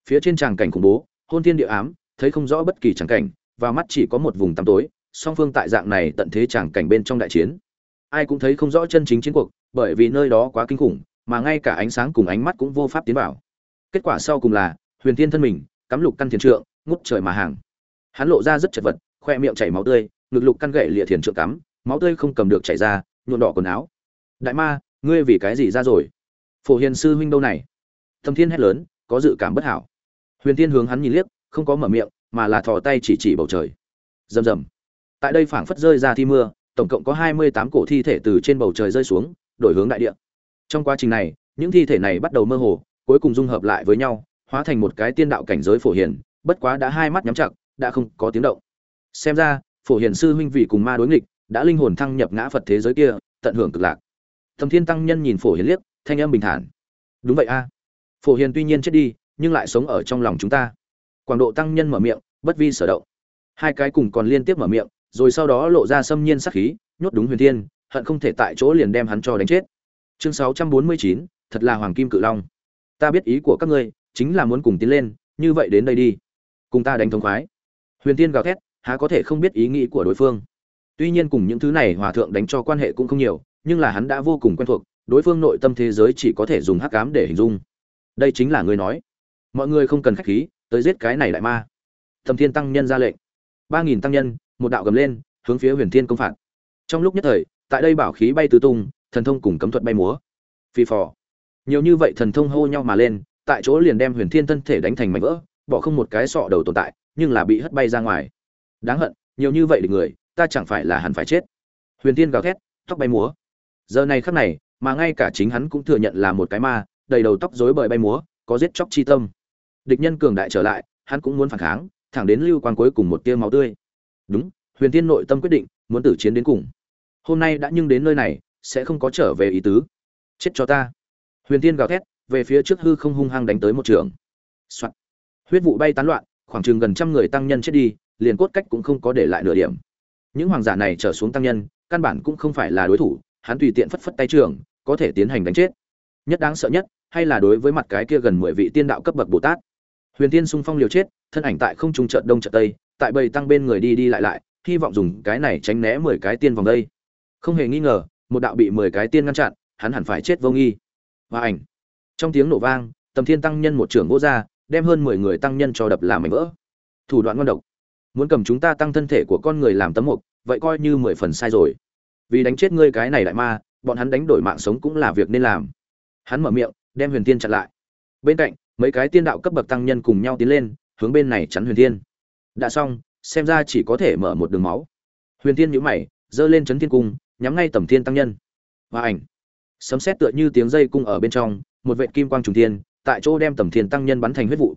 Phía trên tràng cảnh khủng bố, hôn thiên địa ám, thấy không rõ bất kỳ tràng cảnh và mắt chỉ có một vùng tăm tối, song phương tại dạng này tận thế tràng cảnh bên trong đại chiến ai cũng thấy không rõ chân chính chiến cuộc, bởi vì nơi đó quá kinh khủng, mà ngay cả ánh sáng cùng ánh mắt cũng vô pháp tiến vào. Kết quả sau cùng là, huyền thiên thân mình, cắm lục căn thiền trượng, ngút trời mà hàng. Hắn lộ ra rất chật vật, khoe miệng chảy máu tươi, ngực lục căn gậy lịa thiền trượng cắm, máu tươi không cầm được chảy ra nhuộn đỏ quần áo. Đại ma, ngươi vì cái gì ra rồi? Phổ hiền sư huynh đâu này? Thâm thiên hét lớn, có dự cảm bất hảo. Huyền thiên hướng hắn nhìn liếc, không có mở miệng, mà là thò tay chỉ chỉ bầu trời. Rầm rầm. Tại đây phảng phất rơi ra thi mưa tổng cộng có hai mươi tám cổ thi thể từ trên bầu trời rơi xuống, đổi hướng đại địa. Trong quá trình này, những thi thể này bắt đầu mơ hồ, cuối cùng dung hợp lại với nhau, hóa thành một cái tiên đạo cảnh giới phổ hiền, bất quá đã hai mắt nhắm chặt, đã không có tiếng động. Xem ra, phổ hiền sư huynh vị cùng ma đối nghịch, đã linh hồn thăng nhập ngã phật thế giới kia, tận hưởng cực lạc. Thâm thiên tăng nhân nhìn phổ hiền liếc, thanh âm bình thản. Đúng vậy a. Phổ hiền tuy nhiên chết đi, nhưng lại sống ở trong lòng chúng ta. Quảng độ tăng nhân mở miệng, bất vi sở động. Hai cái cùng còn liên tiếp mở miệng rồi sau đó lộ ra xâm nhiên sát khí, nhốt đúng huyền thiên, hận không thể tại chỗ liền đem hắn cho đánh chết. Chương sáu trăm bốn mươi chín, thật là hoàng kim cự long. Ta biết ý của các ngươi, chính là muốn cùng tiến lên, như vậy đến đây đi. Cùng ta đánh thống khoái. Huyền Thiên gào thét, há có thể không biết ý nghĩ của đối phương. Tuy nhiên cùng những thứ này hòa thượng đánh cho quan hệ cũng không nhiều, nhưng là hắn đã vô cùng quen thuộc, đối phương nội tâm thế giới chỉ có thể dùng hắc ám để hình dung. Đây chính là người nói. Mọi người không cần khách khí, tới giết cái này đại ma. Thẩm thiên tăng nhân ra lệnh. ba nghìn tăng nhân một đạo gầm lên, hướng phía huyền thiên công phạt. Trong lúc nhất thời, tại đây bảo khí bay tứ tung, thần thông cùng cấm thuật bay múa. Phi phò. Nhiều như vậy thần thông hô nhau mà lên, tại chỗ liền đem huyền thiên thân thể đánh thành mảnh vỡ, bỏ không một cái sọ đầu tồn tại, nhưng là bị hất bay ra ngoài. Đáng hận, nhiều như vậy để người, ta chẳng phải là hẳn phải chết. Huyền thiên gào thét, tóc bay múa. Giờ này khắc này, mà ngay cả chính hắn cũng thừa nhận là một cái ma, đầy đầu tóc rối bời bay múa, có giết chóc chi tâm. Địch nhân cường đại trở lại, hắn cũng muốn phản kháng, thẳng đến lưu quan cuối cùng một tia máu tươi đúng, huyền thiên nội tâm quyết định, muốn tử chiến đến cùng. Hôm nay đã nhưng đến nơi này, sẽ không có trở về ý tứ. Chết cho ta. Huyền thiên gào thét, về phía trước hư không hung hăng đánh tới một trường. Soạn. huyết vụ bay tán loạn, khoảng chừng gần trăm người tăng nhân chết đi, liền cốt cách cũng không có để lại nửa điểm. Những hoàng giả này trở xuống tăng nhân, căn bản cũng không phải là đối thủ, hắn tùy tiện phất phất tay trường, có thể tiến hành đánh chết. Nhất đáng sợ nhất, hay là đối với mặt cái kia gần mười vị tiên đạo cấp bậc bồ tát huyền tiên sung phong liều chết, thân ảnh tại không trung trận đông trận tây, tại bầy tăng bên người đi đi lại lại, hy vọng dùng cái này tránh né mười cái tiên vòng đây. Không hề nghi ngờ, một đạo bị mười cái tiên ngăn chặn, hắn hẳn phải chết vô nghi. Và ảnh. Trong tiếng nổ vang, tầm thiên tăng nhân một trưởng vô ra, đem hơn mười người tăng nhân cho đập làm mảnh vỡ. Thủ đoạn ngon độc. Muốn cầm chúng ta tăng thân thể của con người làm tấm mục, vậy coi như mười phần sai rồi. Vì đánh chết ngươi cái này đại ma, bọn hắn đánh đổi mạng sống cũng là việc nên làm. Hắn mở miệng, đem huyền tiên chặn lại. Bên cạnh mấy cái tiên đạo cấp bậc tăng nhân cùng nhau tiến lên, hướng bên này chắn huyền thiên. đã xong, xem ra chỉ có thể mở một đường máu. Huyền thiên nhũ mày, giơ lên chấn thiên cung, nhắm ngay tầm thiên tăng nhân. Và ảnh. Sấm sét tựa như tiếng dây cung ở bên trong, một vệ kim quang trùng thiên, tại chỗ đem tầm thiên tăng nhân bắn thành huyết vụ.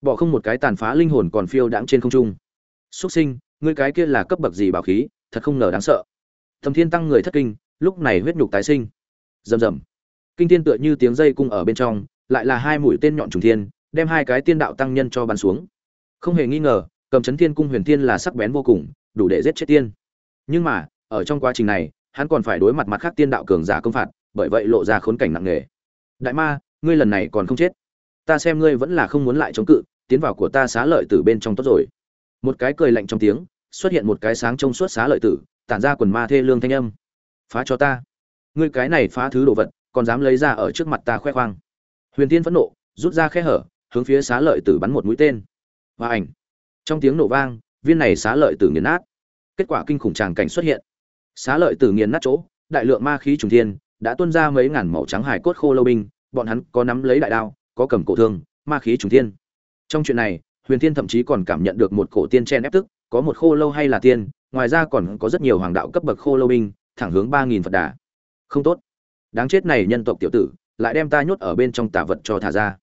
Bỏ không một cái tàn phá linh hồn còn phiêu đãng trên không trung. Xuất sinh, ngươi cái kia là cấp bậc gì bảo khí, thật không ngờ đáng sợ. Tầm thiên tăng người thất kinh, lúc này huyết nhục tái sinh. Rầm rầm. Kinh thiên tựa như tiếng dây cung ở bên trong lại là hai mũi tên nhọn trùng thiên, đem hai cái tiên đạo tăng nhân cho bắn xuống. Không hề nghi ngờ, cầm chấn thiên cung huyền thiên là sắc bén vô cùng, đủ để giết chết tiên. Nhưng mà, ở trong quá trình này, hắn còn phải đối mặt mặt khác tiên đạo cường giả công phạt, bởi vậy lộ ra khốn cảnh nặng nề. Đại ma, ngươi lần này còn không chết. Ta xem ngươi vẫn là không muốn lại chống cự, tiến vào của ta xá lợi tử bên trong tốt rồi. Một cái cười lạnh trong tiếng, xuất hiện một cái sáng trong suốt xá lợi tử, tản ra quần ma thê lương thanh âm. Phá cho ta. Ngươi cái này phá thứ đồ vật, còn dám lấy ra ở trước mặt ta khoe khoang huyền tiên phẫn nộ, rút ra khe hở, hướng phía xá lợi tử bắn một mũi tên. Và ảnh. Trong tiếng nổ vang, viên này xá lợi tử nghiền nát. Kết quả kinh khủng tràng cảnh xuất hiện. Xá lợi tử nghiền nát chỗ, đại lượng ma khí trùng thiên, đã tuôn ra mấy ngàn màu trắng hải cốt khô lâu binh, bọn hắn có nắm lấy đại đao, có cầm cổ thương, ma khí trùng thiên. Trong chuyện này, huyền thiên thậm chí còn cảm nhận được một cổ tiên chen ép tức, có một khô lâu hay là tiên, ngoài ra còn có rất nhiều hoàng đạo cấp bậc khô lâu binh, thẳng hướng ba nghìn phật đà. Không tốt. Đáng chết này nhân tộc tiểu tử lại đem ta nhốt ở bên trong tà vật cho thả ra.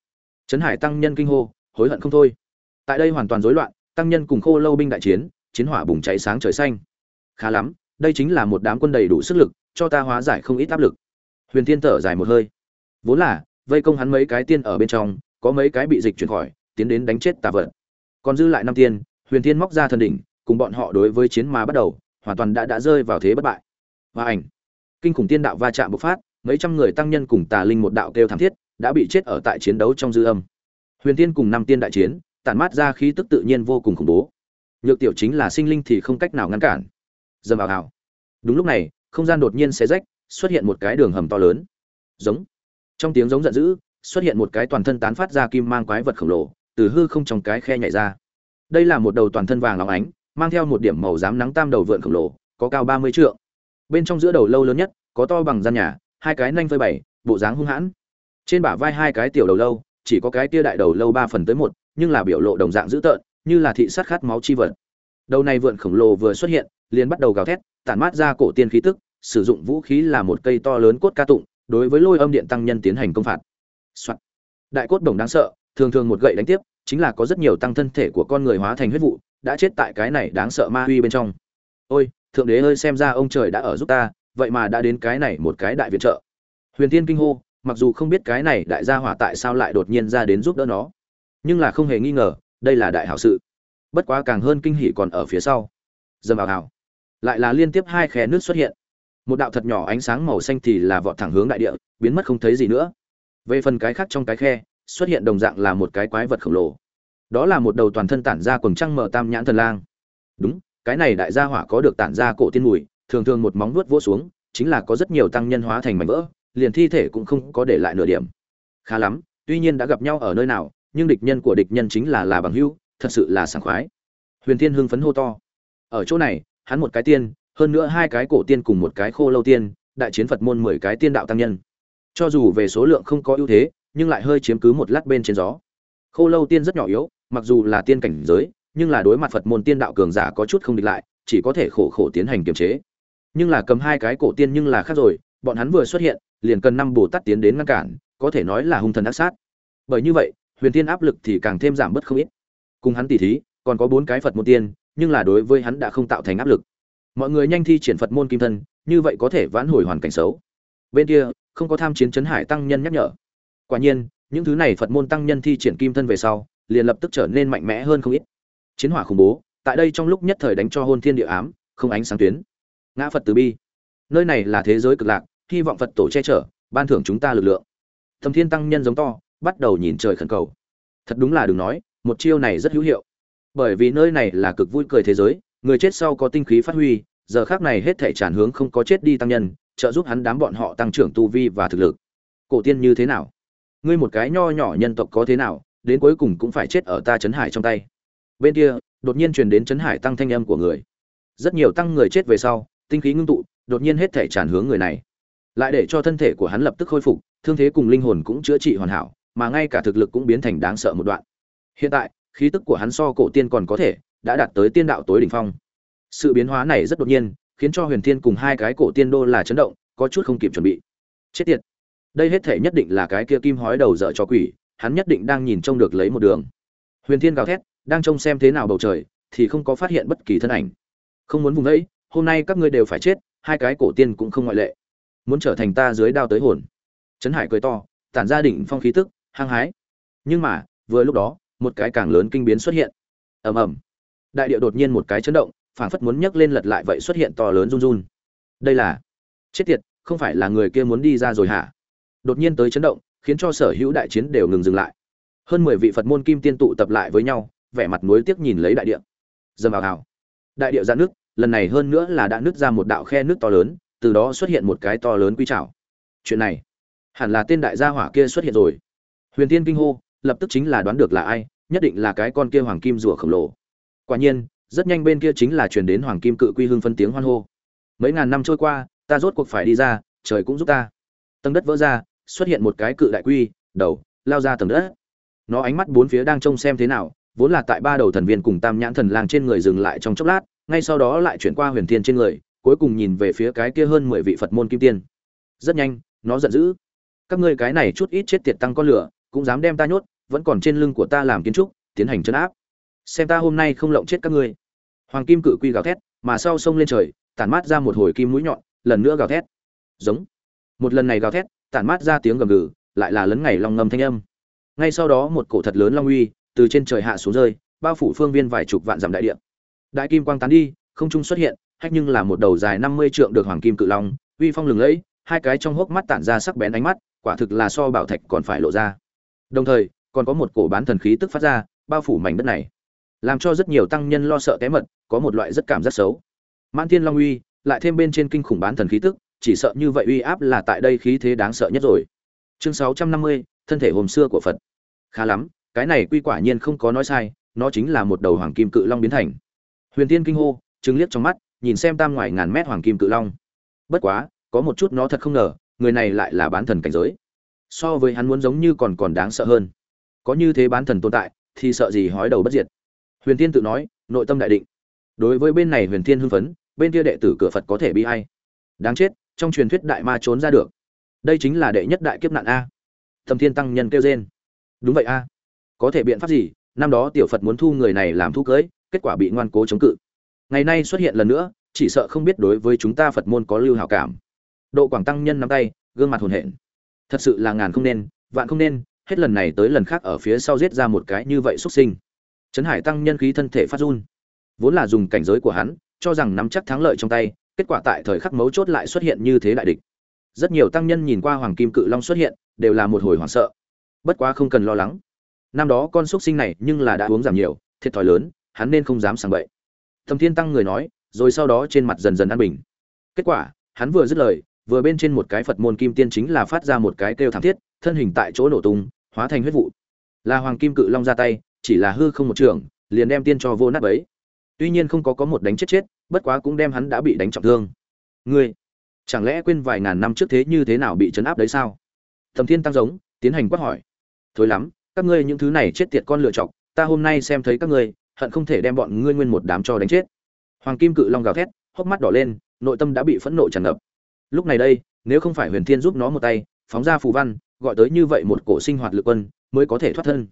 Trấn hải tăng nhân kinh hô, hối hận không thôi. Tại đây hoàn toàn rối loạn, tăng nhân cùng khô lâu binh đại chiến chiến hỏa bùng cháy sáng trời xanh. Khá lắm, đây chính là một đám quân đầy đủ sức lực, cho ta hóa giải không ít áp lực. Huyền tiên thở dài một hơi. Vốn là, vây công hắn mấy cái tiên ở bên trong, có mấy cái bị dịch chuyển khỏi, tiến đến đánh chết tà vật. Còn dư lại năm tiên, huyền tiên móc ra thần đỉnh, cùng bọn họ đối với chiến mà bắt đầu, hoàn toàn đã đã rơi vào thế bất bại. Và ảnh. Kinh khủng tiên đạo va chạm bộc phát mấy trăm người tăng nhân cùng tà linh một đạo kêu thảm thiết, đã bị chết ở tại chiến đấu trong dư âm. Huyền tiên cùng năm tiên đại chiến, tản mát ra khí tức tự nhiên vô cùng khủng bố. Nhược tiểu chính là sinh linh thì không cách nào ngăn cản. Dầm vào ào. đúng lúc này, không gian đột nhiên xé rách, xuất hiện một cái đường hầm to lớn. Giống. Trong tiếng giống giận dữ, xuất hiện một cái toàn thân tán phát ra kim mang quái vật khổng lồ, từ hư không trong cái khe nhảy ra. Đây là một đầu toàn thân vàng óng ánh, mang theo một điểm màu rám nắng tam đầu vượn khổng lồ, có cao ba mươi trượng. Bên trong giữa đầu lâu lớn nhất, có to bằng gian nhà hai cái nanh phơi bảy bộ dáng hung hãn. Trên bả vai hai cái tiểu đầu lâu, chỉ có cái tia đại đầu lâu ba phần tới một, nhưng là biểu lộ đồng dạng dữ tợn, như là thị sát khát máu chi vật. Đầu này vượn khổng lồ vừa xuất hiện, liền bắt đầu gào thét, tản mát ra cổ tiên khí tức, sử dụng vũ khí là một cây to lớn cốt ca tụng, đối với lôi âm điện tăng nhân tiến hành công phạt、Soạn. đại cốt đồng đáng sợ, thường thường một gậy đánh tiếp, chính là có rất nhiều tăng thân thể của con người hóa thành huyết vụ, đã chết tại cái này đáng sợ ma uy bên trong. Ôi, thượng đế ơi, xem ra ông trời đã ở giúp ta vậy mà đã đến cái này một cái đại viện trợ. Huyền tiên kinh hô, mặc dù không biết cái này đại gia hỏa tại sao lại đột nhiên ra đến giúp đỡ nó, nhưng là không hề nghi ngờ, đây là đại hảo sự. Bất quá càng hơn kinh hỉ còn ở phía sau. Dầm vào hảo lại là liên tiếp hai khe nước xuất hiện. Một đạo thật nhỏ ánh sáng màu xanh thì là vọt thẳng hướng đại địa, biến mất không thấy gì nữa. Về phần cái khác trong cái khe, xuất hiện đồng dạng là một cái quái vật khổng lồ. Đó là một đầu toàn thân tản ra quần trăng mở tam nhãn thần lang. Đúng, cái này đại gia hỏa có được tản ra cổ tiên mùi thường thường một móng vuốt vỗ xuống, chính là có rất nhiều tăng nhân hóa thành mảnh vỡ, liền thi thể cũng không có để lại nửa điểm. Khá lắm, tuy nhiên đã gặp nhau ở nơi nào, nhưng địch nhân của địch nhân chính là là bằng hữu, thật sự là sảng khoái. Huyền thiên hưng phấn hô to. Ở chỗ này, hắn một cái tiên, hơn nữa hai cái cổ tiên cùng một cái khô lâu tiên, đại chiến phật môn mười cái tiên đạo tăng nhân. Cho dù về số lượng không có ưu thế, nhưng lại hơi chiếm cứ một lát bên trên gió. Khô lâu tiên rất nhỏ yếu, mặc dù là tiên cảnh giới, nhưng là đối mặt phật môn tiên đạo cường giả có chút không địch lại, chỉ có thể khổ khổ tiến hành kiềm chế nhưng là cầm hai cái cổ tiên nhưng là khác rồi, bọn hắn vừa xuất hiện, liền cần năm bồ tát tiến đến ngăn cản, có thể nói là hung thần ác sát. Bởi như vậy, huyền tiên áp lực thì càng thêm giảm bớt không ít. Cùng hắn tỉ thí, còn có bốn cái phật môn tiên, nhưng là đối với hắn đã không tạo thành áp lực. Mọi người nhanh thi triển phật môn kim thân, như vậy có thể vãn hồi hoàn cảnh xấu. Bên kia, không có tham chiến chấn hải tăng nhân nhắc nhở. Quả nhiên, những thứ này phật môn tăng nhân thi triển kim thân về sau, liền lập tức trở nên mạnh mẽ hơn không ít. Chiến hỏa khủng bố, tại đây trong lúc nhất thời đánh cho hôn thiên địa ám, không ánh sáng tuyến ngã phật từ bi. Nơi này là thế giới cực lạc, hy vọng phật tổ che chở, ban thưởng chúng ta lực lượng. Thầm thiên tăng nhân giống to, bắt đầu nhìn trời khẩn cầu. Thật đúng là đừng nói, một chiêu này rất hữu hiệu. Bởi vì nơi này là cực vui cười thế giới, người chết sau có tinh khí phát huy, giờ khác này hết thể tràn hướng không có chết đi tăng nhân, trợ giúp hắn đám bọn họ tăng trưởng tu vi và thực lực. Cổ tiên như thế nào? Ngươi một cái nho nhỏ nhân tộc có thế nào, đến cuối cùng cũng phải chết ở ta chấn hải trong tay. Bên kia, đột nhiên truyền đến chấn hải tăng thanh âm của người. Rất nhiều tăng người chết về sau tinh khí ngưng tụ, đột nhiên hết thể tràn hướng người này. Lại để cho thân thể của hắn lập tức khôi phục, thương thế cùng linh hồn cũng chữa trị hoàn hảo, mà ngay cả thực lực cũng biến thành đáng sợ một đoạn. Hiện tại, khí tức của hắn so cổ tiên còn có thể, đã đạt tới tiên đạo tối đỉnh phong. Sự biến hóa này rất đột nhiên, khiến cho huyền thiên cùng hai cái cổ tiên đô là chấn động, có chút không kịp chuẩn bị. Chết tiệt! Đây hết thể nhất định là cái kia kim hói đầu dở cho quỷ, hắn nhất định đang nhìn trông được lấy một đường. Huyền thiên gào thét, đang trông xem thế nào bầu trời, thì không có phát hiện bất kỳ thân ảnh. Không muốn vùng ấy hôm nay các ngươi đều phải chết, hai cái cổ tiên cũng không ngoại lệ. Muốn trở thành ta dưới đao tới hồn. Trấn hải cười to, tản ra đỉnh phong khí tức, hăng hái. Nhưng mà, vừa lúc đó, một cái càng lớn kinh biến xuất hiện. Ầm ầm. Đại địa đột nhiên một cái chấn động, phảng phất muốn nhấc lên lật lại vậy xuất hiện to lớn run run. Đây là chết tiệt, không phải là người kia muốn đi ra rồi hả? Đột nhiên tới chấn động, khiến cho sở hữu đại chiến đều ngừng dừng lại. Hơn mười vị phật môn kim tiên tụ tập lại với nhau, vẻ mặt nuối tiếc nhìn lấy đại địa. Dầm vào hào. Đại địa ra nước lần này hơn nữa là đã nứt ra một đạo khe nước to lớn, từ đó xuất hiện một cái to lớn quy trảo. Chuyện này, hẳn là tên đại gia hỏa kia xuất hiện rồi. Huyền tiên kinh hô, lập tức chính là đoán được là ai, nhất định là cái con kia hoàng kim rùa khổng lồ. Quả nhiên, rất nhanh bên kia chính là truyền đến hoàng kim cự quy hưng phân tiếng hoan hô. Mấy ngàn năm trôi qua, ta rốt cuộc phải đi ra, trời cũng giúp ta. Tầng đất vỡ ra, xuất hiện một cái cự đại quy, đầu, lao ra tầng đất. Nó ánh mắt bốn phía đang trông xem thế nào, vốn là tại ba đầu thần viên cùng tam nhãn thần lang trên người dừng lại trong chốc lát ngay sau đó lại chuyển qua huyền thiên trên người, cuối cùng nhìn về phía cái kia hơn mười vị phật môn kim tiên. Rất nhanh, nó giận dữ. Các ngươi cái này chút ít chết tiệt tăng con lửa, cũng dám đem ta nhốt, vẫn còn trên lưng của ta làm kiến trúc, tiến hành chấn áp. Xem ta hôm nay không lộng chết các ngươi. Hoàng kim cự quy gào thét, mà sau sông lên trời, tản mát ra một hồi kim mũi nhọn, lần nữa gào thét. Giống. Một lần này gào thét, tản mát ra tiếng gầm gừ, lại là lấn ngày long ngầm thanh âm. Ngay sau đó một cổ thật lớn long uy, từ trên trời hạ xuống rơi, bao phủ phương viên vài chục vạn dặm đại địa đại kim quang tán đi, không trung xuất hiện, hách nhưng là một đầu dài năm mươi trượng được hoàng kim cự long, uy phong lừng lẫy, hai cái trong hốc mắt tản ra sắc bén ánh mắt, quả thực là so bảo thạch còn phải lộ ra. Đồng thời, còn có một cổ bán thần khí tức phát ra, bao phủ mảnh đất này. Làm cho rất nhiều tăng nhân lo sợ té mật, có một loại rất cảm giác xấu. Mãn thiên long uy, lại thêm bên trên kinh khủng bán thần khí tức, chỉ sợ như vậy uy áp là tại đây khí thế đáng sợ nhất rồi. Chương sáu trăm năm mươi, thân thể hôm xưa của phật. Khá lắm, cái này quy quả nhiên không có nói sai, nó chính là một đầu hoàng kim cự long biến thành huyền tiên kinh hô chứng liếc trong mắt, nhìn xem tam ngoài ngàn mét hoàng kim cự long. Bất quá, có một chút nó thật không ngờ, người này lại là bán thần cảnh giới. So với hắn muốn giống như còn còn đáng sợ hơn. Có như thế bán thần tồn tại, thì sợ gì hói đầu bất diệt. Huyền tiên tự nói, nội tâm đại định. Đối với bên này huyền tiên hưng phấn, bên kia đệ tử cửa phật có thể bị hay đáng chết, trong truyền thuyết đại ma trốn ra được. Đây chính là đệ nhất đại kiếp nạn a. Thầm thiên tăng nhân kêu trên đúng vậy a. Có thể biện pháp gì? Năm đó tiểu phật muốn thu người này làm thu cưới kết quả bị ngoan cố chống cự. Ngày nay xuất hiện lần nữa, chỉ sợ không biết đối với chúng ta phật môn có lưu hảo cảm. Độ quảng tăng nhân nắm tay, gương mặt hồn hển. Thật sự là ngàn không nên, vạn không nên, hết lần này tới lần khác ở phía sau giết ra một cái như vậy xuất sinh. Trấn hải tăng nhân khí thân thể phát run. Vốn là dùng cảnh giới của hắn, cho rằng nắm chắc thắng lợi trong tay, kết quả tại thời khắc mấu chốt lại xuất hiện như thế đại địch. Rất nhiều tăng nhân nhìn qua hoàng kim cự long xuất hiện, đều là một hồi hoảng sợ. Bất quá không cần lo lắng. Năm đó con xuất sinh này nhưng là đã uống giảm nhiều, thiệt thòi lớn hắn nên không dám sang bậy. Thẩm thiên tăng người nói, rồi sau đó trên mặt dần dần an bình. Kết quả, hắn vừa dứt lời, vừa bên trên một cái phật môn kim tiên chính là phát ra một cái kêu thảm thiết, thân hình tại chỗ nổ tung, hóa thành huyết vụ. Là hoàng kim cự long ra tay, chỉ là hư không một trường, liền đem tiên cho vô nát bấy. tuy nhiên không có có một đánh chết chết, bất quá cũng đem hắn đã bị đánh trọng thương. Ngươi, chẳng lẽ quên vài ngàn năm trước thế như thế nào bị chấn áp đấy sao? Thẩm thiên tăng giống, tiến hành quát hỏi. Thối lắm, các ngươi những thứ này chết tiệt con lựa chọc ta hôm nay xem thấy các ngươi hận không thể đem bọn ngươi nguyên một đám cho đánh chết. Hoàng kim cự long gào thét, hốc mắt đỏ lên, nội tâm đã bị phẫn nộ tràn ngập. Lúc này đây, nếu không phải huyền thiên giúp nó một tay, phóng ra phù văn, gọi tới như vậy một cổ sinh hoạt lực quân, mới có thể thoát thân.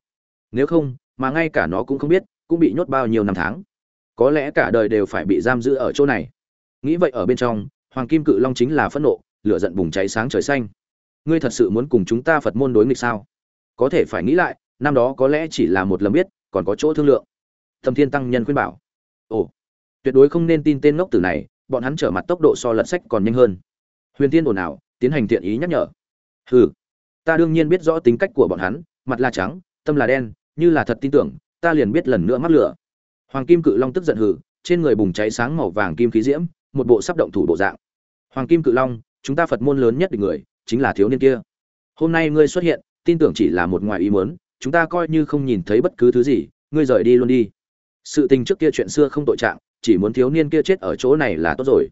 Nếu không, mà ngay cả nó cũng không biết, cũng bị nhốt bao nhiêu năm tháng. Có lẽ cả đời đều phải bị giam giữ ở chỗ này. Nghĩ vậy ở bên trong, hoàng kim cự long chính là phẫn nộ, lửa giận bùng cháy sáng trời xanh. Ngươi thật sự muốn cùng chúng ta phật môn đối nghịch sao? Có thể phải nghĩ lại, năm đó có lẽ chỉ là một lầm biết, còn có chỗ thương lượng thâm thiên tăng nhân khuyên bảo. Ồ, tuyệt đối không nên tin tên ngốc tử này, bọn hắn trở mặt tốc độ so lật sách còn nhanh hơn. Huyền tiên ồn ào, tiến hành thiện ý nhắc nhở. Hừ, ta đương nhiên biết rõ tính cách của bọn hắn, mặt là trắng, tâm là đen, như là thật tin tưởng, ta liền biết lần nữa mắc lửa. Hoàng kim cự long tức giận hừ, trên người bùng cháy sáng màu vàng kim khí diễm, một bộ sắp động thủ bộ dạng. Hoàng kim cự long, chúng ta phật môn lớn nhất địch người, chính là thiếu niên kia. Hôm nay ngươi xuất hiện, tin tưởng chỉ là một ngoài ý muốn, chúng ta coi như không nhìn thấy bất cứ thứ gì, ngươi rời đi luôn đi sự tình trước kia chuyện xưa không tội trạng, chỉ muốn thiếu niên kia chết ở chỗ này là tốt rồi.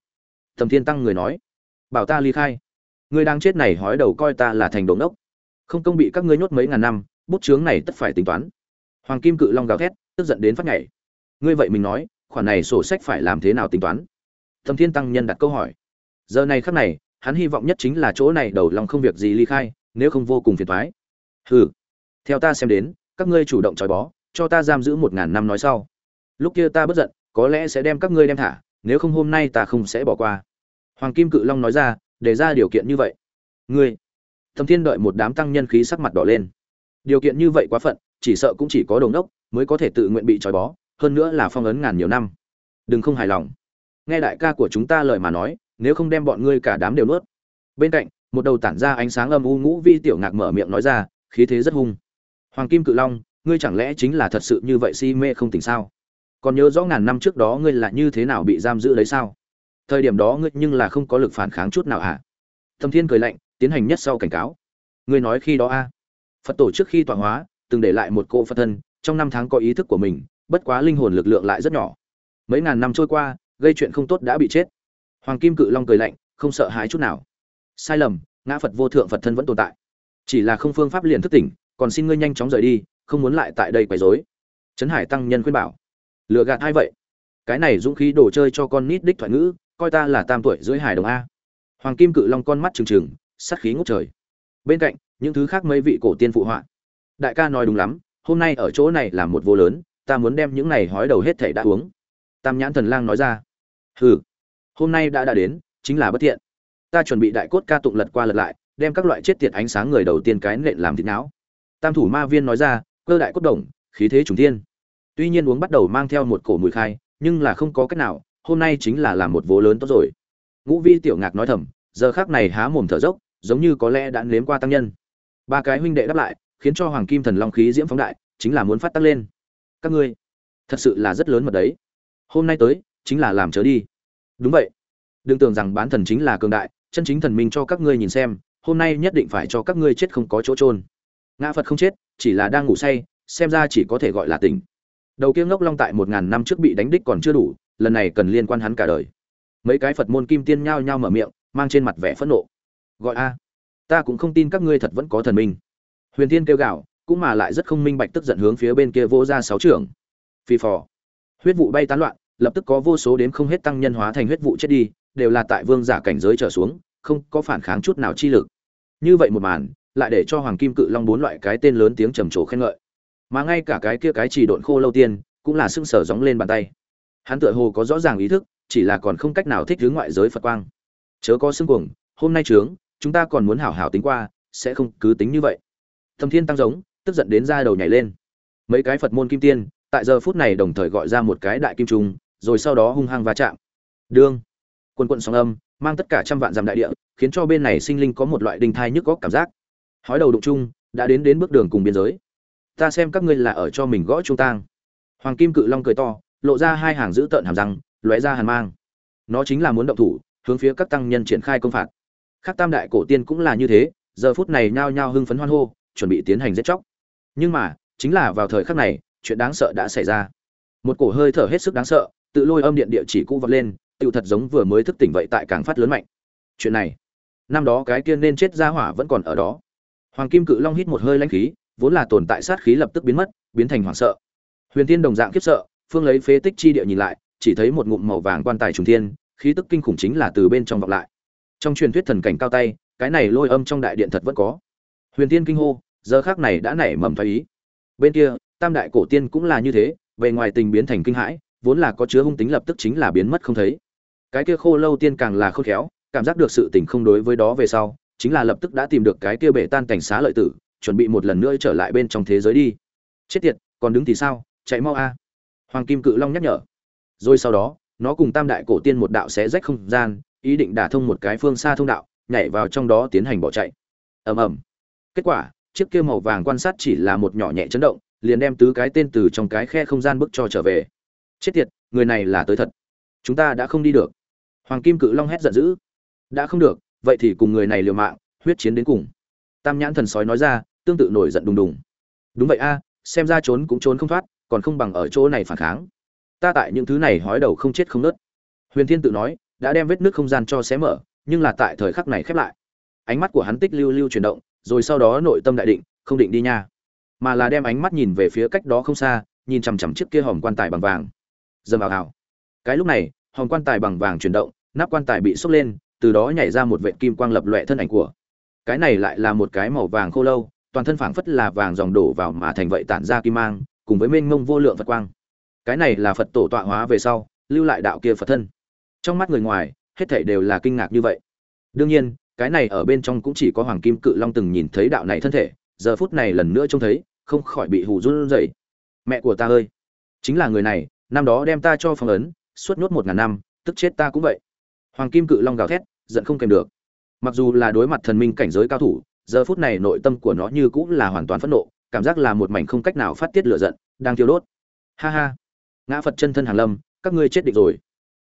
Thầm thiên tăng người nói, bảo ta ly khai. Ngươi đang chết này hói đầu coi ta là thành đống đốc. Không công bị các ngươi nhốt mấy ngàn năm, bút chướng này tất phải tính toán. Hoàng kim cự long gào thét, tức giận đến phát nhảy. Ngươi vậy mình nói, khoản này sổ sách phải làm thế nào tính toán? Thầm thiên tăng nhân đặt câu hỏi. Giờ này khắc này, hắn hy vọng nhất chính là chỗ này đầu lòng không việc gì ly khai, nếu không vô cùng phiền thoái hừ, theo ta xem đến, các ngươi chủ động trói bó, cho ta giam giữ một ngàn năm nói sau lúc kia ta bất giận, có lẽ sẽ đem các ngươi đem thả, nếu không hôm nay ta không sẽ bỏ qua. Hoàng kim cự long nói ra, để ra điều kiện như vậy. Ngươi? Thâm thiên đợi một đám tăng nhân khí sắc mặt đỏ lên. Điều kiện như vậy quá phận, chỉ sợ cũng chỉ có đồng đốc mới có thể tự nguyện bị trói bó, hơn nữa là phong ấn ngàn nhiều năm. Đừng không hài lòng. Nghe đại ca của chúng ta lời mà nói, nếu không đem bọn ngươi cả đám đều nuốt. Bên cạnh, một đầu tản ra ánh sáng âm u ngũ vi tiểu ngạc mở miệng nói ra, khí thế rất hung. Hoàng kim cự long, ngươi chẳng lẽ chính là thật sự như vậy si mê không tỉnh sao? Còn nhớ rõ ngàn năm trước đó ngươi là như thế nào bị giam giữ đấy sao? Thời điểm đó ngươi nhưng là không có lực phản kháng chút nào hả? À? thâm thiên cười lạnh, tiến hành nhất sau cảnh cáo. Ngươi nói khi đó a. Phật tổ trước khi tọa hóa, từng để lại một cô phật thân, trong năm tháng có ý thức của mình, bất quá linh hồn lực lượng lại rất nhỏ. Mấy ngàn năm trôi qua, gây chuyện không tốt đã bị chết. Hoàng kim cự long cười lạnh, không sợ hãi chút nào. Sai lầm, ngã phật vô thượng phật thân vẫn tồn tại. Chỉ là không phương pháp liền thức tỉnh, còn xin ngươi nhanh chóng rời đi, không muốn lại tại đây quấy rối. Trấn hải tăng nhân khuyên bảo lừa gạt ai vậy? Cái này dũng khí đồ chơi cho con nít đích thoại ngữ, coi ta là tam tuổi dưới hải đồng a. Hoàng kim cự long con mắt trừng trừng sắt khí ngút trời. Bên cạnh, những thứ khác mấy vị cổ tiên phụ họa. Đại ca nói đúng lắm, hôm nay ở chỗ này là một vô lớn, ta muốn đem những này hói đầu hết thảy đã uống. Tam nhãn thần lang nói ra. Hừ, hôm nay đã đã đến, chính là bất thiện ta chuẩn bị đại cốt ca tụng lật qua lật lại, đem các loại chết tiệt ánh sáng người đầu tiên cái nện làm thịt não. Tam thủ ma viên nói ra, cơ đại cốt đồng, khí thế trùng thiên tuy nhiên uống bắt đầu mang theo một cổ mùi khai, nhưng là không có cách nào, hôm nay chính là làm một vố lớn tốt rồi. Ngũ vi tiểu ngạc nói thầm, giờ khác này há mồm thở dốc, giống như có lẽ đã nếm qua tăng nhân. Ba cái huynh đệ đáp lại, khiến cho hoàng kim thần long khí diễm phóng đại, chính là muốn phát tác lên. Các ngươi, thật sự là rất lớn mật đấy. Hôm nay tới, chính là làm chớ đi. Đúng vậy. Đừng tưởng rằng bán thần chính là cường đại, chân chính thần minh cho các ngươi nhìn xem, hôm nay nhất định phải cho các ngươi chết không có chỗ trôn ngã phật không chết, chỉ là đang ngủ say, xem ra chỉ có thể gọi là tỉnh đầu kia ngốc long tại một ngàn năm trước bị đánh đích còn chưa đủ, lần này cần liên quan hắn cả đời. Mấy cái phật môn kim tiên nhao nhao mở miệng, mang trên mặt vẻ phẫn nộ. Gọi a, ta cũng không tin các ngươi thật vẫn có thần minh. Huyền thiên kêu gạo cũng mà lại rất không minh bạch tức giận hướng phía bên kia vô ra sáu trưởng. Phi phò. Huyết vụ bay tán loạn, lập tức có vô số đến không hết tăng nhân hóa thành huyết vụ chết đi, đều là tại vương giả cảnh giới trở xuống, không có phản kháng chút nào chi lực. Như vậy một màn, lại để cho hoàng kim cự long bốn loại cái tên lớn tiếng trầm trồ khen ngợi mà ngay cả cái kia cái chỉ độn khô lâu tiên cũng là sưng sở gióng lên bàn tay. Hắn tựa hồ có rõ ràng ý thức, chỉ là còn không cách nào thích hướng ngoại giới phật quang. Chớ có xương cuồng, hôm nay trướng, chúng ta còn muốn hảo hảo tính qua, sẽ không cứ tính như vậy. Thâm thiên tăng giống, tức giận đến ra đầu nhảy lên. Mấy cái phật môn kim tiên, tại giờ phút này đồng thời gọi ra một cái đại kim trung, rồi sau đó hung hăng va chạm. Đương. Quân quận sóng âm, mang tất cả trăm vạn dặm đại địa, khiến cho bên này sinh linh có một loại đinh thai nhức góc cảm giác. Hói đầu đụng chung, đã đến đến bước đường cùng biên giới ta xem các ngươi là ở cho mình gõ trung tang. Hoàng kim cự long cười to, lộ ra hai hàng dữ tợn hàm răng, lóe ra hàn mang. Nó chính là muốn động thủ, hướng phía các tăng nhân triển khai công phạt. Khác tam đại cổ tiên cũng là như thế, giờ phút này nhao nhao hưng phấn hoan hô, chuẩn bị tiến hành giết chóc. Nhưng mà, chính là vào thời khắc này, chuyện đáng sợ đã xảy ra. Một cổ hơi thở hết sức đáng sợ, tự lôi âm điện địa chỉ cũ vọt lên tự thật giống vừa mới thức tỉnh vậy tại càng phát lớn mạnh. Chuyện này, năm đó cái kia nên chết ra hỏa vẫn còn ở đó. Hoàng kim cự long hít một hơi lãnh khí vốn là tồn tại sát khí lập tức biến mất, biến thành hoảng sợ. Huyền tiên đồng dạng khiếp sợ, phương lấy phế tích chi địa nhìn lại, chỉ thấy một ngụm màu vàng quan tài trùng thiên, khí tức kinh khủng chính là từ bên trong vọng lại. Trong truyền thuyết thần cảnh cao tay, cái này lôi âm trong đại điện thật vẫn có. Huyền tiên kinh hô, giờ khắc này đã nảy mầm phái ý. Bên kia, tam đại cổ tiên cũng là như thế về ngoài tình biến thành kinh hãi, vốn là có chứa hung tính lập tức chính là biến mất không thấy. Cái kia khô lâu tiên càng là khôn khéo, cảm giác được sự tình không đối với đó về sau, chính là lập tức đã tìm được cái kia bể tan cảnh xá lợi tử chuẩn bị một lần nữa trở lại bên trong thế giới đi. Chết tiệt, còn đứng thì sao? Chạy mau a. Hoàng kim cự long nhắc nhở. Rồi sau đó, nó cùng tam đại cổ tiên một đạo sẽ rách không gian, ý định đả thông một cái phương xa thông đạo, nhảy vào trong đó tiến hành bỏ chạy. Ầm ầm. Kết quả, chiếc kia màu vàng quan sát chỉ là một nhỏ nhẹ chấn động, liền đem tứ cái tên từ trong cái khe không gian bước cho trở về. Chết tiệt, người này là tới thật. Chúng ta đã không đi được. Hoàng kim cự long hét giận dữ. Đã không được, vậy thì cùng người này liều mạng, huyết chiến đến cùng. Tam nhãn thần sói nói ra tương tự nổi giận đùng đùng. Đúng vậy a, xem ra trốn cũng trốn không thoát, còn không bằng ở chỗ này phản kháng. Ta tại những thứ này hói đầu không chết không nớt. Huyền thiên tự nói, đã đem vết nước không gian cho xé mở, nhưng là tại thời khắc này khép lại. Ánh mắt của hắn tích lưu lưu chuyển động, rồi sau đó nội tâm đại định, không định đi nha. Mà là đem ánh mắt nhìn về phía cách đó không xa, nhìn chằm chằm chiếc kia hòm quan tài bằng vàng. Dầm vào hào cái lúc này, hòm quan tài bằng vàng chuyển động, nắp quan tài bị sốc lên, từ đó nhảy ra một vệ kim quang lập loẹ thân ảnh của. Cái này lại là một cái màu vàng khô lâu toàn thân phảng phất là vàng dòng đổ vào mà thành vậy tản ra kim mang, cùng với mênh mông vô lượng phật quang. Cái này là phật tổ tọa hóa về sau, lưu lại đạo kia phật thân. Trong mắt người ngoài, hết thảy đều là kinh ngạc như vậy. Đương nhiên, cái này ở bên trong cũng chỉ có hoàng kim cự long từng nhìn thấy đạo này thân thể, giờ phút này lần nữa trông thấy, không khỏi bị hù run rẩy. Mẹ của ta ơi! Chính là người này, năm đó đem ta cho phong ấn, suốt nhốt một ngàn năm, tức chết ta cũng vậy. Hoàng kim cự long gào thét, giận không kèm được. Mặc dù là đối mặt thần minh cảnh giới cao thủ giờ phút này nội tâm của nó như cũng là hoàn toàn phẫn nộ, cảm giác là một mảnh không cách nào phát tiết lửa giận, đang thiêu đốt. Ha ha. Ngã phật chân thân hàn lâm, các ngươi chết định rồi.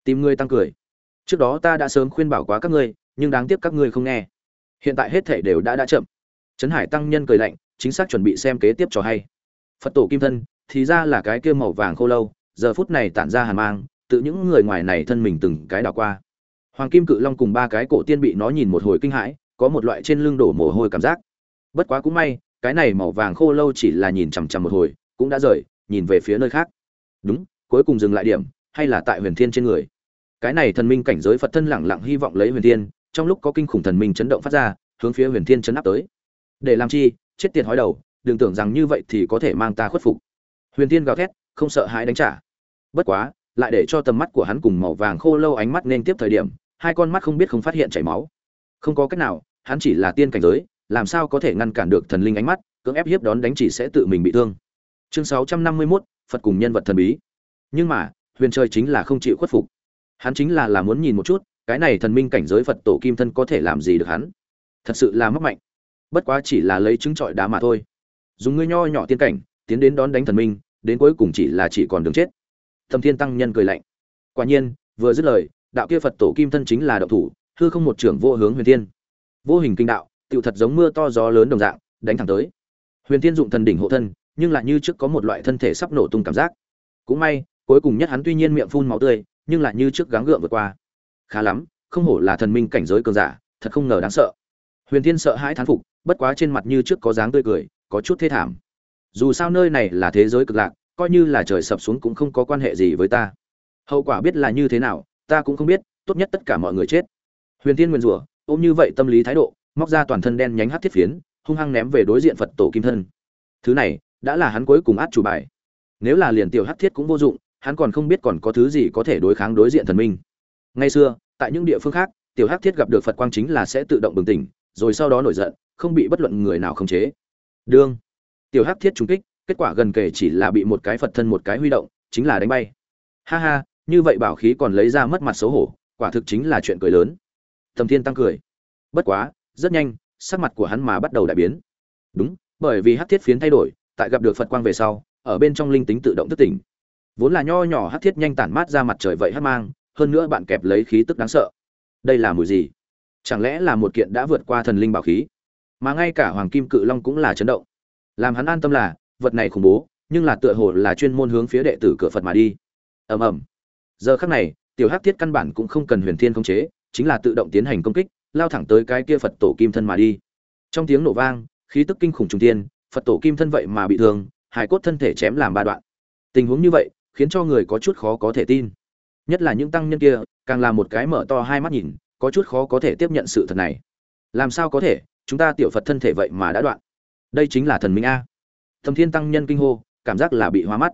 Tìm ngươi tăng cười. Trước đó ta đã sớm khuyên bảo quá các ngươi, nhưng đáng tiếc các ngươi không nghe. Hiện tại hết thể đều đã đã chậm. Trấn hải tăng nhân cười lạnh, chính xác chuẩn bị xem kế tiếp trò hay. Phật tổ kim thân, thì ra là cái kia màu vàng khô lâu, giờ phút này tản ra hàn mang, tự những người ngoài này thân mình từng cái đảo qua. Hoàng kim cự long cùng ba cái cổ tiên bị nó nhìn một hồi kinh hãi có một loại trên lưng đổ mồ hôi cảm giác. Bất quá cũng may, cái này màu vàng khô lâu chỉ là nhìn chằm chằm một hồi, cũng đã rời, nhìn về phía nơi khác. Đúng, cuối cùng dừng lại điểm, hay là tại huyền thiên trên người. Cái này thần minh cảnh giới phật thân lẳng lặng hy vọng lấy huyền thiên, trong lúc có kinh khủng thần minh chấn động phát ra, hướng phía huyền thiên chấn áp tới. Để làm chi, chết tiệt hói đầu, đừng tưởng rằng như vậy thì có thể mang ta khuất phục. Huyền thiên gào thét, không sợ hãi đánh trả. Bất quá, lại để cho tầm mắt của hắn cùng màu vàng khô lâu ánh mắt nên tiếp thời điểm, hai con mắt không biết không phát hiện chảy máu không có cách nào hắn chỉ là tiên cảnh giới làm sao có thể ngăn cản được thần linh ánh mắt cưỡng ép hiếp đón đánh chỉ sẽ tự mình bị thương. Chương sáu trăm năm mươi 651, phật cùng nhân vật thần bí. Nhưng mà huyền trời chính là không chịu khuất phục. Hắn chính là là muốn nhìn một chút cái này thần minh cảnh giới phật tổ kim thân có thể làm gì được hắn. Thật sự là mất mạnh bất quá chỉ là lấy trứng trọi đá mà thôi. Dùng ngươi nho nhỏ tiên cảnh tiến đến đón đánh thần minh đến cuối cùng chỉ là chỉ còn đường chết. Thâm thiên tăng nhân cười lạnh. Quả nhiên vừa dứt lời đạo kia phật tổ kim thân chính là đạo thủ hư không một trưởng vô hướng huyền thiên. Vô hình kinh đạo, tựu thật giống mưa to gió lớn đồng dạng, đánh thẳng tới. Huyền thiên dụng thần đỉnh hộ thân, nhưng lại như trước có một loại thân thể sắp nổ tung cảm giác. Cũng may, cuối cùng nhất hắn tuy nhiên miệng phun máu tươi, nhưng lại như trước gắng gượng vượt qua. Khá lắm, không hổ là thần minh cảnh giới cường giả, thật không ngờ đáng sợ. Huyền thiên sợ hãi thán phục, bất quá trên mặt như trước có dáng tươi cười, có chút thê thảm. Dù sao nơi này là thế giới cực lạc, coi như là trời sập xuống cũng không có quan hệ gì với ta. Hậu quả biết là như thế nào, ta cũng không biết, tốt nhất tất cả mọi người chết huyền tiên nguyên rủa ôm như vậy tâm lý thái độ, móc ra toàn thân đen nhánh hát thiết phiến, hung hăng ném về đối diện phật tổ kim thân. Thứ này, đã là hắn cuối cùng át chủ bài. Nếu là liền tiểu hát thiết cũng vô dụng, hắn còn không biết còn có thứ gì có thể đối kháng đối diện thần minh. Ngay xưa, tại những địa phương khác, tiểu hắc thiết gặp được phật quang chính là sẽ tự động bừng tỉnh, rồi sau đó nổi giận, không bị bất luận người nào khống chế. Đương, tiểu hắc thiết trúng kích, kết quả gần kể chỉ là bị một cái phật thân một cái huy động, chính là đánh bay. Ha ha, như vậy bảo khí còn lấy ra mất mặt xấu hổ, quả thực chính là chuyện cười lớn thầm thiên tăng cười. Bất quá, rất nhanh, sắc mặt của hắn mà bắt đầu đại biến. Đúng, bởi vì hắc thiết phiến thay đổi, tại gặp được phật quang về sau, ở bên trong linh tính tự động thức tỉnh. Vốn là nho nhỏ hắc thiết nhanh tản mát ra mặt trời vậy hắc mang, hơn nữa bạn kẹp lấy khí tức đáng sợ. Đây là mùi gì? Chẳng lẽ là một kiện đã vượt qua thần linh bảo khí? Mà ngay cả hoàng kim cự long cũng là chấn động. Làm hắn an tâm là, vật này khủng bố, nhưng là tựa hồ là chuyên môn hướng phía đệ tử cửa phật mà đi. Ầm ầm. Giờ khắc này, tiểu hắc thiết căn bản cũng không cần huyền thiên khống chế chính là tự động tiến hành công kích, lao thẳng tới cái kia phật tổ kim thân mà đi. Trong tiếng nổ vang, khí tức kinh khủng trung tiên phật tổ kim thân vậy mà bị thương hải cốt thân thể chém làm ba đoạn. Tình huống như vậy, khiến cho người có chút khó có thể tin. Nhất là những tăng nhân kia, càng là một cái mở to hai mắt nhìn, có chút khó có thể tiếp nhận sự thật này. Làm sao có thể, chúng ta tiểu phật thân thể vậy mà đã đoạn. Đây chính là thần minh a. Thầm thiên tăng nhân kinh hô, cảm giác là bị hoa mắt.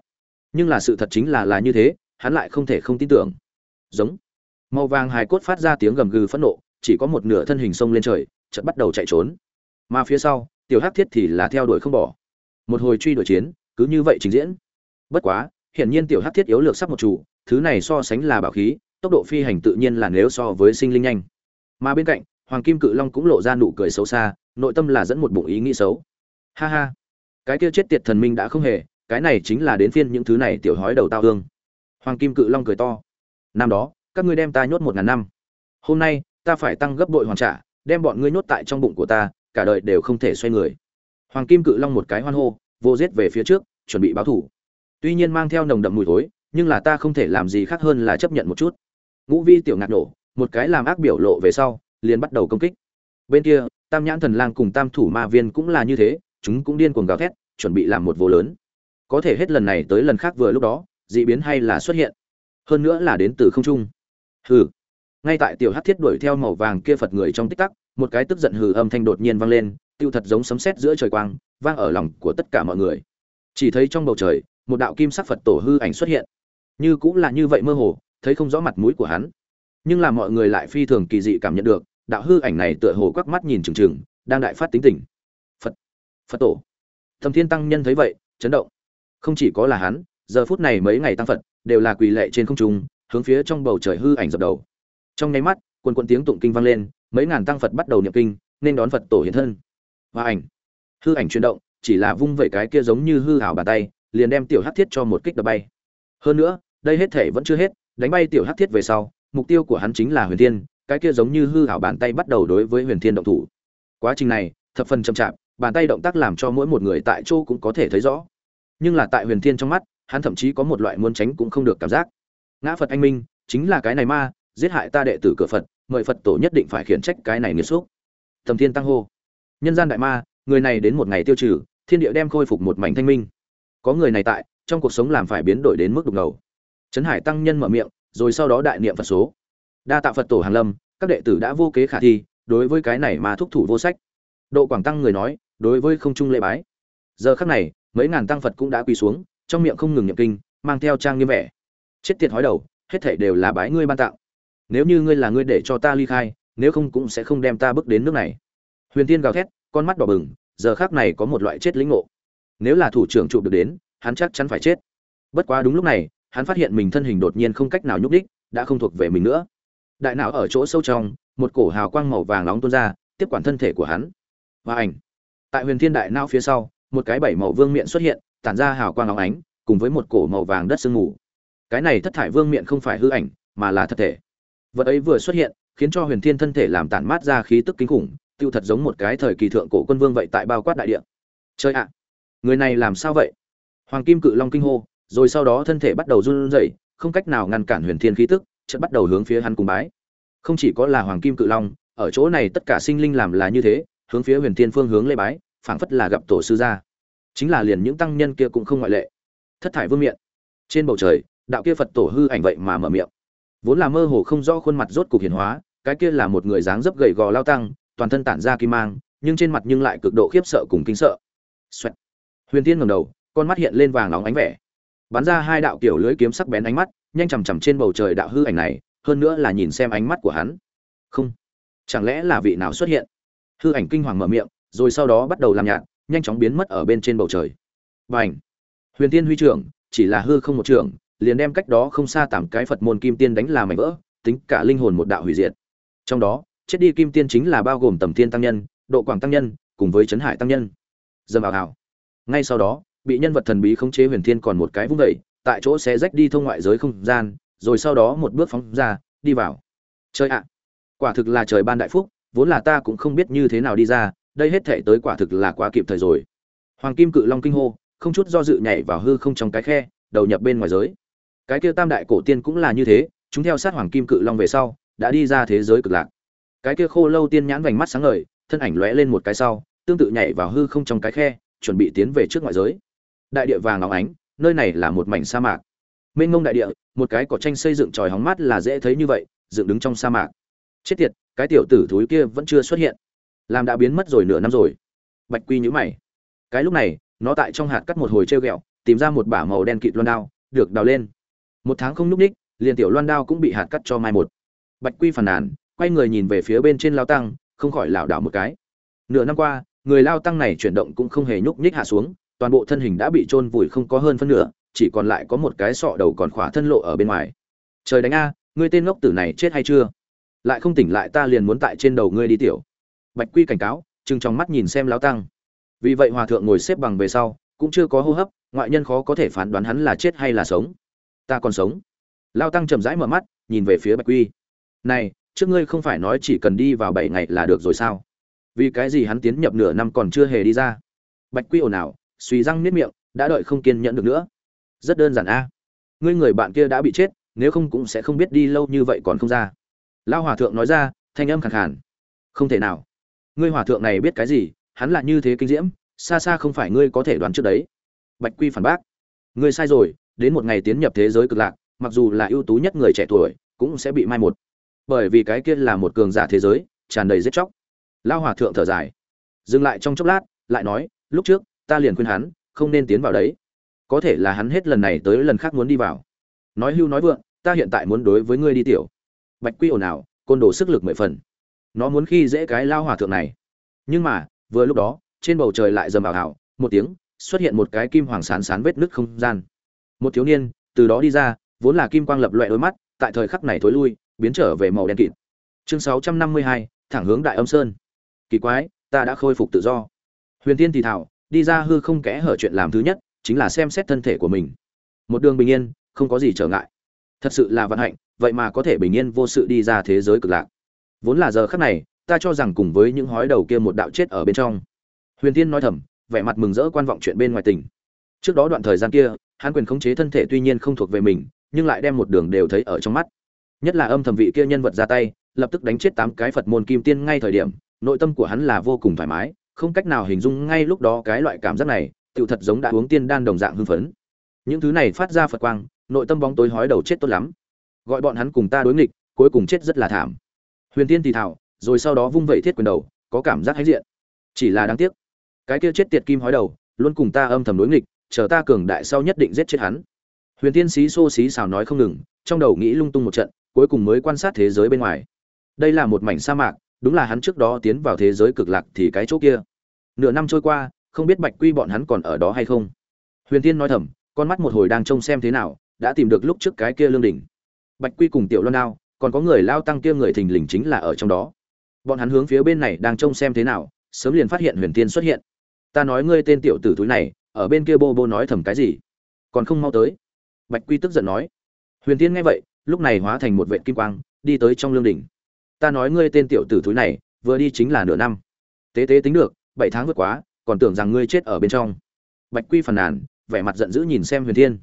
Nhưng là sự thật chính là là như thế, hắn lại không thể không tin tưởng. Giống màu vàng hài cốt phát ra tiếng gầm gừ phẫn nộ, chỉ có một nửa thân hình sông lên trời, chợt bắt đầu chạy trốn. Mà phía sau, tiểu hắc thiết thì là theo đuổi không bỏ. Một hồi truy đuổi chiến, cứ như vậy trình diễn. Bất quá, hiển nhiên tiểu hắc thiết yếu lược sắp một chủ, thứ này so sánh là bảo khí, tốc độ phi hành tự nhiên là nếu so với sinh linh nhanh. Mà bên cạnh, hoàng kim cự long cũng lộ ra nụ cười xấu xa, nội tâm là dẫn một bụng ý nghĩ xấu. Ha ha, cái kia chết tiệt thần minh đã không hề, cái này chính là đến phiên những thứ này tiểu hói đầu tao hương. Hoàng kim cự long cười to. Năm đó các ngươi đem ta nhốt một ngàn năm. Hôm nay, ta phải tăng gấp bội hoàn trả, đem bọn ngươi nhốt tại trong bụng của ta, cả đời đều không thể xoay người. Hoàng kim cự long một cái hoan hô, vô giết về phía trước, chuẩn bị báo thủ. Tuy nhiên mang theo nồng đậm mùi thối, nhưng là ta không thể làm gì khác hơn là chấp nhận một chút. Ngũ vi tiểu ngạc nổ, một cái làm ác biểu lộ về sau, liền bắt đầu công kích. Bên kia, tam nhãn thần lang cùng tam thủ ma viên cũng là như thế, chúng cũng điên cuồng gào thét, chuẩn bị làm một vô lớn. Có thể hết lần này tới lần khác vừa lúc đó, dị biến hay là xuất hiện. Hơn nữa là đến từ không trung hừ. Ngay tại tiểu hắc thiết đuổi theo màu vàng kia phật người trong tích tắc, một cái tức giận hừ âm thanh đột nhiên vang lên, tiêu thật giống sấm sét giữa trời quang, vang ở lòng của tất cả mọi người. Chỉ thấy trong bầu trời, một đạo kim sắc phật tổ hư ảnh xuất hiện. Như cũng là như vậy mơ hồ, thấy không rõ mặt mũi của hắn. Nhưng là mọi người lại phi thường kỳ dị cảm nhận được, đạo hư ảnh này tựa hồ quắc mắt nhìn trừng trừng đang đại phát tính tình. Phật phật tổ. Thâm thiên tăng nhân thấy vậy, chấn động. Không chỉ có là hắn, giờ phút này mấy ngày tăng phật, đều là quỳ lệ trên không trung hướng phía trong bầu trời hư ảnh dập đầu. Trong nháy mắt, quần quần tiếng tụng kinh vang lên, mấy ngàn tăng phật bắt đầu niệm kinh, nên đón phật tổ hiện thân. Và ảnh. Hư ảnh chuyển động, chỉ là vung vẩy cái kia giống như hư hảo bàn tay, liền đem tiểu hắc thiết cho một kích đập bay. Hơn nữa, đây hết thể vẫn chưa hết, đánh bay tiểu hắc thiết về sau, mục tiêu của hắn chính là huyền thiên, cái kia giống như hư hảo bàn tay bắt đầu đối với huyền thiên động thủ. Quá trình này, thập phần chậm chạp, bàn tay động tác làm cho mỗi một người tại chỗ cũng có thể thấy rõ. Nhưng là tại huyền thiên trong mắt, hắn thậm chí có một loại muốn tránh cũng không được cảm giác ngã phật anh minh, chính là cái này ma, giết hại ta đệ tử cửa phật, mời phật tổ nhất định phải khiển trách cái này nghiệt xúc. Thầm thiên tăng hô. Nhân gian đại ma, người này đến một ngày tiêu trừ, thiên địa đem khôi phục một mảnh thanh minh. Có người này tại, trong cuộc sống làm phải biến đổi đến mức đục ngầu. Trấn hải tăng nhân mở miệng, rồi sau đó đại niệm phật số. Đa tạ phật tổ hàn lâm, các đệ tử đã vô kế khả thi, đối với cái này mà thúc thủ vô sách. Độ quảng tăng người nói, đối với không trung lễ bái. Giờ khắc này, mấy ngàn tăng phật cũng đã quỳ xuống, trong miệng không ngừng nhậm kinh, mang theo trang nghiêm vẻ chết tiệt hói đầu, hết thảy đều là bái ngươi ban tặng. Nếu như ngươi là ngươi để cho ta ly khai, nếu không cũng sẽ không đem ta bước đến nước này. Huyền tiên gào thét, con mắt đỏ bừng, giờ khác này có một loại chết lĩnh ngộ. Nếu là thủ trưởng trụ được đến, hắn chắc chắn phải chết. Bất quá đúng lúc này, hắn phát hiện mình thân hình đột nhiên không cách nào nhúc đích đã không thuộc về mình nữa. Đại não ở chỗ sâu trong, một cổ hào quang màu vàng nóng tuôn ra, tiếp quản thân thể của hắn. Và ảnh. Tại huyền thiên đại não phía sau, một cái bảy màu vương miện xuất hiện, tản ra hào quang óng ánh, cùng với một cổ màu vàng đất sương mù cái này thất thải vương miện không phải hư ảnh, mà là thật thể. Vật ấy vừa xuất hiện, khiến cho huyền thiên thân thể làm tản mát ra khí tức kinh khủng, tiêu thật giống một cái thời kỳ thượng cổ quân vương vậy tại bao quát đại địa. Chơi ạ, người này làm sao vậy? Hoàng kim cự long kinh hô, rồi sau đó thân thể bắt đầu run rẩy, không cách nào ngăn cản huyền thiên khí tức, chợt bắt đầu hướng phía hắn cùng bái. Không chỉ có là hoàng kim cự long, ở chỗ này tất cả sinh linh làm là như thế, hướng phía huyền thiên phương hướng lê bái, phảng phất là gặp tổ sư gia. Chính là liền những tăng nhân kia cũng không ngoại lệ. Thất thải vương miện. Trên bầu trời đạo kia phật tổ hư ảnh vậy mà mở miệng. Vốn là mơ hồ không rõ khuôn mặt rốt cục hiển hóa, cái kia là một người dáng dấp gầy gò lao tăng, toàn thân tản ra kim mang, nhưng trên mặt nhưng lại cực độ khiếp sợ cùng kinh sợ. Xoẹt. huyền tiên ngẩng đầu, con mắt hiện lên vàng nóng ánh vẻ. Bắn ra hai đạo kiểu lưới kiếm sắc bén ánh mắt, nhanh chằm chằm trên bầu trời đạo hư ảnh này, hơn nữa là nhìn xem ánh mắt của hắn. Không. Chẳng lẽ là vị nào xuất hiện? Hư ảnh kinh hoàng mở miệng, rồi sau đó bắt đầu làm nhạt, nhanh chóng biến mất ở bên trên bầu trời. B à huyền tiên huy trưởng, chỉ là hư không một trưởng liền đem cách đó không xa tạm cái phật môn kim tiên đánh làm mảnh vỡ, tính cả linh hồn một đạo hủy diệt. Trong đó, chết đi kim tiên chính là bao gồm tầm tiên tăng nhân, độ quảng tăng nhân, cùng với trấn hải tăng nhân. Dầm ảo ảo ngay sau đó, bị nhân vật thần bí khống chế huyền thiên còn một cái vung vẩy tại chỗ sẽ rách đi thông ngoại giới không gian, rồi sau đó một bước phóng ra, đi vào. Chơi ạ! Quả thực là trời ban đại phúc, vốn là ta cũng không biết như thế nào đi ra, đây hết thể tới quả thực là quá kịp thời rồi. Hoàng kim cự long kinh hô, không chút do dự nhảy vào hư không trong cái khe, đầu nhập bên ngoài giới cái kia tam đại cổ tiên cũng là như thế, chúng theo sát hoàng kim cự long về sau, đã đi ra thế giới cực lạc. Cái kia khô lâu tiên nhãn vành mắt sáng ngời, thân ảnh lóe lên một cái sau, tương tự nhảy vào hư không trong cái khe, chuẩn bị tiến về trước ngoại giới. Đại địa vàng óng ánh, nơi này là một mảnh sa mạc. Mênh ngông đại địa, một cái cỏ tranh xây dựng tròi hóng mát là dễ thấy như vậy, dựng đứng trong sa mạc. Chết tiệt, cái tiểu tử thúi kia vẫn chưa xuất hiện. Làm đã biến mất rồi nửa năm rồi. Bạch quy nhữ mày. Cái lúc này, nó tại trong hạt cắt một hồi treo ghẹo tìm ra một bả màu đen kịt loan đao, được đào lên một tháng không núp ních liền tiểu loan đao cũng bị hạt cắt cho mai một. Bạch quy phàn nàn, quay người nhìn về phía bên trên lao tăng, không khỏi lảo đảo một cái. Nửa năm qua, người lao tăng này chuyển động cũng không hề nhúc nhích hạ xuống, toàn bộ thân hình đã bị chôn vùi không có hơn phân nửa, chỉ còn lại có một cái sọ đầu còn khỏa thân lộ ở bên ngoài. Trời đánh a, ngươi tên ngốc tử này chết hay chưa? Lại không tỉnh lại ta liền muốn tại trên đầu ngươi đi tiểu. Bạch quy cảnh cáo chừng trong mắt nhìn xem lao tăng. Vì vậy hòa thượng ngồi xếp bằng về sau, cũng chưa có hô hấp, ngoại nhân khó có thể phán đoán hắn là chết hay là sống ta còn sống. Lao tăng chậm rãi mở mắt, nhìn về phía bạch quy. Này, trước ngươi không phải nói chỉ cần đi vào bảy ngày là được rồi sao? Vì cái gì hắn tiến nhập nửa năm còn chưa hề đi ra? Bạch quy ồn ào, suy răng nếp miệng, đã đợi không kiên nhẫn được nữa. Rất đơn giản a. Ngươi người bạn kia đã bị chết, nếu không cũng sẽ không biết đi lâu như vậy còn không ra. Lao hòa thượng nói ra, thanh âm khẳng khàn. Không thể nào. Ngươi hòa thượng này biết cái gì? Hắn là như thế kinh diễm, xa xa không phải ngươi có thể đoán trước đấy. Bạch quy phản bác. Ngươi sai rồi đến một ngày tiến nhập thế giới cực lạc, mặc dù là ưu tú nhất người trẻ tuổi, cũng sẽ bị mai một. Bởi vì cái kia là một cường giả thế giới, tràn đầy giết chóc. Lao hòa thượng thở dài. Dừng lại trong chốc lát, lại nói, lúc trước, ta liền khuyên hắn, không nên tiến vào đấy. Có thể là hắn hết lần này tới lần khác muốn đi vào. Nói hưu nói vượng, ta hiện tại muốn đối với ngươi đi tiểu. Bạch quy ồn ào, côn đồ sức lực mười phần. Nó muốn khi dễ cái lao hòa thượng này. Nhưng mà, vừa lúc đó, trên bầu trời lại dầm ảo ảo một tiếng, xuất hiện một cái kim hoàng sán sán vết nứt không gian một thiếu niên, từ đó đi ra, vốn là kim quang lập loại đôi mắt, tại thời khắc này thối lui, biến trở về màu đen kịt. Chương sáu trăm năm mươi hai, thẳng hướng đại âm sơn. Kỳ quái, ta đã khôi phục tự do. Huyền tiên thì thảo, đi ra hư không kẽ hở chuyện làm thứ nhất, chính là xem xét thân thể của mình. Một đường bình yên, không có gì trở ngại. Thật sự là vận hạnh, vậy mà có thể bình yên vô sự đi ra thế giới cực lạc. Vốn là giờ khắc này, ta cho rằng cùng với những hói đầu kia một đạo chết ở bên trong. Huyền tiên nói thầm, vẻ mặt mừng rỡ quan vọng chuyện bên ngoài tỉnh. Trước đó đoạn thời gian kia hắn quyền khống chế thân thể tuy nhiên không thuộc về mình, nhưng lại đem một đường đều thấy ở trong mắt. Nhất là âm thầm vị kia nhân vật ra tay, lập tức đánh chết tám cái phật môn kim tiên ngay thời điểm, nội tâm của hắn là vô cùng thoải mái, không cách nào hình dung ngay lúc đó cái loại cảm giác này, tựu thật giống đã uống tiên đan đồng dạng hưng phấn. Những thứ này phát ra phật quang, nội tâm bóng tối hói đầu chết tốt lắm. Gọi bọn hắn cùng ta đối nghịch, cuối cùng chết rất là thảm. Huyền tiên thì thảo rồi sau đó vung vẩy thiết quyền đầu, có cảm giác hãnh diện. Chỉ là đáng tiếc, cái kia chết tiệt kim hói đầu, luôn cùng ta âm thầm đối nghịch chờ ta cường đại sau nhất định giết chết hắn. Huyền tiên xí xô xí xào nói không ngừng, trong đầu nghĩ lung tung một trận, cuối cùng mới quan sát thế giới bên ngoài. Đây là một mảnh sa mạc, đúng là hắn trước đó tiến vào thế giới cực lạc thì cái chỗ kia. Nửa năm trôi qua, không biết bạch quy bọn hắn còn ở đó hay không. Huyền tiên nói thầm, con mắt một hồi đang trông xem thế nào, đã tìm được lúc trước cái kia lương đỉnh. Bạch quy cùng tiểu loan đao, còn có người lao tăng kia người thình lình chính là ở trong đó. Bọn hắn hướng phía bên này đang trông xem thế nào, sớm liền phát hiện huyền tiên xuất hiện. Ta nói ngươi tên tiểu tử túi này ở bên kia bô bô nói thầm cái gì? Còn không mau tới. Bạch quy tức giận nói. Huyền tiên nghe vậy, lúc này hóa thành một vệ kim quang, đi tới trong lương đỉnh. Ta nói ngươi tên tiểu tử thúi này, vừa đi chính là nửa năm. Tế tế tính được, bảy tháng vượt quá, còn tưởng rằng ngươi chết ở bên trong. Bạch quy phàn nàn, vẻ mặt giận dữ nhìn xem huyền thiên.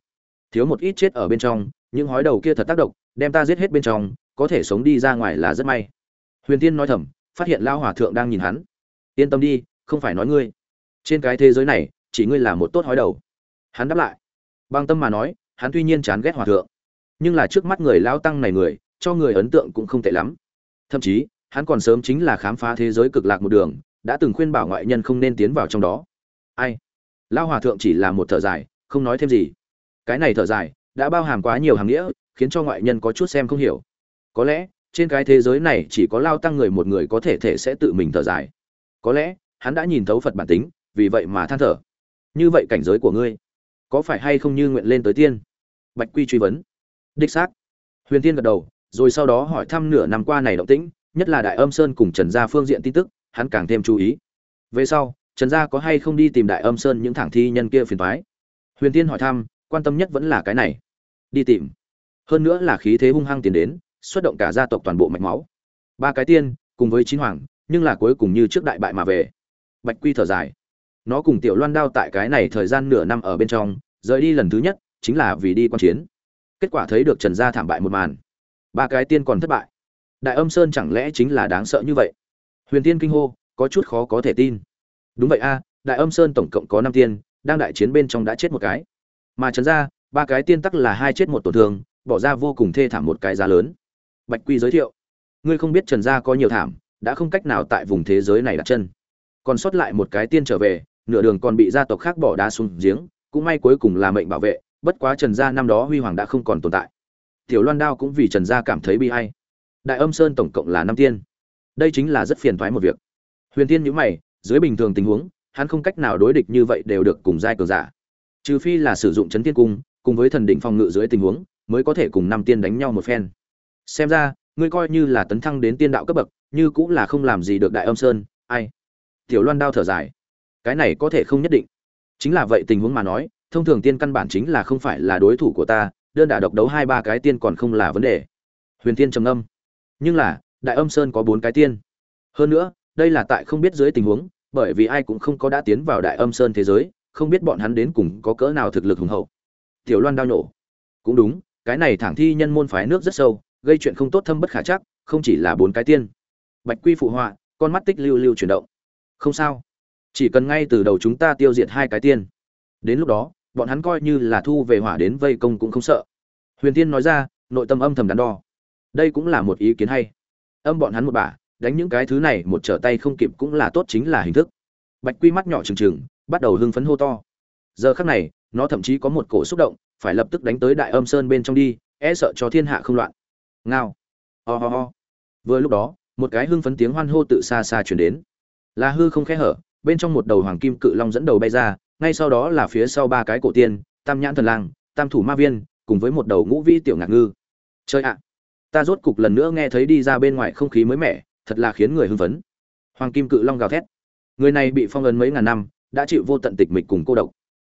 Thiếu một ít chết ở bên trong, những hói đầu kia thật tác động, đem ta giết hết bên trong, có thể sống đi ra ngoài là rất may. Huyền thiên nói thầm, phát hiện lao hòa thượng đang nhìn hắn. Yên tâm đi, không phải nói ngươi. Trên cái thế giới này chỉ ngươi là một tốt hói đầu. Hắn đáp lại. Bằng tâm mà nói, hắn tuy nhiên chán ghét hòa thượng, nhưng là trước mắt người lao tăng này người, cho người ấn tượng cũng không tệ lắm. Thậm chí, hắn còn sớm chính là khám phá thế giới cực lạc một đường, đã từng khuyên bảo ngoại nhân không nên tiến vào trong đó. Ai? Lao hòa thượng chỉ là một thở dài, không nói thêm gì. Cái này thở dài, đã bao hàm quá nhiều hàng nghĩa, khiến cho ngoại nhân có chút xem không hiểu. Có lẽ, trên cái thế giới này chỉ có lao tăng người một người có thể thể sẽ tự mình thở dài. Có lẽ, hắn đã nhìn thấu phật bản tính, vì vậy mà than thở như vậy cảnh giới của ngươi, có phải hay không như nguyện lên tới tiên? Bạch quy truy vấn. Đích xác. Huyền tiên gật đầu, rồi sau đó hỏi thăm nửa năm qua này động tĩnh, nhất là đại âm sơn cùng trần gia phương diện tin tức, hắn càng thêm chú ý. Về sau, trần gia có hay không đi tìm đại âm sơn những thảng thi nhân kia phiền thoái huyền tiên hỏi thăm, quan tâm nhất vẫn là cái này. Đi tìm. Hơn nữa là khí thế hung hăng tiến đến, xuất động cả gia tộc toàn bộ mạch máu. Ba cái tiên, cùng với chín hoàng, nhưng là cuối cùng như trước đại bại mà về. Bạch quy thở dài nó cùng tiểu loan đao tại cái này thời gian nửa năm ở bên trong, rời đi lần thứ nhất, chính là vì đi quan chiến. Kết quả thấy được trần gia thảm bại một màn. Ba cái tiên còn thất bại. Đại âm sơn chẳng lẽ chính là đáng sợ như vậy? Huyền tiên kinh hô, có chút khó có thể tin. Đúng vậy a, đại âm sơn tổng cộng có năm tiên, đang đại chiến bên trong đã chết một cái. Mà trần gia, ba cái tiên tắc là hai chết một tổn thương, bỏ ra vô cùng thê thảm một cái giá lớn. Bạch quy giới thiệu. Ngươi không biết trần gia có nhiều thảm, đã không cách nào tại vùng thế giới này đặt chân. Còn sót lại một cái tiên trở về nửa đường còn bị gia tộc khác bỏ đá xuống giếng, cũng may cuối cùng là mệnh bảo vệ, bất quá trần gia năm đó huy hoàng đã không còn tồn tại. Tiểu loan đao cũng vì trần gia cảm thấy bi hay đại âm sơn tổng cộng là năm tiên. Đây chính là rất phiền thoái một việc. Huyền tiên nhữ mày, dưới bình thường tình huống, hắn không cách nào đối địch như vậy đều được cùng giai cường giả. Trừ phi là sử dụng chấn tiên cung, cùng với thần định phòng ngự dưới tình huống, mới có thể cùng năm tiên đánh nhau một phen. Xem ra, ngươi coi như là tấn thăng đến tiên đạo cấp bậc, như cũng là không làm gì được đại âm sơn, ai? Tiểu loan đao thở dài cái này có thể không nhất định. Chính là vậy tình huống mà nói, thông thường tiên căn bản chính là không phải là đối thủ của ta, đơn đả độc đấu hai ba cái tiên còn không là vấn đề. Huyền tiên trầm âm nhưng là, đại âm sơn có bốn cái tiên. Hơn nữa, đây là tại không biết dưới tình huống, bởi vì ai cũng không có đã tiến vào đại âm sơn thế giới, không biết bọn hắn đến cùng có cỡ nào thực lực hùng hậu. Tiểu loan đao nhổ. Cũng đúng, cái này thẳng thi nhân môn phái nước rất sâu, gây chuyện không tốt thâm bất khả chắc, không chỉ là bốn cái tiên. Bạch quy phụ họa, con mắt tích lưu lưu chuyển động. Không sao chỉ cần ngay từ đầu chúng ta tiêu diệt hai cái tiên. Đến lúc đó, bọn hắn coi như là thu về hỏa đến vây công cũng không sợ. Huyền tiên nói ra, nội tâm âm thầm đắn đo. Đây cũng là một ý kiến hay. Âm bọn hắn một bà đánh những cái thứ này một trở tay không kịp cũng là tốt chính là hình thức. Bạch quy mắt nhỏ trừng trừng, bắt đầu hưng phấn hô to. Giờ khắc này, nó thậm chí có một cổ xúc động, phải lập tức đánh tới đại âm sơn bên trong đi e sợ cho thiên hạ không loạn. Ngao. Ho、oh、ho、oh. ho. Vừa lúc đó, một cái hưng phấn tiếng hoan hô tự xa xa chuyển đến. Là hư không khẽ hở bên trong một đầu hoàng kim cự long dẫn đầu bay ra, ngay sau đó là phía sau ba cái cổ tiên, tam nhãn thần lang, tam thủ ma viên, cùng với một đầu ngũ vĩ tiểu ngạc ngư. Chơi ạ! Ta rốt cục lần nữa nghe thấy đi ra bên ngoài không khí mới mẻ, thật là khiến người hưng phấn. Hoàng kim cự long gào thét. Người này bị phong ấn mấy ngàn năm, đã chịu vô tận tịch mịch cùng cô độc.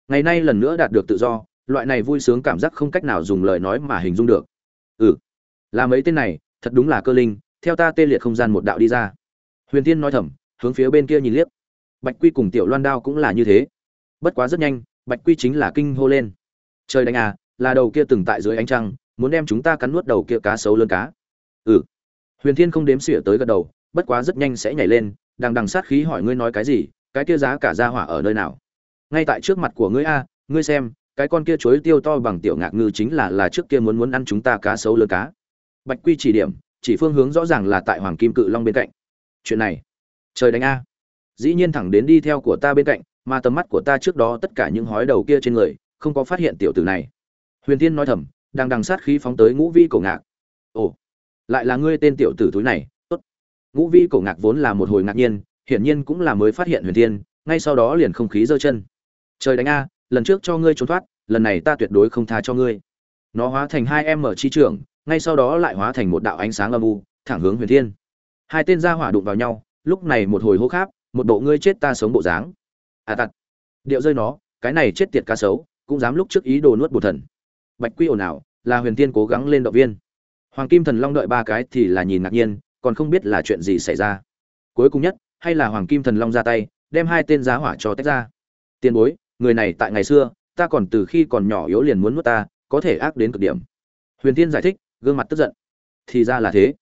Ngày nay lần nữa đạt được tự do, loại này vui sướng cảm giác không cách nào dùng lời nói mà hình dung được. Ừ là mấy tên này, thật đúng là cơ linh, theo ta tê liệt không gian một đạo đi ra. Huyền tiên nói thầm, hướng phía bên kia nhìn liếc bạch quy cùng tiểu loan đao cũng là như thế. Bất quá rất nhanh, bạch quy chính là kinh hô lên. Trời đánh à là đầu kia từng tại dưới ánh trăng, muốn đem chúng ta cắn nuốt đầu kia cá sấu lớn cá. Ừ. Huyền thiên không đếm xỉa tới gật đầu, bất quá rất nhanh sẽ nhảy lên, đằng đằng sát khí hỏi ngươi nói cái gì, cái kia giá cả ra hỏa ở nơi nào? Ngay tại trước mặt của ngươi a, ngươi xem, cái con kia chuối tiêu to bằng tiểu ngạc ngư chính là là trước kia muốn muốn ăn chúng ta cá sấu lớn cá. Bạch quy chỉ điểm, chỉ phương hướng rõ ràng là tại hoàng kim cự long bên cạnh. Chuyện này, trời đánh a dĩ nhiên thẳng đến đi theo của ta bên cạnh, mà tầm mắt của ta trước đó tất cả những hói đầu kia trên người, không có phát hiện tiểu tử này. Huyền tiên nói thầm, đang đằng sát khí phóng tới ngũ vi cổ ngạc. Ồ, lại là ngươi tên tiểu tử túi này, tốt. Ngũ vi cổ ngạc vốn là một hồi ngạc nhiên, hiển nhiên cũng là mới phát hiện huyền tiên ngay sau đó liền không khí giơ chân. Trời đánh a, lần trước cho ngươi trốn thoát, lần này ta tuyệt đối không tha cho ngươi. Nó hóa thành hai em mở chi trường, ngay sau đó lại hóa thành một đạo ánh sáng âm u, thẳng hướng huyền thiên. Hai tên gia hỏa đụng vào nhau, lúc này một hồi hô kháp một bộ ngươi chết ta sống bộ dáng. À tặc điệu rơi nó, cái này chết tiệt cá sấu, cũng dám lúc trước ý đồ nuốt bột thần. Bạch quy ồn ào, là huyền tiên cố gắng lên động viên. Hoàng kim thần long đợi ba cái thì là nhìn ngạc nhiên, còn không biết là chuyện gì xảy ra. Cuối cùng nhất, hay là hoàng kim thần long ra tay, đem hai tên giá hỏa cho tách ra. Tiền bối, người này tại ngày xưa, ta còn từ khi còn nhỏ yếu liền muốn nuốt ta, có thể ác đến cực điểm. Huyền tiên giải thích, gương mặt tức giận. Thì ra là thế.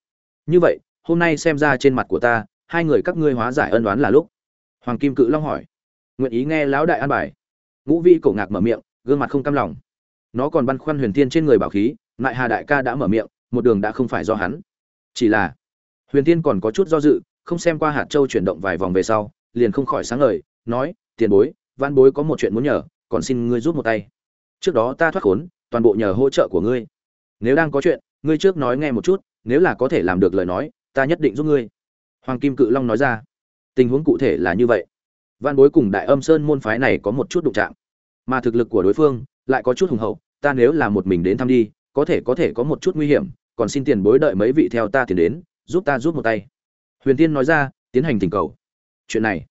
Như vậy, hôm nay xem ra trên mặt của ta hai người các ngươi hóa giải ân đoán là lúc. Hoàng kim cự long hỏi. Nguyện ý nghe lão đại an bài. Ngũ vi cổ ngạc mở miệng, gương mặt không cam lòng. Nó còn băn khoăn huyền Thiên trên người bảo khí lại hà đại ca đã mở miệng, một đường đã không phải do hắn. Chỉ là, huyền Thiên còn có chút do dự, không xem qua hạt châu chuyển động vài vòng về sau, liền không khỏi sáng ngời, nói, tiền bối văn bối có một chuyện muốn nhờ, còn xin ngươi giúp một tay. Trước đó ta thoát khốn, toàn bộ nhờ hỗ trợ của ngươi. Nếu đang có chuyện, ngươi trước nói nghe một chút, nếu là có thể làm được lời nói, ta nhất định giúp ngươi hoàng kim cự long nói ra, tình huống cụ thể là như vậy. Văn bối cùng đại âm sơn môn phái này có một chút đụng chạm, mà thực lực của đối phương lại có chút hùng hậu, ta nếu là một mình đến thăm đi, có thể có thể có một chút nguy hiểm, còn xin tiền bối đợi mấy vị theo ta tiền đến, giúp ta giúp một tay. Huyền tiên nói ra, tiến hành tình cầu. Chuyện này,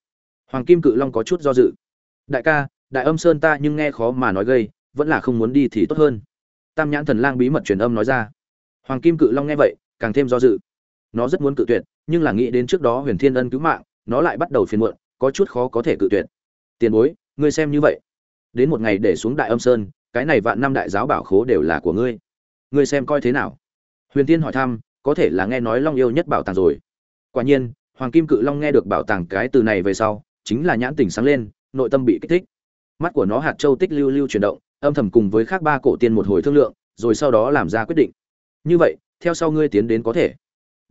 hoàng kim cự long có chút do dự. Đại ca, đại âm sơn ta nhưng nghe khó mà nói gây, vẫn là không muốn đi thì tốt hơn. Tam nhãn thần lang bí mật truyền âm nói ra. Hoàng kim cự long nghe vậy, càng thêm do dự. Nó rất muốn cự tuyệt nhưng là nghĩ đến trước đó huyền thiên ân cứu mạng, nó lại bắt đầu phiền muộn, có chút khó có thể cự tuyệt. Tiền bối, ngươi xem như vậy. Đến một ngày để xuống đại âm sơn, cái này vạn năm đại giáo bảo khố đều là của ngươi. Ngươi xem coi thế nào? Huyền tiên hỏi thăm, có thể là nghe nói long yêu nhất bảo tàng rồi. Quả nhiên, hoàng kim cự long nghe được bảo tàng cái từ này về sau, chính là nhãn tình sáng lên, nội tâm bị kích thích. Mắt của nó hạt châu tích lưu lưu chuyển động, âm thầm cùng với khác ba cổ tiên một hồi thương lượng, rồi sau đó làm ra quyết định. Như vậy, theo sau ngươi tiến đến có thể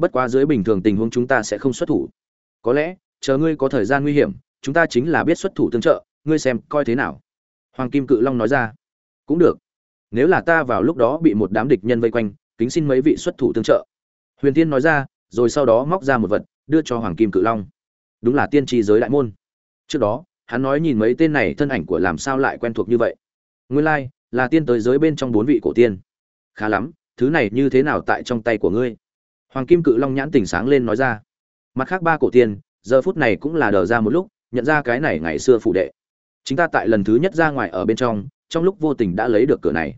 bất quá dưới bình thường tình huống chúng ta sẽ không xuất thủ. Có lẽ chờ ngươi có thời gian nguy hiểm chúng ta chính là biết xuất thủ tương trợ ngươi xem coi thế nào. Hoàng kim cự long nói ra. Cũng được. Nếu là ta vào lúc đó bị một đám địch nhân vây quanh kính xin mấy vị xuất thủ tương trợ. Huyền tiên nói ra rồi sau đó móc ra một vật đưa cho hoàng kim cự long. Đúng là tiên tri giới đại môn. Trước đó hắn nói nhìn mấy tên này thân ảnh của làm sao lại quen thuộc như vậy. Nguyên lai、like, là tiên tới giới bên trong bốn vị cổ tiên. Khá lắm thứ này như thế nào tại trong tay của ngươi? Hoàng kim cự long nhãn tỉnh sáng lên nói ra. Mặt khác ba cổ tiên, giờ phút này cũng là đờ ra một lúc, nhận ra cái này ngày xưa phụ đệ. Chính ta tại lần thứ nhất ra ngoài ở bên trong trong lúc vô tình đã lấy được cửa này.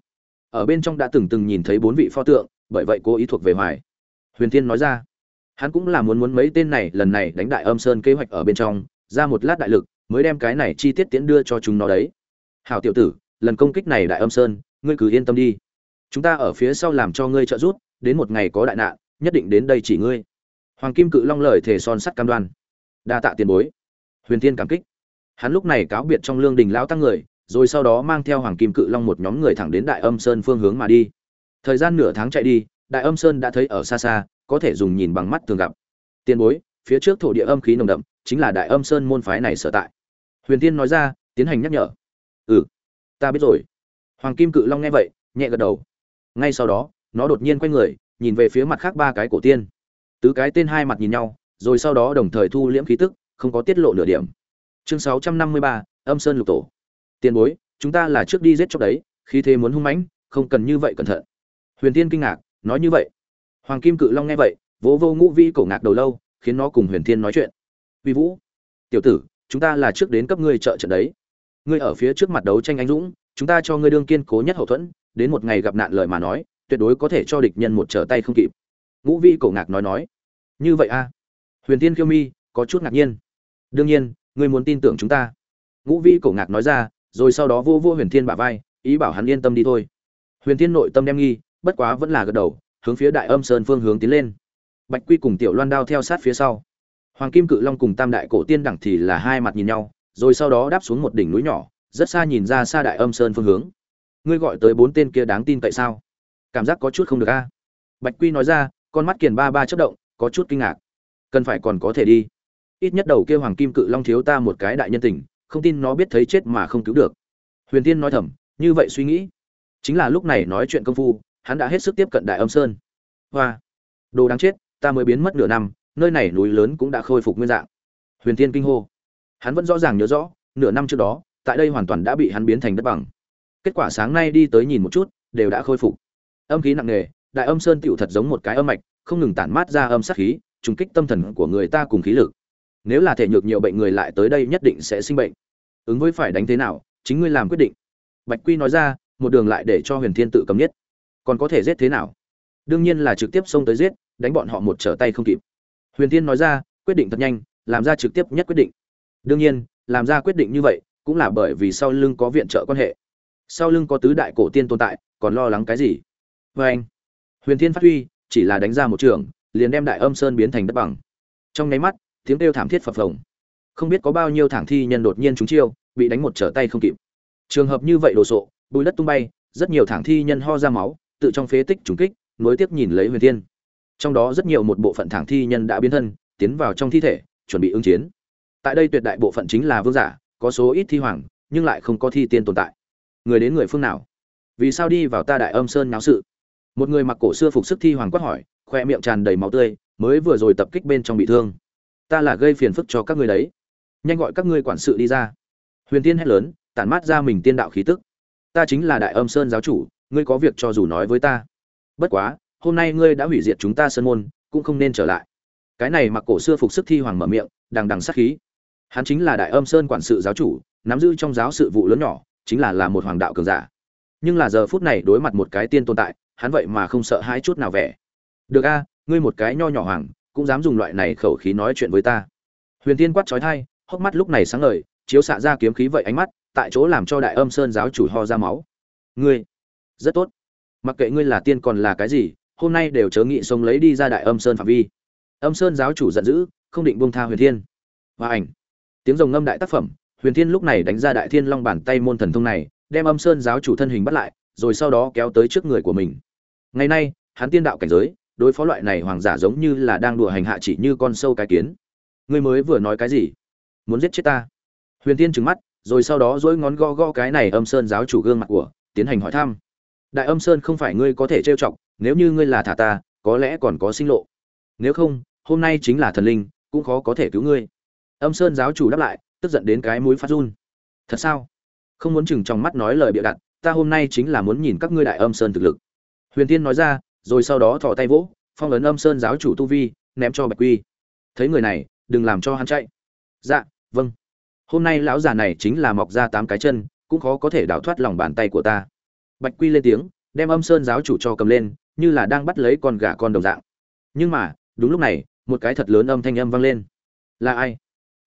Ở bên trong đã từng từng nhìn thấy bốn vị pho tượng, bởi vậy cố ý thuộc về hoài. Huyền thiên nói ra. Hắn cũng là muốn muốn mấy tên này lần này đánh đại âm sơn kế hoạch ở bên trong, ra một lát đại lực, mới đem cái này chi tiết tiễn đưa cho chúng nó đấy. Hảo tiểu tử, lần công kích này đại âm sơn, ngươi cứ yên tâm đi. Chúng ta ở phía sau làm cho ngươi trợ giúp, đến một ngày có đại nạn nhất định đến đây chỉ ngươi. Hoàng kim cự long lời thề son sắt cam đoan. Đa tạ tiền bối. Huyền thiên cảm kích. Hắn lúc này cáo biệt trong lương đình lão tăng người, rồi sau đó mang theo hoàng kim cự long một nhóm người thẳng đến đại âm sơn phương hướng mà đi. Thời gian nửa tháng chạy đi, đại âm sơn đã thấy ở xa xa, có thể dùng nhìn bằng mắt thường gặp. Tiền bối, phía trước thổ địa âm khí nồng đậm, chính là đại âm sơn môn phái này sở tại. Huyền tiên nói ra, tiến hành nhắc nhở. Ừ ta biết rồi. Hoàng kim cự long nghe vậy, nhẹ gật đầu. Ngay sau đó, nó đột nhiên quay người nhìn về phía mặt khác ba cái cổ tiên. Tứ cái tên hai mặt nhìn nhau, rồi sau đó đồng thời thu liễm khí tức, không có tiết lộ nửa điểm. Chương sáu trăm năm mươi ba, âm sơn lục tổ. Tiền bối, chúng ta là trước đi giết chóc đấy khi thế muốn hung mãnh, không cần như vậy cẩn thận. Huyền tiên kinh ngạc, nói như vậy. Hoàng kim cự long nghe vậy, vỗ vô ngũ vi cổ ngạc đầu lâu, khiến nó cùng huyền thiên nói chuyện. Vi vũ, tiểu tử, chúng ta là trước đến cấp ngươi trợ trận đấy. Ngươi ở phía trước mặt đấu tranh anh dũng, chúng ta cho ngươi đương kiên cố nhất hậu thuẫn, đến một ngày gặp nạn lời mà nói tuyệt đối có thể cho địch nhân một trở tay không kịp. Ngũ vi cổ ngạc nói nói, như vậy a huyền tiên kiêu mi có chút ngạc nhiên. Đương nhiên, ngươi muốn tin tưởng chúng ta. Ngũ vi cổ ngạc nói ra, rồi sau đó vô vô huyền thiên bả vai, ý bảo hắn yên tâm đi thôi. Huyền thiên nội tâm đem nghi, bất quá vẫn là gật đầu, hướng phía đại âm sơn phương hướng tiến lên. Bạch quy cùng tiểu loan đao theo sát phía sau. Hoàng kim cự long cùng tam đại cổ tiên đẳng thì là hai mặt nhìn nhau, rồi sau đó đáp xuống một đỉnh núi nhỏ, rất xa nhìn ra xa đại âm sơn phương hướng. Ngươi gọi tới bốn tên kia đáng tin tại sao? Cảm giác có chút không được a. Bạch quy nói ra, con mắt kiền ba ba chất động, có chút kinh ngạc. Cần phải còn có thể đi. Ít nhất đầu kia hoàng kim cự long thiếu ta một cái đại nhân tình, không tin nó biết thấy chết mà không cứu được. Huyền tiên nói thầm, như vậy suy nghĩ. Chính là lúc này nói chuyện công phu, hắn đã hết sức tiếp cận đại âm sơn. Hoa! Đồ đáng chết, ta mới biến mất nửa năm, nơi này núi lớn cũng đã khôi phục nguyên dạng. Huyền tiên kinh hô. Hắn vẫn rõ ràng nhớ rõ, nửa năm trước đó, tại đây hoàn toàn đã bị hắn biến thành đất bằng. Kết quả sáng nay đi tới nhìn một chút, đều đã khôi phục âm khí nặng nề, đại âm sơn tựu thật giống một cái âm mạch, không ngừng tản mát ra âm sát khí, trùng kích tâm thần của người ta cùng khí lực. Nếu là thể nhược nhiều bệnh người lại tới đây nhất định sẽ sinh bệnh. Ứng với phải đánh thế nào, chính ngươi làm quyết định. Bạch quy nói ra, một đường lại để cho huyền thiên tự cầm nhất. Còn có thể giết thế nào? Đương nhiên là trực tiếp xông tới giết, đánh bọn họ một trở tay không kịp. Huyền thiên nói ra, quyết định thật nhanh, làm ra trực tiếp nhất quyết định. Đương nhiên, làm ra quyết định như vậy, cũng là bởi vì sau lưng có viện trợ quan hệ. Sau lưng có tứ đại cổ tiên tồn tại, còn lo lắng cái gì? Vê anh, huyền thiên phát huy, chỉ là đánh ra một trường, liền đem đại âm sơn biến thành đất bằng. Trong nháy mắt, tiếng kêu thảm thiết phập phồng. Không biết có bao nhiêu thẳng thi nhân đột nhiên trúng chiêu, bị đánh một trở tay không kịp. Trường hợp như vậy đồ sộ, bùi đất tung bay, rất nhiều thẳng thi nhân ho ra máu, tự trong phế tích trùng kích, nối tiếp nhìn lấy huyền thiên. Trong đó rất nhiều một bộ phận thẳng thi nhân đã biến thân, tiến vào trong thi thể, chuẩn bị ứng chiến. Tại đây tuyệt đại bộ phận chính là vương giả, có số ít thi hoàng, nhưng lại không có thi tiên tồn tại. Người đến người phương nào? Vì sao đi vào ta đại âm sơn náo sự? Một người mặc cổ xưa phục sức thi hoàng quát hỏi, khoe miệng tràn đầy máu tươi, mới vừa rồi tập kích bên trong bị thương. Ta là gây phiền phức cho các ngươi đấy. Nhanh gọi các ngươi quản sự đi ra. Huyền tiên hét lớn, tản mát ra mình tiên đạo khí tức. Ta chính là đại âm sơn giáo chủ, ngươi có việc cho dù nói với ta. Bất quá, hôm nay ngươi đã hủy diệt chúng ta sơn môn, cũng không nên trở lại. Cái này mặc cổ xưa phục sức thi hoàng mở miệng, đằng đằng sát khí. Hắn chính là đại âm sơn quản sự giáo chủ, nắm giữ trong giáo sự vụ lớn nhỏ, chính là là một hoàng đạo cường giả. Nhưng là giờ phút này đối mặt một cái tiên tồn tại hắn vậy mà không sợ hãi chút nào vẻ. Được a, ngươi một cái nho nhỏ hoàng, cũng dám dùng loại này khẩu khí nói chuyện với ta. Huyền tiên quát trói thai hốc mắt lúc này sáng ngời, chiếu xạ ra kiếm khí vậy ánh mắt, tại chỗ làm cho đại âm sơn giáo chủ ho ra máu. Ngươi, rất tốt. Mặc kệ ngươi là tiên còn là cái gì, hôm nay đều chớ nghị sống lấy đi ra đại âm sơn phạm vi. Âm sơn giáo chủ giận dữ, không định buông tha huyền thiên. Và ảnh. Tiếng rồng ngâm đại tác phẩm, huyền thiên lúc này đánh ra đại thiên long bàn tay môn thần thông này, đem âm sơn giáo chủ thân hình bắt lại rồi sau đó kéo tới trước người của mình. Ngày nay, hắn tiên đạo cảnh giới, đối phó loại này hoàng giả giống như là đang đùa hành hạ chỉ như con sâu cái kiến. Ngươi mới vừa nói cái gì? Muốn giết chết ta? Huyền thiên trừng mắt, rồi sau đó dỗi ngón go go cái này âm sơn giáo chủ gương mặt của, tiến hành hỏi thăm. Đại âm sơn không phải ngươi có thể trêu chọc, nếu như ngươi là thả ta, có lẽ còn có sinh lộ. Nếu không, hôm nay chính là thần linh, cũng khó có thể cứu ngươi. Âm sơn giáo chủ đáp lại, tức giận đến cái mũi phát run. Thật sao? Không muốn chừng trong mắt nói lời bịa đặt ta hôm nay chính là muốn nhìn các ngươi đại âm sơn thực lực. Huyền tiên nói ra, rồi sau đó thò tay vỗ, phong ấn âm sơn giáo chủ tu vi, ném cho bạch quy. Thấy người này, đừng làm cho hắn chạy. Dạ vâng. Hôm nay lão già này chính là mọc ra tám cái chân, cũng khó có thể đào thoát lòng bàn tay của ta. Bạch quy lên tiếng, đem âm sơn giáo chủ cho cầm lên, như là đang bắt lấy con gà con đồng dạng. Nhưng mà, đúng lúc này, một cái thật lớn âm thanh âm vang lên. Là ai?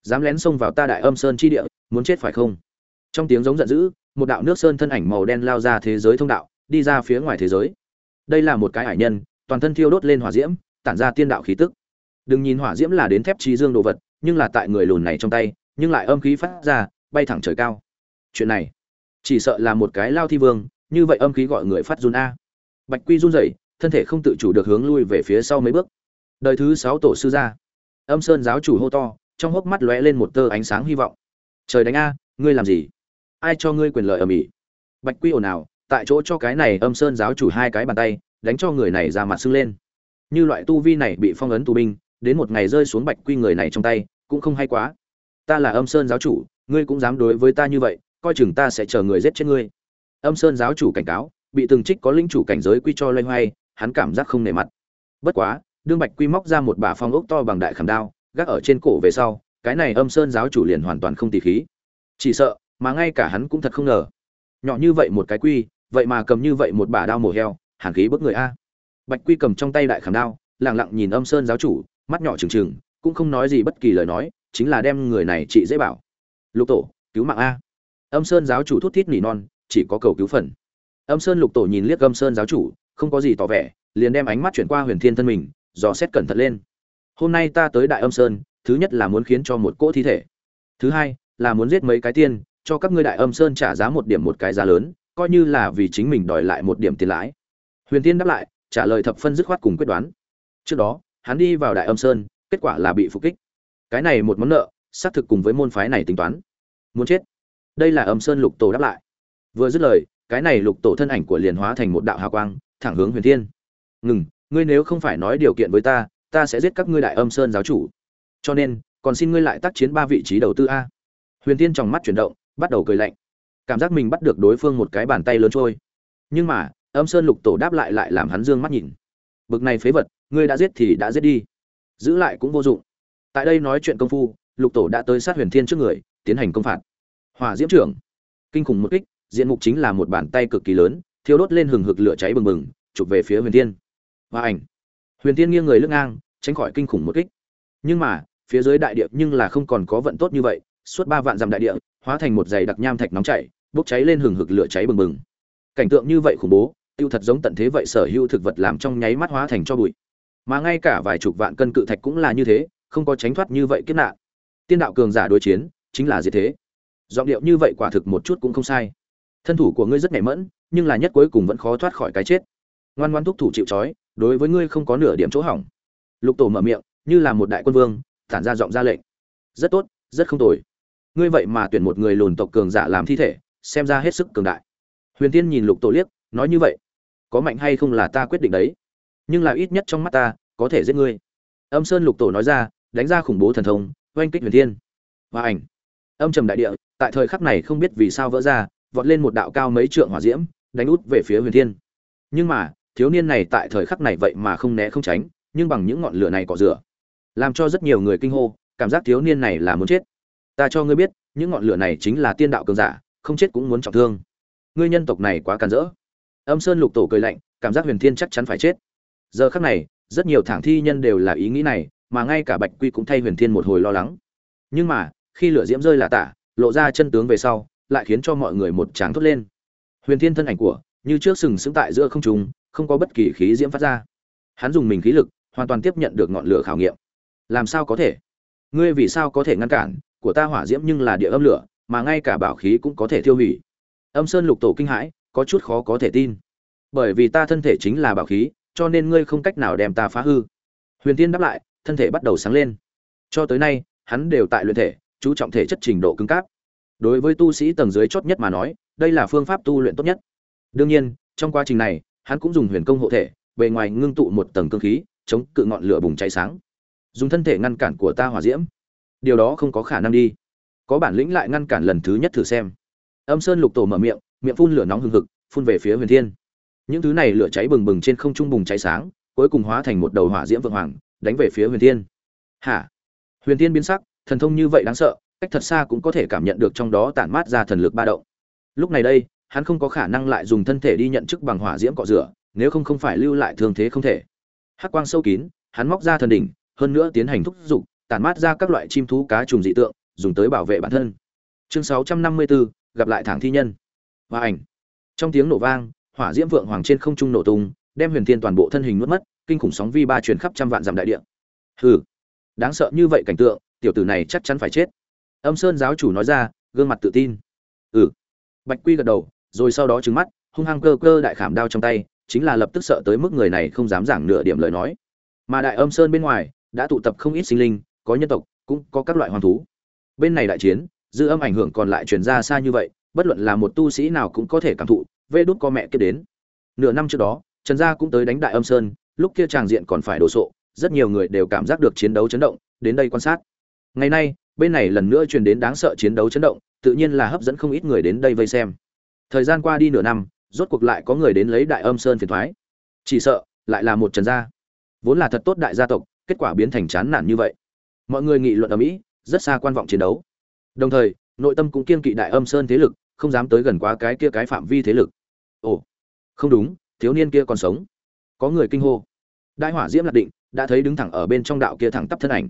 Dám lén xông vào ta đại âm sơn chi địa, muốn chết phải không? Trong tiếng giống giận dữ một đạo nước sơn thân ảnh màu đen lao ra thế giới thông đạo, đi ra phía ngoài thế giới. Đây là một cái hải nhân, toàn thân thiêu đốt lên hỏa diễm, tản ra tiên đạo khí tức. Đừng nhìn hỏa diễm là đến thép trí dương đồ vật, nhưng là tại người lùn này trong tay, nhưng lại âm khí phát ra, bay thẳng trời cao. Chuyện này, chỉ sợ là một cái lao thi vương, như vậy âm khí gọi người phát run a. Bạch quy run rẩy, thân thể không tự chủ được hướng lui về phía sau mấy bước. Đời thứ sáu tổ sư gia. Âm sơn giáo chủ hô to, trong hốc mắt lóe lên một tơ ánh sáng hy vọng. Trời đánh a, ngươi làm gì? Ai cho ngươi quyền lợi ở mỹ? Bạch quy ồn ào, tại chỗ cho cái này âm sơn giáo chủ hai cái bàn tay, đánh cho người này ra mặt sưng lên. Như loại tu vi này bị phong ấn tù binh, đến một ngày rơi xuống bạch quy người này trong tay, cũng không hay quá. Ta là âm sơn giáo chủ, ngươi cũng dám đối với ta như vậy, coi chừng ta sẽ chờ người giết chết ngươi. Âm sơn giáo chủ cảnh cáo, bị từng trích có linh chủ cảnh giới quy cho loay hoay, hắn cảm giác không nề mặt. Bất quá, đương bạch quy móc ra một bả phong ốc to bằng đại khảm đao, gác ở trên cổ về sau, cái này âm sơn giáo chủ liền hoàn toàn không tỉ khí. Chỉ sợ mà ngay cả hắn cũng thật không ngờ. Nhỏ như vậy một cái quy, vậy mà cầm như vậy một bả đao mổ heo, hàn khí bức người a. Bạch quy cầm trong tay đại khảm đao lẳng lặng nhìn âm sơn giáo chủ, mắt nhỏ trừng trừng, cũng không nói gì bất kỳ lời nói, chính là đem người này chị dễ bảo. Lục tổ, cứu mạng a. Âm sơn giáo chủ thút thít nỉ non, chỉ có cầu cứu phần. Âm sơn lục tổ nhìn liếc âm sơn giáo chủ, không có gì tỏ vẻ, liền đem ánh mắt chuyển qua huyền thiên thân mình, dò xét cẩn thận lên. Hôm nay ta tới đại âm sơn, thứ nhất là muốn khiến cho một cỗ thi thể. Thứ hai, là muốn giết mấy cái tiên cho các ngươi đại âm sơn trả giá một điểm một cái giá lớn, coi như là vì chính mình đòi lại một điểm tiền lãi. Huyền tiên đáp lại, trả lời thập phân dứt khoát cùng quyết đoán. Trước đó, hắn đi vào đại âm sơn, kết quả là bị phục kích. Cái này một món nợ, xác thực cùng với môn phái này tính toán. Muốn chết. Đây là âm sơn lục tổ đáp lại. Vừa dứt lời, cái này lục tổ thân ảnh của liền hóa thành một đạo hào quang, thẳng hướng huyền thiên. Ngừng, ngươi nếu không phải nói điều kiện với ta ta sẽ giết các ngươi đại âm sơn giáo chủ. Cho nên, còn xin ngươi lại tác chiến ba vị trí đầu tư a. Huyền thiên trong mắt chuyển động bắt đầu cười lạnh. Cảm giác mình bắt được đối phương một cái bàn tay lớn trôi. Nhưng mà, âm sơn lục tổ đáp lại lại làm hắn dương mắt nhìn. Bực này phế vật, ngươi đã giết thì đã giết đi. Giữ lại cũng vô dụng. Tại đây nói chuyện công phu, lục tổ đã tới sát huyền thiên trước người, tiến hành công phạt. Hỏa diễm trưởng. Kinh khủng một kích, diện mục chính là một bàn tay cực kỳ lớn, thiêu đốt lên hừng hực lửa cháy bừng bừng, chụp về phía huyền thiên. Và ảnh. Huyền thiên nghiêng người lưng ngang, tránh khỏi kinh khủng một kích. Nhưng mà, phía dưới đại địa nhưng là không còn có vận tốt như vậy suốt ba vạn dặm đại địa, hóa thành một dày đặc nham thạch nóng chảy, bốc cháy lên hừng hực lửa cháy bừng bừng. Cảnh tượng như vậy khủng bố, tiêu thật giống tận thế vậy sở hữu thực vật làm trong nháy mắt hóa thành cho bụi. Mà ngay cả vài chục vạn cân cự thạch cũng là như thế, không có tránh thoát như vậy kiếp nạn. Tiên đạo cường giả đối chiến, chính là gì thế? Giọng điệu như vậy quả thực một chút cũng không sai. Thân thủ của ngươi rất nhạy mẫn, nhưng là nhất cuối cùng vẫn khó thoát khỏi cái chết. Ngoan ngoan thúc thủ chịu trói, đối với ngươi không có nửa điểm chỗ hỏng. Lục tổ mở miệng, như là một đại quân vương, tản ra giọng ra lệnh. Rất tốt, rất không tồi ngươi vậy mà tuyển một người lùn tộc cường giả làm thi thể, xem ra hết sức cường đại. Huyền tiên nhìn lục tổ liếc, nói như vậy, có mạnh hay không là ta quyết định đấy, nhưng là ít nhất trong mắt ta, có thể giết ngươi. Âm sơn lục tổ nói ra, đánh ra khủng bố thần thông, oanh kích huyền thiên và ảnh. Âm trầm đại địa, tại thời khắc này không biết vì sao vỡ ra, vọt lên một đạo cao mấy trượng hỏa diễm, đánh út về phía huyền thiên nhưng mà, thiếu niên này tại thời khắc này vậy mà không né không tránh, nhưng bằng những ngọn lửa này cọ rửa, làm cho rất nhiều người kinh hô, cảm giác thiếu niên này là muốn chết ta cho ngươi biết, những ngọn lửa này chính là tiên đạo cường giả, không chết cũng muốn trọng thương. Ngươi nhân tộc này quá càn rỡ. Âm sơn lục tổ cười lạnh, cảm giác huyền thiên chắc chắn phải chết. Giờ khắc này, rất nhiều thảng thi nhân đều là ý nghĩ này, mà ngay cả bạch quy cũng thay huyền thiên một hồi lo lắng. Nhưng mà, khi lửa diễm rơi là tả, lộ ra chân tướng về sau, lại khiến cho mọi người một tráng thốt lên. Huyền thiên thân ảnh của, như trước sừng sững tại giữa không trung, không có bất kỳ khí diễm phát ra. Hắn dùng mình khí lực, hoàn toàn tiếp nhận được ngọn lửa khảo nghiệm. Làm sao có thể? Ngươi vì sao có thể ngăn cản của ta hỏa diễm nhưng là địa âm lửa, mà ngay cả bảo khí cũng có thể tiêu hủy. Âm sơn lục tổ kinh hãi, có chút khó có thể tin. Bởi vì ta thân thể chính là bảo khí, cho nên ngươi không cách nào đem ta phá hư. Huyền tiên đáp lại, thân thể bắt đầu sáng lên. Cho tới nay, hắn đều tại luyện thể, chú trọng thể chất trình độ cứng cáp. Đối với tu sĩ tầng dưới chót nhất mà nói, đây là phương pháp tu luyện tốt nhất. Đương nhiên, trong quá trình này, hắn cũng dùng huyền công hộ thể, bề ngoài ngưng tụ một tầng cương khí, chống cự ngọn lửa bùng cháy sáng. Dùng thân thể ngăn cản của ta hỏa diễm điều đó không có khả năng đi. Có bản lĩnh lại ngăn cản lần thứ nhất thử xem. Âm sơn lục tổ mở miệng miệng phun lửa nóng hừng hực, phun về phía huyền thiên. Những thứ này lửa cháy bừng bừng trên không trung bùng cháy sáng, cuối cùng hóa thành một đầu hỏa diễm vượng hoàng, đánh về phía huyền thiên. Hả? Huyền thiên biến sắc, thần thông như vậy đáng sợ, cách thật xa cũng có thể cảm nhận được trong đó tản mát ra thần lực ba động. Lúc này đây, hắn không có khả năng lại dùng thân thể đi nhận chức bằng hỏa diễm cọ rửa, nếu không không phải lưu lại thương thế không thể. Hắc quang sâu kín, hắn móc ra thần đỉnh, hơn nữa tiến hành thúc giục tản mát ra các loại chim thú cá trùng dị tượng dùng tới bảo vệ bản thân. Chương 654, gặp lại thẳng thi nhân. Và ảnh. Trong tiếng nổ vang hỏa diễm vượng hoàng trên không trung nổ tung đem huyền thiên toàn bộ thân hình nuốt mất kinh khủng sóng vi ba truyền khắp trăm vạn dặm đại địa. Hừ đáng sợ như vậy cảnh tượng tiểu tử này chắc chắn phải chết. Âm sơn giáo chủ nói ra gương mặt tự tin. Ừ. Bạch quy gật đầu rồi sau đó trừng mắt hung hăng cơ cơ đại khảm đao trong tay chính là lập tức sợ tới mức người này không dám giảng nửa điểm lời nói. Mà đại âm sơn bên ngoài đã tụ tập không ít sinh linh có nhân tộc, cũng có các loại hoang thú. Bên này đại chiến, dư âm ảnh hưởng còn lại truyền ra xa như vậy, bất luận là một tu sĩ nào cũng có thể cảm thụ, vê đốt có mẹ kia đến. Nửa năm trước đó, trần gia cũng tới đánh đại âm sơn, lúc kia tràng diện còn phải đổ sộ, rất nhiều người đều cảm giác được chiến đấu chấn động, đến đây quan sát. Ngày nay, bên này lần nữa truyền đến đáng sợ chiến đấu chấn động, tự nhiên là hấp dẫn không ít người đến đây vây xem. Thời gian qua đi nửa năm, rốt cuộc lại có người đến lấy đại âm sơn phiền thoái. Chỉ sợ, lại là một trần gia. Vốn là thật tốt đại gia tộc, kết quả biến thành chán nản như vậy mọi người nghị luận ở mỹ, rất xa quan vọng chiến đấu. Đồng thời, nội tâm cũng kiên kỵ đại âm sơn thế lực, không dám tới gần quá cái kia cái phạm vi thế lực. Ồ, không đúng, thiếu niên kia còn sống. Có người kinh hô. Đại hỏa diễm lạc định đã thấy đứng thẳng ở bên trong đạo kia thẳng tắp thân ảnh.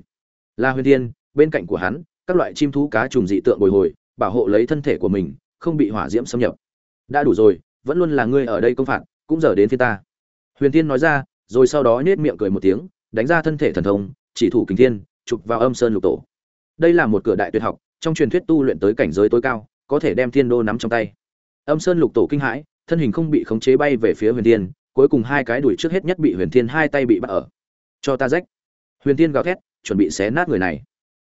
La huyền thiên, bên cạnh của hắn, các loại chim thú cá trùng dị tượng bồi hồi, bảo hộ lấy thân thể của mình, không bị hỏa diễm xâm nhập. Đã đủ rồi, vẫn luôn là ngươi ở đây công phạt, cũng giờ đến phía ta. Huyền thiên nói ra, rồi sau đó nhếch miệng cười một tiếng, đánh ra thân thể thần thông, chỉ thủ kính thiên chụp vào âm sơn lục tổ. Đây là một cửa đại tuyệt học, trong truyền thuyết tu luyện tới cảnh giới tối cao, có thể đem thiên đô nắm trong tay. Âm sơn lục tổ kinh hãi, thân hình không bị khống chế bay về phía huyền thiên, cuối cùng hai cái đuổi trước hết nhất bị huyền thiên hai tay bị bắt ở. Cho ta rách. Huyền thiên gào thét, chuẩn bị xé nát người này.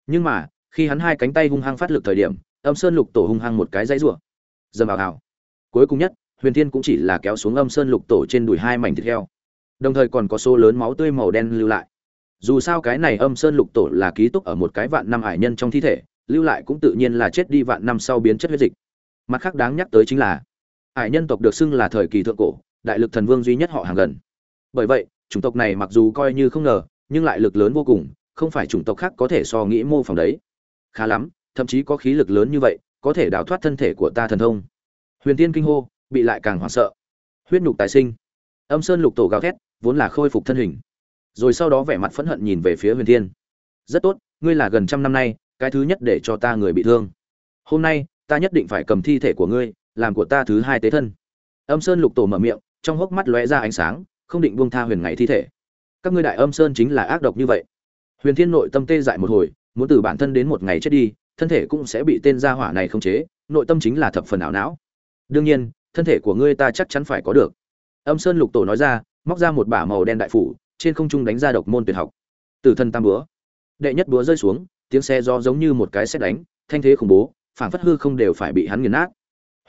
Nhưng mà, khi hắn hai cánh tay hung hăng phát lực thời điểm, âm sơn lục tổ hung hăng một cái dãy rủa. Dầm vào hào cuối cùng nhất, huyền thiên cũng chỉ là kéo xuống âm sơn lục tổ trên đùi hai mảnh thịt heo. Đồng thời còn có số lớn máu tươi màu đen lưu lại dù sao cái này âm sơn lục tổ là ký túc ở một cái vạn năm hải nhân trong thi thể, lưu lại cũng tự nhiên là chết đi vạn năm sau biến chất huyết dịch. Mặt khác đáng nhắc tới chính là, hải nhân tộc được xưng là thời kỳ thượng cổ, đại lực thần vương duy nhất họ hàng gần. Bởi vậy, chủng tộc này mặc dù coi như không ngờ, nhưng lại lực lớn vô cùng, không phải chủng tộc khác có thể so nghĩ mô phỏng đấy. Khá lắm, thậm chí có khí lực lớn như vậy, có thể đào thoát thân thể của ta thần thông. Huyền tiên kinh hô, bị lại càng hoảng sợ. Huyết nhục tài sinh. Âm sơn lục tổ gào thét, vốn là khôi phục thân hình rồi sau đó vẻ mặt phẫn hận nhìn về phía huyền thiên. Rất tốt, ngươi là gần trăm năm nay, cái thứ nhất để cho ta người bị thương. Hôm nay, ta nhất định phải cầm thi thể của ngươi, làm của ta thứ hai tế thân. Âm sơn lục tổ mở miệng, trong hốc mắt lóe ra ánh sáng, không định buông tha huyền ngày thi thể. Các ngươi đại âm sơn chính là ác độc như vậy. Huyền thiên nội tâm tê dại một hồi, muốn từ bản thân đến một ngày chết đi, thân thể cũng sẽ bị tên gia hỏa này khống chế, nội tâm chính là thập phần ảo não. Đương nhiên, thân thể của ngươi ta chắc chắn phải có được. Âm sơn lục tổ nói ra, móc ra một bả màu đen đại phủ trên không trung đánh ra độc môn tuyệt học. Từ thân tam búa. Đệ nhất búa rơi xuống, tiếng xe do giống như một cái xét đánh, thanh thế khủng bố, phảng phất hư không đều phải bị hắn nghiền nát.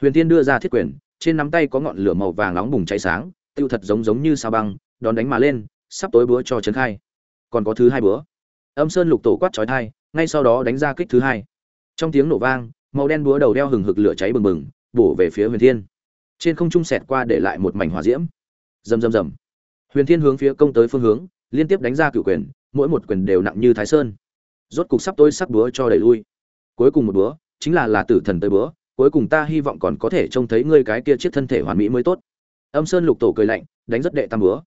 Huyền tiên đưa ra thiết quyền, trên nắm tay có ngọn lửa màu vàng nóng bùng cháy sáng, tiêu thật giống giống như sao băng, đón đánh mà lên, sắp tối búa cho trấn khai. Còn có thứ hai búa. Âm sơn lục tổ quát chói thai, ngay sau đó đánh ra kích thứ hai. Trong tiếng nổ vang, màu đen búa đầu đeo hừng hực lửa cháy bừng bừng, bổ về phía huyền thiên. Trên không trung sẹt qua để lại một mảnh hỏa diễm. Rầm rầm rầm huyền thiên hướng phía công tới phương hướng, liên tiếp đánh ra cửu quyền, mỗi một quyền đều nặng như thái sơn. Rốt cục sắp tôi sắc búa cho đẩy lui. Cuối cùng một búa, chính là là tử thần tới búa, cuối cùng ta hy vọng còn có thể trông thấy ngươi cái kia chiếc thân thể hoàn mỹ mới tốt. Âm sơn lục tổ cười lạnh, đánh rất đệ tam búa.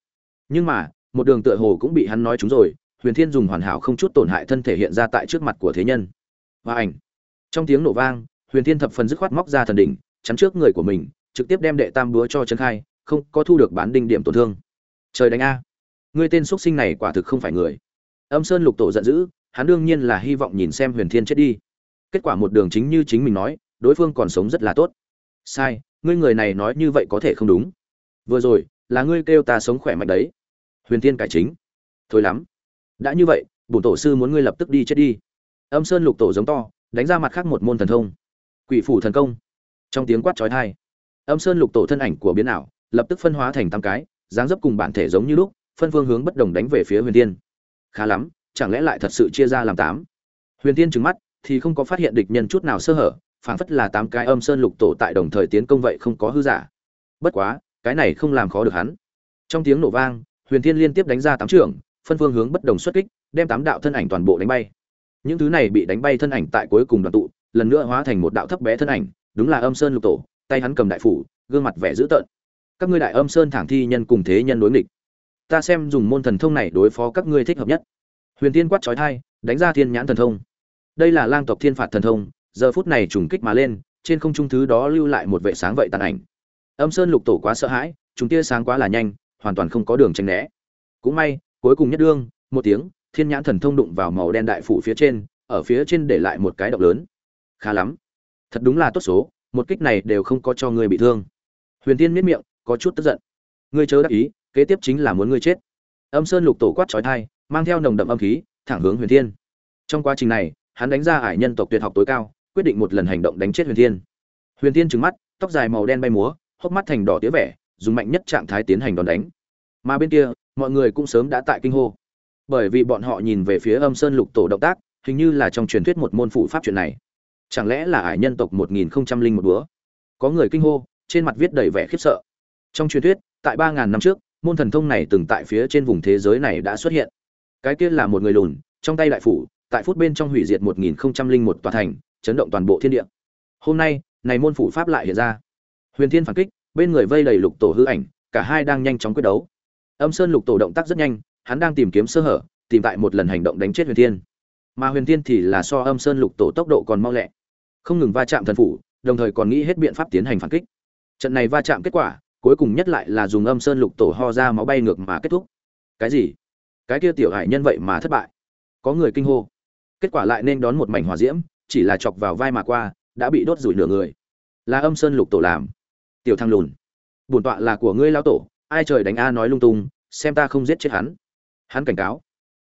Nhưng mà, một đường tựa hồ cũng bị hắn nói trúng rồi, huyền thiên dùng hoàn hảo không chút tổn hại thân thể hiện ra tại trước mặt của thế nhân. Và ảnh. Trong tiếng nổ vang, huyền thiên thập phần dứt khoát móc ra thần đỉnh, chắn trước người của mình, trực tiếp đem đệ tam búa cho trấn khai, không có thu được bán đinh điểm tổn thương trời đánh a. Ngươi tên xuất sinh này quả thực không phải người. Âm sơn lục tổ giận dữ, hắn đương nhiên là hy vọng nhìn xem huyền thiên chết đi. Kết quả một đường chính như chính mình nói, đối phương còn sống rất là tốt. Sai, ngươi người này nói như vậy có thể không đúng. Vừa rồi, là ngươi kêu ta sống khỏe mạnh đấy. Huyền Thiên cải chính. Thôi lắm. Đã như vậy bổn tổ sư muốn ngươi lập tức đi chết đi. Âm sơn lục tổ giống to, đánh ra mặt khác một môn thần thông. Quỷ phủ thần công. Trong tiếng quát trói thai âm sơn lục tổ thân ảnh của biến ảo, lập tức phân hóa thành tám cái dáng dấp cùng bản thể giống như lúc, phân phương hướng bất đồng đánh về phía huyền tiên khá lắm, chẳng lẽ lại thật sự chia ra làm tám? Huyền tiên trừng mắt, thì không có phát hiện địch nhân chút nào sơ hở, phảng phất là tám cái âm sơn lục tổ tại đồng thời tiến công vậy không có hư giả. Bất quá, cái này không làm khó được hắn. Trong tiếng nổ vang, huyền thiên liên tiếp đánh ra tám trưởng, phân phương hướng bất đồng xuất kích, đem tám đạo thân ảnh toàn bộ đánh bay. Những thứ này bị đánh bay thân ảnh tại cuối cùng đoàn tụ, lần nữa hóa thành một đạo thấp bé thân ảnh, đúng là âm sơn lục tổ, tay hắn cầm đại phủ, gương mặt vẻ dữ tợn các ngươi đại âm sơn thẳng thi nhân cùng thế nhân đối nghịch. Ta xem dùng môn thần thông này đối phó các ngươi thích hợp nhất. Huyền tiên quát trói thai, đánh ra thiên nhãn thần thông. Đây là lang tộc thiên phạt thần thông, giờ phút này trùng kích mà lên, trên không trung thứ đó lưu lại một vệ sáng vậy tàn ảnh. Âm sơn lục tổ quá sợ hãi, chúng tia sáng quá là nhanh, hoàn toàn không có đường tránh né. Cũng may, cuối cùng nhất đương, một tiếng, thiên nhãn thần thông đụng vào màu đen đại phủ phía trên, ở phía trên để lại một cái động lớn. Khá lắm. Thật đúng là tốt số, một kích này đều không có cho người bị thương. Huyền tiên miết miệng có chút tức giận. Ngươi chớ đắc ý, kế tiếp chính là muốn ngươi chết. Âm sơn lục tổ quát trói thai, mang theo nồng đậm âm khí, thẳng hướng huyền thiên. Trong quá trình này, hắn đánh ra ải nhân tộc tuyệt học tối cao, quyết định một lần hành động đánh chết huyền thiên. Huyền thiên trứng mắt, tóc dài màu đen bay múa, hốc mắt thành đỏ tía vẻ, dùng mạnh nhất trạng thái tiến hành đòn đánh. Mà bên kia, mọi người cũng sớm đã tại kinh hô. Bởi vì bọn họ nhìn về phía âm sơn lục tổ động tác, hình như là trong truyền thuyết một môn phụ pháp chuyện này. Chẳng lẽ là ải nhân tộc một nghìn không trăm linh một búa có người kinh hô, trên mặt viết đầy vẻ khiếp sợ trong truyền thuyết, tại ba ngàn năm trước, môn thần thông này từng tại phía trên vùng thế giới này đã xuất hiện. Cái kia là một người lùn, trong tay đại phủ, tại phút bên trong hủy diệt một nghìn không trăm linh một tòa thành, chấn động toàn bộ thiên địa. Hôm nay, này môn phủ pháp lại hiện ra. Huyền thiên phản kích, bên người vây đầy lục tổ hư ảnh, cả hai đang nhanh chóng quyết đấu. Âm sơn lục tổ động tác rất nhanh, hắn đang tìm kiếm sơ hở, tìm tại một lần hành động đánh chết huyền thiên. Mà huyền thiên thì là so âm sơn lục tổ tốc độ còn mau lẹ. Không ngừng va chạm thần phủ, đồng thời còn nghĩ hết biện pháp tiến hành phản kích. Trận này va chạm kết quả cuối cùng nhất lại là dùng âm sơn lục tổ ho ra máu bay ngược mà kết thúc. Cái gì? Cái kia tiểu hải nhân vậy mà thất bại. Có người kinh hô. Kết quả lại nên đón một mảnh hỏa diễm, chỉ là chọc vào vai mà qua, đã bị đốt rủi nửa người. Là âm sơn lục tổ làm. Tiểu thăng lùn. Bổn tọa là của ngươi lao tổ, ai trời đánh a nói lung tung, xem ta không giết chết hắn. Hắn cảnh cáo.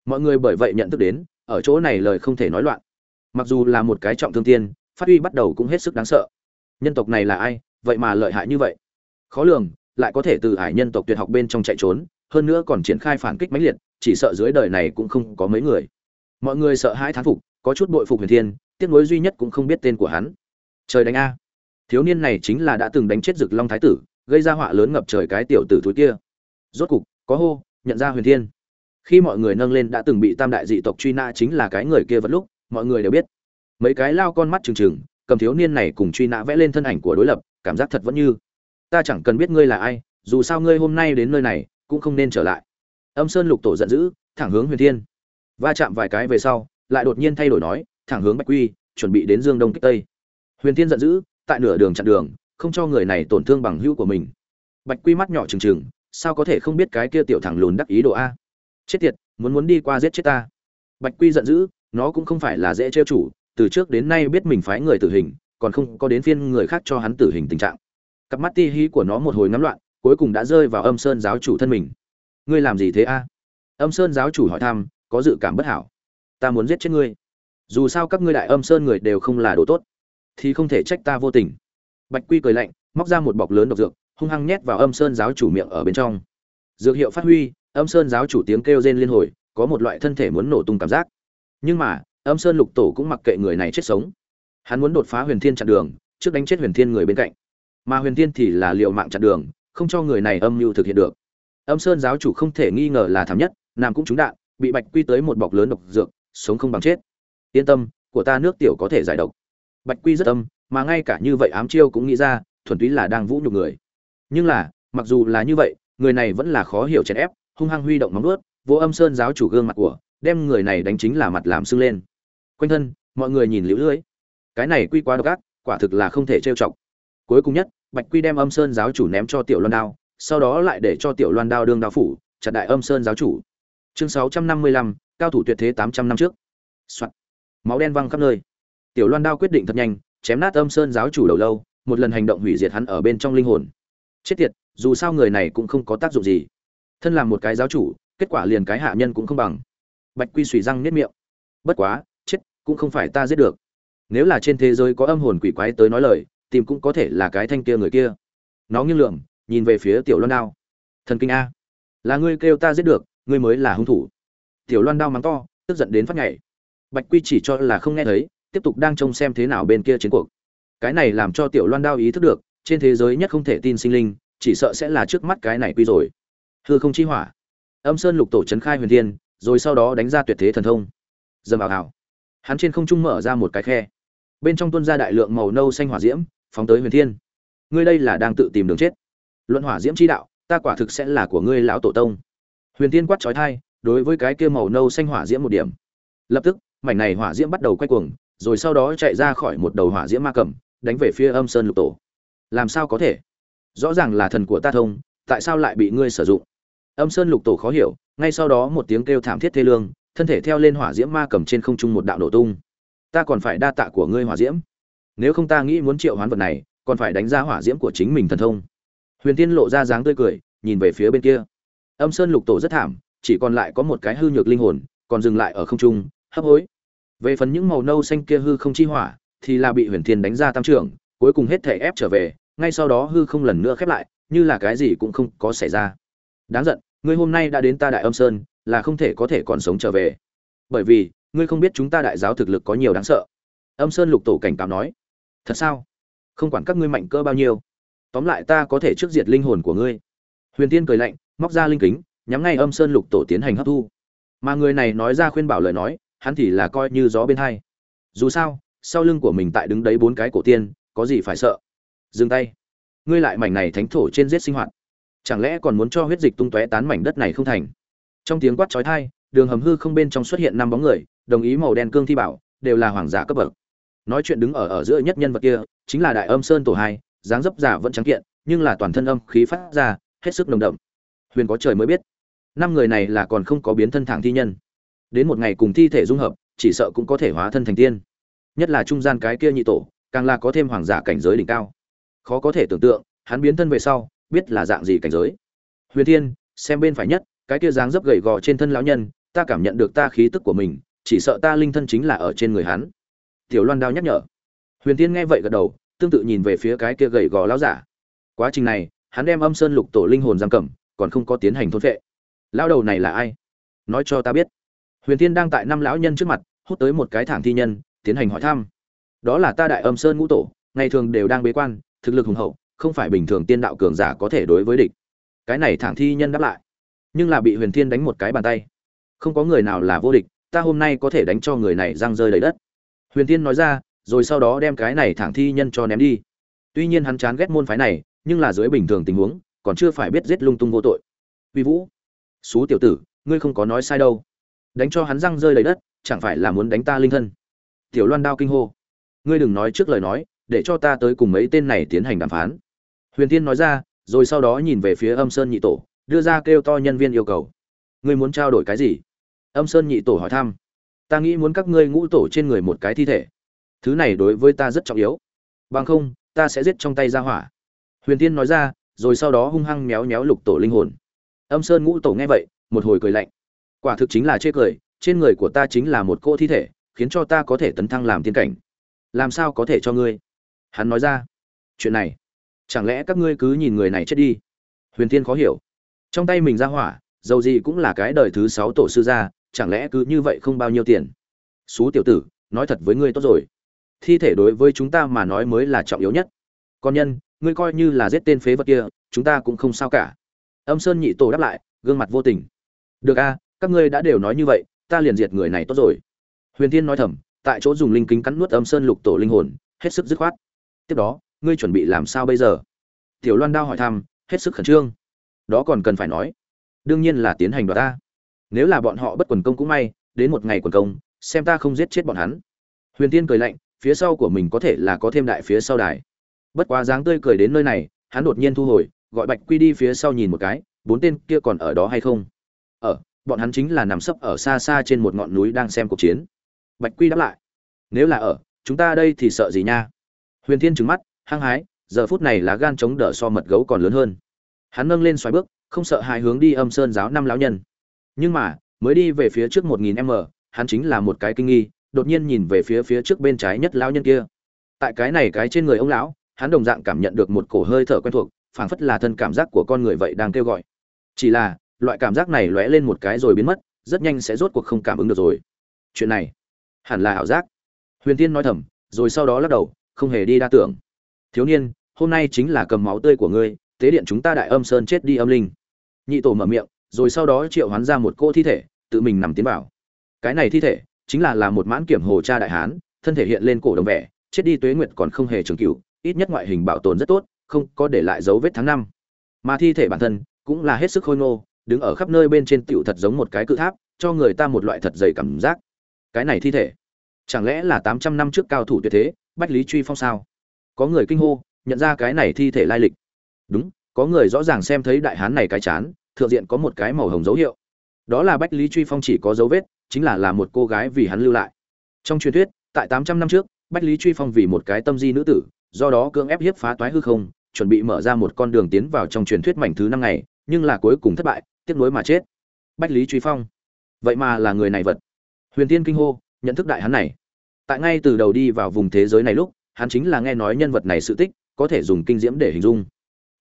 Mọi người bởi vậy nhận thức đến, ở chỗ này lời không thể nói loạn. Mặc dù là một cái trọng thương tiên, phát huy bắt đầu cũng hết sức đáng sợ. Nhân tộc này là ai, vậy mà lợi hại như vậy? Khó lường, lại có thể từ ải nhân tộc tuyệt học bên trong chạy trốn, hơn nữa còn triển khai phản kích mãnh liệt, chỉ sợ dưới đời này cũng không có mấy người. Mọi người sợ hãi thán phục, có chút bội phục huyền thiên, tiếc nuối duy nhất cũng không biết tên của hắn. Trời đánh a. Thiếu niên này chính là đã từng đánh chết rực long thái tử, gây ra họa lớn ngập trời cái tiểu tử thúi kia. Rốt cục, có hô, nhận ra huyền thiên. Khi mọi người nâng lên đã từng bị tam đại dị tộc truy nã chính là cái người kia vẫn lúc, mọi người đều biết. Mấy cái lao con mắt trừng trừng, cầm thiếu niên này cùng truy nã vẽ lên thân ảnh của đối lập, cảm giác thật vẫn như ta chẳng cần biết ngươi là ai, dù sao ngươi hôm nay đến nơi này, cũng không nên trở lại. Âm sơn lục tổ giận dữ, thẳng hướng huyền thiên. Va chạm vài cái về sau, lại đột nhiên thay đổi nói, thẳng hướng bạch quy, chuẩn bị đến dương đông kích tây. Huyền thiên giận dữ, tại nửa đường chặn đường, không cho người này tổn thương bằng hữu của mình. Bạch quy mắt nhỏ trừng trừng, sao có thể không biết cái kia tiểu thẳng lùn đắc ý đồ a? Chết tiệt, muốn muốn đi qua giết chết ta. Bạch quy giận dữ, nó cũng không phải là dễ trêu chủ, từ trước đến nay biết mình phái người tử hình, còn không có đến phiên người khác cho hắn tử hình tình trạng cặp mắt ti hí của nó một hồi ngắm loạn, cuối cùng đã rơi vào âm sơn giáo chủ thân mình. Ngươi làm gì thế a? Âm sơn giáo chủ hỏi thăm, có dự cảm bất hảo. Ta muốn giết chết ngươi. Dù sao các ngươi đại âm sơn người đều không là đồ tốt, thì không thể trách ta vô tình. Bạch quy cười lạnh, móc ra một bọc lớn độc dược, hung hăng nhét vào âm sơn giáo chủ miệng ở bên trong. Dược hiệu phát huy, âm sơn giáo chủ tiếng kêu rên liên hồi, có một loại thân thể muốn nổ tung cảm giác. Nhưng mà, âm sơn lục tổ cũng mặc kệ người này chết sống. Hắn muốn đột phá huyền thiên chặn đường, trước đánh chết huyền thiên người bên cạnh mà huyền thiên thì là liệu mạng chặn đường, không cho người này âm mưu thực hiện được. Âm sơn giáo chủ không thể nghi ngờ là thảm nhất, nam cũng trúng đạn, bị bạch quy tới một bọc lớn độc dược, sống không bằng chết. Yên tâm, của ta nước tiểu có thể giải độc. Bạch quy rất âm, mà ngay cả như vậy ám chiêu cũng nghĩ ra, thuần túy là đang vũ nhục người. Nhưng là, mặc dù là như vậy, người này vẫn là khó hiểu chèn ép, hung hăng huy động móng ướt vô âm sơn giáo chủ gương mặt của, đem người này đánh chính là mặt làm sưng lên. Quanh thân, mọi người nhìn liễu lưỡi cái này quy quá độc ác, quả thực là không thể trêu chọc cuối cùng nhất, bạch quy đem âm sơn giáo chủ ném cho tiểu loan đao, sau đó lại để cho tiểu loan đao đương đao phủ, chặt đại âm sơn giáo chủ. Chương sáu trăm năm mươi lăm, cao thủ tuyệt thế tám trăm năm trước、Soạn. Máu đen văng khắp nơi. Tiểu loan đao quyết định thật nhanh, chém nát âm sơn giáo chủ đầu lâu, một lần hành động hủy diệt hắn ở bên trong linh hồn. Chết tiệt, dù sao người này cũng không có tác dụng gì. Thân làm một cái giáo chủ, kết quả liền cái hạ nhân cũng không bằng. Bạch quy suy răng nếp miệng. Bất quá, chết, cũng không phải ta giết được. Nếu là trên thế giới có âm hồn quỷ quái tới nói lời tìm cũng có thể là cái thanh kia người kia. Nó nghiêng lượng nhìn về phía tiểu loan đao. Thần kinh a. Là ngươi kêu ta giết được, ngươi mới là hung thủ. Tiểu loan đao mắng to, tức giận đến phát nhảy. Bạch quy chỉ cho là không nghe thấy, tiếp tục đang trông xem thế nào bên kia chiến cuộc. Cái này làm cho tiểu loan đao ý thức được, trên thế giới nhất không thể tin sinh linh, chỉ sợ sẽ là trước mắt cái này quy rồi. Hư không chi hỏa. Âm sơn lục tổ trấn khai huyền thiên, rồi sau đó đánh ra tuyệt thế thần thông. Dầm vào hào hắn trên không trung mở ra một cái khe. Bên trong tuôn ra đại lượng màu nâu xanh hỏa diễm phóng tới huyền thiên. Ngươi đây là đang tự tìm đường chết. Luận hỏa diễm chi đạo, ta quả thực sẽ là của ngươi lão tổ tông. Huyền thiên quát trói thai, đối với cái kia màu nâu xanh hỏa diễm một điểm. Lập tức, mảnh này hỏa diễm bắt đầu quay cuồng, rồi sau đó chạy ra khỏi một đầu hỏa diễm ma cầm, đánh về phía âm sơn lục tổ. Làm sao có thể? Rõ ràng là thần của ta thông, tại sao lại bị ngươi sử dụng? Âm sơn lục tổ khó hiểu, ngay sau đó một tiếng kêu thảm thiết thê lương, thân thể theo lên hỏa diễm ma cầm trên không trung một đạo nổ tung. Ta còn phải đa tạ của ngươi hỏa diễm nếu không ta nghĩ muốn triệu hoán vật này, còn phải đánh ra hỏa diễm của chính mình thần thông. Huyền tiên lộ ra dáng tươi cười, nhìn về phía bên kia. Âm sơn lục tổ rất thảm, chỉ còn lại có một cái hư nhược linh hồn, còn dừng lại ở không trung, hấp hối. Về phần những màu nâu xanh kia hư không chi hỏa, thì là bị huyền thiên đánh ra tam trưởng, cuối cùng hết thể ép trở về, ngay sau đó hư không lần nữa khép lại, như là cái gì cũng không có xảy ra. Đáng giận, ngươi hôm nay đã đến ta đại âm sơn, là không thể có thể còn sống trở về. Bởi vì, ngươi không biết chúng ta đại giáo thực lực có nhiều đáng sợ. Âm sơn lục tổ cảnh cáo nói thật sao? Không quản các ngươi mạnh cơ bao nhiêu. Tóm lại ta có thể trước diệt linh hồn của ngươi. Huyền tiên cười lạnh, móc ra linh kính, nhắm ngay âm sơn lục tổ tiến hành hấp thu. Mà người này nói ra khuyên bảo lời nói, hắn thì là coi như gió bên hai. Dù sao, sau lưng của mình tại đứng đấy bốn cái cổ tiên, có gì phải sợ? Dừng tay. Ngươi lại mảnh này thánh thổ trên giết sinh hoạt. Chẳng lẽ còn muốn cho huyết dịch tung tóe tán mảnh đất này không thành? Trong tiếng quát chói tai, đường hầm hư không bên trong xuất hiện năm bóng người, đồng ý màu đen cương thi bảo, đều là hoàng giả cấp bậc nói chuyện đứng ở ở giữa nhất nhân vật kia, chính là đại âm sơn tổ hai, dáng dấp giả vẫn trắng kiện, nhưng là toàn thân âm khí phát ra, hết sức nồng đậm. Huyền có trời mới biết, năm người này là còn không có biến thân thẳng thi nhân. Đến một ngày cùng thi thể dung hợp, chỉ sợ cũng có thể hóa thân thành tiên. Nhất là trung gian cái kia nhị tổ, càng là có thêm hoàng giả cảnh giới đỉnh cao. Khó có thể tưởng tượng, hắn biến thân về sau, biết là dạng gì cảnh giới. Huyền thiên, xem bên phải nhất, cái kia dáng dấp gầy gò trên thân lão nhân, ta cảm nhận được ta khí tức của mình, chỉ sợ ta linh thân chính là ở trên người hắn tiểu loan đao nhắc nhở. Huyền thiên nghe vậy gật đầu, tương tự nhìn về phía cái kia gầy gò lão giả. Quá trình này, hắn đem âm sơn lục tổ linh hồn giam cầm, còn không có tiến hành thôn vệ lão đầu này là ai? Nói cho ta biết. Huyền thiên đang tại năm lão nhân trước mặt, hút tới một cái thẳng thi nhân, tiến hành hỏi thăm. Đó là ta đại âm sơn ngũ tổ, ngày thường đều đang bế quan, thực lực hùng hậu, không phải bình thường tiên đạo cường giả có thể đối với địch. Cái này thẳng thi nhân đáp lại. Nhưng là bị huyền thiên đánh một cái bàn tay. Không có người nào là vô địch, ta hôm nay có thể đánh cho người này răng rơi đầy đất huyền thiên nói ra, rồi sau đó đem cái này thẳng thi nhân cho ném đi. Tuy nhiên hắn chán ghét môn phái này, nhưng là dưới bình thường tình huống, còn chưa phải biết giết lung tung vô tội. Vi vũ, xú tiểu tử, ngươi không có nói sai đâu. Đánh cho hắn răng rơi đầy đất, chẳng phải là muốn đánh ta linh thân? Tiểu loan đao kinh hô. Ngươi đừng nói trước lời nói, để cho ta tới cùng mấy tên này tiến hành đàm phán. Huyền tiên nói ra, rồi sau đó nhìn về phía âm sơn nhị tổ, đưa ra kêu to nhân viên yêu cầu. Ngươi muốn trao đổi cái gì? Âm sơn nhị tổ hỏi thăm ta nghĩ muốn các ngươi ngũ tổ trên người một cái thi thể. Thứ này đối với ta rất trọng yếu. Bằng không, ta sẽ giết trong tay ra hỏa. Huyền tiên nói ra, rồi sau đó hung hăng méo méo lục tổ linh hồn. Âm sơn ngũ tổ nghe vậy, một hồi cười lạnh. Quả thực chính là chê cười, trên người của ta chính là một cô thi thể, khiến cho ta có thể tấn thăng làm tiên cảnh. Làm sao có thể cho ngươi? Hắn nói ra. Chuyện này, chẳng lẽ các ngươi cứ nhìn người này chết đi? Huyền tiên khó hiểu. Trong tay mình ra hỏa, dầu gì cũng là cái đời thứ sáu tổ sư gia chẳng lẽ cứ như vậy không bao nhiêu tiền? Xú tiểu tử, nói thật với ngươi tốt rồi. Thi thể đối với chúng ta mà nói mới là trọng yếu nhất. Con nhân, ngươi coi như là giết tên phế vật kia, chúng ta cũng không sao cả. Âm sơn nhị tổ đáp lại, gương mặt vô tình. Được a, các ngươi đã đều nói như vậy, ta liền diệt người này tốt rồi. Huyền thiên nói thầm, tại chỗ dùng linh kính cắn nuốt âm sơn lục tổ linh hồn, hết sức dứt khoát. Tiếp đó, ngươi chuẩn bị làm sao bây giờ? Tiểu loan đao hỏi thăm, hết sức khẩn trương. Đó còn cần phải nói. Đương nhiên là tiến hành đoạt ta nếu là bọn họ bất quần công cũng may, đến một ngày quần công, xem ta không giết chết bọn hắn. Huyền tiên cười lạnh, phía sau của mình có thể là có thêm đại phía sau đài. Bất quá dáng tươi cười đến nơi này, hắn đột nhiên thu hồi, gọi bạch quy đi phía sau nhìn một cái, bốn tên kia còn ở đó hay không? Ở bọn hắn chính là nằm sấp ở xa xa trên một ngọn núi đang xem cuộc chiến. Bạch quy đáp lại, nếu là ở, chúng ta đây thì sợ gì nha? Huyền thiên trừng mắt, hăng hái, giờ phút này lá gan chống đỡ so mật gấu còn lớn hơn. Hắn nâng lên xoáy bước, không sợ hai hướng đi âm sơn giáo năm lão nhân nhưng mà, mới đi về phía trước một nghìn m, hắn chính là một cái kinh nghi, đột nhiên nhìn về phía phía trước bên trái nhất lão nhân kia. Tại cái này cái trên người ông lão, hắn đồng dạng cảm nhận được một cổ hơi thở quen thuộc, phảng phất là thân cảm giác của con người vậy đang kêu gọi. Chỉ là, loại cảm giác này lóe lên một cái rồi biến mất, rất nhanh sẽ rốt cuộc không cảm ứng được rồi. Chuyện này, hẳn là ảo giác. Huyền tiên nói thầm, rồi sau đó lắc đầu, không hề đi đa tưởng. Thiếu niên, hôm nay chính là cầm máu tươi của ngươi, tế điện chúng ta đại âm sơn chết đi âm linh. Nhị tổ mở miệng rồi sau đó triệu hoán ra một cô thi thể, tự mình nằm tiến vào. Cái này thi thể chính là là một mãn kiểm hồ cha đại hán, thân thể hiện lên cổ đồng vẻ, chết đi tuế nguyệt còn không hề trường cửu, ít nhất ngoại hình bảo tồn rất tốt, không có để lại dấu vết tháng năm. Mà thi thể bản thân cũng là hết sức khôi ngô, đứng ở khắp nơi bên trên tựu thật giống một cái cự tháp, cho người ta một loại thật dày cảm giác. Cái này thi thể, chẳng lẽ là tám trăm năm trước cao thủ tuyệt thế, bách lý truy phong sao? Có người kinh hô, nhận ra cái này thi thể lai lịch. Đúng, có người rõ ràng xem thấy đại hán này cái chán thượng diện có một cái màu hồng dấu hiệu. Đó là bách lý truy phong chỉ có dấu vết, chính là là một cô gái vì hắn lưu lại. Trong truyền thuyết, tại tám trăm năm trước, bách lý truy phong vì một cái tâm di nữ tử, do đó cưỡng ép hiếp phá toái hư không, chuẩn bị mở ra một con đường tiến vào trong truyền thuyết mảnh thứ năm ngày nhưng là cuối cùng thất bại, tiếc nuối mà chết. Bách lý truy phong. Vậy mà là người này vật. Huyền tiên kinh hô, nhận thức đại hắn này. Tại ngay từ đầu đi vào vùng thế giới này lúc, hắn chính là nghe nói nhân vật này sự tích, có thể dùng kinh diễm để hình dung.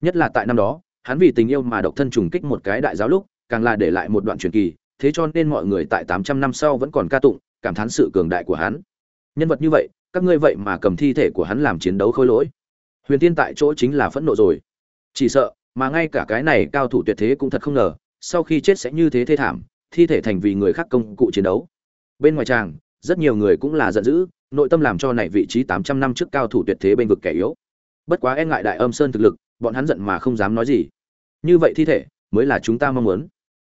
Nhất là tại năm đó hắn vì tình yêu mà độc thân trùng kích một cái đại giáo lúc, càng là để lại một đoạn truyền kỳ, thế cho nên mọi người tại tám trăm năm sau vẫn còn ca tụng, cảm thán sự cường đại của hắn. Nhân vật như vậy, các ngươi vậy mà cầm thi thể của hắn làm chiến đấu khôi lỗi. Huyền tiên tại chỗ chính là phẫn nộ rồi. Chỉ sợ, mà ngay cả cái này cao thủ tuyệt thế cũng thật không ngờ, sau khi chết sẽ như thế thê thảm, thi thể thành vì người khác công cụ chiến đấu. Bên ngoài tràng, rất nhiều người cũng là giận dữ, nội tâm làm cho này vị trí tám trăm năm trước cao thủ tuyệt thế bên vực kẻ yếu. Bất quá e ngại đại âm sơn thực lực bọn hắn giận mà không dám nói gì. Như vậy thi thể mới là chúng ta mong muốn.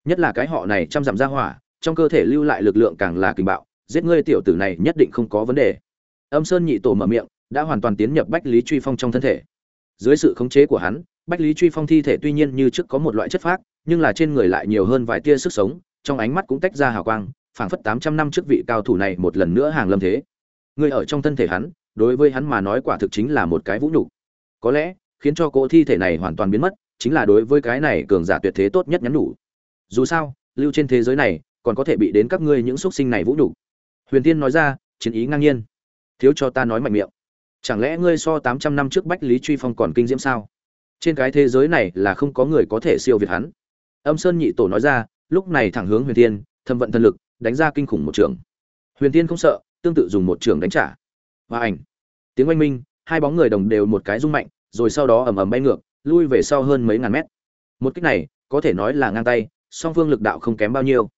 Nhất là cái họ này trăm giảm ra hỏa, trong cơ thể lưu lại lực lượng càng là kinh bạo, giết ngươi tiểu tử này nhất định không có vấn đề. Âm sơn nhị tổ mở miệng, đã hoàn toàn tiến nhập bách lý truy phong trong thân thể. Dưới sự khống chế của hắn, bách lý truy phong thi thể tuy nhiên như trước có một loại chất phác, nhưng là trên người lại nhiều hơn vài tia sức sống, trong ánh mắt cũng tách ra hào quang, phảng phất tám trăm năm trước vị cao thủ này một lần nữa hàng lâm thế. Người ở trong thân thể hắn, đối với hắn mà nói quả thực chính là một cái vũ nhục. Có lẽ khiến cho cỗ thi thể này hoàn toàn biến mất, chính là đối với cái này cường giả tuyệt thế tốt nhất nhắn nhủ. Dù sao, lưu trên thế giới này, còn có thể bị đến các ngươi những xuất sinh này vũ nhục. Huyền tiên nói ra, chiến ý ngang nhiên. Thiếu cho ta nói mạnh miệng. Chẳng lẽ ngươi so tám trăm năm trước bách lý truy phong còn kinh diễm sao? Trên cái thế giới này là không có người có thể siêu việt hắn. Âm sơn nhị tổ nói ra, lúc này thẳng hướng huyền tiên thâm vận thân lực, đánh ra kinh khủng một trường. Huyền tiên không sợ, tương tự dùng một trường đánh trả. Và ảnh. Tiếng oanh minh, hai bóng người đồng đều một cái rung mạnh rồi sau đó ầm ầm bay ngược lui về sau hơn mấy ngàn mét. Một kích này có thể nói là ngang tay song phương lực đạo không kém bao nhiêu.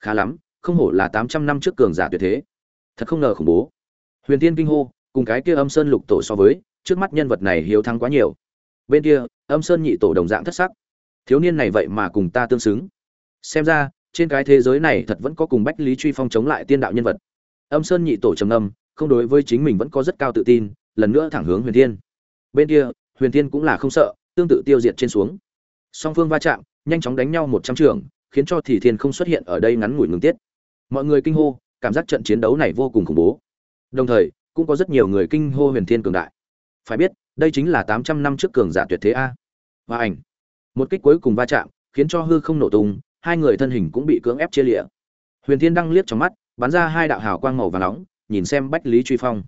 Khá lắm không hổ là tám trăm năm trước cường giả tuyệt thế. Thật không ngờ khủng bố. Huyền tiên kinh hô cùng cái kia âm sơn lục tổ so với trước mắt nhân vật này hiếu thắng quá nhiều. Bên kia âm sơn nhị tổ đồng dạng thất sắc. Thiếu niên này vậy mà cùng ta tương xứng. Xem ra trên cái thế giới này thật vẫn có cùng bách lý truy phong chống lại tiên đạo nhân vật. Âm sơn nhị tổ trầm ngâm, không đối với chính mình vẫn có rất cao tự tin lần nữa thẳng hướng huyền thiên. Bên kia huyền thiên cũng là không sợ, tương tự tiêu diệt trên xuống. Song phương va chạm, nhanh chóng đánh nhau một trăm trường, khiến cho thì thiên không xuất hiện ở đây ngắn ngủi ngừng tiết. Mọi người kinh hô, cảm giác trận chiến đấu này vô cùng khủng bố. Đồng thời, cũng có rất nhiều người kinh hô huyền thiên cường đại. Phải biết, đây chính là tám trăm năm trước cường giả tuyệt thế a. Và ảnh. Một kích cuối cùng va chạm, khiến cho hư không nổ tung, hai người thân hình cũng bị cưỡng ép chia lịa. Huyền thiên đăng liếc trong mắt, bắn ra hai đạo hào quang màu và nóng, nhìn xem bách lý truy phong.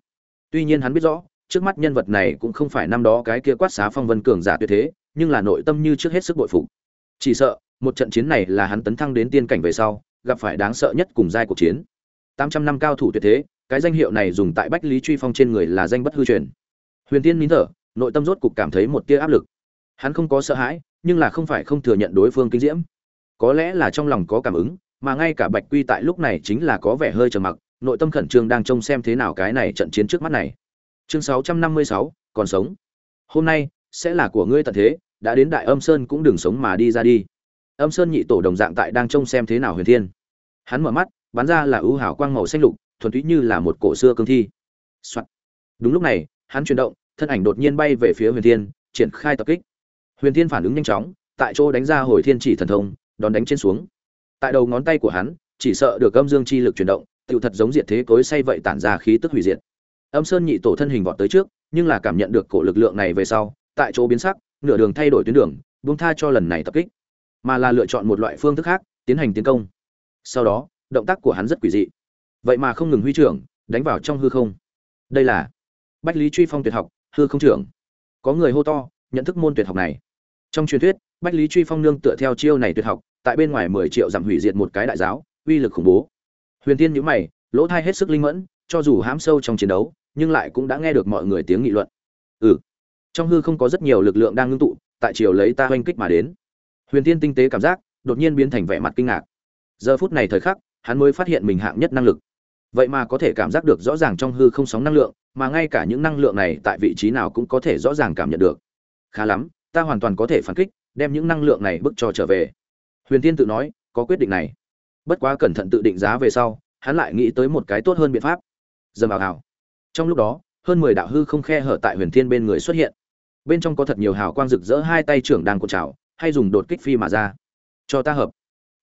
Tuy nhiên hắn biết rõ trước mắt nhân vật này cũng không phải năm đó cái kia quát xá phong vân cường giả tuyệt thế, nhưng là nội tâm như trước hết sức bội phục. Chỉ sợ, một trận chiến này là hắn tấn thăng đến tiên cảnh về sau, gặp phải đáng sợ nhất cùng giai cuộc chiến. Tám trăm năm cao thủ tuyệt thế, cái danh hiệu này dùng tại bách lý truy phong trên người là danh bất hư truyền. Huyền tiên nín thở, nội tâm rốt cục cảm thấy một tia áp lực. Hắn không có sợ hãi, nhưng là không phải không thừa nhận đối phương kinh diễm. Có lẽ là trong lòng có cảm ứng, mà ngay cả bạch quy tại lúc này chính là có vẻ hơi trầm mặc, nội tâm khẩn trương đang trông xem thế nào cái này trận chiến trước mắt này chương 656, còn sống. Hôm nay sẽ là của ngươi tận thế đã đến đại âm sơn cũng đừng sống mà đi ra đi. Âm sơn nhị tổ đồng dạng tại đang trông xem thế nào huyền thiên. Hắn mở mắt bắn ra là ưu hảo quang màu xanh lục thuần túy như là một cổ xưa cương thi、Soạn. đúng lúc này hắn chuyển động thân ảnh đột nhiên bay về phía huyền thiên triển khai tập kích. Huyền thiên phản ứng nhanh chóng tại chỗ đánh ra hồi thiên chỉ thần thông đón đánh trên xuống. Tại đầu ngón tay của hắn chỉ sợ được âm dương chi lực chuyển động tựu thật giống diệt thế cối say vậy tản ra khí tức hủy diệt âm sơn nhị tổ thân hình vọt tới trước, nhưng là cảm nhận được cổ lực lượng này về sau, tại chỗ biến sắc, nửa đường thay đổi tuyến đường, buông tha cho lần này tập kích. Mà là lựa chọn một loại phương thức khác, tiến hành tiến công. Sau đó, động tác của hắn rất quỷ dị. Vậy mà không ngừng huy trưởng, đánh vào trong hư không. Đây là bách lý truy phong tuyệt học, hư không trưởng. Có người hô to, nhận thức môn tuyệt học này. Trong truyền thuyết, bách lý truy phong nương tựa theo chiêu này tuyệt học, tại bên ngoài mười triệu giảm hủy diệt một cái đại giáo, uy lực khủng bố. Huyền tiên nhữ mày, lỗ thai hết sức linh mẫn cho dù hãm sâu trong chiến đấu, nhưng lại cũng đã nghe được mọi người tiếng nghị luận. Ừ trong hư không có rất nhiều lực lượng đang ngưng tụ, tại chiều lấy ta oanh kích mà đến. Huyền tiên tinh tế cảm giác, đột nhiên biến thành vẻ mặt kinh ngạc. Giờ phút này thời khắc, hắn mới phát hiện mình hạng nhất năng lực. Vậy mà có thể cảm giác được rõ ràng trong hư không sóng năng lượng, mà ngay cả những năng lượng này tại vị trí nào cũng có thể rõ ràng cảm nhận được. Khá lắm, ta hoàn toàn có thể phản kích, đem những năng lượng này bức cho trở về. Huyền tiên tự nói, có quyết định này. Bất quá cẩn thận tự định giá về sau, hắn lại nghĩ tới một cái tốt hơn biện pháp dầm vào hào trong lúc đó, hơn mười đạo hư không khe hở tại huyền thiên bên người xuất hiện. Bên trong có thật nhiều hào quang rực rỡ hai tay trưởng đang cột trào, hay dùng đột kích phi mà ra. Cho ta hợp.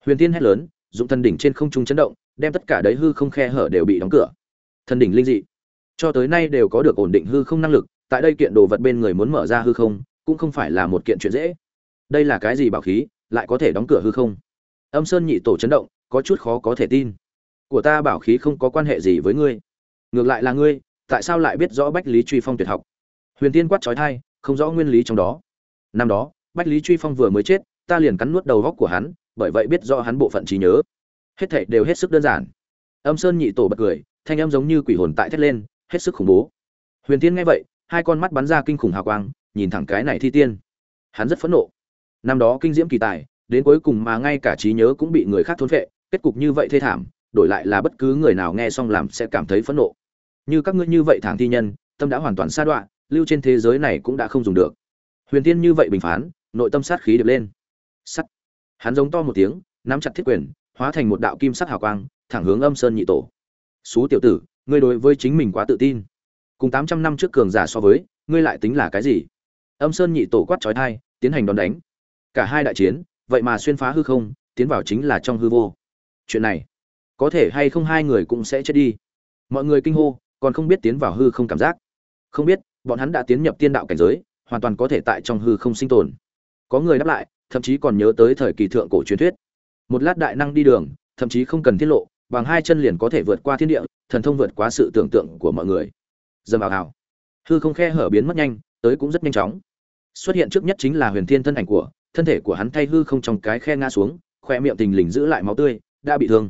Huyền thiên hét lớn, dụng thần đỉnh trên không trung chấn động, đem tất cả đấy hư không khe hở đều bị đóng cửa. Thần đỉnh linh dị. Cho tới nay đều có được ổn định hư không năng lực, tại đây kiện đồ vật bên người muốn mở ra hư không, cũng không phải là một kiện chuyện dễ. Đây là cái gì bảo khí, lại có thể đóng cửa hư không? Âm sơn nhị tổ chấn động, có chút khó có thể tin. Của ta bảo khí không có quan hệ gì với ngươi ngược lại là ngươi, tại sao lại biết rõ bách lý truy phong tuyệt học? Huyền tiên quát trói thai, không rõ nguyên lý trong đó. Năm đó, bách lý truy phong vừa mới chết, ta liền cắn nuốt đầu góc của hắn, bởi vậy biết rõ hắn bộ phận trí nhớ. Hết thảy đều hết sức đơn giản. Âm sơn nhị tổ bật cười, thanh âm giống như quỷ hồn tại thét lên, hết sức khủng bố. Huyền tiên nghe vậy, hai con mắt bắn ra kinh khủng hào quang, nhìn thẳng cái này thi tiên. Hắn rất phẫn nộ. Năm đó kinh diễm kỳ tài, đến cuối cùng mà ngay cả trí nhớ cũng bị người khác thôn phệ, kết cục như vậy thê thảm, đổi lại là bất cứ người nào nghe xong làm sẽ cảm thấy phẫn nộ như các ngươi như vậy thẳng thi nhân, tâm đã hoàn toàn sa đoạn lưu trên thế giới này cũng đã không dùng được. Huyền tiên như vậy bình phán, nội tâm sát khí được lên. Sắt. Hắn giống to một tiếng, nắm chặt thiết quyền, hóa thành một đạo kim sắc hào quang, thẳng hướng âm sơn nhị tổ. Xú tiểu tử, ngươi đối với chính mình quá tự tin. Cùng tám trăm năm trước cường giả so với, ngươi lại tính là cái gì? Âm sơn nhị tổ quát trói thai, tiến hành đòn đánh. Cả hai đại chiến, vậy mà xuyên phá hư không, tiến vào chính là trong hư vô. Chuyện này, có thể hay không hai người cũng sẽ chết đi. Mọi người kinh hô còn không biết tiến vào hư không cảm giác. Không biết, bọn hắn đã tiến nhập tiên đạo cảnh giới, hoàn toàn có thể tại trong hư không sinh tồn. Có người đáp lại, thậm chí còn nhớ tới thời kỳ thượng cổ truyền thuyết. Một lát đại năng đi đường, thậm chí không cần tiết lộ, bằng hai chân liền có thể vượt qua thiên địa, thần thông vượt quá sự tưởng tượng của mọi người. Dầm vào hào hư không khe hở biến mất nhanh, tới cũng rất nhanh chóng. Xuất hiện trước nhất chính là huyền thiên thân ảnh của, thân thể của hắn thay hư không trong cái khe ngã xuống khoe miệng tình lình giữ lại máu tươi, đã bị thương.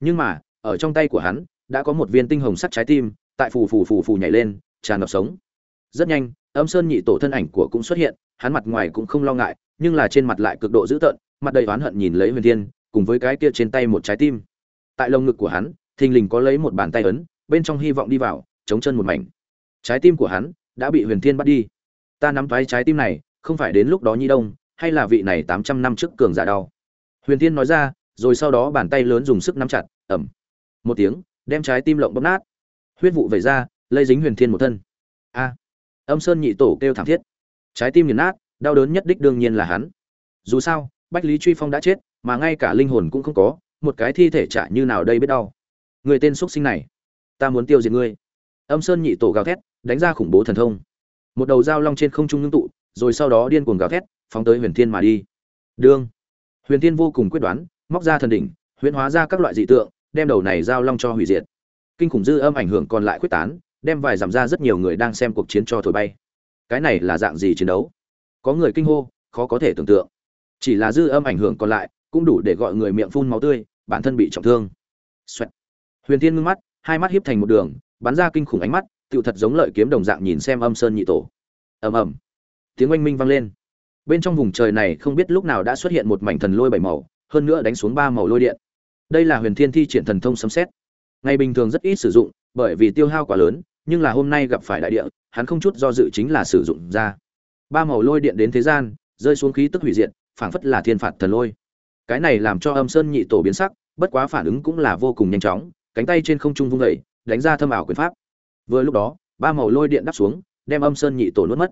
Nhưng mà, ở trong tay của hắn, đã có một viên tinh hồng sắt trái tim tại phù phù phù phù nhảy lên, tràn ngập sống. Rất nhanh, âm sơn nhị tổ thân ảnh của cũng xuất hiện, hắn mặt ngoài cũng không lo ngại, nhưng là trên mặt lại cực độ dữ tợn, mặt đầy oán hận nhìn lấy huyền thiên, cùng với cái kia trên tay một trái tim. Tại lồng ngực của hắn, thình lình có lấy một bàn tay ấn, bên trong hy vọng đi vào, chống chân một mảnh. Trái tim của hắn đã bị huyền thiên bắt đi. Ta nắm thoái trái tim này, không phải đến lúc đó nhi đông, hay là vị này tám trăm năm trước cường giả đau? Huyền thiên nói ra, rồi sau đó bàn tay lớn dùng sức nắm chặt ẩm một tiếng, đem trái tim lộng bóp nát huyết vụ vẩy ra lây dính huyền thiên một thân. A. Âm sơn nhị tổ kêu thảm thiết. Trái tim nghiền nát, đau đớn nhất đích đương nhiên là hắn. Dù sao, bách lý truy phong đã chết, mà ngay cả linh hồn cũng không có, một cái thi thể chả như nào đây biết đau. Người tên x sinh này, ta muốn tiêu diệt ngươi. Âm sơn nhị tổ gào thét, đánh ra khủng bố thần thông. Một đầu dao long trên không trung ngưng tụ, rồi sau đó điên cuồng gào thét, phóng tới huyền thiên mà đi. Đương. Huyền thiên vô cùng quyết đoán, móc ra thần đỉnh, huyễn hóa ra các loại dị tượng, đem đầu này dao long cho hủy diệt kinh khủng dư âm ảnh hưởng còn lại quyết tán, đem vài giảm ra rất nhiều người đang xem cuộc chiến cho thổi bay. Cái này là dạng gì chiến đấu? Có người kinh hô, khó có thể tưởng tượng. Chỉ là dư âm ảnh hưởng còn lại, cũng đủ để gọi người miệng phun máu tươi, bản thân bị trọng thương. Xoẹt. huyền thiên ngưng mắt, hai mắt hiếp thành một đường, bắn ra kinh khủng ánh mắt, tựu thật giống lợi kiếm đồng dạng nhìn xem âm sơn nhị tổ. Ầm ầm. Tiếng oanh minh vang lên. Bên trong vùng trời này không biết lúc nào đã xuất hiện một mảnh thần lôi bảy màu, hơn nữa đánh xuống ba màu lôi điện. Đây là huyền thiên thi triển thần thông sấm xét ngày bình thường rất ít sử dụng, bởi vì tiêu hao quá lớn, nhưng là hôm nay gặp phải đại địa, hắn không chút do dự chính là sử dụng ra. Ba màu lôi điện đến thế gian, rơi xuống khí tức hủy diệt, phảng phất là thiên phạt thần lôi. Cái này làm cho âm sơn nhị tổ biến sắc, bất quá phản ứng cũng là vô cùng nhanh chóng, cánh tay trên không trung vung vẩy đánh ra thâm ảo quyền pháp. Vừa lúc đó, ba màu lôi điện đắp xuống, đem âm sơn nhị tổ nuốt mất.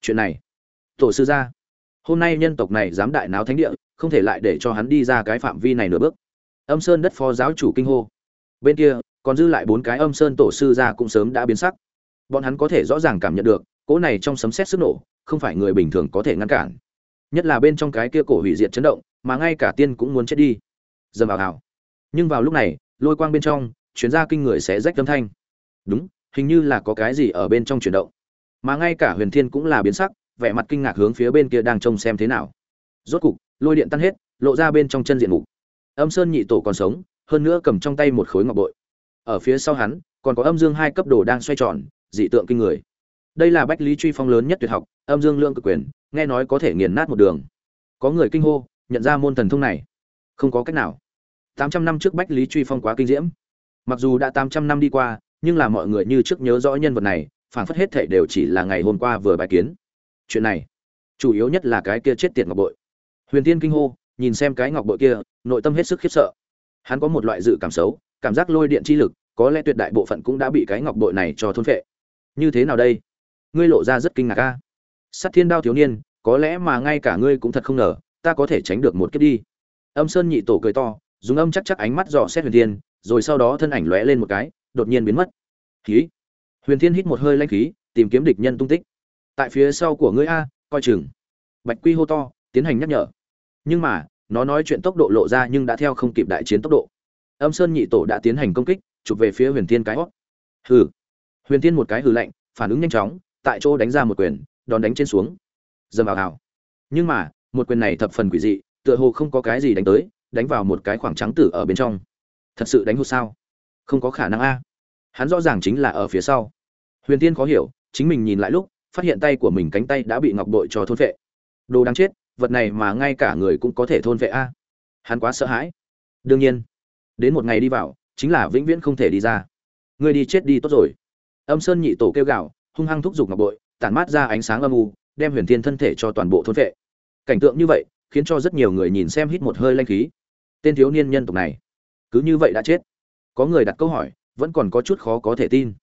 Chuyện này, tổ sư gia, hôm nay nhân tộc này dám đại náo thánh địa, không thể lại để cho hắn đi ra cái phạm vi này nửa bước. Âm sơn đất phó giáo chủ kinh hô bên kia, còn dư lại bốn cái âm sơn tổ sư ra cũng sớm đã biến sắc. Bọn hắn có thể rõ ràng cảm nhận được, cỗ này trong sấm xét sức nổ, không phải người bình thường có thể ngăn cản. Nhất là bên trong cái kia cổ hủy diệt chấn động, mà ngay cả tiên cũng muốn chết đi. Dầm vào hào. Nhưng vào lúc này, lôi quang bên trong, chuyến ra kinh người sẽ rách âm thanh. Đúng, hình như là có cái gì ở bên trong chuyển động. Mà ngay cả huyền thiên cũng là biến sắc, vẻ mặt kinh ngạc hướng phía bên kia đang trông xem thế nào. Rốt cục, lôi điện tan hết, lộ ra bên trong chân diện mục. Âm sơn nhị tổ còn sống hơn nữa cầm trong tay một khối ngọc bội. Ở phía sau hắn, còn có âm dương hai cấp đồ đang xoay tròn, dị tượng kinh người. Đây là bách lý truy phong lớn nhất tuyệt học, âm dương lượng cực quyền, nghe nói có thể nghiền nát một đường. Có người kinh hô, nhận ra môn thần thông này. Không có cách nào. Tám trăm năm trước bách lý truy phong quá kinh diễm. Mặc dù đã tám trăm năm đi qua, nhưng là mọi người như trước nhớ rõ nhân vật này, phảng phất hết thảy đều chỉ là ngày hôm qua vừa bài kiến. Chuyện này, chủ yếu nhất là cái kia chết tiệt ngọc bội. Huyền tiên kinh hô, nhìn xem cái ngọc bội kia, nội tâm hết sức khiếp sợ hắn có một loại dự cảm xấu, cảm giác lôi điện chi lực, có lẽ tuyệt đại bộ phận cũng đã bị cái ngọc bội này cho thôn phệ. Như thế nào đây? Ngươi lộ ra rất kinh ngạc a. Sát thiên đao thiếu niên, có lẽ mà ngay cả ngươi cũng thật không ngờ, ta có thể tránh được một kiếp đi. Âm sơn nhị tổ cười to, dùng âm chắc chắc ánh mắt dò xét huyền thiên, rồi sau đó thân ảnh lóe lên một cái, đột nhiên biến mất. Khí. Huyền thiên hít một hơi lanh khí, tìm kiếm địch nhân tung tích. Tại phía sau của ngươi a, coi chừng. Bạch quy hô to, tiến hành nhắc nhở. Nhưng mà nó nói chuyện tốc độ lộ ra nhưng đã theo không kịp đại chiến tốc độ. Âm sơn nhị tổ đã tiến hành công kích, chụp về phía huyền thiên cái hót. Hừ. Huyền thiên một cái hừ lạnh, phản ứng nhanh chóng, tại chỗ đánh ra một quyền, đòn đánh trên xuống. Dầm vào hào nhưng mà, một quyền này thập phần quỷ dị, tựa hồ không có cái gì đánh tới, đánh vào một cái khoảng trắng tử ở bên trong. Thật sự đánh hụt sao? Không có khả năng a. Hắn rõ ràng chính là ở phía sau. Huyền tiên khó hiểu, chính mình nhìn lại lúc, phát hiện tay của mình cánh tay đã bị ngọc bội cho thôn vệ đồ đáng chết vật này mà ngay cả người cũng có thể thôn vệ a. Hắn quá sợ hãi. Đương nhiên, đến một ngày đi vào, chính là vĩnh viễn không thể đi ra. Người đi chết đi tốt rồi. Âm sơn nhị tổ kêu gào, hung hăng thúc giục ngọc bội, tản mát ra ánh sáng âm u, đem huyền thiên thân thể cho toàn bộ thôn vệ. Cảnh tượng như vậy, khiến cho rất nhiều người nhìn xem hít một hơi lanh khí. Tên thiếu niên nhân tộc này, cứ như vậy đã chết. Có người đặt câu hỏi, vẫn còn có chút khó có thể tin.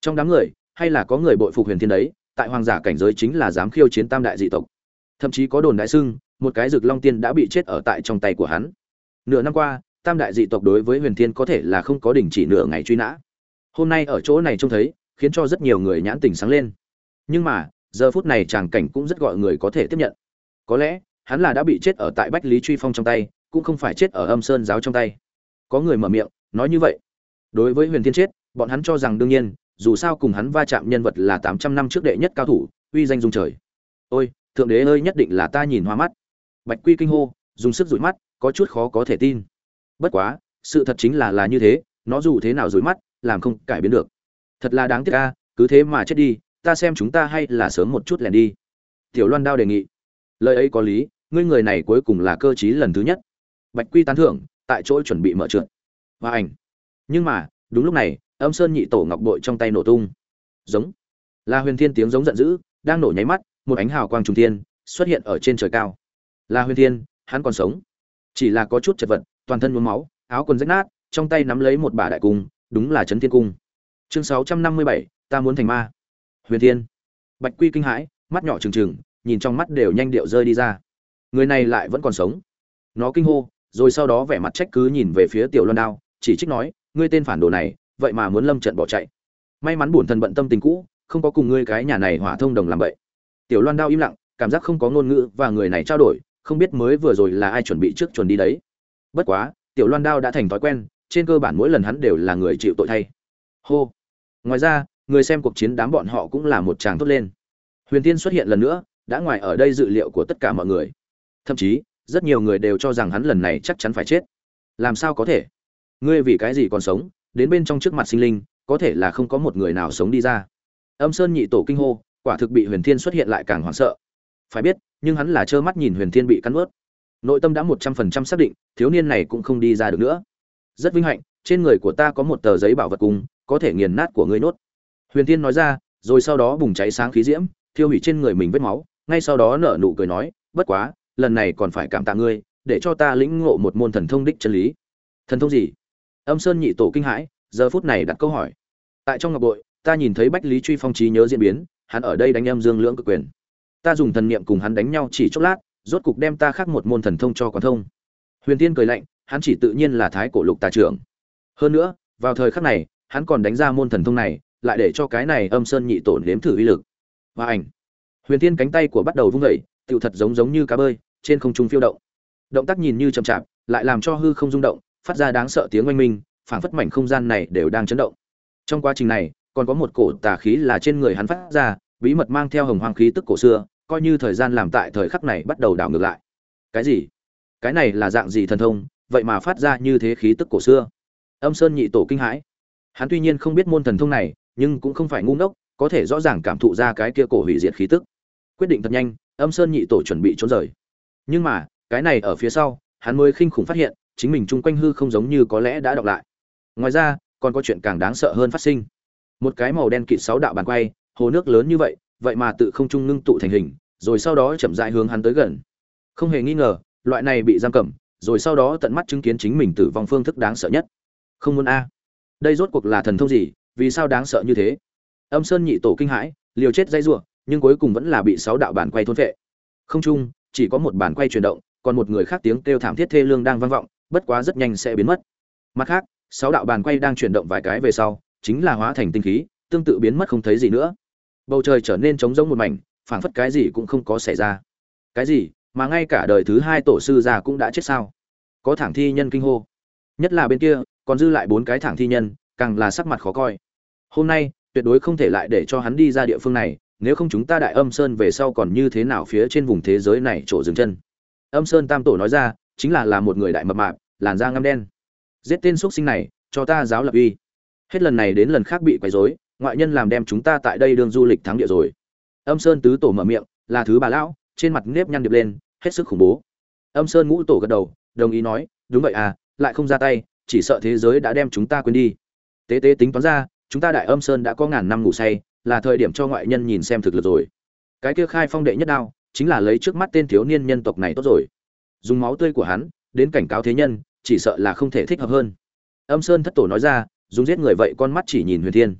Trong đám người, hay là có người bội phục huyền thiên đấy, tại hoàng giả cảnh giới chính là dám khiêu chiến tam đại dị tộc? Thậm chí có đồn đại xưng, một cái rực long tiên đã bị chết ở tại trong tay của hắn. Nửa năm qua, tam đại dị tộc đối với huyền thiên có thể là không có đình chỉ nửa ngày truy nã. Hôm nay ở chỗ này trông thấy, khiến cho rất nhiều người nhãn tình sáng lên. Nhưng mà, giờ phút này tràng cảnh cũng rất gọi người có thể tiếp nhận. Có lẽ, hắn là đã bị chết ở tại bách lý truy phong trong tay, cũng không phải chết ở âm sơn giáo trong tay. Có người mở miệng, nói như vậy. Đối với huyền thiên chết, bọn hắn cho rằng đương nhiên, dù sao cùng hắn va chạm nhân vật là tám trăm năm trước đệ nhất cao thủ, uy danh dung trời. Ôi thượng đế ơi, nhất định là ta nhìn hoa mắt. Bạch quy kinh hô, dùng sức dụi mắt, có chút khó có thể tin. Bất quá, sự thật chính là là như thế, nó dù thế nào dụi mắt, làm không cải biến được. Thật là đáng tiếc ca cứ thế mà chết đi, ta xem chúng ta hay là sớm một chút lẻn đi. Tiểu loan đao đề nghị. Lời ấy có lý, ngươi người này cuối cùng là cơ chí lần thứ nhất. Bạch quy tán thưởng, tại chỗ chuẩn bị mở trượt. Và ảnh. Nhưng mà, đúng lúc này, âm sơn nhị tổ ngọc bội trong tay nổ tung. Giống. Là huyền thiên tiếng giống giận dữ, đang nổ nháy mắt một ánh hào quang trung thiên xuất hiện ở trên trời cao. Là huyền thiên, hắn còn sống. Chỉ là có chút chật vật, toàn thân nhuốm máu, áo quần rách nát, trong tay nắm lấy một bả đại cung, đúng là trấn thiên cung. Chương sáu trăm năm mươi bảy, ta muốn thành ma. Huyền thiên. Bạch quy kinh hãi, mắt nhỏ trừng trừng, nhìn trong mắt đều nhanh điệu rơi đi ra. Người này lại vẫn còn sống. Nó kinh hô, rồi sau đó vẻ mặt trách cứ nhìn về phía tiểu loan đao, chỉ trích nói, ngươi tên phản đồ này, vậy mà muốn lâm trận bỏ chạy. May mắn bổn thần bận tâm tình cũ, không có cùng ngươi cái nhà này hỏa thông đồng làm vậy tiểu loan đao im lặng, cảm giác không có ngôn ngữ và người này trao đổi, không biết mới vừa rồi là ai chuẩn bị trước chuẩn đi đấy. Bất quá, tiểu loan đao đã thành thói quen, trên cơ bản mỗi lần hắn đều là người chịu tội thay. Hô. Ngoài ra, người xem cuộc chiến đám bọn họ cũng là một tràng tốt lên. Huyền tiên xuất hiện lần nữa, đã ngoài ở đây dự liệu của tất cả mọi người. Thậm chí, rất nhiều người đều cho rằng hắn lần này chắc chắn phải chết. Làm sao có thể? Ngươi vì cái gì còn sống? Đến bên trong trước mặt sinh linh, có thể là không có một người nào sống đi ra. Âm sơn nhị tổ kinh hô quả thực bị huyền thiên xuất hiện lại càng hoảng sợ. Phải biết, nhưng hắn là trơ mắt nhìn huyền thiên bị cắn ướt nội tâm đã một trăm phần trăm xác định, thiếu niên này cũng không đi ra được nữa. Rất vinh hạnh, trên người của ta có một tờ giấy bảo vật cùng, có thể nghiền nát của ngươi nốt. Huyền thiên nói ra, rồi sau đó bùng cháy sáng khí diễm, thiêu hủy trên người mình vết máu, ngay sau đó nở nụ cười nói, bất quá, lần này còn phải cảm tạ ngươi, để cho ta lĩnh ngộ một môn thần thông đích chân lý. Thần thông gì? Âm sơn nhị tổ kinh hãi, giờ phút này đặt câu hỏi. Tại trong ngọc bội, ta nhìn thấy bách lý truy phong trí nhớ diễn biến hắn ở đây đánh em dương lưỡng cực quyền. Ta dùng thần niệm cùng hắn đánh nhau chỉ chốc lát, rốt cục đem ta khắc một môn thần thông cho quán thông. Huyền tiên cười lạnh, hắn chỉ tự nhiên là thái cổ lục tà trưởng. Hơn nữa, vào thời khắc này, hắn còn đánh ra môn thần thông này, lại để cho cái này âm sơn nhị tổn nếm thử uy lực. Và ảnh. Huyền thiên cánh tay của bắt đầu vung vẩy tựu thật giống giống như cá bơi, trên không trung phiêu động. Động tác nhìn như chậm chạp, lại làm cho hư không rung động, phát ra đáng sợ tiếng oanh minh, phảng phất mảnh không gian này đều đang chấn động. Trong quá trình này, còn có một cổ tà khí là trên người hắn phát ra bí mật mang theo hồng hoang khí tức cổ xưa, coi như thời gian làm tại thời khắc này bắt đầu đảo ngược lại. Cái gì? Cái này là dạng gì thần thông, vậy mà phát ra như thế khí tức cổ xưa? Âm sơn nhị tổ kinh hãi. Hắn tuy nhiên không biết môn thần thông này, nhưng cũng không phải ngu ngốc, có thể rõ ràng cảm thụ ra cái kia cổ hủy diệt khí tức. Quyết định thật nhanh, âm sơn nhị tổ chuẩn bị trốn rời. Nhưng mà, cái này ở phía sau, hắn mới khinh khủng phát hiện, chính mình chung quanh hư không giống như có lẽ đã đọc lại. Ngoài ra, còn có chuyện càng đáng sợ hơn phát sinh. Một cái màu đen kịt sáu đạo bàn quay hồ nước lớn như vậy vậy mà tự không trung ngưng tụ thành hình, rồi sau đó chậm rãi hướng hắn tới gần. Không hề nghi ngờ, loại này bị giam cầm, rồi sau đó tận mắt chứng kiến chính mình tử vong phương thức đáng sợ nhất. Không muốn a. Đây rốt cuộc là thần thông gì, vì sao đáng sợ như thế? Âm sơn nhị tổ kinh hãi, liều chết dây rủa, nhưng cuối cùng vẫn là bị sáu đạo bản quay thôn vệ không chung chỉ có một bản quay chuyển động, còn một người khác tiếng kêu thảm thiết thê lương đang vang vọng, bất quá rất nhanh sẽ biến mất. Mặt khác, sáu đạo bàn quay đang chuyển động vài cái về sau, chính là hóa thành tinh khí, tương tự biến mất không thấy gì nữa bầu trời trở nên trống rỗng một mảnh, phảng phất cái gì cũng không có xảy ra. Cái gì? Mà ngay cả đời thứ hai tổ sư già cũng đã chết sao? Có thẳng thi nhân kinh hô. Nhất là bên kia, còn dư lại bốn cái thẳng thi nhân, càng là sắc mặt khó coi. Hôm nay, tuyệt đối không thể lại để cho hắn đi ra địa phương này, nếu không chúng ta đại âm sơn về sau còn như thế nào phía trên vùng thế giới này chỗ dừng chân. Âm sơn tam tổ nói ra, chính là là một người đại mập mạp, làn da ngăm đen. Giết tên x sinh này, cho ta giáo lập uy. Hết lần này đến lần khác bị quấy rối ngoại nhân làm đem chúng ta tại đây đường du lịch thắng địa rồi. Âm sơn tứ tổ mở miệng, là thứ bà lão, trên mặt nếp nhăn điệp lên, hết sức khủng bố. Âm sơn ngũ tổ gật đầu, đồng ý nói, đúng vậy à lại không ra tay, chỉ sợ thế giới đã đem chúng ta quên đi. Tế tế tính toán ra, chúng ta đại âm sơn đã có ngàn năm ngủ say, là thời điểm cho ngoại nhân nhìn xem thực lực rồi. Cái kia khai phong đệ nhất đao, chính là lấy trước mắt tên thiếu niên nhân tộc này tốt rồi. Dùng máu tươi của hắn, đến cảnh cáo thế nhân, chỉ sợ là không thể thích hợp hơn. Âm sơn thất tổ nói ra, dùng giết người vậy con mắt chỉ nhìn huyền thiên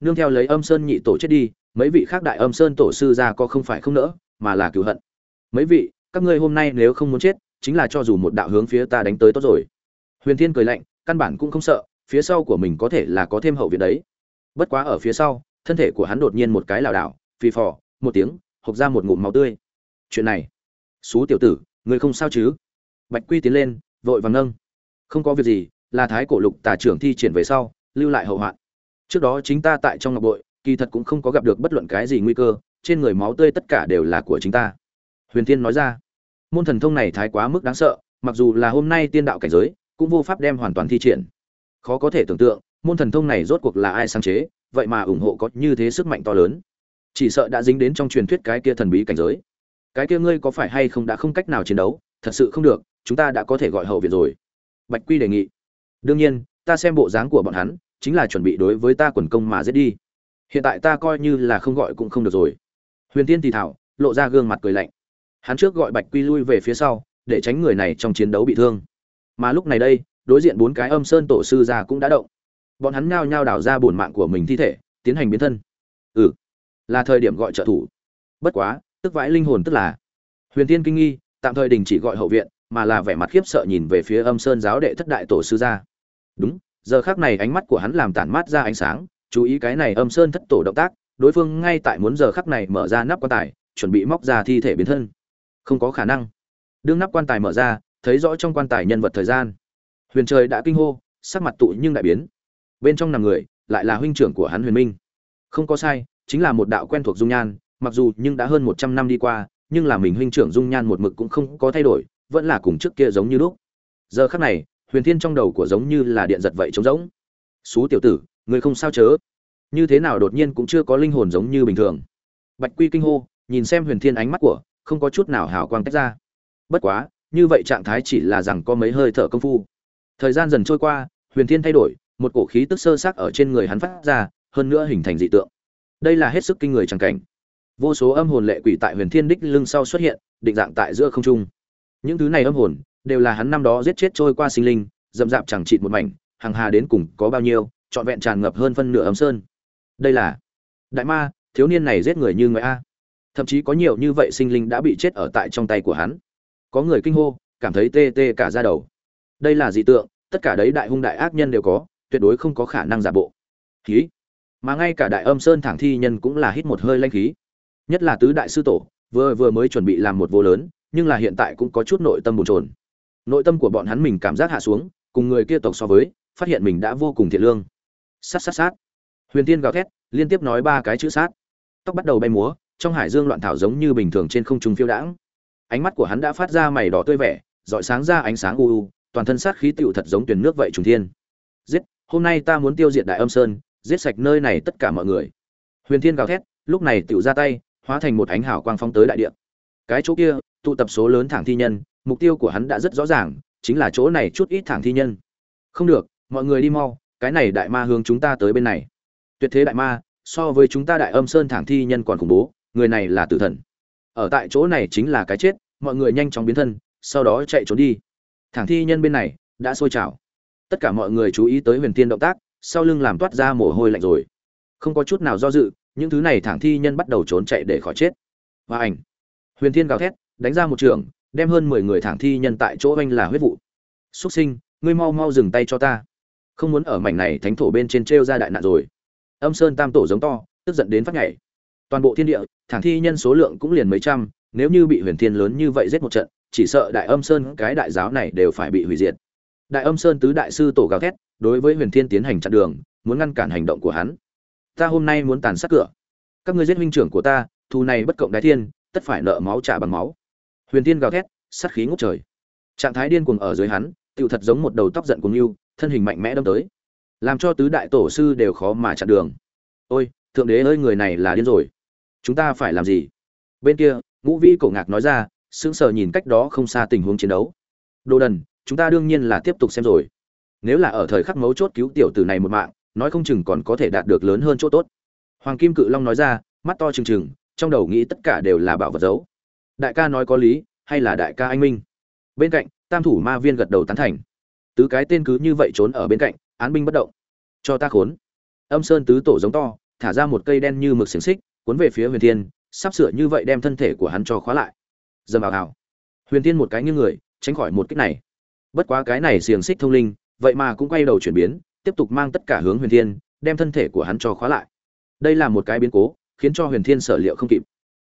nương theo lấy âm sơn nhị tổ chết đi, mấy vị khác đại âm sơn tổ sư ra có không phải không nỡ, mà là cựu hận. Mấy vị, các ngươi hôm nay nếu không muốn chết, chính là cho dù một đạo hướng phía ta đánh tới tốt rồi. Huyền thiên cười lạnh, căn bản cũng không sợ, phía sau của mình có thể là có thêm hậu viện đấy. Bất quá ở phía sau, thân thể của hắn đột nhiên một cái lảo đảo, phì phò, một tiếng, hộc ra một ngụm máu tươi. Chuyện này, xú tiểu tử người không sao chứ? Bạch quy tiến lên, vội vàng nâng. Không có việc gì, là thái cổ lục tà trưởng thi triển về sau, lưu lại hậu hoạn trước đó chính ta tại trong ngọc bội, kỳ thật cũng không có gặp được bất luận cái gì nguy cơ, trên người máu tươi tất cả đều là của chính ta. Huyền thiên nói ra. Môn thần thông này thái quá mức đáng sợ, mặc dù là hôm nay tiên đạo cảnh giới, cũng vô pháp đem hoàn toàn thi triển. Khó có thể tưởng tượng, môn thần thông này rốt cuộc là ai sáng chế, vậy mà ủng hộ có như thế sức mạnh to lớn. Chỉ sợ đã dính đến trong truyền thuyết cái kia thần bí cảnh giới. Cái kia ngươi có phải hay không đã không cách nào chiến đấu, thật sự không được, chúng ta đã có thể gọi hậu viện rồi. Bạch quy đề nghị. Đương nhiên, ta xem bộ dáng của bọn hắn chính là chuẩn bị đối với ta quần công mà giết đi. Hiện tại ta coi như là không gọi cũng không được rồi. Huyền tiên thì thảo lộ ra gương mặt cười lạnh. Hắn trước gọi bạch quy lui về phía sau, để tránh người này trong chiến đấu bị thương. Mà lúc này đây, đối diện bốn cái âm sơn tổ sư già cũng đã động. Bọn hắn nhao nhao đào ra bổn mạng của mình thi thể, tiến hành biến thân. Ừ là thời điểm gọi trợ thủ. Bất quá, tức vãi linh hồn tức là. Huyền tiên kinh nghi, tạm thời đình chỉ gọi hậu viện, mà là vẻ mặt khiếp sợ nhìn về phía âm sơn giáo đệ thất đại tổ sư gia đúng giờ khác này ánh mắt của hắn làm tản mát ra ánh sáng, chú ý cái này âm sơn thất tổ động tác, đối phương ngay tại muốn giờ khắc này mở ra nắp quan tài, chuẩn bị móc ra thi thể biến thân. Không có khả năng. Đương nắp quan tài mở ra, thấy rõ trong quan tài nhân vật thời gian. Huyền trời đã kinh hô, sắc mặt tụ nhưng đại biến. Bên trong nằm người, lại là huynh trưởng của hắn huyền minh. Không có sai, chính là một đạo quen thuộc dung nhan, mặc dù nhưng đã hơn một trăm năm đi qua, nhưng là mình huynh trưởng dung nhan một mực cũng không có thay đổi, vẫn là cùng trước kia giống như lúc. Giờ khắc này huyền thiên trong đầu của giống như là điện giật vậy trống rỗng. Xú tiểu tử người không sao chớ. Như thế nào đột nhiên cũng chưa có linh hồn giống như bình thường. Bạch quy kinh hô, nhìn xem huyền thiên ánh mắt của, không có chút nào hào quang tách ra. Bất quá, như vậy trạng thái chỉ là rằng có mấy hơi thở công phu. Thời gian dần trôi qua, huyền thiên thay đổi, một cổ khí tức sơ sắc ở trên người hắn phát ra, hơn nữa hình thành dị tượng. Đây là hết sức kinh người chẳng cảnh. Vô số âm hồn lệ quỷ tại huyền thiên đích lưng sau xuất hiện, định dạng tại giữa không trung. Những thứ này âm hồn đều là hắn năm đó giết chết trôi qua sinh linh, dậm dạp chẳng chịt một mảnh, hàng hà đến cùng có bao nhiêu, trọn vẹn tràn ngập hơn phân nửa âm sơn. Đây là đại ma, thiếu niên này giết người như người a. Thậm chí có nhiều như vậy sinh linh đã bị chết ở tại trong tay của hắn. Có người kinh hô, cảm thấy tê tê cả da đầu. Đây là dị tượng, tất cả đấy đại hung đại ác nhân đều có, tuyệt đối không có khả năng giả bộ. Khí. Mà ngay cả đại âm sơn thẳng thi nhân cũng là hít một hơi lanh khí. Nhất là tứ đại sư tổ, vừa vừa mới chuẩn bị làm một vô lớn, nhưng là hiện tại cũng có chút nội tâm bồn chồn nội tâm của bọn hắn mình cảm giác hạ xuống, cùng người kia tộc so với, phát hiện mình đã vô cùng thiện lương. Sát sát sát. Huyền tiên gào thét, liên tiếp nói ba cái chữ sát. Tóc bắt đầu bay múa, trong hải dương loạn thảo giống như bình thường trên không trung phiêu đãng. Ánh mắt của hắn đã phát ra mày đỏ tươi vẻ dọi sáng ra ánh sáng u u, toàn thân sát khí tựu thật giống tuyển nước vậy trùng thiên. Giết, hôm nay ta muốn tiêu diệt đại âm sơn, giết sạch nơi này tất cả mọi người. Huyền thiên gào thét, lúc này tựu ra tay, hóa thành một ánh hào quang phóng tới đại địa. Cái chỗ kia, tụ tập số lớn thẳng thi nhân mục tiêu của hắn đã rất rõ ràng, chính là chỗ này chút ít thẳng thi nhân. Không được, mọi người đi mau, cái này đại ma hướng chúng ta tới bên này. Tuyệt thế đại ma, so với chúng ta đại âm sơn thẳng thi nhân còn khủng bố, người này là tử thần. Ở tại chỗ này chính là cái chết, mọi người nhanh chóng biến thân, sau đó chạy trốn đi. Thẳng thi nhân bên này, đã sôi trào. Tất cả mọi người chú ý tới huyền tiên động tác, sau lưng làm toát ra mồ hôi lạnh rồi. Không có chút nào do dự, những thứ này thẳng thi nhân bắt đầu trốn chạy để khỏi chết. Và ảnh. Huyền thiên gào thét, đánh ra một trường đem hơn mười người thẳng thi nhân tại chỗ anh là huyết vụ. Xuất sinh, ngươi mau mau dừng tay cho ta. Không muốn ở mảnh này thánh thổ bên trên treo ra đại nạn rồi. Âm sơn tam tổ giống to, tức giận đến phát nhảy. Toàn bộ thiên địa, thẳng thi nhân số lượng cũng liền mấy trăm, nếu như bị huyền thiên lớn như vậy giết một trận, chỉ sợ đại âm sơn cái đại giáo này đều phải bị hủy diệt. Đại âm sơn tứ đại sư tổ gào thét, đối với huyền thiên tiến hành chặn đường, muốn ngăn cản hành động của hắn. Ta hôm nay muốn tàn sát cửa. Các ngươi giết huynh trưởng của ta, thù này bất cộng đái thiên, tất phải nợ máu trả bằng máu huyền thiên gào thét, sát khí ngút trời. Trạng thái điên cuồng ở dưới hắn, tựu thật giống một đầu tóc giận cuồng yêu thân hình mạnh mẽ đâm tới. Làm cho tứ đại tổ sư đều khó mà chặn đường. Ôi, thượng đế ơi, người này là điên rồi. Chúng ta phải làm gì? Bên kia, ngũ vĩ cổ ngạc nói ra, sững sờ nhìn cách đó không xa tình huống chiến đấu. Đồ đần, chúng ta đương nhiên là tiếp tục xem rồi. Nếu là ở thời khắc mấu chốt cứu tiểu tử này một mạng, nói không chừng còn có thể đạt được lớn hơn chỗ tốt. Hoàng kim cự long nói ra, mắt to trừng trừng, trong đầu nghĩ tất cả đều là bảo vật giấu đại ca nói có lý hay là đại ca anh minh? Bên cạnh tam thủ ma viên gật đầu tán thành. Tứ cái tên cứ như vậy trốn ở bên cạnh án binh bất động. Cho ta khốn. Âm sơn tứ tổ giống to thả ra một cây đen như mực xiềng xích cuốn về phía huyền thiên sắp sửa như vậy đem thân thể của hắn cho khóa lại. Dầm vào hào huyền thiên một cái như người tránh khỏi một kích này. Bất quá cái này xiềng xích thông linh vậy mà cũng quay đầu chuyển biến tiếp tục mang tất cả hướng huyền thiên đem thân thể của hắn cho khóa lại. Đây là một cái biến cố khiến cho huyền thiên sở liệu không kịp.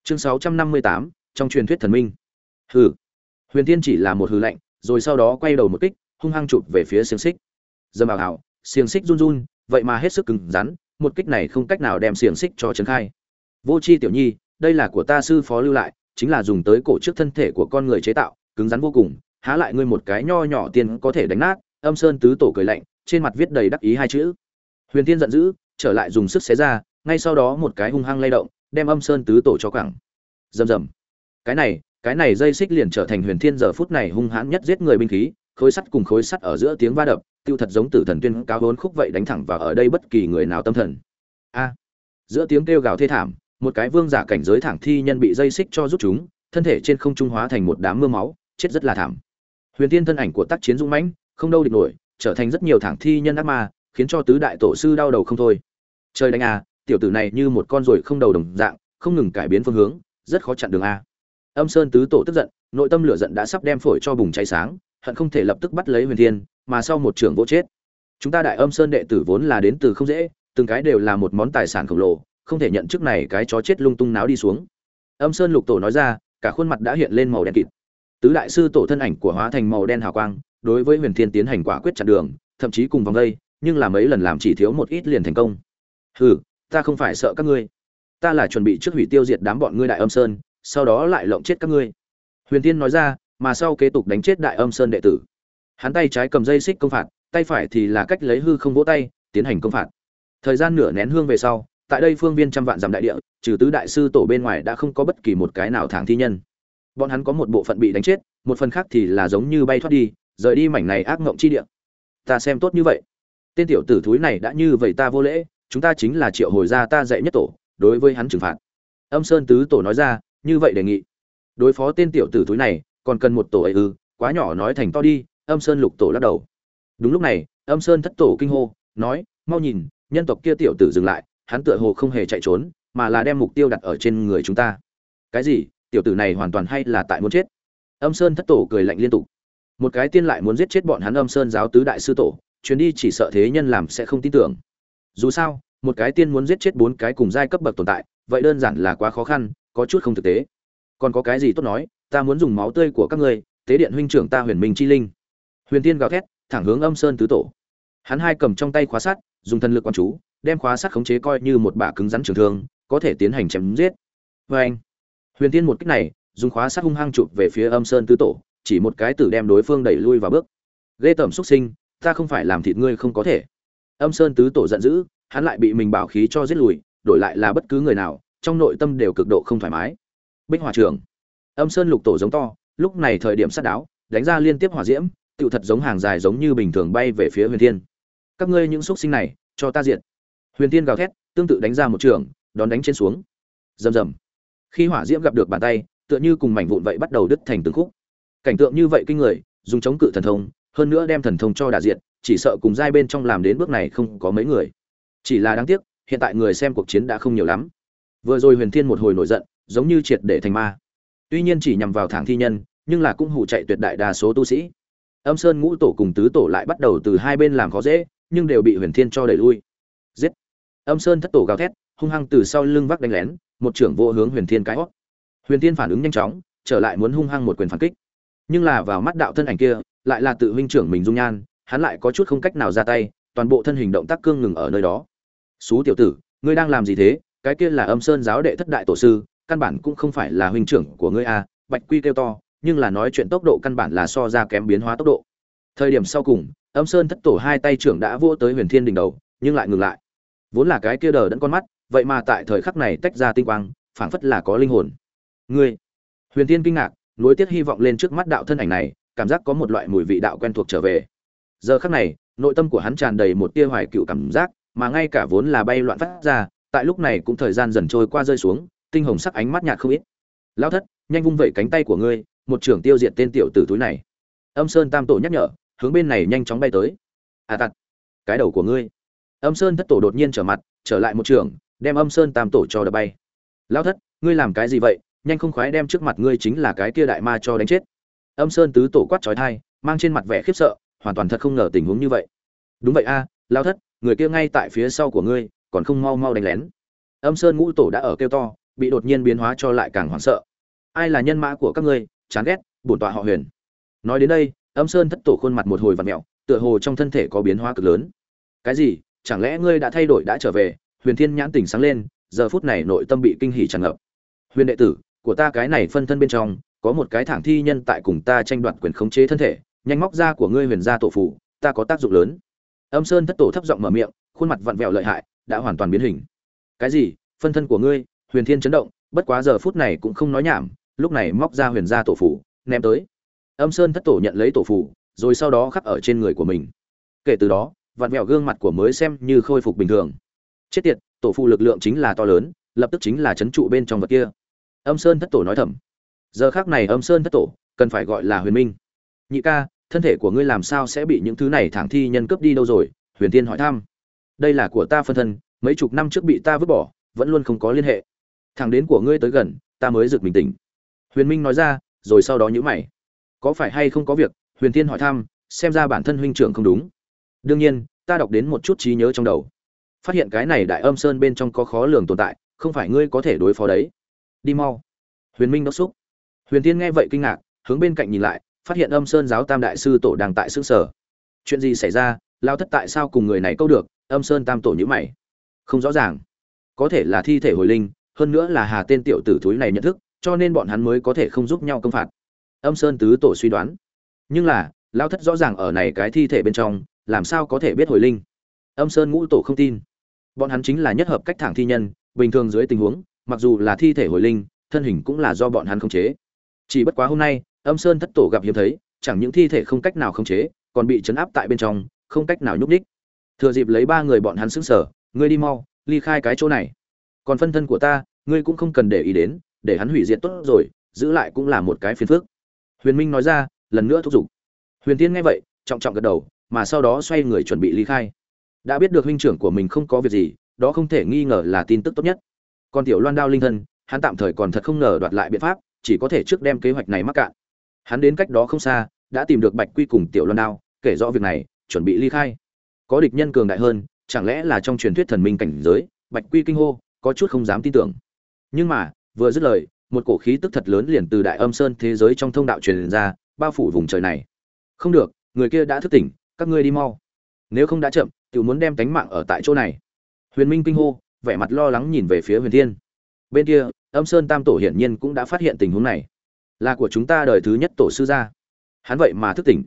Chương 658, trong truyền thuyết thần minh. Hừ. Huyền thiên chỉ là một hư lạnh, rồi sau đó quay đầu một kích, hung hăng chụp về phía xiềng xích. Dầm ảo ảo xiềng xích run run, vậy mà hết sức cứng rắn, một kích này không cách nào đem xiềng xích cho trấn khai. Vô c h i tiểu nhi, đây là của ta sư phó lưu lại, chính là dùng tới cổ trước thân thể của con người chế tạo, cứng rắn vô cùng, há lại ngươi một cái nho nhỏ tiền có thể đánh nát, âm sơn tứ tổ cười lạnh, trên mặt viết đầy đắc ý hai chữ. Huyền tiên giận dữ, trở lại dùng sức xé ra, ngay sau đó một cái hung hăng lay động, đem âm sơn tứ tổ cho cẳng rầm rầm cái này cái này dây xích liền trở thành huyền thiên giờ phút này hung hãn nhất giết người binh khí, khối sắt cùng khối sắt ở giữa tiếng va đập, tiêu thật giống tử thần tuyên cao hốn khúc vậy đánh thẳng vào ở đây bất kỳ người nào tâm thần. A. Giữa tiếng kêu gào thê thảm, một cái vương giả cảnh giới thẳng thi nhân bị dây xích cho rút chúng, thân thể trên không trung hóa thành một đám mưa máu, chết rất là thảm. Huyền thiên thân ảnh của tác chiến dũng mãnh, không đâu địch nổi, trở thành rất nhiều thẳng thi nhân ác ma, khiến cho tứ đại tổ sư đau đầu không thôi. Trời đánh a tiểu tử này như một con ruồi không đầu đồng dạng, không ngừng cải biến phương hướng, rất khó chặn đường a âm sơn tứ tổ tức giận, nội tâm lửa giận đã sắp đem phổi cho bùng cháy sáng, hận không thể lập tức bắt lấy huyền thiên, mà sau một trưởng vô chết. Chúng ta đại âm sơn đệ tử vốn là đến từ không dễ, từng cái đều là một món tài sản khổng lồ, không thể nhận chức này cái chó chết lung tung náo đi xuống. Âm sơn lục tổ nói ra, cả khuôn mặt đã hiện lên màu đen kịt. Tứ đại sư tổ thân ảnh của hóa thành màu đen hào quang, đối với huyền thiên tiến hành quả quyết chặn đường, thậm chí cùng vòng đây, nhưng là mấy lần làm chỉ thiếu một ít liền thành công. Hừ, ta không phải sợ các ngươi. Ta là chuẩn bị trước hủy tiêu diệt đám bọn ngươi đại âm sơn sau đó lại lộng chết các ngươi. Huyền thiên nói ra, mà sau kế tục đánh chết đại âm sơn đệ tử. Hắn tay trái cầm dây xích công phạt, tay phải thì là cách lấy hư không vỗ tay, tiến hành công phạt. Thời gian nửa nén hương về sau, tại đây phương viên trăm vạn dặm đại địa, trừ tứ đại sư tổ bên ngoài đã không có bất kỳ một cái nào thẳng thi nhân. Bọn hắn có một bộ phận bị đánh chết, một phần khác thì là giống như bay thoát đi, rời đi mảnh này ác ngộng chi địa. Ta xem tốt như vậy. Tên tiểu tử thúi này đã như vậy ta vô lễ, chúng ta chính là triệu hồi gia ta dạy nhất tổ, đối với hắn trừng phạt. Âm sơn tứ tổ nói ra như vậy đề nghị. Đối phó tên tiểu tử túi này, còn cần một tổ ấy ư, quá nhỏ nói thành to đi, âm sơn lục tổ lắc đầu. Đúng lúc này, âm sơn thất tổ kinh hô, nói, mau nhìn, nhân tộc kia tiểu tử dừng lại, hắn tựa hồ không hề chạy trốn, mà là đem mục tiêu đặt ở trên người chúng ta. Cái gì? Tiểu tử này hoàn toàn hay là tại muốn chết? Âm sơn thất tổ cười lạnh liên tục. Một cái tiên lại muốn giết chết bọn hắn âm sơn giáo tứ đại sư tổ, chuyến đi chỉ sợ thế nhân làm sẽ không tin tưởng. Dù sao, một cái tiên muốn giết chết bốn cái cùng giai cấp bậc tồn tại, vậy đơn giản là quá khó khăn có chút không thực tế. Còn có cái gì tốt nói, ta muốn dùng máu tươi của các ngươi, tế điện huynh trưởng ta huyền minh chi linh. Huyền tiên gào thét, thẳng hướng âm sơn tứ tổ. Hắn hai cầm trong tay khóa sắt, dùng thần lực quan chú, đem khóa sắt khống chế coi như một bả cứng rắn trường thương, có thể tiến hành chém giết. Vê anh, huyền tiên một cách này, dùng khóa sắt hung hăng chụp về phía âm sơn tứ tổ, chỉ một cái tử đem đối phương đẩy lui vào bước. Ghê tởm xuất sinh, ta không phải làm thịt ngươi không có thể. Âm sơn tứ tổ giận dữ, hắn lại bị mình bảo khí cho giết lùi, đổi lại là bất cứ người nào trong nội tâm đều cực độ không thoải mái. Bích hỏa trưởng, âm sơn lục tổ giống to lúc này thời điểm sát đáo đánh ra liên tiếp hỏa diễm tựu thật giống hàng dài giống như bình thường bay về phía huyền thiên. Các ngươi những xúc sinh này cho ta diện huyền thiên gào thét tương tự đánh ra một trường đón đánh trên xuống. Rầm rầm. Khi hỏa diễm gặp được bàn tay tựa như cùng mảnh vụn vậy bắt đầu đứt thành từng khúc. Cảnh tượng như vậy kinh người dùng chống cự thần thông hơn nữa đem thần thông cho đả diện chỉ sợ cùng giai bên trong làm đến bước này không có mấy người. Chỉ là đáng tiếc hiện tại người xem cuộc chiến đã không nhiều lắm vừa rồi huyền thiên một hồi nổi giận, giống như triệt để thành ma. Tuy nhiên chỉ nhằm vào thẳng thi nhân, nhưng là cũng hủ chạy tuyệt đại đa số tu sĩ. Âm sơn ngũ tổ cùng tứ tổ lại bắt đầu từ hai bên làm khó dễ, nhưng đều bị huyền thiên cho đẩy lui. Giết! Âm sơn thất tổ gào thét, hung hăng từ sau lưng vác đánh lén, một trưởng vô hướng huyền thiên cái hót. Huyền thiên phản ứng nhanh chóng, trở lại muốn hung hăng một quyền phản kích. Nhưng là vào mắt đạo thân ảnh kia, lại là tự huynh trưởng mình dung nhan, hắn lại có chút không cách nào ra tay, toàn bộ thân hình động tác cương ngừng ở nơi đó. Xú tiểu tử, ngươi đang làm gì thế? Cái kia là âm sơn giáo đệ thất đại tổ sư, căn bản cũng không phải là huynh trưởng của ngươi a, bạch quy kêu to, nhưng là nói chuyện tốc độ căn bản là so ra kém biến hóa tốc độ. Thời điểm sau cùng, âm sơn thất tổ hai tay trưởng đã vô tới huyền thiên đỉnh đầu, nhưng lại ngừng lại. Vốn là cái kia đờ đẫn con mắt, vậy mà tại thời khắc này tách ra tinh quang, phảng phất là có linh hồn. Ngươi! Huyền thiên kinh ngạc nối tiếc hy vọng lên trước mắt đạo thân ảnh này, cảm giác có một loại mùi vị đạo quen thuộc trở về. Giờ khắc này, nội tâm của hắn tràn đầy một tia hoài cựu cảm giác, mà ngay cả vốn là bay loạn phát ra tại lúc này cũng thời gian dần trôi qua rơi xuống, tinh hồng sắc ánh mắt nhạt không ít. Lao thất, nhanh vung vẩy cánh tay của ngươi, một trưởng tiêu diệt tên tiểu tử túi này. Âm sơn tam tổ nhắc nhở, hướng bên này nhanh chóng bay tới. À tặc, cái đầu của ngươi. Âm sơn thất tổ đột nhiên trở mặt, trở lại một trường, đem âm sơn tam tổ cho đập bay. Lao thất, ngươi làm cái gì vậy? Nhanh không khoái đem trước mặt ngươi chính là cái kia đại ma cho đánh chết. Âm sơn tứ tổ quát trói thai mang trên mặt vẻ khiếp sợ, hoàn toàn thật không ngờ tình huống như vậy. Đúng vậy a lao thất, người kia ngay tại phía sau của ngươi còn không mau mau đánh lén. Âm sơn ngũ tổ đã ở kêu to, bị đột nhiên biến hóa cho lại càng hoảng sợ. Ai là nhân mã của các ngươi? Chán ghét, bổn tọa họ huyền. Nói đến đây, âm sơn thất tổ khuôn mặt một hồi vặn mẹo, tựa hồ trong thân thể có biến hóa cực lớn. Cái gì? Chẳng lẽ ngươi đã thay đổi, đã trở về? Huyền thiên nhãn tỉnh sáng lên, giờ phút này nội tâm bị kinh hỉ tràn ngập. Huyền đệ tử, của ta cái này phân thân bên trong, có một cái thẳng thi nhân tại cùng ta tranh đoạt quyền khống chế thân thể, nhanh móc ra của ngươi huyền gia tổ phụ ta có tác dụng lớn. Âm sơn thất tổ thấp giọng mở miệng, khuôn mặt vặn vẹo lợi hại đã hoàn toàn biến hình. Cái gì? Phân thân của ngươi? Huyền thiên chấn động, bất quá giờ phút này cũng không nói nhảm, lúc này móc ra huyền gia tổ phủ, ném tới. Âm sơn thất tổ nhận lấy tổ phủ, rồi sau đó khắc ở trên người của mình. Kể từ đó vặn vẹo gương mặt của mới xem như khôi phục bình thường. Chết tiệt, tổ phụ lực lượng chính là to lớn, lập tức chính là chấn trụ bên trong vật kia. Âm sơn thất tổ nói thầm. Giờ khác này âm sơn thất tổ cần phải gọi là huyền minh. Nhị ca, thân thể của ngươi làm sao sẽ bị những thứ này thẳng thi nhân cướp đi đâu rồi? Huyền tiên hỏi thăm đây là của ta phân thân, mấy chục năm trước bị ta vứt bỏ, vẫn luôn không có liên hệ. Thằng đến của ngươi tới gần, ta mới rực bình tĩnh huyền minh nói ra, rồi sau đó nhữ mày. Có phải hay không có việc? Huyền tiên hỏi thăm, xem ra bản thân huynh trưởng không đúng. Đương nhiên, ta đọc đến một chút trí nhớ trong đầu. Phát hiện cái này đại âm sơn bên trong có khó lường tồn tại, không phải ngươi có thể đối phó đấy. Đi mau. Huyền minh đốc xúc. Huyền tiên nghe vậy kinh ngạc, hướng bên cạnh nhìn lại, phát hiện âm sơn giáo tam đại sư tổ đang tại xương sở. Chuyện gì xảy ra? Lao thất tại sao cùng người này câu được? Âm sơn tam tổ nhữ mày. Không rõ ràng. Có thể là thi thể hồi linh, hơn nữa là hà tên tiểu tử thúi này nhận thức, cho nên bọn hắn mới có thể không giúp nhau công phạt. Âm sơn tứ tổ suy đoán. Nhưng là lao thất rõ ràng ở này cái thi thể bên trong, làm sao có thể biết hồi linh? Âm sơn ngũ tổ không tin. Bọn hắn chính là nhất hợp cách thẳng thi nhân, bình thường dưới tình huống, mặc dù là thi thể hồi linh, thân hình cũng là do bọn hắn khống chế. Chỉ bất quá hôm nay, âm sơn thất tổ gặp hiếm thấy, chẳng những thi thể không cách nào khống chế, còn bị chấn áp tại bên trong, không cách nào nhúc ních thừa dịp lấy ba người bọn hắn xứng sở ngươi đi mau, ly khai cái chỗ này. Còn phân thân của ta, ngươi cũng không cần để ý đến, để hắn hủy diệt tốt rồi, giữ lại cũng là một cái phiền phức. Huyền minh nói ra, lần nữa thúc giục. Huyền tiên nghe vậy, trọng trọng gật đầu, mà sau đó xoay người chuẩn bị ly khai. Đã biết được huynh trưởng của mình không có việc gì, đó không thể nghi ngờ là tin tức tốt nhất. Còn tiểu loan đao linh thân, hắn tạm thời còn thật không ngờ đoạt lại biện pháp, chỉ có thể trước đem kế hoạch này mắc cạn. Hắn đến cách đó không xa, đã tìm được bạch quy cùng tiểu loan đao, kể rõ việc này, chuẩn bị ly khai có địch nhân cường đại hơn, chẳng lẽ là trong truyền thuyết thần minh cảnh giới, bạch quy kinh hô, có chút không dám tin tưởng. Nhưng mà, vừa dứt lời, một cổ khí tức thật lớn liền từ đại âm sơn thế giới trong thông đạo truyền ra, bao phủ vùng trời này. Không được, người kia đã thức tỉnh, các ngươi đi mau. Nếu không đã chậm tự muốn đem tánh mạng ở tại chỗ này. Huyền minh kinh hô, vẻ mặt lo lắng nhìn về phía huyền thiên. Bên kia, âm sơn tam tổ hiển nhiên cũng đã phát hiện tình huống này. Là của chúng ta đời thứ nhất tổ sư gia. Hắn vậy mà thức tỉnh.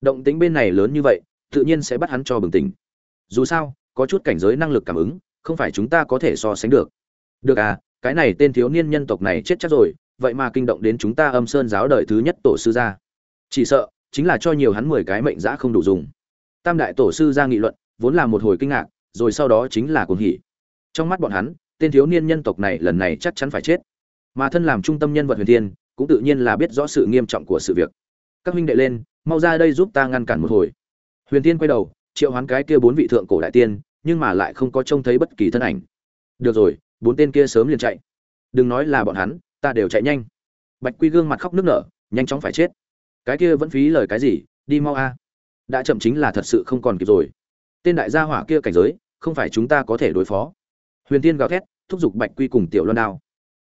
Động tính bên này lớn như vậy tự nhiên sẽ bắt hắn cho bừng tỉnh. Dù sao, có chút cảnh giới năng lực cảm ứng, không phải chúng ta có thể so sánh được. Được à cái này tên thiếu niên nhân tộc này chết chắc rồi, vậy mà kinh động đến chúng ta âm sơn giáo đời thứ nhất tổ sư gia. Chỉ sợ, chính là cho nhiều hắn mười cái mệnh giã không đủ dùng. Tam đại tổ sư ra nghị luận, vốn là một hồi kinh ngạc, rồi sau đó chính là cuồng hỉ. Trong mắt bọn hắn, tên thiếu niên nhân tộc này lần này chắc chắn phải chết. Mà thân làm trung tâm nhân vật huyền thiên, cũng tự nhiên là biết rõ sự nghiêm trọng của sự việc. Các huynh đệ lên, mau ra đây giúp ta ngăn cản một hồi huyền thiên quay đầu, triệu hoán cái kia bốn vị thượng cổ đại tiên, nhưng mà lại không có trông thấy bất kỳ thân ảnh. Được rồi, bốn tên kia sớm liền chạy. Đừng nói là bọn hắn, ta đều chạy nhanh. Bạch quy gương mặt khóc nức nở, nhanh chóng phải chết. Cái kia vẫn phí lời cái gì, đi mau a. Đã chậm chính là thật sự không còn kịp rồi. Tên đại gia hỏa kia cảnh giới, không phải chúng ta có thể đối phó. Huyền tiên gào thét, thúc giục bạch quy cùng tiểu loan đao.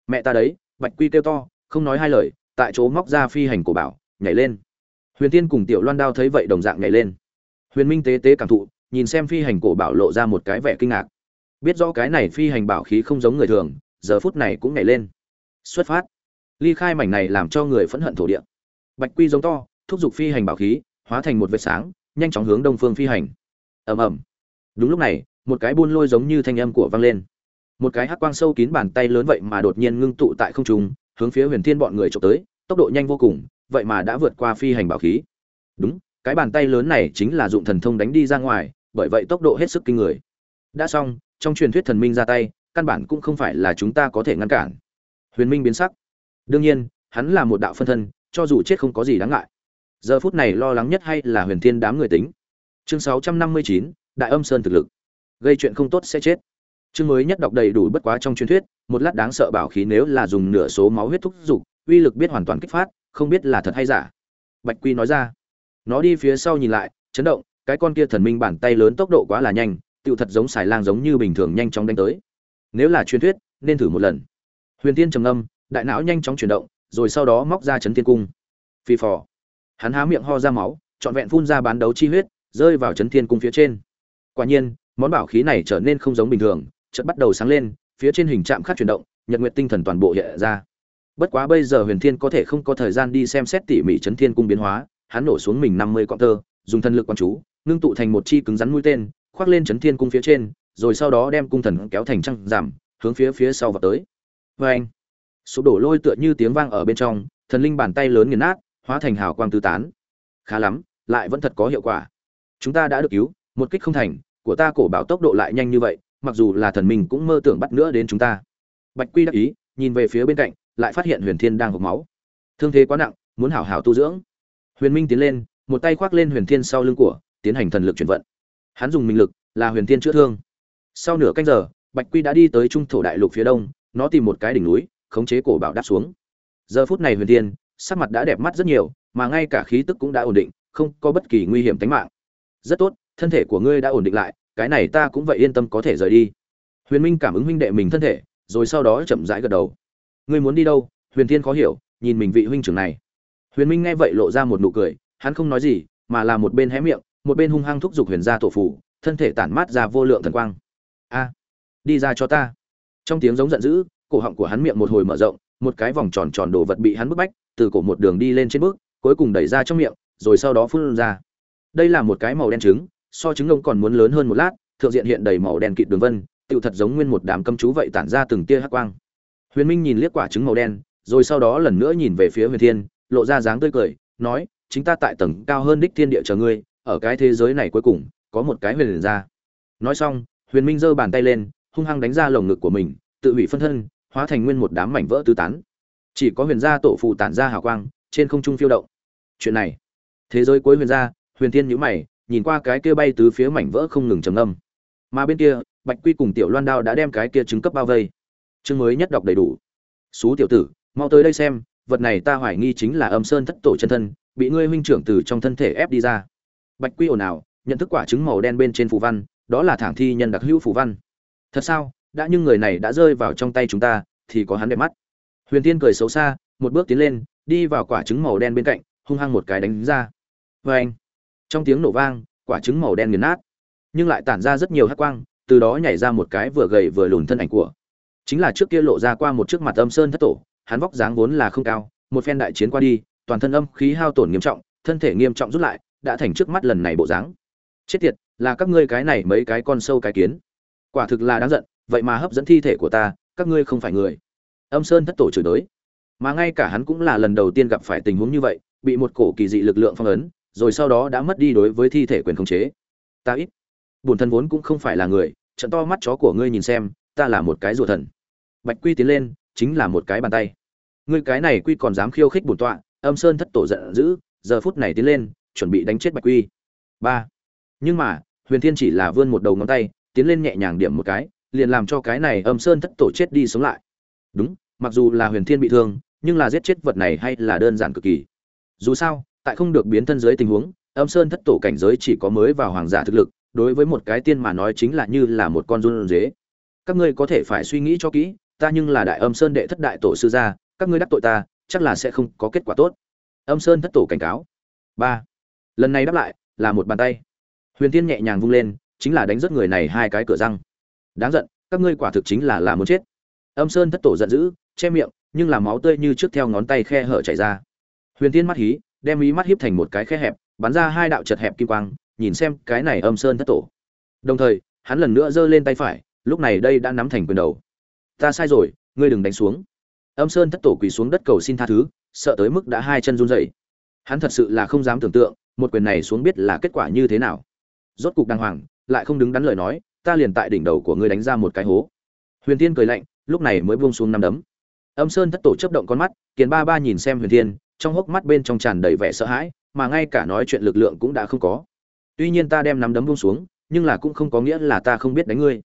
Mẹ ta đấy, bạch quy kêu to, không nói hai lời, tại chỗ móc ra phi hành cổ bảo, nhảy lên. Huyền tiên cùng tiểu loan đao thấy vậy đồng dạng nhảy lên huyền minh tế tế cảm thụ, nhìn xem phi hành cổ bảo lộ ra một cái vẻ kinh ngạc. Biết rõ cái này phi hành bảo khí không giống người thường, giờ phút này cũng nhảy lên. Xuất phát. Ly khai mảnh này làm cho người phẫn hận thổ địa. Bạch quy giống to, thúc giục phi hành bảo khí, hóa thành một vệt sáng, nhanh chóng hướng đông phương phi hành. Ầm ầm. Đúng lúc này, một cái buôn lôi giống như thanh âm của vang lên. Một cái hắc quang sâu kín bàn tay lớn vậy mà đột nhiên ngưng tụ tại không trung, hướng phía huyền thiên bọn người trộm tới, tốc độ nhanh vô cùng, vậy mà đã vượt qua phi hành bảo khí. Đúng cái bàn tay lớn này chính là dụng thần thông đánh đi ra ngoài, bởi vậy tốc độ hết sức kinh người. Đã xong, trong truyền thuyết thần minh ra tay, căn bản cũng không phải là chúng ta có thể ngăn cản. Huyền minh biến sắc. Đương nhiên, hắn là một đạo phân thân, cho dù chết không có gì đáng ngại. Giờ phút này lo lắng nhất hay là huyền thiên đám người tính. Chương sáu trăm năm mươi chín, đại âm sơn thực lực. Gây chuyện không tốt sẽ chết. Chương mới nhất đọc đầy đủ bất quá trong truyền thuyết, một lát đáng sợ bảo khí nếu là dùng nửa số máu huyết thúc giục uy lực biết hoàn toàn kích phát, không biết là thật hay giả. Bạch quy nói ra nó đi phía sau nhìn lại, chấn động, cái con kia thần minh bàn tay lớn tốc độ quá là nhanh, tựu thật giống xài lang giống như bình thường nhanh chóng đánh tới. Nếu là truyền thuyết, nên thử một lần. Huyền tiên trầm âm đại não nhanh chóng chuyển động, rồi sau đó móc ra chấn thiên cung. Phi phò. Hắn há miệng ho ra máu, trọn vẹn phun ra bán đấu chi huyết, rơi vào chấn thiên cung phía trên. Quả nhiên, món bảo khí này trở nên không giống bình thường, chợt bắt đầu sáng lên, phía trên hình trạm khắc chuyển động, nhật nguyệt tinh thần toàn bộ hiện ra. Bất quá bây giờ huyền thiên có thể không có thời gian đi xem xét tỉ mỉ chấn thiên cung biến hóa hắn nổ xuống mình năm mươi cọng tơ, dùng thân lực quan chú, ngưng tụ thành một chi cứng rắn mũi tên, khoác lên chấn thiên cung phía trên, rồi sau đó đem cung thần kéo thành trăng giảm, hướng phía phía sau vào tới. Vê anh, sụp đổ lôi tựa như tiếng vang ở bên trong, thần linh bàn tay lớn nghiền nát, hóa thành hào quang tứ tán. Khá lắm, lại vẫn thật có hiệu quả. Chúng ta đã được cứu, một kích không thành, của ta cổ bảo tốc độ lại nhanh như vậy, mặc dù là thần mình cũng mơ tưởng bắt nữa đến chúng ta. Bạch quy đắc ý, nhìn về phía bên cạnh, lại phát hiện huyền thiên đang hộc máu. Thương thế quá nặng, muốn hảo hảo tu dưỡng huyền minh tiến lên, một tay khoác lên huyền thiên sau lưng của, tiến hành thần lực chuyển vận. Hắn dùng minh lực là huyền thiên chữa thương. Sau nửa canh giờ, bạch quy đã đi tới trung thổ đại lục phía đông, nó tìm một cái đỉnh núi, khống chế cổ bảo đáp xuống. Giờ phút này huyền thiên, sắc mặt đã đẹp mắt rất nhiều, mà ngay cả khí tức cũng đã ổn định, không có bất kỳ nguy hiểm tính mạng. Rất tốt, thân thể của ngươi đã ổn định lại, cái này ta cũng vậy yên tâm có thể rời đi. Huyền minh cảm ứng huynh đệ mình thân thể, rồi sau đó chậm rãi gật đầu. Ngươi muốn đi đâu? Huyền thiên khó hiểu, nhìn mình vị huynh trưởng này huyền minh nghe vậy lộ ra một nụ cười, hắn không nói gì, mà là một bên hé miệng, một bên hung hăng thúc giục huyền gia tổ phủ thân thể tản mát ra vô lượng thần quang. A, đi ra cho ta. Trong tiếng giống giận dữ, cổ họng của hắn miệng một hồi mở rộng, một cái vòng tròn tròn đồ vật bị hắn bức bách, từ cổ một đường đi lên trên bước, cuối cùng đẩy ra trong miệng, rồi sau đó phun ra. Đây là một cái màu đen trứng, so trứng ông còn muốn lớn hơn một lát, thượng diện hiện đầy màu đen kịt đường vân, tựu thật giống nguyên một đám cấm chú vậy tản ra từng tia hắc quang. Huyền minh nhìn liếc quả trứng màu đen, rồi sau đó lần nữa nhìn về phía huyền thiên lộ ra dáng tươi cười, nói, chính ta tại tầng cao hơn đích thiên địa chờ ngươi, ở cái thế giới này cuối cùng, có một cái huyền ra. Nói xong, huyền minh giơ bàn tay lên, hung hăng đánh ra lồng ngực của mình, tự hủy phân thân, hóa thành nguyên một đám mảnh vỡ tứ tán. Chỉ có huyền gia tổ phụ tản ra hào quang, trên không trung phiêu động. Chuyện này, thế giới cuối huyền gia, huyền thiên nhíu mày, nhìn qua cái kia bay từ phía mảnh vỡ không ngừng trầm âm mà bên kia, bạch quy cùng tiểu loan đao đã đem cái kia trứng cấp bao vây. Chương mới nhất đọc đầy đủ. Xú tiểu tử, mau tới đây xem vật này ta hoài nghi chính là âm sơn thất tổ chân thân, bị ngươi huynh trưởng từ trong thân thể ép đi ra. Bạch quy ồn ào, nhận thức quả trứng màu đen bên trên phù văn, đó là thảng thi nhân đặc hữu phù văn. Thật sao? Đã nhưng người này đã rơi vào trong tay chúng ta, thì có hắn đẹp mắt. Huyền tiên cười xấu xa, một bước tiến lên, đi vào quả trứng màu đen bên cạnh, hung hăng một cái đánh ra. Vê anh trong tiếng nổ vang, quả trứng màu đen nghiền nát. Nhưng lại tản ra rất nhiều hắc quang, từ đó nhảy ra một cái vừa gầy vừa lùn thân ảnh của. Chính là trước kia lộ ra qua một chiếc mặt âm sơn thất tổ hắn vóc dáng vốn là không cao, một phen đại chiến qua đi, toàn thân âm khí hao tổn nghiêm trọng, thân thể nghiêm trọng rút lại, đã thành trước mắt lần này bộ dáng. Chết tiệt, là các ngươi cái này mấy cái con sâu cái kiến. Quả thực là đáng giận, vậy mà hấp dẫn thi thể của ta, các ngươi không phải người. Âm sơn thất tổ chửi đối. mà ngay cả hắn cũng là lần đầu tiên gặp phải tình huống như vậy, bị một cổ kỳ dị lực lượng phong ấn, rồi sau đó đã mất đi đối với thi thể quyền khống chế. Ta ít. Bổn thân vốn cũng không phải là người, trận to mắt chó của ngươi nhìn xem, ta là một cái rùa thần. Bạch quy tiến lên chính là một cái bàn tay. Ngươi cái này quy còn dám khiêu khích bổn tọa, âm sơn thất tổ giận dữ, giờ phút này tiến lên, chuẩn bị đánh chết bạch quy. Ba. Nhưng mà, huyền thiên chỉ là vươn một đầu ngón tay, tiến lên nhẹ nhàng điểm một cái, liền làm cho cái này âm sơn thất tổ chết đi sống lại. Đúng, mặc dù là huyền thiên bị thương, nhưng là giết chết vật này hay là đơn giản cực kỳ. Dù sao, tại không được biến thân dưới tình huống, âm sơn thất tổ cảnh giới chỉ có mới vào hoàng giả thực lực, đối với một cái tiên mà nói chính là như là một con run dế các ngươi có thể phải suy nghĩ cho kỹ ta nhưng là đại âm sơn đệ thất đại tổ sư gia, các ngươi đắc tội ta, chắc là sẽ không có kết quả tốt. Âm sơn thất tổ cảnh cáo. Ba. Lần này đáp lại là một bàn tay. Huyền tiên nhẹ nhàng vung lên, chính là đánh rớt người này hai cái cửa răng. Đáng giận, các ngươi quả thực chính là là muốn chết. Âm sơn thất tổ giận dữ, che miệng, nhưng là máu tươi như trước theo ngón tay khe hở chảy ra. Huyền tiên mắt hí, đem ý mắt hiếp thành một cái khe hẹp, bắn ra hai đạo chật hẹp kim quang, nhìn xem cái này âm sơn thất tổ. Đồng thời, hắn lần nữa giơ lên tay phải, lúc này đây đã nắm thành quyền đầu ta sai rồi, ngươi đừng đánh xuống. Âm sơn thất tổ quỳ xuống đất cầu xin tha thứ, sợ tới mức đã hai chân run rẩy. Hắn thật sự là không dám tưởng tượng, một quyền này xuống biết là kết quả như thế nào. Rốt cục đàng hoàng, lại không đứng đắn lời nói, ta liền tại đỉnh đầu của ngươi đánh ra một cái hố. Huyền tiên cười lạnh, lúc này mới buông xuống năm đấm. Âm sơn thất tổ chấp động con mắt kiến ba ba nhìn xem huyền thiên, trong hốc mắt bên trong tràn đầy vẻ sợ hãi, mà ngay cả nói chuyện lực lượng cũng đã không có. Tuy nhiên ta đem nắm đấm buông xuống, nhưng là cũng không có nghĩa là ta không biết đánh ngươi.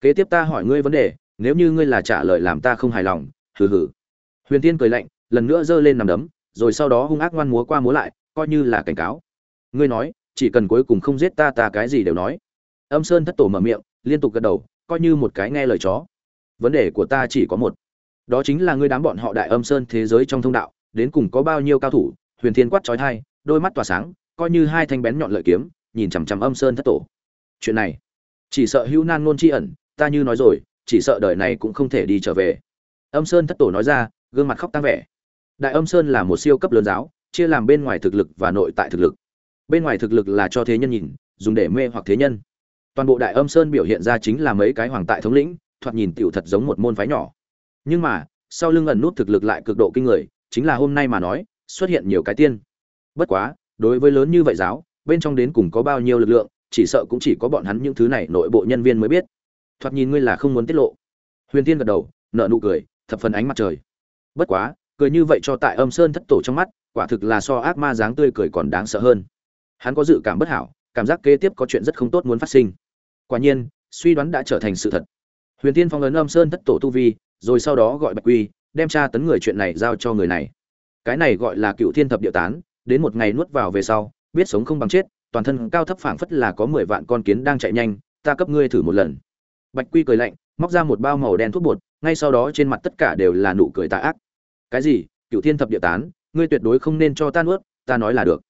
Kế tiếp ta hỏi ngươi vấn đề nếu như ngươi là trả lời làm ta không hài lòng, hừ hừ. Huyền tiên cười lạnh, lần nữa giơ lên nằm đấm, rồi sau đó hung ác ngoan múa qua múa lại, coi như là cảnh cáo. Ngươi nói, chỉ cần cuối cùng không giết ta ta cái gì đều nói. Âm sơn thất tổ mở miệng, liên tục gật đầu, coi như một cái nghe lời chó. Vấn đề của ta chỉ có một. Đó chính là ngươi đám bọn họ đại âm sơn thế giới trong thông đạo, đến cùng có bao nhiêu cao thủ? Huyền thiên quát trói thai đôi mắt tỏa sáng, coi như hai thanh bén nhọn lợi kiếm, nhìn chằm chằm âm sơn thất tổ. Chuyện này, chỉ sợ hữu nan ngôn tri ẩn, ta như nói rồi chỉ sợ đời này cũng không thể đi trở về. Âm sơn thất tổ nói ra, gương mặt khóc tăng vẻ. Đại âm sơn là một siêu cấp lớn giáo, chia làm bên ngoài thực lực và nội tại thực lực. Bên ngoài thực lực là cho thế nhân nhìn, dùng để mê hoặc thế nhân. Toàn bộ đại âm sơn biểu hiện ra chính là mấy cái hoàng tại thống lĩnh, thoạt nhìn tiểu thật giống một môn phái nhỏ. Nhưng mà, sau lưng ẩn nút thực lực lại cực độ kinh người, chính là hôm nay mà nói, xuất hiện nhiều cái tiên. Bất quá, đối với lớn như vậy giáo, bên trong đến cùng có bao nhiêu lực lượng, chỉ sợ cũng chỉ có bọn hắn những thứ này nội bộ nhân viên mới biết thoạt nhìn ngươi là không muốn tiết lộ. Huyền tiên gật đầu nợ nụ cười, thập phần ánh mặt trời. Bất quá, cười như vậy cho tại âm sơn thất tổ trong mắt, quả thực là so ác ma dáng tươi cười còn đáng sợ hơn. Hắn có dự cảm bất hảo, cảm giác kế tiếp có chuyện rất không tốt muốn phát sinh. Quả nhiên, suy đoán đã trở thành sự thật. Huyền tiên phong ấn âm sơn thất tổ tu vi, rồi sau đó gọi bạch quy, đem tra tấn người chuyện này giao cho người này. Cái này gọi là cựu thiên thập địa tán, đến một ngày nuốt vào về sau, biết sống không bằng chết, toàn thân cao thấp phảng phất là có mười vạn con kiến đang chạy nhanh, ta cấp ngươi thử một lần bạch quy cười lạnh, móc ra một bao màu đen thuốc bột, ngay sau đó trên mặt tất cả đều là nụ cười tà ác. Cái gì? Cựu thiên thập địa tán, ngươi tuyệt đối không nên cho ta nuốt, ta nói là được.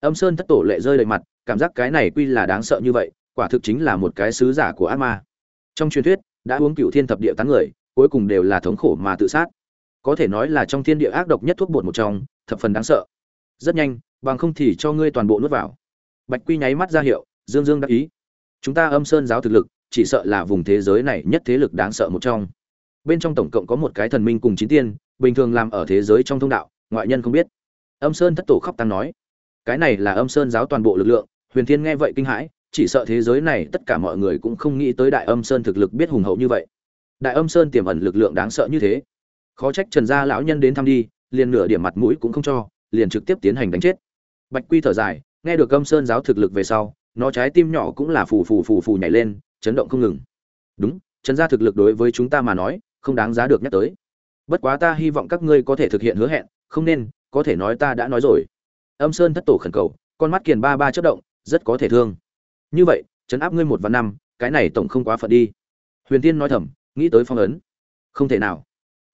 Âm sơn thất tổ lệ rơi đầy mặt, cảm giác cái này quy là đáng sợ như vậy, quả thực chính là một cái sứ giả của ác ma. Trong truyền thuyết, đã uống cựu thiên thập địa tán người, cuối cùng đều là thống khổ mà tự sát. Có thể nói là trong thiên địa ác độc nhất thuốc bột một trong, thập phần đáng sợ. Rất nhanh, bằng không thì cho ngươi toàn bộ nuốt vào. Bạch quy nháy mắt ra hiệu, dương dương đắc ý. Chúng ta âm sơn giáo thực lực chỉ sợ là vùng thế giới này nhất thế lực đáng sợ một trong. Bên trong tổng cộng có một cái thần minh cùng chín tiên, bình thường làm ở thế giới trong thông đạo, ngoại nhân không biết. Âm sơn thất tổ khóc tăng nói, cái này là âm sơn giáo toàn bộ lực lượng, huyền thiên nghe vậy kinh hãi, chỉ sợ thế giới này tất cả mọi người cũng không nghĩ tới đại âm sơn thực lực biết hùng hậu như vậy. Đại âm sơn tiềm ẩn lực lượng đáng sợ như thế. Khó trách trần gia lão nhân đến thăm đi, liền nửa điểm mặt mũi cũng không cho, liền trực tiếp tiến hành đánh chết. Bạch quy thở dài, nghe được âm sơn giáo thực lực về sau, nó trái tim nhỏ cũng là phù phù phù phù nhảy lên chấn động không ngừng. Đúng, trần gia thực lực đối với chúng ta mà nói, không đáng giá được nhắc tới. Bất quá ta hy vọng các ngươi có thể thực hiện hứa hẹn, không nên, có thể nói ta đã nói rồi. Âm sơn thất tổ khẩn cầu, con mắt kiền ba ba chớp động, rất có thể thương. Như vậy chấn áp ngươi một và năm, cái này tổng không quá phận đi. Huyền tiên nói thầm, nghĩ tới phong ấn. Không thể nào.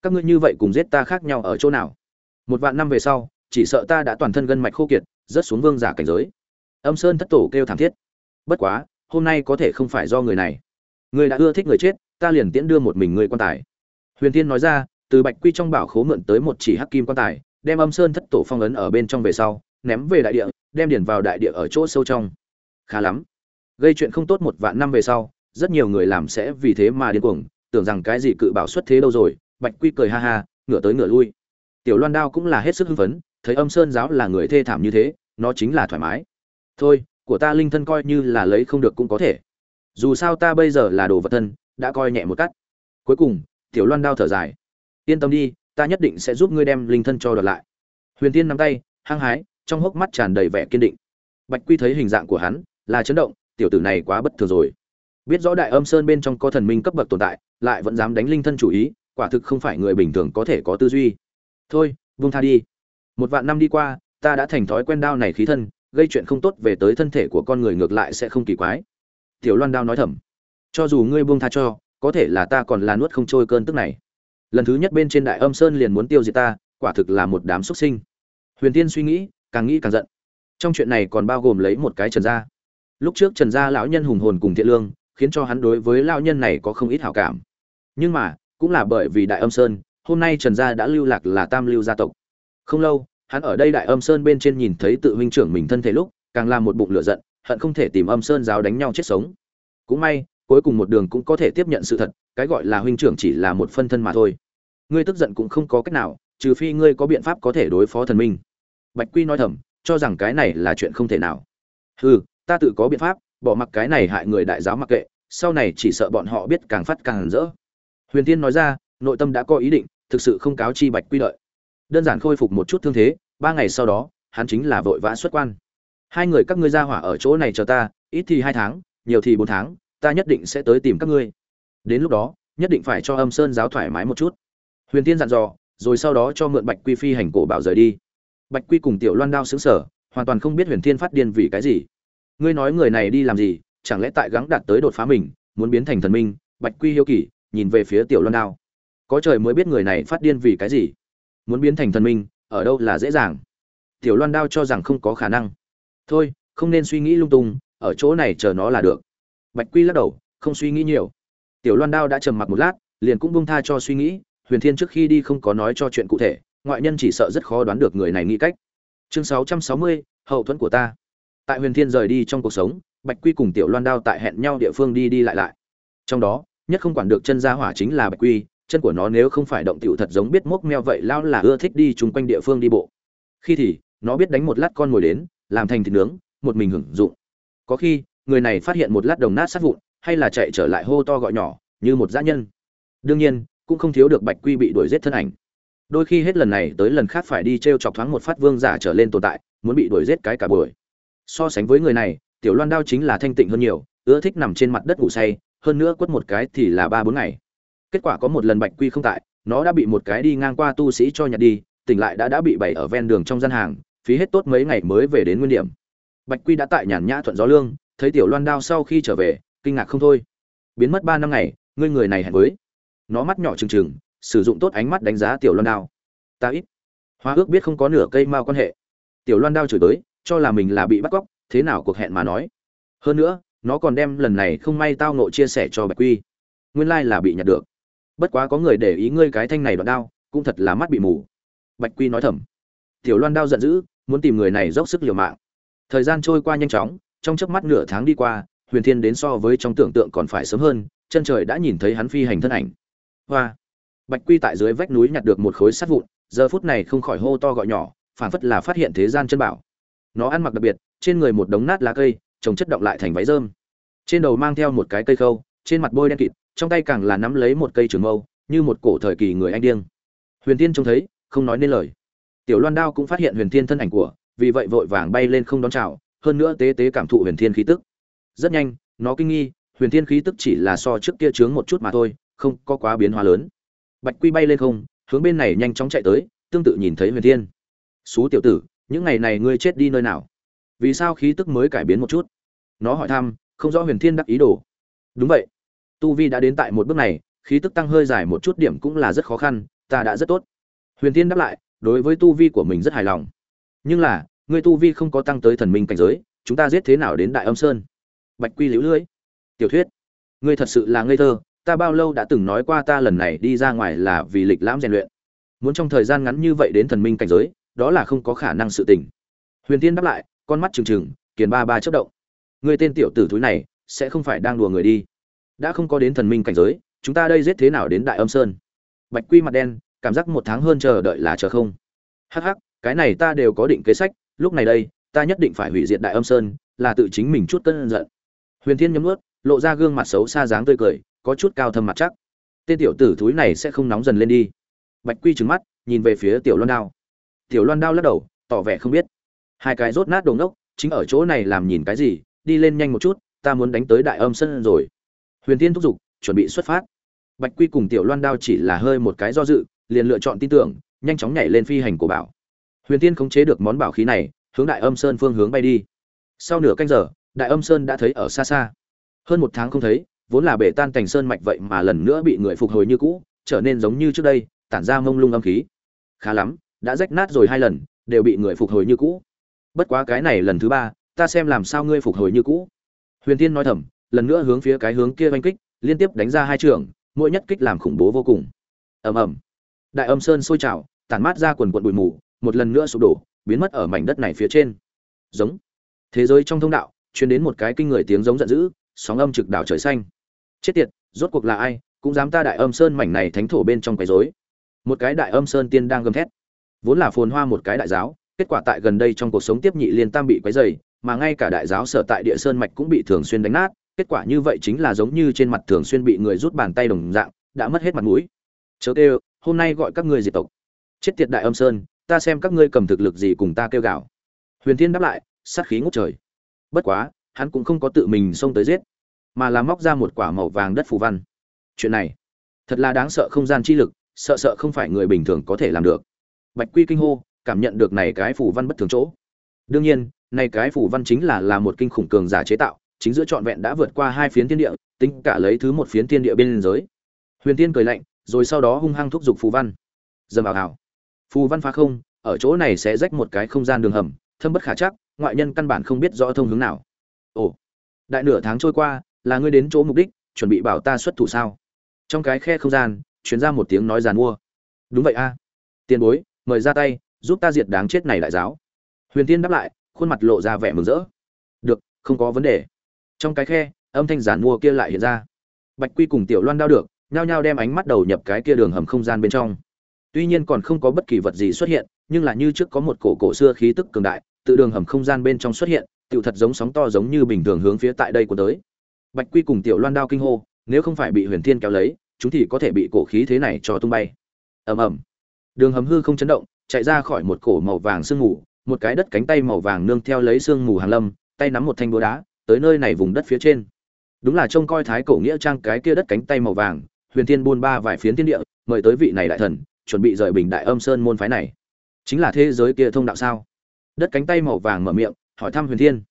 Các ngươi như vậy cùng giết ta khác nhau ở chỗ nào? Một vạn năm về sau, chỉ sợ ta đã toàn thân gân mạch khô kiệt, rớt xuống vương giả cảnh giới. Âm sơn thất tổ kêu thảm thiết. Bất quá hôm nay có thể không phải do người này. Người đã ưa thích người chết, ta liền tiễn đưa một mình người quan tài. Huyền Thiên nói ra, từ bạch quy trong bảo khố mượn tới một chỉ hắc kim quan tài, đem âm sơn thất tổ phong ấn ở bên trong về sau, ném về đại địa, đem điển vào đại địa ở chỗ sâu trong. Khá lắm. Gây chuyện không tốt một vạn năm về sau, rất nhiều người làm sẽ vì thế mà điên cuồng, tưởng rằng cái gì cự bảo xuất thế đâu rồi, bạch quy cười ha ha, ngửa tới ngửa lui. Tiểu loan đao cũng là hết sức hưng phấn, thấy âm sơn giáo là người thê thảm như thế, nó chính là thoải mái. Thôi của ta linh thân coi như là lấy không được cũng có thể. Dù sao ta bây giờ là đồ vật thân, đã coi nhẹ một cắt. Cuối cùng, tiểu loan đao thở dài. Yên tâm đi, ta nhất định sẽ giúp ngươi đem linh thân cho đợt lại. Huyền tiên nắm tay, hăng hái, trong hốc mắt tràn đầy vẻ kiên định. Bạch quy thấy hình dạng của hắn, là chấn động, tiểu tử này quá bất thường rồi. Biết rõ đại âm sơn bên trong có thần minh cấp bậc tồn tại, lại vẫn dám đánh linh thân chủ ý, quả thực không phải người bình thường có thể có tư duy. Thôi vung tha đi. Một vạn năm đi qua, ta đã thành thói quen đao này khí thân gây chuyện không tốt về tới thân thể của con người ngược lại sẽ không kỳ quái. Tiểu loan đao nói thầm, cho dù ngươi buông tha cho, có thể là ta còn là nuốt không trôi cơn tức này. Lần thứ nhất bên trên đại âm sơn liền muốn tiêu diệt ta, quả thực là một đám xuất sinh. Huyền tiên suy nghĩ, càng nghĩ càng giận. Trong chuyện này còn bao gồm lấy một cái trần gia. Lúc trước trần gia lão nhân hùng hồn cùng thiện lương, khiến cho hắn đối với lão nhân này có không ít hảo cảm. Nhưng mà, cũng là bởi vì đại âm sơn, hôm nay trần gia đã lưu lạc là tam lưu gia tộc. Không lâu hắn ở đây đại âm sơn bên trên nhìn thấy tự huynh trưởng mình thân thể lúc, càng làm một bụng lửa giận, hận không thể tìm âm sơn giáo đánh nhau chết sống. Cũng may, cuối cùng một đường cũng có thể tiếp nhận sự thật, cái gọi là huynh trưởng chỉ là một phân thân mà thôi. Ngươi tức giận cũng không có cách nào, trừ phi ngươi có biện pháp có thể đối phó thần minh. Bạch quy nói thầm, cho rằng cái này là chuyện không thể nào. Hừ, ta tự có biện pháp, bỏ mặc cái này hại người đại giáo mặc kệ, sau này chỉ sợ bọn họ biết càng phát càng rỡ. Huyền tiên nói ra, nội tâm đã có ý định, thực sự không cáo chi bạch quy đợi đơn giản khôi phục một chút thương thế, ba ngày sau đó, hắn chính là vội vã xuất quan. Hai người các ngươi ra hỏa ở chỗ này chờ ta, ít thì hai tháng, nhiều thì bốn tháng, ta nhất định sẽ tới tìm các ngươi. Đến lúc đó, nhất định phải cho âm sơn giáo thoải mái một chút. Huyền tiên dặn dò, rồi sau đó cho mượn bạch quy phi hành cổ bảo rời đi. Bạch quy cùng tiểu loan đao xứng sở hoàn toàn không biết huyền thiên phát điên vì cái gì. Ngươi nói người này đi làm gì, chẳng lẽ tại gắng đạt tới đột phá mình, muốn biến thành thần minh, bạch quy hiếu kỳ, nhìn về phía tiểu loan đao. Có trời mới biết người này phát điên vì cái gì muốn biến thành thần minh ở đâu là dễ dàng. Tiểu loan đao cho rằng không có khả năng. Thôi không nên suy nghĩ lung tung ở chỗ này chờ nó là được. Bạch quy lắc đầu không suy nghĩ nhiều. Tiểu loan đao đã trầm mặc một lát liền cũng bung tha cho suy nghĩ huyền thiên trước khi đi không có nói cho chuyện cụ thể ngoại nhân chỉ sợ rất khó đoán được người này nghĩ cách. Chương 660, hậu thuẫn của ta. Tại huyền thiên rời đi trong cuộc sống bạch quy cùng tiểu loan đao tại hẹn nhau địa phương đi đi lại lại. Trong đó nhất không quản được chân gia hỏa chính là bạch quy chân của nó nếu không phải động tiểu thật giống biết mốc meo vậy lao là ưa thích đi chung quanh địa phương đi bộ. Khi thì, nó biết đánh một lát con ngồi đến, làm thành thịt nướng, một mình hưởng dụng. Có khi, người này phát hiện một lát đồng nát sát vụn, hay là chạy trở lại hô to gọi nhỏ, như một dã nhân. Đương nhiên, cũng không thiếu được bạch quy bị đuổi giết thân ảnh. Đôi khi hết lần này tới lần khác phải đi treo chọc thoáng một phát vương giả trở lên tồn tại, muốn bị đuổi giết cái cả buổi. So sánh với người này, tiểu loan đao chính là thanh tịnh hơn nhiều, ưa thích nằm trên mặt đất ngủ say, hơn nữa quất một cái thì là ba bốn ngày kết quả có một lần bạch quy không tại, nó đã bị một cái đi ngang qua tu sĩ cho nhặt đi, tỉnh lại đã đã bị bày ở ven đường trong gian hàng, phí hết tốt mấy ngày mới về đến nguyên điểm. Bạch quy đã tại nhàn nhã thuận gió lương, thấy tiểu loan đao sau khi trở về, kinh ngạc không thôi. Biến mất ba năm ngày, ngươi người này hẹn với. Nó mắt nhỏ trừng trừng, sử dụng tốt ánh mắt đánh giá tiểu loan đao. Ta ít. Hoa ước biết không có nửa cây mao quan hệ. Tiểu loan đao chửi tới, cho là mình là bị bắt cóc, thế nào cuộc hẹn mà nói. Hơn nữa, nó còn đem lần này không may tao nộ chia sẻ cho bạch quy. Nguyên lai là bị nhặt được bất quá có người để ý ngươi cái thanh này đoạn đao, cũng thật là mắt bị mù. Bạch quy nói thầm. Tiểu loan đao giận dữ, muốn tìm người này dốc sức liều mạng. Thời gian trôi qua nhanh chóng, trong chớp mắt nửa tháng đi qua, huyền thiên đến so với trong tưởng tượng còn phải sớm hơn, chân trời đã nhìn thấy hắn phi hành thân ảnh. Hoa! Bạch quy tại dưới vách núi nhặt được một khối sắt vụn, giờ phút này không khỏi hô to gọi nhỏ, phản phất là phát hiện thế gian chân bảo. Nó ăn mặc đặc biệt, trên người một đống nát lá cây trồng chất động lại thành váy rơm. Trên đầu mang theo một cái cây khâu, trên mặt bôi đen kịt trong tay càng là nắm lấy một cây trường mâu, như một cổ thời kỳ người anh điên. Huyền tiên trông thấy, không nói nên lời. Tiểu loan đao cũng phát hiện huyền thiên thân ảnh của, vì vậy vội vàng bay lên không đón chào, hơn nữa tế tế cảm thụ huyền thiên khí tức. Rất nhanh, nó kinh nghi, huyền thiên khí tức chỉ là so trước kia chướng một chút mà thôi, không có quá biến hóa lớn. Bạch quy bay lên không, hướng bên này nhanh chóng chạy tới, tương tự nhìn thấy huyền thiên. Xú tiểu tử, những ngày này ngươi chết đi nơi nào? Vì sao khí tức mới cải biến một chút? Nó hỏi thăm, không rõ huyền thiên đắc ý đồ. Đúng vậy tu vi đã đến tại một bước này, khí tức tăng hơi dài một chút điểm cũng là rất khó khăn, ta đã rất tốt. Huyền tiên đáp lại, đối với tu vi của mình rất hài lòng. Nhưng là, ngươi tu vi không có tăng tới thần minh cảnh giới, chúng ta giết thế nào đến đại âm sơn? Bạch quy liễu lưới tiểu thuyết, ngươi thật sự là ngây thơ, ta bao lâu đã từng nói qua ta lần này đi ra ngoài là vì lịch lãm rèn luyện. Muốn trong thời gian ngắn như vậy đến thần minh cảnh giới, đó là không có khả năng sự tình. Huyền tiên đáp lại, con mắt trừng trừng, kiền ba ba chất động. Người tên tiểu tử thúi này, sẽ không phải đang đùa người đi đã không có đến thần minh cảnh giới, chúng ta đây giết thế nào đến đại âm sơn? Bạch quy mặt đen, cảm giác một tháng hơn chờ đợi là chờ không. Hắc hắc, cái này ta đều có định kế sách, lúc này đây, ta nhất định phải hủy diệt đại âm sơn, là tự chính mình chút cơn giận. Huyền thiên nhấm ướt lộ ra gương mặt xấu xa dáng tươi cười, có chút cao thâm mặt chắc. Tên tiểu tử thúi này sẽ không nóng dần lên đi. Bạch quy trừng mắt, nhìn về phía tiểu loan đao. Tiểu loan đao lắc đầu, tỏ vẻ không biết. Hai cái rốt nát đồ ngốc, chính ở chỗ này làm nhìn cái gì, đi lên nhanh một chút, ta muốn đánh tới đại âm sân rồi huyền tiên thúc giục, chuẩn bị xuất phát. Bạch quy cùng tiểu loan đao chỉ là hơi một cái do dự, liền lựa chọn tin tưởng, nhanh chóng nhảy lên phi hành của bảo. Huyền tiên khống chế được món bảo khí này, hướng đại âm sơn phương hướng bay đi. Sau nửa canh giờ, đại âm sơn đã thấy ở xa xa. Hơn một tháng không thấy, vốn là bể tan thành sơn mạch vậy mà lần nữa bị người phục hồi như cũ, trở nên giống như trước đây, tản ra mông lung âm khí. Khá lắm, đã rách nát rồi hai lần, đều bị người phục hồi như cũ. Bất quá cái này lần thứ ba, ta xem làm sao ngươi phục hồi như cũ. Huyền tiên nói thầm lần nữa hướng phía cái hướng kia oanh kích, liên tiếp đánh ra hai trường, mỗi nhất kích làm khủng bố vô cùng. Ầm ầm. Đại âm sơn sôi trào, tản mát ra quần quận bụi mù, một lần nữa sụp đổ, biến mất ở mảnh đất này phía trên. Giống. Thế giới trong thông đạo, truyền đến một cái kinh người tiếng giống giận dữ, sóng âm trực đảo trời xanh. Chết tiệt, rốt cuộc là ai, cũng dám ta đại âm sơn mảnh này thánh thổ bên trong quấy rối. Một cái đại âm sơn tiên đang gầm thét. Vốn là phồn hoa một cái đại giáo, kết quả tại gần đây trong cuộc sống tiếp nhị liên tam bị quấy dày mà ngay cả đại giáo sở tại địa sơn mạch cũng bị thường xuyên đánh nát kết quả như vậy chính là giống như trên mặt thường xuyên bị người rút bàn tay đồng dạng, đã mất hết mặt mũi. Chớ kêu, hôm nay gọi các ngươi diệt tộc. Chết tiệt đại âm sơn, ta xem các ngươi cầm thực lực gì cùng ta kêu gào. Huyền thiên đáp lại, sát khí ngút trời. Bất quá, hắn cũng không có tự mình xông tới giết, mà là móc ra một quả màu vàng đất phù văn. Chuyện này, thật là đáng sợ không gian chi lực, sợ sợ không phải người bình thường có thể làm được. Bạch quy kinh hô, cảm nhận được này cái phù văn bất thường chỗ. Đương nhiên, này cái phù văn chính là là một kinh khủng cường giả chế tạo chính giữa trọn vẹn đã vượt qua hai phiến thiên địa, tính cả lấy thứ một phiến thiên địa bên giới huyền tiên cười lạnh, rồi sau đó hung hăng thúc giục phù văn. Dầm vào hào phù văn phá không, ở chỗ này sẽ rách một cái không gian đường hầm, thâm bất khả chắc, ngoại nhân căn bản không biết rõ thông hướng nào. Ồ, đại nửa tháng trôi qua, là ngươi đến chỗ mục đích, chuẩn bị bảo ta xuất thủ sao? Trong cái khe không gian, truyền ra một tiếng nói giàn mua. Đúng vậy a. Tiền bối, mời ra tay, giúp ta diệt đáng chết này đại giáo. Huyền tiên đáp lại, khuôn mặt lộ ra vẻ mừng rỡ. Được, không có vấn đề trong cái khe, âm thanh giản mua kia lại hiện ra. Bạch quy cùng tiểu loan đao được, nhao nhao đem ánh mắt đầu nhập cái kia đường hầm không gian bên trong. Tuy nhiên còn không có bất kỳ vật gì xuất hiện, nhưng là như trước có một cổ cổ xưa khí tức cường đại, tự đường hầm không gian bên trong xuất hiện, tựu thật giống sóng to giống như bình thường hướng phía tại đây của tới. Bạch quy cùng tiểu loan đao kinh hô, nếu không phải bị huyền thiên kéo lấy, chúng thì có thể bị cổ khí thế này cho tung bay. Ầm ầm. Đường hầm hư không chấn động, chạy ra khỏi một cổ màu vàng sương mù, một cái đất cánh tay màu vàng nương theo lấy sương mù hàng lâm, tay nắm một thanh búa đá tới nơi này vùng đất phía trên. Đúng là trông coi thái cổ nghĩa trang cái kia đất cánh tay màu vàng, huyền thiên buôn ba vài phiến thiên địa, mời tới vị này đại thần, chuẩn bị rời bình đại âm sơn môn phái này. Chính là thế giới kia thông đạo sao? Đất cánh tay màu vàng mở miệng, hỏi thăm huyền thiên.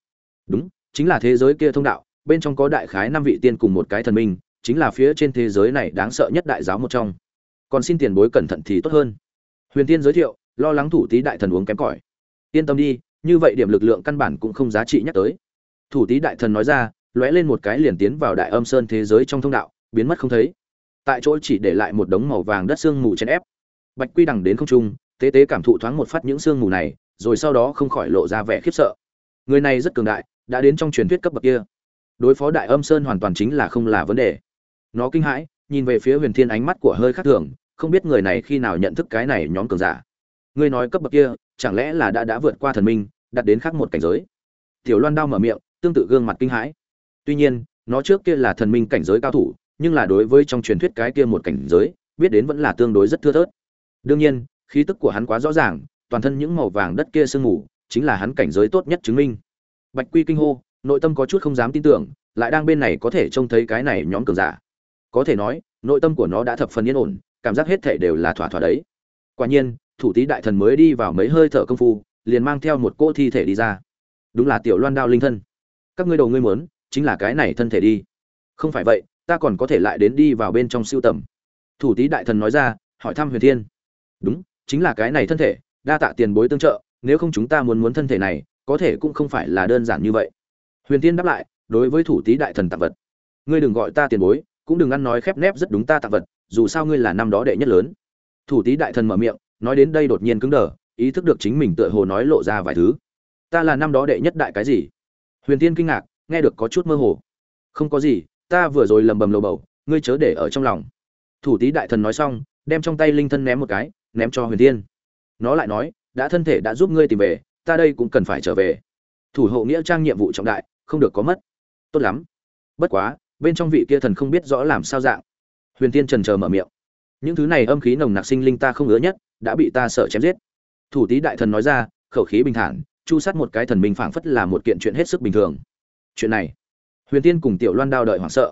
Đúng, chính là thế giới kia thông đạo, bên trong có đại khái năm vị tiên cùng một cái thần minh, chính là phía trên thế giới này đáng sợ nhất đại giáo một trong. Còn xin tiền bối cẩn thận thì tốt hơn. Huyền tiên giới thiệu, lo lắng thủ tý đại thần uống kém cỏi. Yên tâm đi, như vậy điểm lực lượng căn bản cũng không giá trị nhắc tới thủ tý đại thần nói ra, lóe lên một cái liền tiến vào đại âm sơn thế giới trong thông đạo, biến mất không thấy. Tại chỗ chỉ để lại một đống màu vàng đất xương mù chèn ép. Bạch quy đằng đến không trung, tế tế cảm thụ thoáng một phát những xương mù này, rồi sau đó không khỏi lộ ra vẻ khiếp sợ. Người này rất cường đại, đã đến trong truyền thuyết cấp bậc kia. Đối phó đại âm sơn hoàn toàn chính là không là vấn đề. Nó kinh hãi, nhìn về phía huyền thiên ánh mắt của hơi khác thường, không biết người này khi nào nhận thức cái này nhóm cường giả. Ngươi nói cấp bậc kia, chẳng lẽ là đã đã vượt qua thần minh, đặt đến khác một cảnh giới? Tiểu loan đao mở miệng tương tự gương mặt kinh hãi. Tuy nhiên, nó trước kia là thần minh cảnh giới cao thủ, nhưng là đối với trong truyền thuyết cái kia một cảnh giới, biết đến vẫn là tương đối rất thưa thớt. Đương nhiên, khí tức của hắn quá rõ ràng, toàn thân những màu vàng đất kia sương mù, chính là hắn cảnh giới tốt nhất chứng minh. Bạch quy kinh hô, nội tâm có chút không dám tin tưởng, lại đang bên này có thể trông thấy cái này nhóm cường giả. Có thể nói, nội tâm của nó đã thập phần yên ổn, cảm giác hết thảy đều là thỏa thỏa đấy. Quả nhiên, thủ tý đại thần mới đi vào mấy hơi thở công phu, liền mang theo một cỗ thi thể đi ra. Đúng là tiểu loan đao linh thân các ngươi đầu ngươi muốn, chính là cái này thân thể đi. Không phải vậy, ta còn có thể lại đến đi vào bên trong siêu tầm. Thủ tý đại thần nói ra, hỏi thăm huyền thiên. Đúng, chính là cái này thân thể, đa tạ tiền bối tương trợ, nếu không chúng ta muốn muốn thân thể này, có thể cũng không phải là đơn giản như vậy. Huyền thiên đáp lại, đối với thủ tý đại thần tặng vật. Ngươi đừng gọi ta tiền bối, cũng đừng ăn nói khép nép rất đúng ta tặng vật, dù sao ngươi là năm đó đệ nhất lớn. Thủ tý đại thần mở miệng, nói đến đây đột nhiên cứng đờ, ý thức được chính mình tựa hồ nói lộ ra vài thứ. Ta là năm đó đệ nhất đại cái gì? Huyền tiên kinh ngạc, nghe được có chút mơ hồ. Không có gì, ta vừa rồi lầm bầm lầu bầu, ngươi chớ để ở trong lòng. Thủ tý đại thần nói xong, đem trong tay linh thân ném một cái, ném cho huyền tiên. Nó lại nói, đã thân thể đã giúp ngươi tìm về, ta đây cũng cần phải trở về. Thủ hộ nghĩa trang nhiệm vụ trọng đại, không được có mất. Tốt lắm. Bất quá, bên trong vị kia thần không biết rõ làm sao dạng. Huyền tiên trần chờ mở miệng. Những thứ này âm khí nồng nặc sinh linh ta không ngứa nhất, đã bị ta sợ chém giết. Thủ tý đại thần nói ra, khẩu khí bình thản chu sát một cái thần minh phảng phất là một kiện chuyện hết sức bình thường. Chuyện này, huyền tiên cùng tiểu loan đao đợi hoảng sợ.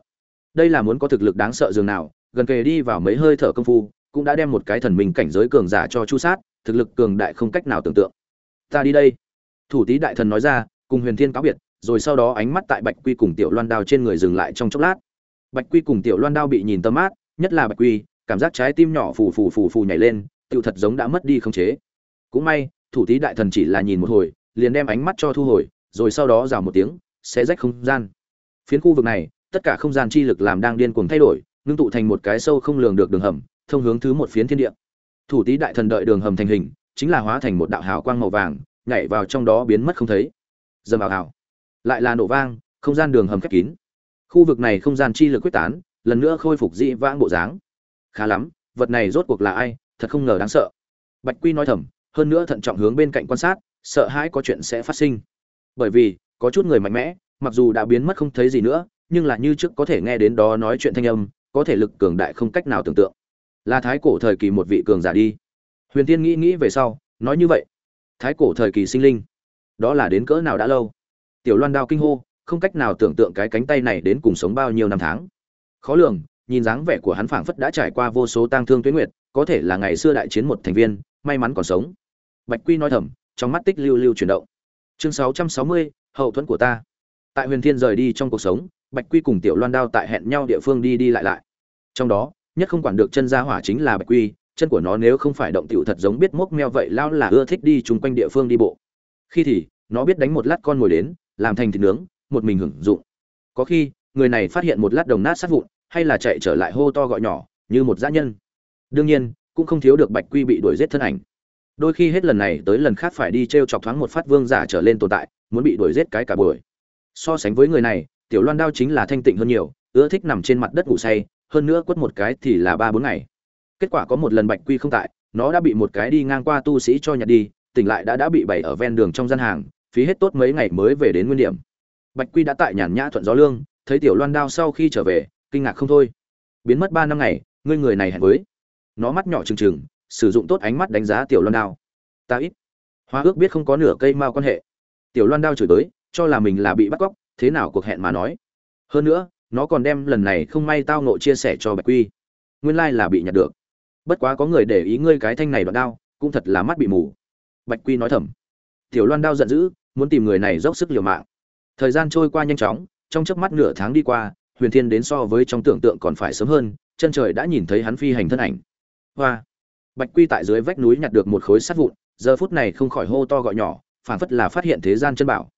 Đây là muốn có thực lực đáng sợ dường nào, gần kề đi vào mấy hơi thở công phu, cũng đã đem một cái thần minh cảnh giới cường giả cho chu sát, thực lực cường đại không cách nào tưởng tượng. Ta đi đây. Thủ tý đại thần nói ra, cùng huyền thiên cáo biệt, rồi sau đó ánh mắt tại bạch quy cùng tiểu loan đao trên người dừng lại trong chốc lát. Bạch quy cùng tiểu loan đao bị nhìn tâm mát nhất là bạch quy, cảm giác trái tim nhỏ phù phù phù phù nhảy lên, tựu thật giống đã mất đi không chế. Cũng may, thủ tý đại thần chỉ là nhìn một hồi liền đem ánh mắt cho thu hồi, rồi sau đó rào một tiếng sẽ rách không gian. Phiến khu vực này, tất cả không gian chi lực làm đang điên cuồng thay đổi, ngưng tụ thành một cái sâu không lường được đường hầm, thông hướng thứ một phiến thiên địa. Thủ tý đại thần đợi đường hầm thành hình, chính là hóa thành một đạo hào quang màu vàng, nhảy vào trong đó biến mất không thấy. Dầm vào hào lại là nổ vang, không gian đường hầm khép kín. Khu vực này không gian chi lực quyết tán, lần nữa khôi phục dị vãng bộ dáng. Khá lắm, vật này rốt cuộc là ai, thật không ngờ đáng sợ. Bạch quy nói thầm, hơn nữa thận trọng hướng bên cạnh quan sát sợ hãi có chuyện sẽ phát sinh. Bởi vì, có chút người mạnh mẽ, mặc dù đã biến mất không thấy gì nữa, nhưng là như trước có thể nghe đến đó nói chuyện thanh âm, có thể lực cường đại không cách nào tưởng tượng. Là thái cổ thời kỳ một vị cường giả đi. Huyền tiên nghĩ nghĩ về sau, nói như vậy. Thái cổ thời kỳ sinh linh. Đó là đến cỡ nào đã lâu? Tiểu loan đao kinh hô, không cách nào tưởng tượng cái cánh tay này đến cùng sống bao nhiêu năm tháng. Khó lường, nhìn dáng vẻ của hắn phảng phất đã trải qua vô số tang thương tuyết nguyệt, có thể là ngày xưa đại chiến một thành viên, may mắn còn sống. Bạch quy nói thầm trong mắt tích lưu lưu chuyển động. Chương 660, hậu thuẫn của ta. Tại huyền thiên rời đi trong cuộc sống bạch quy cùng tiểu loan đao tại hẹn nhau địa phương đi đi lại lại. Trong đó nhất không quản được chân gia hỏa chính là bạch quy chân của nó nếu không phải động tiểu thật giống biết mốc meo vậy lao là ưa thích đi chung quanh địa phương đi bộ. Khi thì nó biết đánh một lát con ngồi đến làm thành thịt nướng một mình hưởng dụng. Có khi người này phát hiện một lát đồng nát sát vụn hay là chạy trở lại hô to gọi nhỏ như một dã nhân. Đương nhiên cũng không thiếu được bạch quy bị đuổi giết thân ảnh đôi khi hết lần này tới lần khác phải đi t r e o chọc thoáng một phát vương giả trở lên tồn tại, muốn bị đuổi giết cái cả buổi. So sánh với người này, tiểu loan đao chính là thanh tịnh hơn nhiều, ưa thích nằm trên mặt đất ngủ say, hơn nữa quất một cái thì là ba bốn ngày. Kết quả có một lần bạch quy không tại, nó đã bị một cái đi ngang qua tu sĩ cho nhặt đi, tỉnh lại đã đã bị bày ở ven đường trong gian hàng, phí hết tốt mấy ngày mới về đến nguyên điểm. Bạch quy đã tại nhàn nhã thuận gió lương, thấy tiểu loan đao sau khi trở về, kinh ngạc không thôi. Biến mất ba năm ngày, ngươi người này hẹn với. Nó mắt nhỏ trừng trừng sử dụng tốt ánh mắt đánh giá tiểu loan đao. Ta ít. Hoa ước biết không có nửa cây mao quan hệ. Tiểu loan đao chửi tới, cho là mình là bị bắt cóc, thế nào cuộc hẹn mà nói. Hơn nữa, nó còn đem lần này không may tao nộ chia sẻ cho bạch quy. Nguyên lai là bị nhặt được. Bất quá có người để ý ngươi cái thanh này đoạn đao, cũng thật là mắt bị mù. Bạch quy nói thầm. Tiểu loan đao giận dữ, muốn tìm người này dốc sức liều mạng. Thời gian trôi qua nhanh chóng, trong chớp mắt nửa tháng đi qua, huyền thiên đến so với trong tưởng tượng còn phải sớm hơn, chân trời đã nhìn thấy hắn phi hành thân ảnh. Hoa bạch quy tại dưới vách núi nhặt được một khối sắt vụn, giờ phút này không khỏi hô to gọi nhỏ, phảng phất là phát hiện thế gian chân bảo.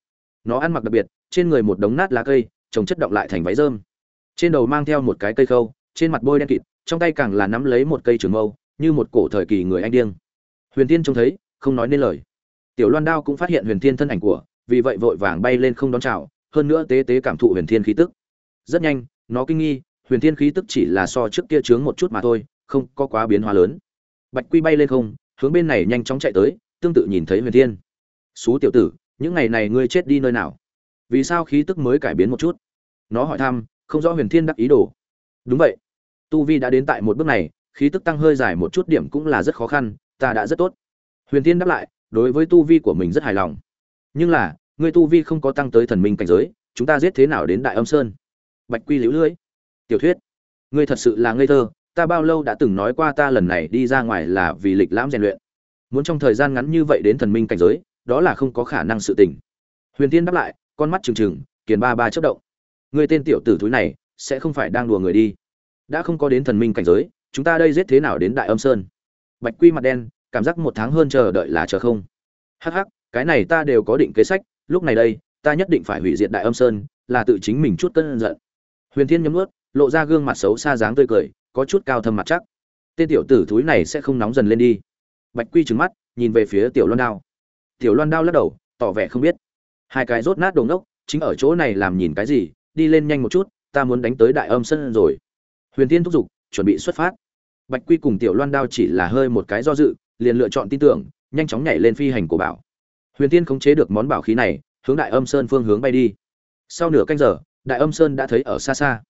Nó ăn mặc đặc biệt, trên người một đống nát lá cây trồng chất động lại thành váy rơm. Trên đầu mang theo một cái cây khâu, trên mặt bôi đen kịt, trong tay càng là nắm lấy một cây trường mâu, như một cổ thời kỳ người anh điên. Huyền tiên trông thấy, không nói nên lời. Tiểu loan đao cũng phát hiện huyền thiên thân ảnh của, vì vậy vội vàng bay lên không đón chào, hơn nữa tế tế cảm thụ huyền thiên khí tức. Rất nhanh, nó kinh nghi, huyền thiên khí tức chỉ là so trước kia chướng một chút mà thôi, không có quá biến hóa lớn bạch quy bay lên không, hướng bên này nhanh chóng chạy tới, tương tự nhìn thấy huyền thiên. Xú tiểu tử, những ngày này ngươi chết đi nơi nào? Vì sao khí tức mới cải biến một chút? Nó hỏi thăm, không rõ huyền thiên đắc ý đồ. Đúng vậy, tu vi đã đến tại một bước này, khí tức tăng hơi dài một chút điểm cũng là rất khó khăn, ta đã rất tốt. Huyền thiên đáp lại, đối với tu vi của mình rất hài lòng. Nhưng là, ngươi tu vi không có tăng tới thần minh cảnh giới, chúng ta giết thế nào đến đại âm sơn? Bạch quy liễu lưới. Tiểu thuyết, ngươi thật sự là ngây thơ ta bao lâu đã từng nói qua ta lần này đi ra ngoài là vì lịch lãm rèn luyện. Muốn trong thời gian ngắn như vậy đến thần minh cảnh giới, đó là không có khả năng sự tình. Huyền tiên đáp lại, con mắt trừng trừng, kiền ba ba chất động. Người tên tiểu tử thúi này, sẽ không phải đang đùa người đi. Đã không có đến thần minh cảnh giới, chúng ta đây giết thế nào đến đại âm sơn? Bạch quy mặt đen, cảm giác một tháng hơn chờ đợi là chờ không? Hắc hắc, cái này ta đều có định kế sách, lúc này đây, ta nhất định phải hủy diệt đại âm sơn, là tự chính mình chút cơn giận. Huyền thiên nhấm nuốt, lộ ra gương mặt xấu xa dáng tươi cười có chút cao thâm mặt chắc. Tên tiểu tử thúi này sẽ không nóng dần lên đi. Bạch quy trừng mắt, nhìn về phía tiểu loan đao. Tiểu loan đao lắc đầu, tỏ vẻ không biết. Hai cái rốt nát đồ ngốc, chính ở chỗ này làm nhìn cái gì, đi lên nhanh một chút, ta muốn đánh tới đại âm sân rồi. Huyền tiên thúc giục, chuẩn bị xuất phát. Bạch quy cùng tiểu loan đao chỉ là hơi một cái do dự, liền lựa chọn tin tưởng, nhanh chóng nhảy lên phi hành của bảo. Huyền tiên khống chế được món bảo khí này, hướng đại âm sơn phương hướng bay đi. Sau nửa canh giờ, đại âm sơn đã thấy ở xa xa.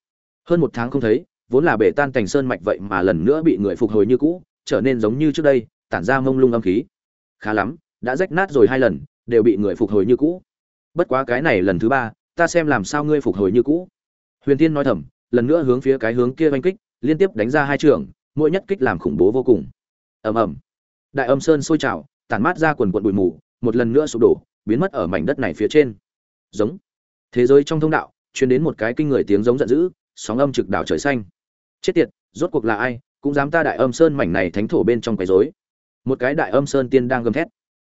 Hơn một tháng không thấy vốn là bể tan thành sơn mạch vậy mà lần nữa bị người phục hồi như cũ, trở nên giống như trước đây, tản ra mông lung âm khí. Khá lắm, đã rách nát rồi hai lần, đều bị người phục hồi như cũ. Bất quá cái này lần thứ ba, ta xem làm sao ngươi phục hồi như cũ. Huyền tiên nói thầm, lần nữa hướng phía cái hướng kia oanh kích, liên tiếp đánh ra hai trường, mỗi nhất kích làm khủng bố vô cùng. Ầm ầm. Đại âm sơn sôi trào, tản mát ra quần quận bụi mù, một lần nữa sụp đổ, biến mất ở mảnh đất này phía trên. Giống. Thế giới trong thông đạo, truyền đến một cái kinh người tiếng giống giận dữ, sóng âm trực đảo trời xanh chết tiệt, rốt cuộc là ai, cũng dám ta đại âm sơn mảnh này thánh thổ bên trong quấy rối. Một cái đại âm sơn tiên đang gầm thét.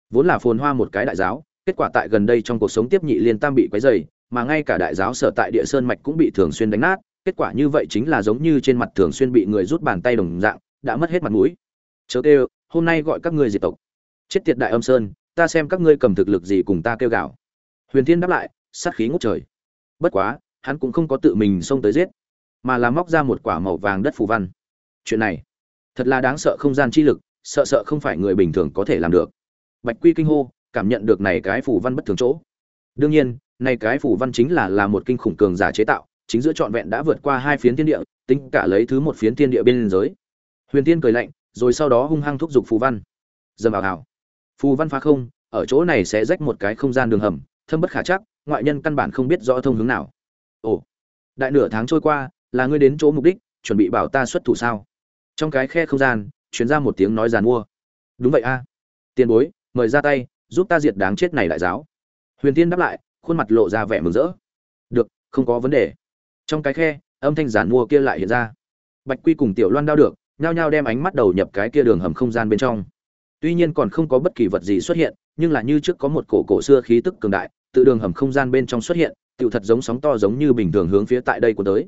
Vốn là phồn hoa một cái đại giáo, kết quả tại gần đây trong cuộc sống tiếp nhị liên tam bị quấy dày mà ngay cả đại giáo sở tại địa sơn mạch cũng bị thường xuyên đánh nát, kết quả như vậy chính là giống như trên mặt thường xuyên bị người rút bàn tay đồng dạng, đã mất hết mặt mũi. Chớ kêu, hôm nay gọi các ngươi diệt tộc. Chết tiệt đại âm sơn, ta xem các ngươi cầm thực lực gì cùng ta kêu gào. Huyền thiên đáp lại, sát khí ngút trời. Bất quá, hắn cũng không có tự mình xông tới giết mà là móc ra một quả màu vàng đất phù văn. Chuyện này, thật là đáng sợ không gian chi lực, sợ sợ không phải người bình thường có thể làm được. Bạch quy kinh hô, cảm nhận được này cái phù văn bất thường chỗ. Đương nhiên, này cái phù văn chính là là một kinh khủng cường giả chế tạo, chính giữa trọn vẹn đã vượt qua hai phiến thiên địa, tính cả lấy thứ một phiến thiên địa bên giới huyền tiên cười lạnh, rồi sau đó hung hăng thúc giục phù văn. Dầm vào hào phù văn phá không, ở chỗ này sẽ rách một cái không gian đường hầm, thâm bất khả chắc, ngoại nhân căn bản không biết rõ thông hướng nào. Ồ. Đại nửa tháng trôi qua là ngươi đến chỗ mục đích, chuẩn bị bảo ta xuất thủ sao? Trong cái khe không gian, truyền ra một tiếng nói giàn mua. Đúng vậy a. Tiền bối, mời ra tay, giúp ta diệt đáng chết này đại giáo. Huyền tiên đáp lại, khuôn mặt lộ ra vẻ mừng rỡ. Được, không có vấn đề. Trong cái khe, âm thanh giàn mua kia lại hiện ra. Bạch quy cùng tiểu loan đao được, nhao nhao đem ánh mắt đầu nhập cái kia đường hầm không gian bên trong. Tuy nhiên còn không có bất kỳ vật gì xuất hiện, nhưng là như trước có một cổ cổ xưa khí tức cường đại, tự đường hầm không gian bên trong xuất hiện, tựu thật giống sóng to giống như bình thường hướng phía tại đây của tới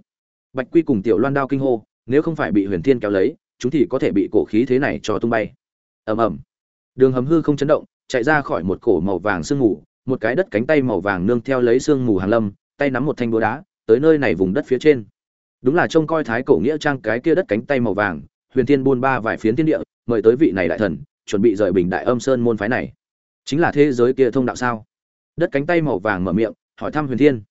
bạch quy cùng tiểu loan đao kinh hô, nếu không phải bị huyền thiên kéo lấy, chúng thì có thể bị cổ khí thế này cho tung bay. Ầm ầm. Đường hầm hư không chấn động, chạy ra khỏi một cổ màu vàng sương mù, một cái đất cánh tay màu vàng nương theo lấy sương mù hàng lâm, tay nắm một thanh búa đá, tới nơi này vùng đất phía trên. Đúng là trông coi thái cổ nghĩa trang cái kia đất cánh tay màu vàng, huyền thiên buôn ba vài phiến thiên địa, mời tới vị này đại thần, chuẩn bị rời bình đại âm sơn môn phái này. Chính là thế giới kia thông đạo sao? Đất cánh tay màu vàng mở miệng, hỏi thăm huyền thiên.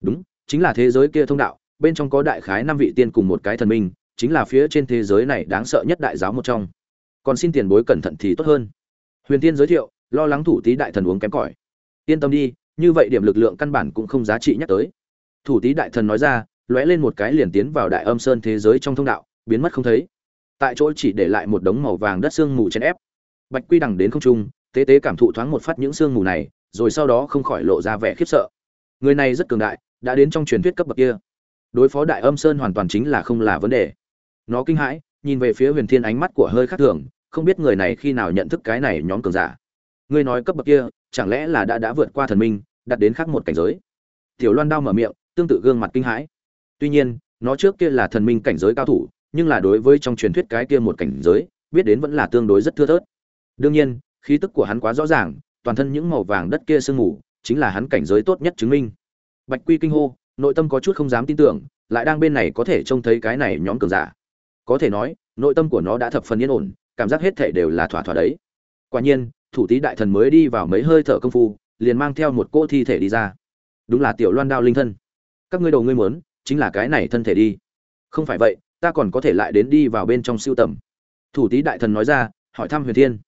Đúng, chính là thế giới kia thông đạo bên trong có đại khái năm vị tiên cùng một cái thần minh, chính là phía trên thế giới này đáng sợ nhất đại giáo một trong. Còn xin tiền bối cẩn thận thì tốt hơn. Huyền tiên giới thiệu, lo lắng thủ tý đại thần uống kém cỏi. Yên tâm đi, như vậy điểm lực lượng căn bản cũng không giá trị nhắc tới. Thủ tý đại thần nói ra, lóe lên một cái liền tiến vào đại âm sơn thế giới trong thông đạo, biến mất không thấy. Tại chỗ chỉ để lại một đống màu vàng đất xương mù chèn ép. Bạch quy đằng đến không trung, tế tế cảm thụ thoáng một phát những xương mù này, rồi sau đó không khỏi lộ ra vẻ khiếp sợ. Người này rất cường đại, đã đến trong truyền thuyết cấp bậc kia đối phó đại âm sơn hoàn toàn chính là không là vấn đề. Nó kinh hãi, nhìn về phía huyền thiên ánh mắt của hơi khác thường, không biết người này khi nào nhận thức cái này nhóm cường giả. Ngươi nói cấp bậc kia, chẳng lẽ là đã đã vượt qua thần minh, đặt đến khác một cảnh giới? Tiểu loan đao mở miệng, tương tự gương mặt kinh hãi. Tuy nhiên, nó trước kia là thần minh cảnh giới cao thủ, nhưng là đối với trong truyền thuyết cái kia một cảnh giới, biết đến vẫn là tương đối rất thưa thớt. Đương nhiên, khí tức của hắn quá rõ ràng, toàn thân những màu vàng đất kia sương mù, chính là hắn cảnh giới tốt nhất chứng minh. Bạch quy kinh hô nội tâm có chút không dám tin tưởng, lại đang bên này có thể trông thấy cái này nhóm cường giả. Có thể nói, nội tâm của nó đã thập phần yên ổn, cảm giác hết thể đều là thỏa thỏa đấy. Quả nhiên, thủ tý đại thần mới đi vào mấy hơi thở công phu, liền mang theo một cỗ thi thể đi ra. Đúng là tiểu loan đao linh thân. Các ngươi đồ ngươi muốn, chính là cái này thân thể đi. Không phải vậy, ta còn có thể lại đến đi vào bên trong siêu tầm. Thủ tý đại thần nói ra, hỏi thăm huyền thiên.